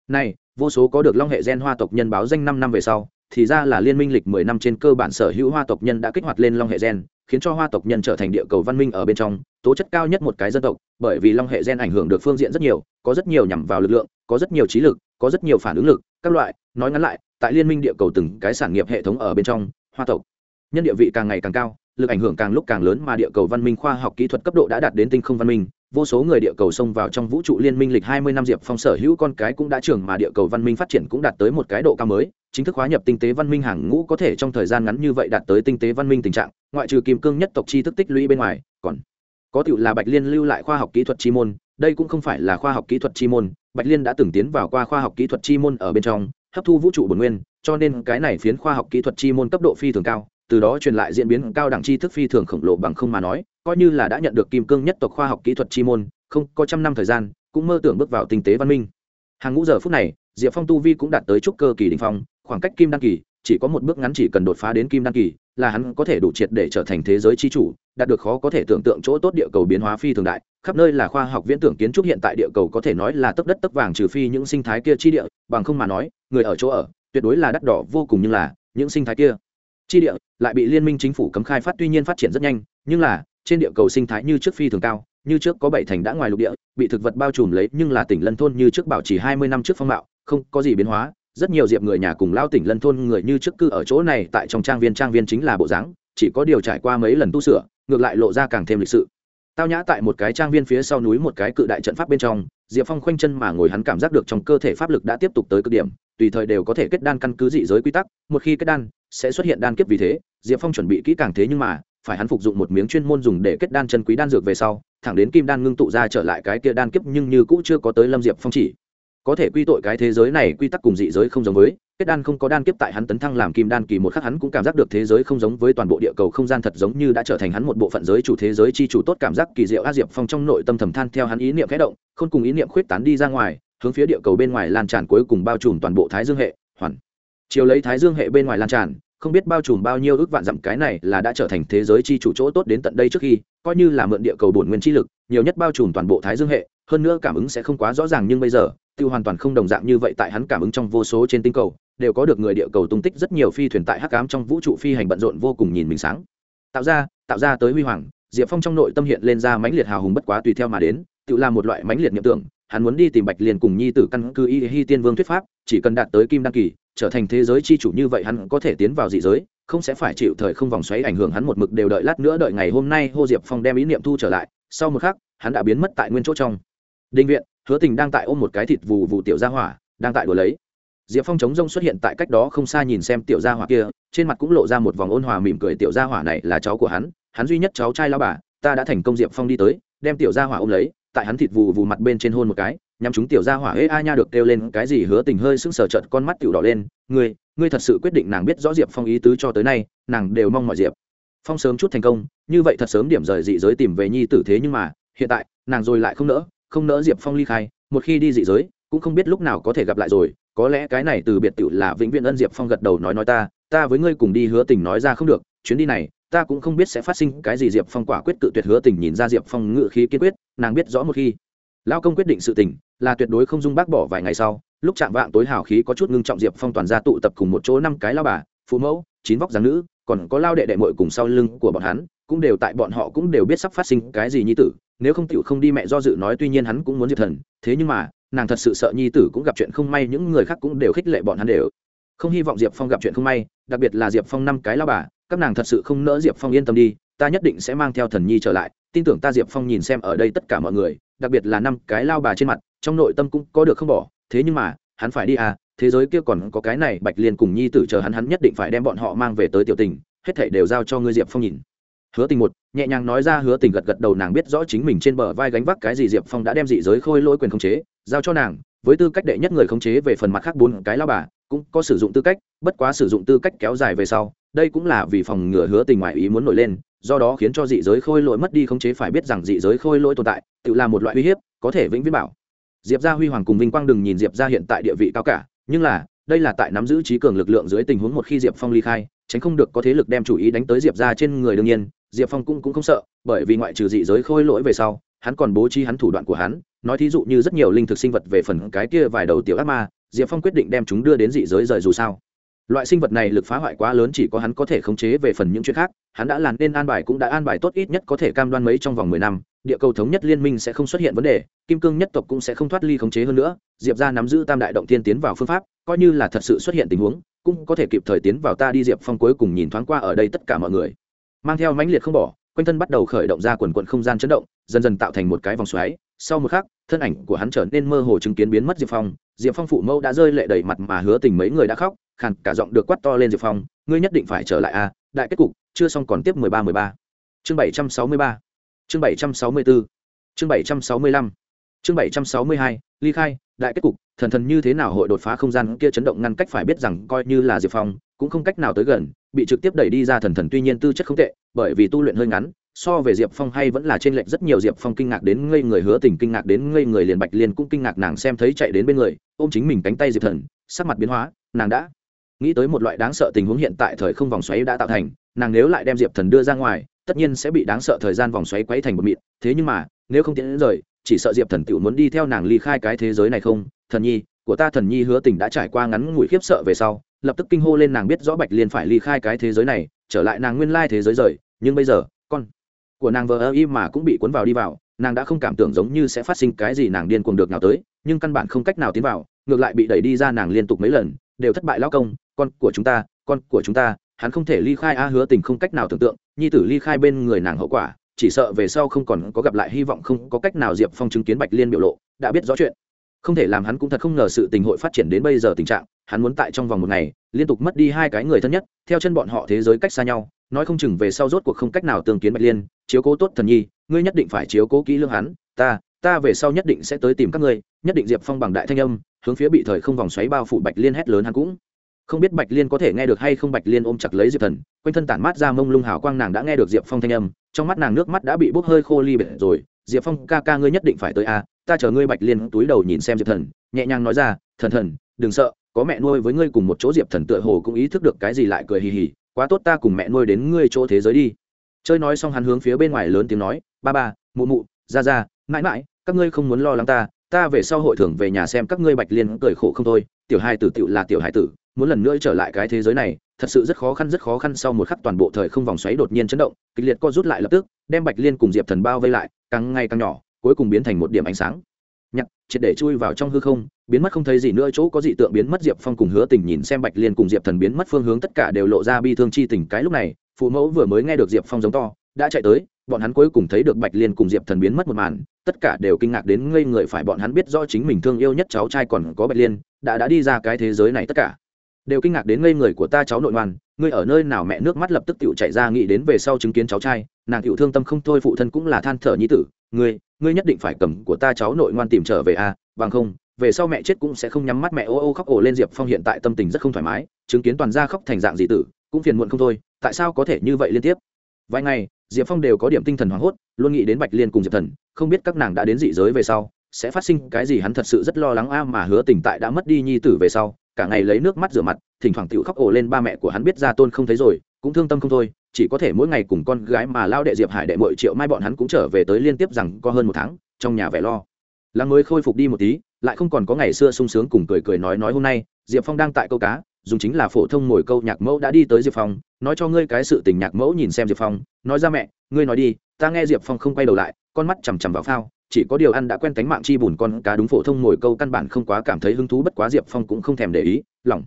Này, vô số có được long hệ gen hoa tộc nhân báo danh năm năm về sau, thì ra là liên minh lịch mười năm trên cơ bản sở hữu hoa tộc nhân đã kích hoạt lên long hệ gen, khiến cho hoa tộc nhân trở thành địa cầu văn minh ở bên trong, tố chất cao nhất một cái dân tộc, bởi vì long hệ gen ảnh hưởng được phương diện rất nhiều, có rất nhiều nhằm vào lực lượng, có rất nhiều trí lực, có rất nhiều phản ứng lực, các loại, nói ngắn lại, tại liên minh địa cầu từng cái sản nghiệp hệ thống ở bên trong, hoa tộc, nhân địa vị càng ngày càng cao lực ảnh hưởng càng lúc càng lớn mà địa cầu văn minh khoa học kỹ thuật cấp độ đã đạt đến tinh không văn minh. Vô số người địa cầu xông vào trong vũ trụ liên minh lịch hai mươi năm diệp phong sở hữu con cái cũng đã trưởng mà địa cầu văn minh phát triển cũng đạt tới một cái độ cao mới. Chính thức hóa nhập tinh tế văn minh hàng ngũ có thể trong thời gian ngắn như vậy đạt tới tinh tế văn minh tình trạng, ngoại trừ kim cương nhất tộc chi thức tích lũy bên ngoài, còn có tựu là bạch liên lưu lại khoa học kỹ thuật chi môn. Đây cũng không phải là khoa học kỹ thuật chi môn, bạch liên đã từng tiến vào qua khoa học kỹ thuật chi môn ở bên trong, hấp thu vũ trụ bổn nguyên, cho nên cái này phiến khoa học kỹ thuật chi môn cấp độ phi thường cao từ đó truyền lại diễn biến cao đẳng tri thức phi thường khổng lồ bằng không mà nói, coi như là đã nhận được kim cương nhất tộc khoa học kỹ thuật chi môn, không có trăm năm thời gian, cũng mơ tưởng bước vào tinh tế văn minh. Hàng ngũ giờ phút này, diệp phong tu vi cũng đạt tới trúc cơ kỳ đình phong, khoảng cách kim đăng kỳ, chỉ có một bước ngắn chỉ cần đột phá đến kim đăng kỳ, là hắn có thể đủ triệt để trở thành thế giới chi chủ, đạt được khó có thể tưởng tượng chỗ tốt địa cầu biến hóa phi thường đại. Khắp nơi là khoa học viễn tưởng kiến trúc hiện tại địa cầu có thể nói là tấp đất tấp vàng trừ phi những sinh thái kia chi địa, bằng không mà nói, người ở chỗ ở, tuyệt đối là đắt đỏ vô cùng nhưng là, những sinh thái kia chi địa lại bị liên minh chính phủ cấm khai phát, tuy nhiên phát triển rất nhanh, nhưng là, trên địa cầu sinh thái như trước phi thường cao, như trước có bảy thành đã ngoài lục địa, bị thực vật bao trùm lấy, nhưng là tỉnh lân thôn như trước bảo trì hai mươi năm trước phong mạo không có gì biến hóa. Rất nhiều diệp người nhà cùng lao tỉnh lân thôn người như trước cư ở chỗ này, tại trong trang viên trang viên chính là bộ dáng, chỉ có điều trải qua mấy lần tu sửa, ngược lại lộ ra càng thêm lịch sự. Tao nhã tại một cái trang viên phía sau núi một cái cự đại trận pháp bên trong, diệp phong khoanh chân mà ngồi hắn cảm giác được trong cơ thể pháp lực đã tiếp tục tới cực điểm, tùy thời đều có thể kết đan căn cứ dị giới quy tắc, một khi kết đan sẽ xuất hiện đan kiếp vì thế, diệp phong chuẩn bị kỹ càng thế nhưng mà, phải hắn phục dụng một miếng chuyên môn dùng để kết đan chân quý đan dược về sau, thẳng đến kim đan ngưng tụ ra trở lại cái kia đan kiếp nhưng như cũ chưa có tới lâm diệp phong chỉ. Có thể quy tội cái thế giới này quy tắc cùng dị giới không giống với, kết đan không có đan kiếp tại hắn tấn thăng làm kim đan kỳ một khắc hắn cũng cảm giác được thế giới không giống với toàn bộ địa cầu không gian thật giống như đã trở thành hắn một bộ phận giới chủ thế giới chi chủ tốt cảm giác kỳ diệu a diệp phong trong nội tâm thầm than theo hắn ý niệm khẽ động không cùng ý niệm khuyết tán đi ra ngoài, hướng phía địa cầu bên ngoài lan tràn cuối cùng bao trùm toàn bộ thái dương hệ, hoàn. Chiều lấy thái dương hệ bên ngoài lan tràn không biết bao trùm bao nhiêu ước vạn dặm cái này là đã trở thành thế giới chi chủ chỗ tốt đến tận đây trước khi, coi như là mượn địa cầu bổn nguyên chi lực, nhiều nhất bao trùm toàn bộ thái dương hệ, hơn nữa cảm ứng sẽ không quá rõ ràng nhưng bây giờ, tiêu hoàn toàn không đồng dạng như vậy tại hắn cảm ứng trong vô số trên tinh cầu, đều có được người địa cầu tung tích rất nhiều phi thuyền tại hắc ám trong vũ trụ phi hành bận rộn vô cùng nhìn mình sáng. Tạo ra tạo ra tới huy hoàng, diệp phong trong nội tâm hiện lên ra mãnh liệt hào hùng bất quá tùy theo mà đến, tự là một loại mãnh liệt niệm tưởng hắn muốn đi tìm bạch liền cùng nhi tử căn cư y hi tiên vương thuyết pháp, chỉ cần đạt tới kim đăng kỳ, trở thành thế giới chi chủ như vậy hắn có thể tiến vào dị giới, không sẽ phải chịu thời không vòng xoáy ảnh hưởng hắn một mực đều đợi lát nữa đợi ngày hôm nay hô diệp phong đem ý niệm thu trở lại, sau một khắc, hắn đã biến mất tại nguyên chỗ trong. Định viện, hứa tình đang tại ôm một cái thịt vù vù tiểu gia hỏa, đang tại đùa lấy. Diệp phong chống rông xuất hiện tại cách đó không xa nhìn xem tiểu gia hỏa kia, trên mặt cũng lộ ra một vòng ôn hòa mỉm cười tiểu gia hỏa này là cháu của hắn hắn duy nhất cháu trai lao bà, ta đã thành công diệp phong đi tới, đem tiểu gia hỏa ôm lấy tại hắn thịt vù vù mặt bên trên hôn một cái nhằm chúng tiểu gia hỏa ê a nha được kêu lên cái gì hứa tình hơi sững sờ trợt con mắt tiểu đỏ lên, ngươi ngươi thật sự quyết định nàng biết rõ diệp phong ý tứ cho tới nay, nàng đều mong mọi diệp phong sớm chút thành công, như vậy thật sớm điểm rời dị giới tìm về nhi tử thế nhưng mà, hiện tại, nàng rồi lại không nỡ không nỡ diệp phong ly khai, một khi đi dị giới, cũng không biết lúc nào có thể gặp lại rồi, có lẽ cái này từ biệt tiểu là vĩnh viễn ân diệp phong gật đầu nói nói ta ta với ngươi cùng đi hứa tình nói ra không được, chuyến đi này ta cũng không biết sẽ phát sinh cái gì. Diệp phong quả quyết tự tuyệt hứa tình nhìn ra diệp phong ngự khí kiên quyết, nàng biết rõ một khi lao công quyết định sự tình, là tuyệt đối không dung bác bỏ vài ngày sau, lúc chạm vạng tối hào khí có chút ngưng trọng, diệp phong toàn ra tụ tập cùng một chỗ năm cái lao bà, phụ mẫu, chín vóc dáng nữ, còn có lao đệ đệ mội cùng sau lưng của bọn hắn, cũng đều tại bọn họ cũng đều biết sắp phát sinh cái gì nhi tử. Nếu không tựu không đi mẹ do dự nói, tuy nhiên hắn cũng muốn diệp thần, thế nhưng mà, nàng thật sự sợ nhi tử cũng gặp chuyện không may, những người khác cũng đều khích lệ bọn hắn đều. Không hy vọng diệp phong gặp chuyện không may, đặc biệt là diệp phong năm cái lao bà các nàng thật sự không nỡ diệp phong yên tâm đi, ta nhất định sẽ mang theo thần nhi trở lại, tin tưởng ta diệp phong nhìn xem ở đây tất cả mọi người, đặc biệt là năm cái lao bà trên mặt, trong nội tâm cũng có được không bỏ, thế nhưng mà, hắn phải đi à thế giới kia còn có cái này bạch liên cùng nhi tử chờ hắn hắn nhất định phải đem bọn họ mang về tới tiểu tình, hết thảy đều giao cho ngươi diệp phong nhìn. Hứa tình một, nhẹ nhàng nói ra, hứa tình gật gật đầu, nàng biết rõ chính mình trên bờ vai gánh vác cái gì, diệp phong đã đem dị giới khôi lỗi quyền khống chế, giao cho nàng, với tư cách đệ nhất người khống chế về phần mặt khác bốn cái lao bà, cũng có sử dụng tư cách, bất quá sử dụng tư cách kéo dài về sau đây cũng là vì phòng ngừa hứa tình ngoại ý muốn nổi lên do đó khiến cho dị giới khôi lỗi mất đi khống chế phải biết rằng dị giới khôi lỗi tồn tại tự là một loại uy hiếp có thể vĩnh viễn bảo. Diệp gia huy hoàng cùng vinh quang đừng nhìn diệp gia hiện tại địa vị cao cả nhưng là đây là tại nắm giữ trí cường lực lượng dưới tình huống một khi diệp phong ly khai tránh không được có thế lực đem chủ ý đánh tới diệp gia trên người đương nhiên diệp phong cũng, cũng không sợ bởi vì ngoại trừ dị giới khôi lỗi về sau hắn còn bố trí hắn thủ đoạn của hắn nói thí dụ như rất nhiều linh thực sinh vật về phần cái kia vài đầu tiểu ác ma diệp phong quyết định đem chúng đưa đến dị giới rời dù sao loại sinh vật này lực phá hoại quá lớn chỉ có hắn có thể khống chế về phần những chuyện khác, hắn đã làm nên an bài cũng đã an bài tốt ít nhất có thể cam đoan mấy trong vòng mười năm, địa cầu thống nhất liên minh sẽ không xuất hiện vấn đề, kim cương nhất tộc cũng sẽ không thoát ly khống chế hơn nữa, diệp ra nắm giữ tam đại động tiên tiến vào phương pháp, coi như là thật sự xuất hiện tình huống, cũng có thể kịp thời tiến vào ta đi diệp phong cuối cùng nhìn thoáng qua ở đây tất cả mọi người. Mang theo mãnh liệt không bỏ, quanh thân bắt đầu khởi động ra quần quận không gian chấn động, dần dần tạo thành một cái vòng xoáy, sau một khắc, thân ảnh của hắn trở nên mơ hồ chứng kiến biến mất diệp phong diệp phong phụ mẫu đã rơi lệ đầy mặt mà hứa tình mấy người đã khóc khàn cả giọng được quát to lên diệp phong, ngươi nhất định phải trở lại a, đại kết cục, chưa xong còn tiếp mười ba mười ba. Chương bảy trăm sáu mươi ba. Chương bảy trăm sáu mươi bốn. Chương bảy trăm sáu mươi lăm. Chương bảy trăm sáu mươi hai, ly khai, đại kết cục, thần thần như thế nào hội đột phá không gian kia chấn động ngăn cách phải biết rằng coi như là diệp phong, cũng không cách nào tới gần, bị trực tiếp đẩy đi ra thần thần tuy nhiên tư chất không tệ, bởi vì tu luyện hơi ngắn, so về diệp phong hay vẫn là trên lệnh rất nhiều diệp phong kinh ngạc đến ngây người hứa tình kinh ngạc đến ngây người liền bạch liên cũng kinh ngạc nàng xem thấy chạy đến bên người, ôm chính mình cánh tay diệp thần, sắc mặt biến hóa, nàng đã nghĩ tới một loại đáng sợ tình huống hiện tại thời không vòng xoáy đã tạo thành, nàng nếu lại đem diệp thần đưa ra ngoài, tất nhiên sẽ bị đáng sợ thời gian vòng xoáy quấy thành một mịn. Thế nhưng mà, nếu không tiến đến rời, chỉ sợ diệp thần tự muốn đi theo nàng ly khai cái thế giới này không? Thần nhi, của ta thần nhi hứa tình đã trải qua ngắn ngủi khiếp sợ về sau, lập tức kinh hô lên nàng biết rõ bạch liên phải ly khai cái thế giới này, trở lại nàng nguyên lai thế giới rời. Nhưng bây giờ, con của nàng vợ ơ y mà cũng bị cuốn vào đi vào, nàng đã không cảm tưởng giống như sẽ phát sinh cái gì nàng điên cuồng được nào tới, nhưng căn bản không cách nào tiến vào, ngược lại bị đẩy đi ra nàng liên tục mấy lần, đều thất bại lao công con của chúng ta, con của chúng ta, hắn không thể ly khai a hứa tình không cách nào tưởng tượng, nhi tử ly khai bên người nàng hậu quả, chỉ sợ về sau không còn có gặp lại hy vọng, không có cách nào diệp phong chứng kiến bạch liên biểu lộ, đã biết rõ chuyện. Không thể làm hắn cũng thật không ngờ sự tình hội phát triển đến bây giờ tình trạng, hắn muốn tại trong vòng một ngày, liên tục mất đi hai cái người thân nhất, theo chân bọn họ thế giới cách xa nhau, nói không chừng về sau rốt cuộc không cách nào tương kiến bạch liên, chiếu cố tốt thần nhi, ngươi nhất định phải chiếu cố kỹ lương hắn, ta ta về sau nhất định sẽ tới tìm các ngươi, nhất định diệp phong bằng đại thanh âm, hướng phía bị thời không vòng xoáy bao phủ bạch liên hét lớn hắn cũng không biết bạch liên có thể nghe được hay không, bạch liên ôm chặt lấy diệp thần, quanh thân tản mát ra mông lung hào quang, nàng đã nghe được diệp phong thanh âm, trong mắt nàng nước mắt đã bị bốc hơi khô ly bể rồi. Diệp phong, ca ca ngươi nhất định phải tới a, ta chờ ngươi, bạch liên túi đầu nhìn xem diệp thần, nhẹ nhàng nói ra, thần thần, đừng sợ, có mẹ nuôi với ngươi cùng một chỗ. Diệp thần tựa hồ cũng ý thức được cái gì lại cười hì hì, quá tốt, ta cùng mẹ nuôi đến ngươi chỗ thế giới đi. Chơi nói xong hắn hướng phía bên ngoài lớn tiếng nói, ba ba, mụ mụ, ra ra, mãi mãi, các ngươi không muốn lo lắng ta ta về sau hội thưởng về nhà xem các ngươi bạch liên cười khổ không thôi, tiểu hai tử tựu là tiểu hai tử, muốn lần nữa trở lại cái thế giới này, thật sự rất khó khăn, rất khó khăn sau một khắc toàn bộ thời không vòng xoáy đột nhiên chấn động, kịch liệt co rút lại lập tức, đem bạch liên cùng diệp thần bao vây lại, càng ngày càng nhỏ, cuối cùng biến thành một điểm ánh sáng. Nhặt triệt để chui vào trong hư không, biến mất không thấy gì nữa, chỗ có dị tượng biến mất diệp phong cùng hứa tình nhìn xem bạch liên cùng diệp thần biến mất phương hướng tất cả đều lộ ra bi thương chi tình. Cái lúc này, phụ mẫu vừa mới nghe được diệp phong giống to đã chạy tới bọn hắn cuối cùng thấy được bạch liên cùng diệp thần biến mất một màn tất cả đều kinh ngạc đến ngây người phải bọn hắn biết rõ chính mình thương yêu nhất cháu trai còn có bạch liên đã đã đi ra cái thế giới này tất cả. Đều kinh ngạc đến ngây người của ta cháu nội ngoan ngươi ở nơi nào mẹ nước mắt lập tức tựu chạy ra nghĩ đến về sau chứng kiến cháu trai nàng tựu thương tâm không thôi phụ thân cũng là than thở nhi tử ngươi ngươi nhất định phải cầm của ta cháu nội ngoan tìm trở về a à, bằng không về sau mẹ chết cũng sẽ không nhắm mắt mẹ ô ô khóc ổ lên diệp phong hiện tại tâm tình rất không thoải mái chứng kiến toàn gia khóc thành dạng dị tử cũng phiền muộn không thôi tại sao có thể như vậy liên tiếp? Vài ngày diệp phong đều có điểm tinh thần hoảng hốt, luôn nghĩ đến bạch liên cùng diệp thần, không biết các nàng đã đến dị giới về sau, sẽ phát sinh cái gì hắn thật sự rất lo lắng a mà hứa tình tại đã mất đi nhi tử về sau, cả ngày lấy nước mắt rửa mặt, thỉnh thoảng tự khóc ổ lên ba mẹ của hắn biết ra tôn không thấy rồi, cũng thương tâm không thôi, chỉ có thể mỗi ngày cùng con gái mà lao đệ diệp hải đệ mội triệu mai bọn hắn cũng trở về tới liên tiếp rằng có hơn một tháng, trong nhà vẻ lo. Lắng mới khôi phục đi một tí, lại không còn có ngày xưa sung sướng cùng cười cười nói nói hôm nay, diệp phong đang tại câu cá dùng chính là phổ thông ngồi câu nhạc mẫu đã đi tới diệp phong, nói cho ngươi cái sự tình nhạc mẫu nhìn xem diệp phong, nói ra mẹ, ngươi nói đi, ta nghe diệp phong không quay đầu lại, con mắt chằm chằm vào phao, chỉ có điều ăn đã quen tánh mạng chi bùn con cá đúng phổ thông ngồi câu căn bản không quá cảm thấy hứng thú, bất quá diệp phong cũng không thèm để ý, lòng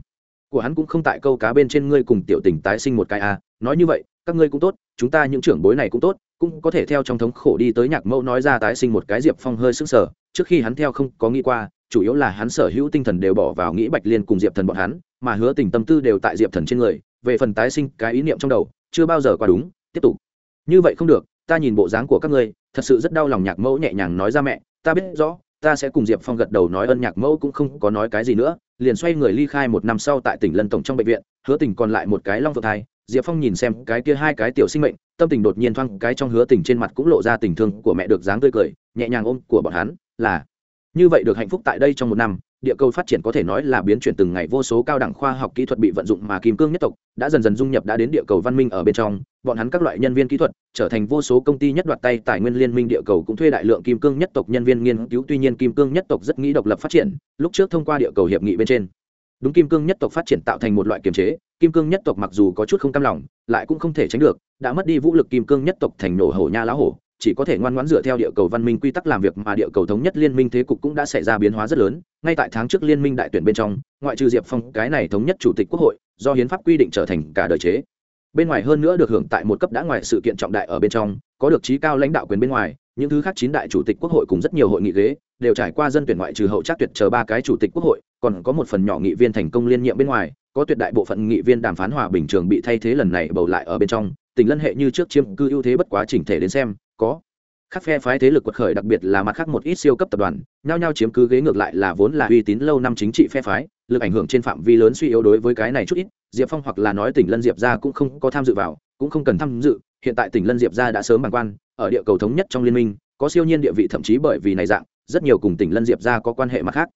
của hắn cũng không tại câu cá bên trên ngươi cùng tiểu tình tái sinh một cái a à. nói như vậy, các ngươi cũng tốt, chúng ta những trưởng bối này cũng tốt, cũng có thể theo trong thống khổ đi tới nhạc mẫu nói ra tái sinh một cái diệp phong hơi sững sờ, trước khi hắn theo không có nghĩ qua chủ yếu là hắn sở hữu tinh thần đều bỏ vào nghĩ bạch liên cùng diệp thần bọn hắn, mà hứa tình tâm tư đều tại diệp thần trên người, về phần tái sinh cái ý niệm trong đầu, chưa bao giờ qua đúng, tiếp tục. Như vậy không được, ta nhìn bộ dáng của các ngươi, thật sự rất đau lòng nhạc mẫu nhẹ nhàng nói ra mẹ, ta biết rõ, ta sẽ cùng diệp phong gật đầu nói ơn nhạc mẫu cũng không có nói cái gì nữa, liền xoay người ly khai một năm sau tại tỉnh lân tổng trong bệnh viện, hứa tình còn lại một cái long phượng thai, diệp phong nhìn xem cái kia hai cái tiểu sinh mệnh, tâm tình đột nhiên thoang cái trong hứa tình trên mặt cũng lộ ra tình thương của mẹ được dáng tươi cười, nhẹ nhàng ôm của bọn hắn, là như vậy được hạnh phúc tại đây trong một năm, địa cầu phát triển có thể nói là biến chuyển từng ngày, vô số cao đẳng khoa học kỹ thuật bị vận dụng mà kim cương nhất tộc đã dần dần dung nhập đã đến địa cầu văn minh ở bên trong. Bọn hắn các loại nhân viên kỹ thuật trở thành vô số công ty nhất đoạt tay tài nguyên liên minh địa cầu cũng thuê đại lượng kim cương nhất tộc nhân viên nghiên cứu. Tuy nhiên kim cương nhất tộc rất nghĩ độc lập phát triển, lúc trước thông qua địa cầu hiệp nghị bên trên. Đúng kim cương nhất tộc phát triển tạo thành một loại kiềm chế, kim cương nhất tộc mặc dù có chút không cam lòng, lại cũng không thể tránh được, đã mất đi vũ lực kim cương nhất tộc thành nổ hổ nha lá hổ chỉ có thể ngoan ngoãn dựa theo địa cầu văn minh quy tắc làm việc mà địa cầu thống nhất liên minh thế cục cũng đã xảy ra biến hóa rất lớn. Ngay tại tháng trước liên minh đại tuyển bên trong, ngoại trừ diệp phong, cái này thống nhất chủ tịch quốc hội, do hiến pháp quy định trở thành cả đời chế. Bên ngoài hơn nữa được hưởng tại một cấp đã ngoài sự kiện trọng đại ở bên trong, có được trí cao lãnh đạo quyền bên ngoài, những thứ khác chín đại chủ tịch quốc hội cùng rất nhiều hội nghị ghế, đều trải qua dân tuyển ngoại trừ hậu trác tuyệt chờ ba cái chủ tịch quốc hội, còn có một phần nhỏ nghị viên thành công liên nhiệm bên ngoài, có tuyệt đại bộ phận nghị viên đàm phán hòa bình trường bị thay thế lần này bầu lại ở bên trong. Tỉnh lân hệ như trước chiếm cư ưu thế bất quá chỉnh thể đến xem có. Các phe phái thế lực quật khởi đặc biệt là mặt khác một ít siêu cấp tập đoàn, nhao nhao chiếm cứ ghế ngược lại là vốn là uy tín lâu năm chính trị phe phái, lực ảnh hưởng trên phạm vi lớn suy yếu đối với cái này chút ít, diệp phong hoặc là nói tỉnh lân diệp ra cũng không có tham dự vào, cũng không cần tham dự, hiện tại tỉnh lân diệp ra đã sớm bằng quan, ở địa cầu thống nhất trong liên minh, có siêu nhiên địa vị thậm chí bởi vì này dạng, rất nhiều cùng tỉnh lân diệp ra có quan hệ mặt khác.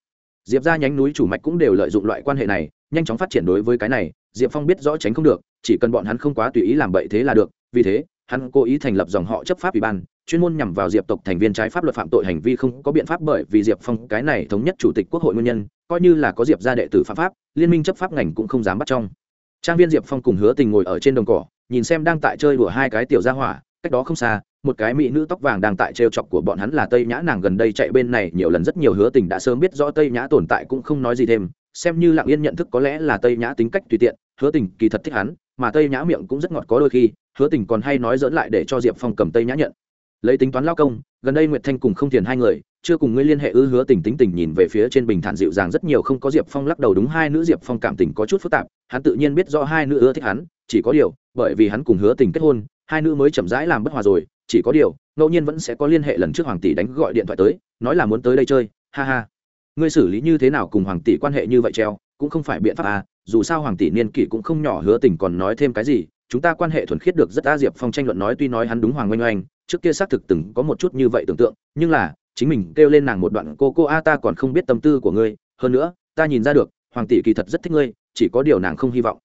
Diệp ra nhánh núi chủ mạch cũng đều lợi dụng loại quan hệ này, nhanh chóng phát triển đối với cái này, diệp phong biết rõ tránh không được, chỉ cần bọn hắn không quá tùy ý làm bậy thế là được, vì thế hắn cố ý thành lập dòng họ chấp pháp ủy ban, chuyên môn nhằm vào diệp tộc thành viên trái pháp luật phạm tội hành vi không có biện pháp bởi vì diệp phong cái này thống nhất chủ tịch quốc hội nguyên nhân, coi như là có diệp ra đệ tử phạm pháp, liên minh chấp pháp ngành cũng không dám bắt trong. Trang viên diệp phong cùng hứa tình ngồi ở trên đồng cỏ, nhìn xem đang tại chơi đùa hai cái tiểu gia hỏa, cách đó không xa, một cái mỹ nữ tóc vàng đang tại trêu chọc của bọn hắn là tây nhã nàng gần đây chạy bên này nhiều lần rất nhiều hứa tình đã sớm biết rõ tây nhã tồn tại cũng không nói gì thêm, xem như lặng yên nhận thức có lẽ là tây nhã tính cách tùy tiện, hứa tình kỳ thật thích hắn, mà tây nhã miệng cũng rất ngọt có đôi khi hứa tình còn hay nói dỡn lại để cho diệp phong cầm tây nhã nhận. Lấy tính toán lao công, gần đây nguyệt thanh cùng không tiền hai người, chưa cùng ngươi liên hệ ư, hứa tình tính tình nhìn về phía trên bình thản dịu dàng rất nhiều không có diệp phong lắc đầu đúng hai nữ diệp phong cảm tình có chút phức tạp, hắn tự nhiên biết rõ hai nữ ưa thích hắn, chỉ có điều, bởi vì hắn cùng hứa tình kết hôn, hai nữ mới chậm rãi làm bất hòa rồi, chỉ có điều, ngẫu nhiên vẫn sẽ có liên hệ lần trước hoàng tỷ đánh gọi điện thoại tới, nói là muốn tới đây chơi, ha ha. Ngươi xử lý như thế nào cùng hoàng tỷ quan hệ như vậy treo, cũng không phải biện pháp à dù sao hoàng tỷ niên kỷ cũng không nhỏ, hứa tình còn nói thêm cái gì chúng ta quan hệ thuần khiết được rất a diệp phong tranh luận nói tuy nói hắn đúng hoàng oanh oanh, trước kia xác thực từng có một chút như vậy tưởng tượng, nhưng là, chính mình kêu lên nàng một đoạn, cô cô a, ta còn không biết tâm tư của ngươi, hơn nữa, ta nhìn ra được, hoàng tỷ kỳ thật rất thích ngươi, chỉ có điều nàng không hy vọng.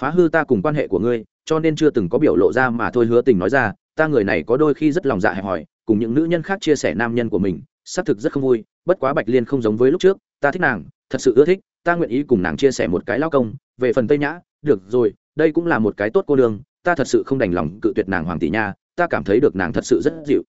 Phá hư ta cùng quan hệ của ngươi, cho nên chưa từng có biểu lộ ra mà thôi hứa tình nói ra, ta người này có đôi khi rất lòng dạ hẹp hòi, cùng những nữ nhân khác chia sẻ nam nhân của mình, xác thực rất không vui, bất quá bạch liên không giống với lúc trước, ta thích nàng, thật sự ưa thích, ta nguyện ý cùng nàng chia sẻ một cái lao công, về phần tây nhã, được rồi đây cũng là một cái tốt cô đương ta thật sự không đành lòng cự tuyệt nàng hoàng tỷ nha, ta cảm thấy được nàng thật sự rất dịu.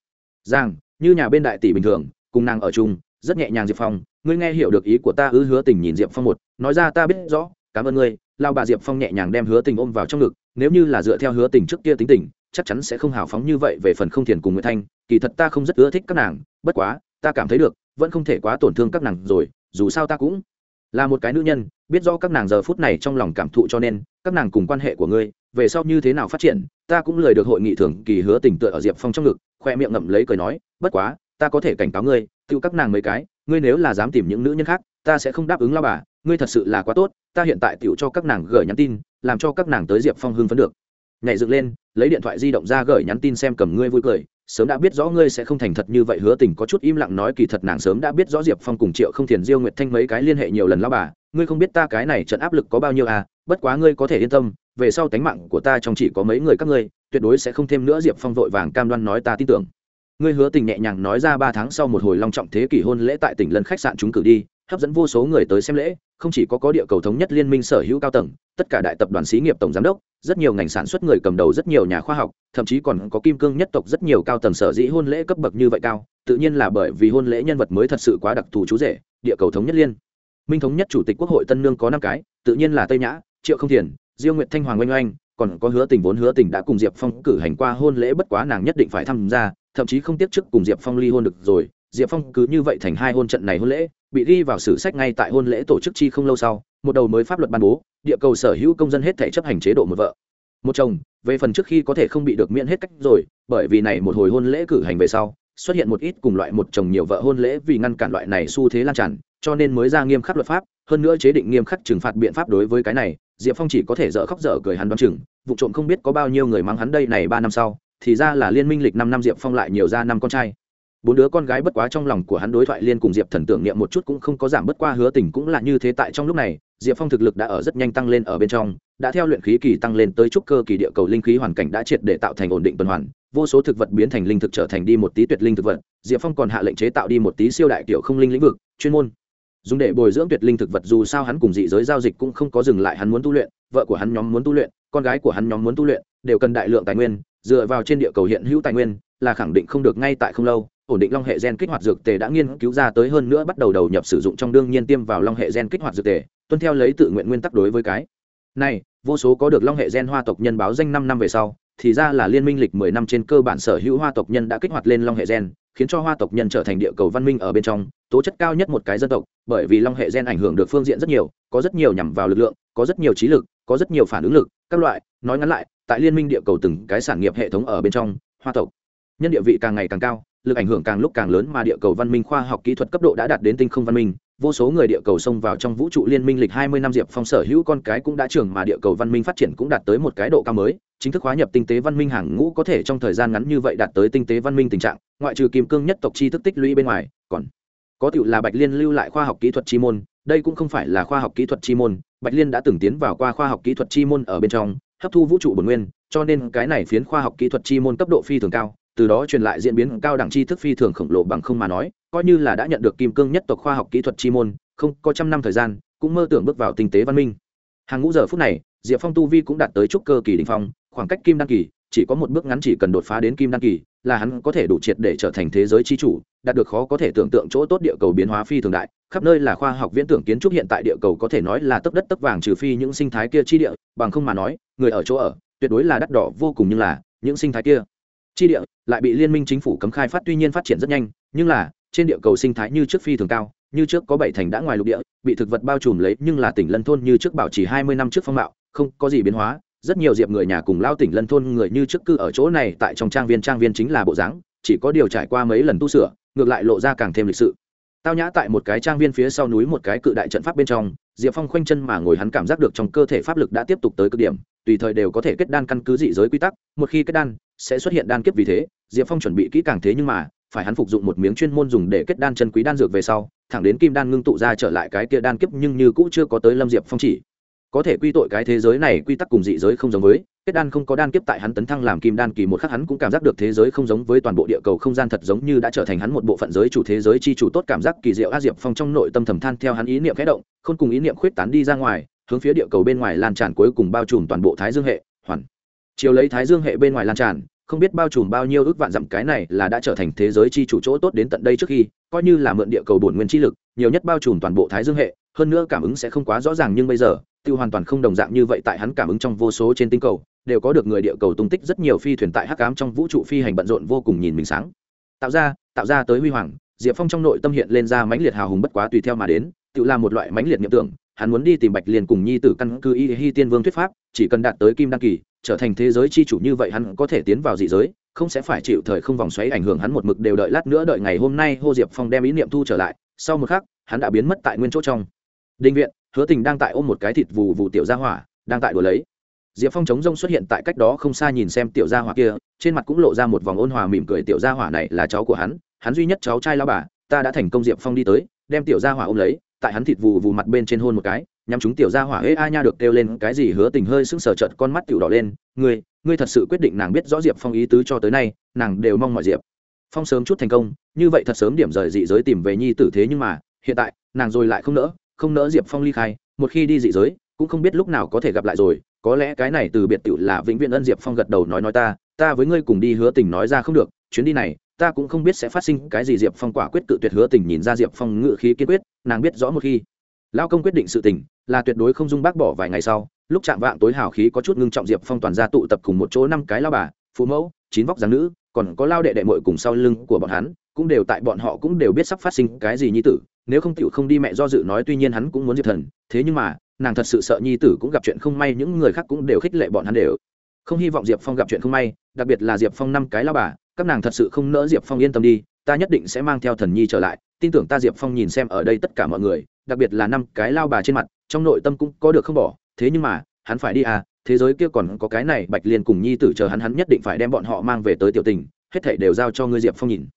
Giang, như nhà bên đại tỷ bình thường, cùng nàng ở chung, rất nhẹ nhàng diệp phong, ngươi nghe hiểu được ý của ta ư hứa tình nhìn diệp phong một, nói ra ta biết rõ, cảm ơn ngươi lao bà diệp phong nhẹ nhàng đem hứa tình ôm vào trong ngực, nếu như là dựa theo hứa tình trước kia tính tình, chắc chắn sẽ không hào phóng như vậy về phần không thiền cùng nguyễn thanh, kỳ thật ta không rất ưa thích các nàng, bất quá, ta cảm thấy được, vẫn không thể quá tổn thương các nàng rồi, dù sao ta cũng là một cái nữ nhân, biết rõ các nàng giờ phút này trong lòng cảm thụ cho nên, các nàng cùng quan hệ của ngươi, về sau như thế nào phát triển, ta cũng lời được hội nghị thường kỳ hứa tình tựa ở diệp phong trong ngực, khoe miệng ngậm lấy cười nói, bất quá, ta có thể cảnh cáo ngươi tự các nàng mấy cái, ngươi nếu là dám tìm những nữ nhân khác, ta sẽ không đáp ứng lao bà, ngươi thật sự là quá tốt, ta hiện tại tựu cho các nàng gửi nhắn tin, làm cho các nàng tới diệp phong hưng phấn được. Nhảy dựng lên, lấy điện thoại di động ra gửi nhắn tin xem cầm ngươi vui cười sớm đã biết rõ ngươi sẽ không thành thật như vậy. Hứa tình có chút im lặng nói kỳ thật nàng sớm đã biết rõ diệp phong cùng triệu không thiền, diêu nguyệt thanh mấy cái liên hệ nhiều lần lao bà. Ngươi không biết ta cái này trận áp lực có bao nhiêu à? Bất quá ngươi có thể yên tâm, về sau tánh mạng của ta trong chỉ có mấy người các ngươi, tuyệt đối sẽ không thêm nữa. Diệp phong vội vàng cam đoan nói ta tin tưởng. Ngươi hứa tình nhẹ nhàng nói ra ba tháng sau một hồi long trọng thế kỷ hôn lễ tại tỉnh lân khách sạn chúng cử đi, hấp dẫn vô số người tới xem lễ không chỉ có có địa cầu thống nhất liên minh sở hữu cao tầng, tất cả đại tập đoàn xí nghiệp tổng giám đốc, rất nhiều ngành sản xuất người cầm đầu rất nhiều nhà khoa học, thậm chí còn có kim cương nhất tộc rất nhiều cao tầng sở dĩ hôn lễ cấp bậc như vậy cao, tự nhiên là bởi vì hôn lễ nhân vật mới thật sự quá đặc thù chú rể, địa cầu thống nhất liên. Minh thống nhất chủ tịch quốc hội tân nương có năm cái, tự nhiên là tây nhã, triệu không thiền, diêu nguyệt thanh hoàng oanh oanh, còn có hứa tình vốn hứa tình đã cùng diệp phong cử hành qua hôn lễ bất quá nàng nhất định phải tham gia, thậm chí không tiếp chức cùng diệp phong ly hôn được rồi, diệp phong cứ như vậy thành hai hôn trận này hôn lễ bị ghi vào sử sách ngay tại hôn lễ tổ chức chi không lâu sau, một đầu mới pháp luật ban bố, địa cầu sở hữu công dân hết thể chấp hành chế độ một vợ. Một chồng, về phần trước khi có thể không bị được miễn hết cách rồi, bởi vì này một hồi hôn lễ cử hành về sau, xuất hiện một ít cùng loại một chồng nhiều vợ hôn lễ vì ngăn cản loại này xu thế lan tràn, cho nên mới ra nghiêm khắc luật pháp, hơn nữa chế định nghiêm khắc trừng phạt biện pháp đối với cái này, diệp phong chỉ có thể dở khóc dở cười hắn đoán chừng, vụ trộm không biết có bao nhiêu người mang hắn đây này ba năm sau, thì ra là liên minh lịch năm năm diệp phong lại nhiều ra năm con trai bốn đứa con gái bất quá trong lòng của hắn đối thoại liên cùng diệp thần tưởng niệm một chút cũng không có giảm bất qua hứa tình cũng là như thế tại trong lúc này, diệp phong thực lực đã ở rất nhanh tăng lên ở bên trong, đã theo luyện khí kỳ tăng lên tới trúc cơ kỳ địa cầu linh khí hoàn cảnh đã triệt để tạo thành ổn định tuần hoàn, vô số thực vật biến thành linh thực trở thành đi một tí tuyệt linh thực vật, diệp phong còn hạ lệnh chế tạo đi một tí siêu đại kiểu không linh lĩnh vực, chuyên môn. Dùng để bồi dưỡng tuyệt linh thực vật dù sao hắn cùng dị giới giao dịch cũng không có dừng lại hắn muốn tu luyện, vợ của hắn nhóm muốn tu luyện, con gái của hắn nhóm muốn tu luyện, đều cần đại lượng tài nguyên, dựa vào trên địa cầu hiện hữu tài nguyên là khẳng định không được ngay tại không lâu ổn định long hệ gen kích hoạt dược tề đã nghiên cứu ra tới hơn nữa bắt đầu đầu nhập sử dụng trong đương nhiên tiêm vào long hệ gen kích hoạt dược tề, tuân theo lấy tự nguyện nguyên tắc đối với cái. Này, vô số có được long hệ gen hoa tộc nhân báo danh năm năm về sau, thì ra là liên minh lịch mười năm trên cơ bản sở hữu hoa tộc nhân đã kích hoạt lên long hệ gen, khiến cho hoa tộc nhân trở thành địa cầu văn minh ở bên trong, tố chất cao nhất một cái dân tộc, bởi vì long hệ gen ảnh hưởng được phương diện rất nhiều, có rất nhiều nhằm vào lực lượng, có rất nhiều trí lực, có rất nhiều phản ứng lực, các loại, nói ngắn lại, tại liên minh địa cầu từng cái sản nghiệp hệ thống ở bên trong, hoa tộc, nhân địa vị càng ngày càng cao lực ảnh hưởng càng lúc càng lớn mà địa cầu văn minh khoa học kỹ thuật cấp độ đã đạt đến tinh không văn minh. Vô số người địa cầu xông vào trong vũ trụ liên minh lịch hai mươi năm diệp phong sở hữu con cái cũng đã trưởng mà địa cầu văn minh phát triển cũng đạt tới một cái độ cao mới. Chính thức hóa nhập tinh tế văn minh hàng ngũ có thể trong thời gian ngắn như vậy đạt tới tinh tế văn minh tình trạng, ngoại trừ kim cương nhất tộc chi thức tích lũy bên ngoài, còn có tựu là bạch liên lưu lại khoa học kỹ thuật chi môn. Đây cũng không phải là khoa học kỹ thuật chi môn. Bạch liên đã từng tiến vào qua khoa học kỹ thuật chi môn ở bên trong, hấp thu vũ trụ bổn nguyên, cho nên cái này phiến khoa học kỹ thuật chi môn cấp độ phi thường cao từ đó truyền lại diễn biến cao đẳng tri thức phi thường khổng lồ bằng không mà nói, coi như là đã nhận được kim cương nhất tộc khoa học kỹ thuật chi môn, không có trăm năm thời gian, cũng mơ tưởng bước vào tinh tế văn minh. Hàng ngũ giờ phút này, diệp phong tu vi cũng đạt tới trúc cơ kỳ đình phong, khoảng cách kim đăng kỳ, chỉ có một bước ngắn chỉ cần đột phá đến kim đăng kỳ, là hắn có thể đủ triệt để trở thành thế giới chi chủ, đạt được khó có thể tưởng tượng chỗ tốt địa cầu biến hóa phi thường đại, khắp nơi là khoa học viễn tưởng kiến trúc hiện tại địa cầu có thể nói là tấp đất tấp vàng trừ phi những sinh thái kia chi địa, bằng không mà nói, người ở chỗ ở, tuyệt đối là đắt đỏ vô cùng nhưng là, những sinh thái kia chi địa lại bị liên minh chính phủ cấm khai phát, tuy nhiên phát triển rất nhanh, nhưng là, trên địa cầu sinh thái như trước phi thường cao, như trước có bảy thành đã ngoài lục địa, bị thực vật bao trùm lấy, nhưng là tỉnh lân thôn như trước bảo trì hai mươi năm trước phong mạo không có gì biến hóa. Rất nhiều diệp người nhà cùng lao tỉnh lân thôn người như trước cư ở chỗ này tại trong trang viên trang viên chính là bộ dáng, chỉ có điều trải qua mấy lần tu sửa, ngược lại lộ ra càng thêm lịch sự. Tao nhã tại một cái trang viên phía sau núi một cái cự đại trận pháp bên trong, diệp phong khoanh chân mà ngồi hắn cảm giác được trong cơ thể pháp lực đã tiếp tục tới cực điểm, tùy thời đều có thể kết đan căn cứ dị giới quy tắc, một khi kết đan sẽ xuất hiện đan kiếp vì thế, diệp phong chuẩn bị kỹ càng thế nhưng mà, phải hắn phục dụng một miếng chuyên môn dùng để kết đan chân quý đan dược về sau, thẳng đến kim đan ngưng tụ ra trở lại cái kia đan kiếp nhưng như cũ chưa có tới lâm diệp phong chỉ. Có thể quy tội cái thế giới này quy tắc cùng dị giới không giống với, kết đan không có đan kiếp tại hắn tấn thăng làm kim đan kỳ một khắc hắn cũng cảm giác được thế giới không giống với toàn bộ địa cầu không gian thật giống như đã trở thành hắn một bộ phận giới chủ thế giới chi chủ tốt cảm giác kỳ diệu a diệp phong trong nội tâm thầm than theo hắn ý niệm khẽ động không cùng ý niệm khuyết tán đi ra ngoài, hướng phía địa cầu bên ngoài lan tràn cuối cùng bao trùm toàn bộ thái dương hệ, hoàn. Chiều lấy thái dương hệ bên ngoài lan tràn không biết bao trùm bao nhiêu ước vạn dặm cái này là đã trở thành thế giới chi chủ chỗ tốt đến tận đây trước khi, coi như là mượn địa cầu bổn nguyên chi lực, nhiều nhất bao trùm toàn bộ thái dương hệ, hơn nữa cảm ứng sẽ không quá rõ ràng nhưng bây giờ, tiêu hoàn toàn không đồng dạng như vậy tại hắn cảm ứng trong vô số trên tinh cầu, đều có được người địa cầu tung tích rất nhiều phi thuyền tại hắc ám trong vũ trụ phi hành bận rộn vô cùng nhìn mình sáng. Tạo ra tạo ra tới huy hoàng, diệp phong trong nội tâm hiện lên ra mãnh liệt hào hùng bất quá tùy theo mà đến, tự là một loại mãnh liệt nhiệm tưởng, hắn muốn đi tìm bạch liền cùng nhi tử căn cư y hi tiên vương thuyết pháp, chỉ cần đạt tới kim đăng kỳ trở thành thế giới chi chủ như vậy hắn có thể tiến vào dị giới, không sẽ phải chịu thời không vòng xoáy ảnh hưởng hắn một mực đều đợi lát nữa đợi ngày hôm nay hô diệp phong đem ý niệm thu trở lại, sau một khắc, hắn đã biến mất tại nguyên chỗ trong. Định viện, hứa tình đang tại ôm một cái thịt vù vù tiểu gia hỏa, đang tại đùa lấy. Diệp phong chống rông xuất hiện tại cách đó không xa nhìn xem tiểu gia hỏa kia, trên mặt cũng lộ ra một vòng ôn hòa mỉm cười tiểu gia hỏa này là cháu của hắn hắn duy nhất cháu trai lao bà, ta đã thành công diệp phong đi tới, đem tiểu gia hỏa ôm lấy, tại hắn thịt vù vù mặt bên trên hôn một cái nhằm chúng tiểu gia hỏa hễ a nha được kêu lên cái gì hứa tình hơi sững sờ trợt con mắt tiểu đỏ lên, ngươi ngươi thật sự quyết định nàng biết rõ diệp phong ý tứ cho tới nay, nàng đều mong mọi diệp phong sớm chút thành công, như vậy thật sớm điểm rời dị giới tìm về nhi tử thế nhưng mà, hiện tại, nàng rồi lại không nỡ không nỡ diệp phong ly khai, một khi đi dị giới, cũng không biết lúc nào có thể gặp lại rồi, có lẽ cái này từ biệt tiểu là vĩnh viễn ân diệp phong gật đầu nói nói ta ta với ngươi cùng đi hứa tình nói ra không được, chuyến đi này, ta cũng không biết sẽ phát sinh cái gì diệp phong quả quyết tự tuyệt hứa tình nhìn ra diệp phong ngự khí kiên quyết, nàng biết rõ một khi lao công quyết định sự tình là tuyệt đối không dung bác bỏ vài ngày sau, lúc chạm vạng tối hào khí có chút ngưng trọng diệp phong toàn ra tụ tập cùng một chỗ năm cái lao bà, phụ mẫu, chín vóc dáng nữ, còn có lao đệ đệ mội cùng sau lưng của bọn hắn, cũng đều tại bọn họ cũng đều biết sắp phát sinh cái gì nhi tử, nếu không tiểu không đi mẹ do dự nói tuy nhiên hắn cũng muốn diệp thần, thế nhưng mà, nàng thật sự sợ nhi tử cũng gặp chuyện không may, những người khác cũng đều khích lệ bọn hắn đều. Không hy vọng diệp phong gặp chuyện không may, đặc biệt là diệp phong năm cái lao bà, các nàng thật sự không nỡ diệp phong yên tâm đi, ta nhất định sẽ mang theo thần nhi trở lại, tin tưởng ta diệp phong nhìn xem ở đây tất cả mọi người, đặc biệt là năm cái lao bà trên mặt trong nội tâm cũng có được không bỏ, thế nhưng mà, hắn phải đi à thế giới kia còn có cái này bạch liên cùng nhi tử chờ hắn hắn nhất định phải đem bọn họ mang về tới tiểu tình, hết thảy đều giao cho ngươi diệp phong nhìn.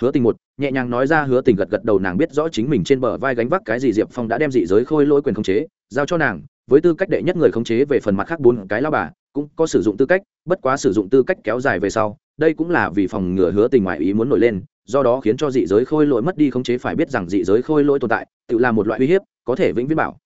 Hứa tình một, nhẹ nhàng nói ra, hứa tình gật gật đầu, nàng biết rõ chính mình trên bờ vai gánh vác cái gì, diệp phong đã đem dị giới khôi lỗi quyền khống chế, giao cho nàng, với tư cách đệ nhất người khống chế về phần mặt khác bốn cái lao bà, cũng có sử dụng tư cách, bất quá sử dụng tư cách kéo dài về sau, đây cũng là vì phòng ngừa hứa tình ngoại ý muốn nổi lên, do đó khiến cho dị giới khôi lỗi mất đi khống chế, phải biết rằng dị giới khôi lỗi tồn tại, tự là một loại uy hiếp, có thể vĩnh viễn bảo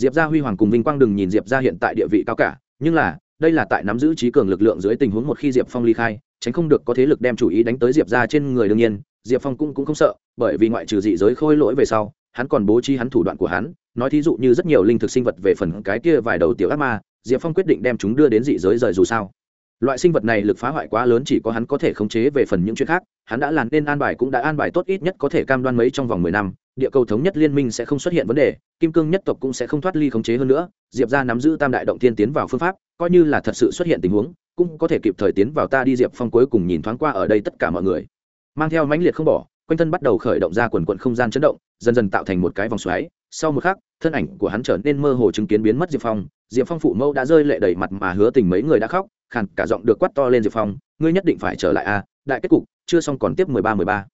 diệp gia huy hoàng cùng vinh quang đừng nhìn diệp gia hiện tại địa vị cao cả nhưng là đây là tại nắm giữ trí cường lực lượng dưới tình huống một khi diệp phong ly khai tránh không được có thế lực đem chủ ý đánh tới diệp gia trên người đương nhiên diệp phong cũng, cũng không sợ bởi vì ngoại trừ dị giới khôi lỗi về sau hắn còn bố trí hắn thủ đoạn của hắn nói thí dụ như rất nhiều linh thực sinh vật về phần cái kia vài đầu tiểu ác ma diệp phong quyết định đem chúng đưa đến dị giới rời dù sao loại sinh vật này lực phá hoại quá lớn chỉ có hắn có thể khống chế về phần những chuyện khác, hắn đã làm nên an bài cũng đã an bài tốt ít nhất có thể cam đoan mấy trong vòng mười năm, địa cầu thống nhất liên minh sẽ không xuất hiện vấn đề, kim cương nhất tộc cũng sẽ không thoát ly khống chế hơn nữa, diệp ra nắm giữ tam đại động tiên tiến vào phương pháp, coi như là thật sự xuất hiện tình huống, cũng có thể kịp thời tiến vào ta đi diệp phong cuối cùng nhìn thoáng qua ở đây tất cả mọi người. Mang theo mãnh liệt không bỏ, quanh thân bắt đầu khởi động ra quần quận không gian chấn động, dần dần tạo thành một cái vòng xoáy, sau một khắc, thân ảnh của hắn trở nên mơ hồ chứng kiến biến mất diệp phong diệp phong phụ mẫu đã rơi lệ đầy mặt mà hứa tình mấy người đã khóc khàn cả giọng được quát to lên diệp phong, ngươi nhất định phải trở lại a đại kết cục, chưa xong còn tiếp mười ba mười ba.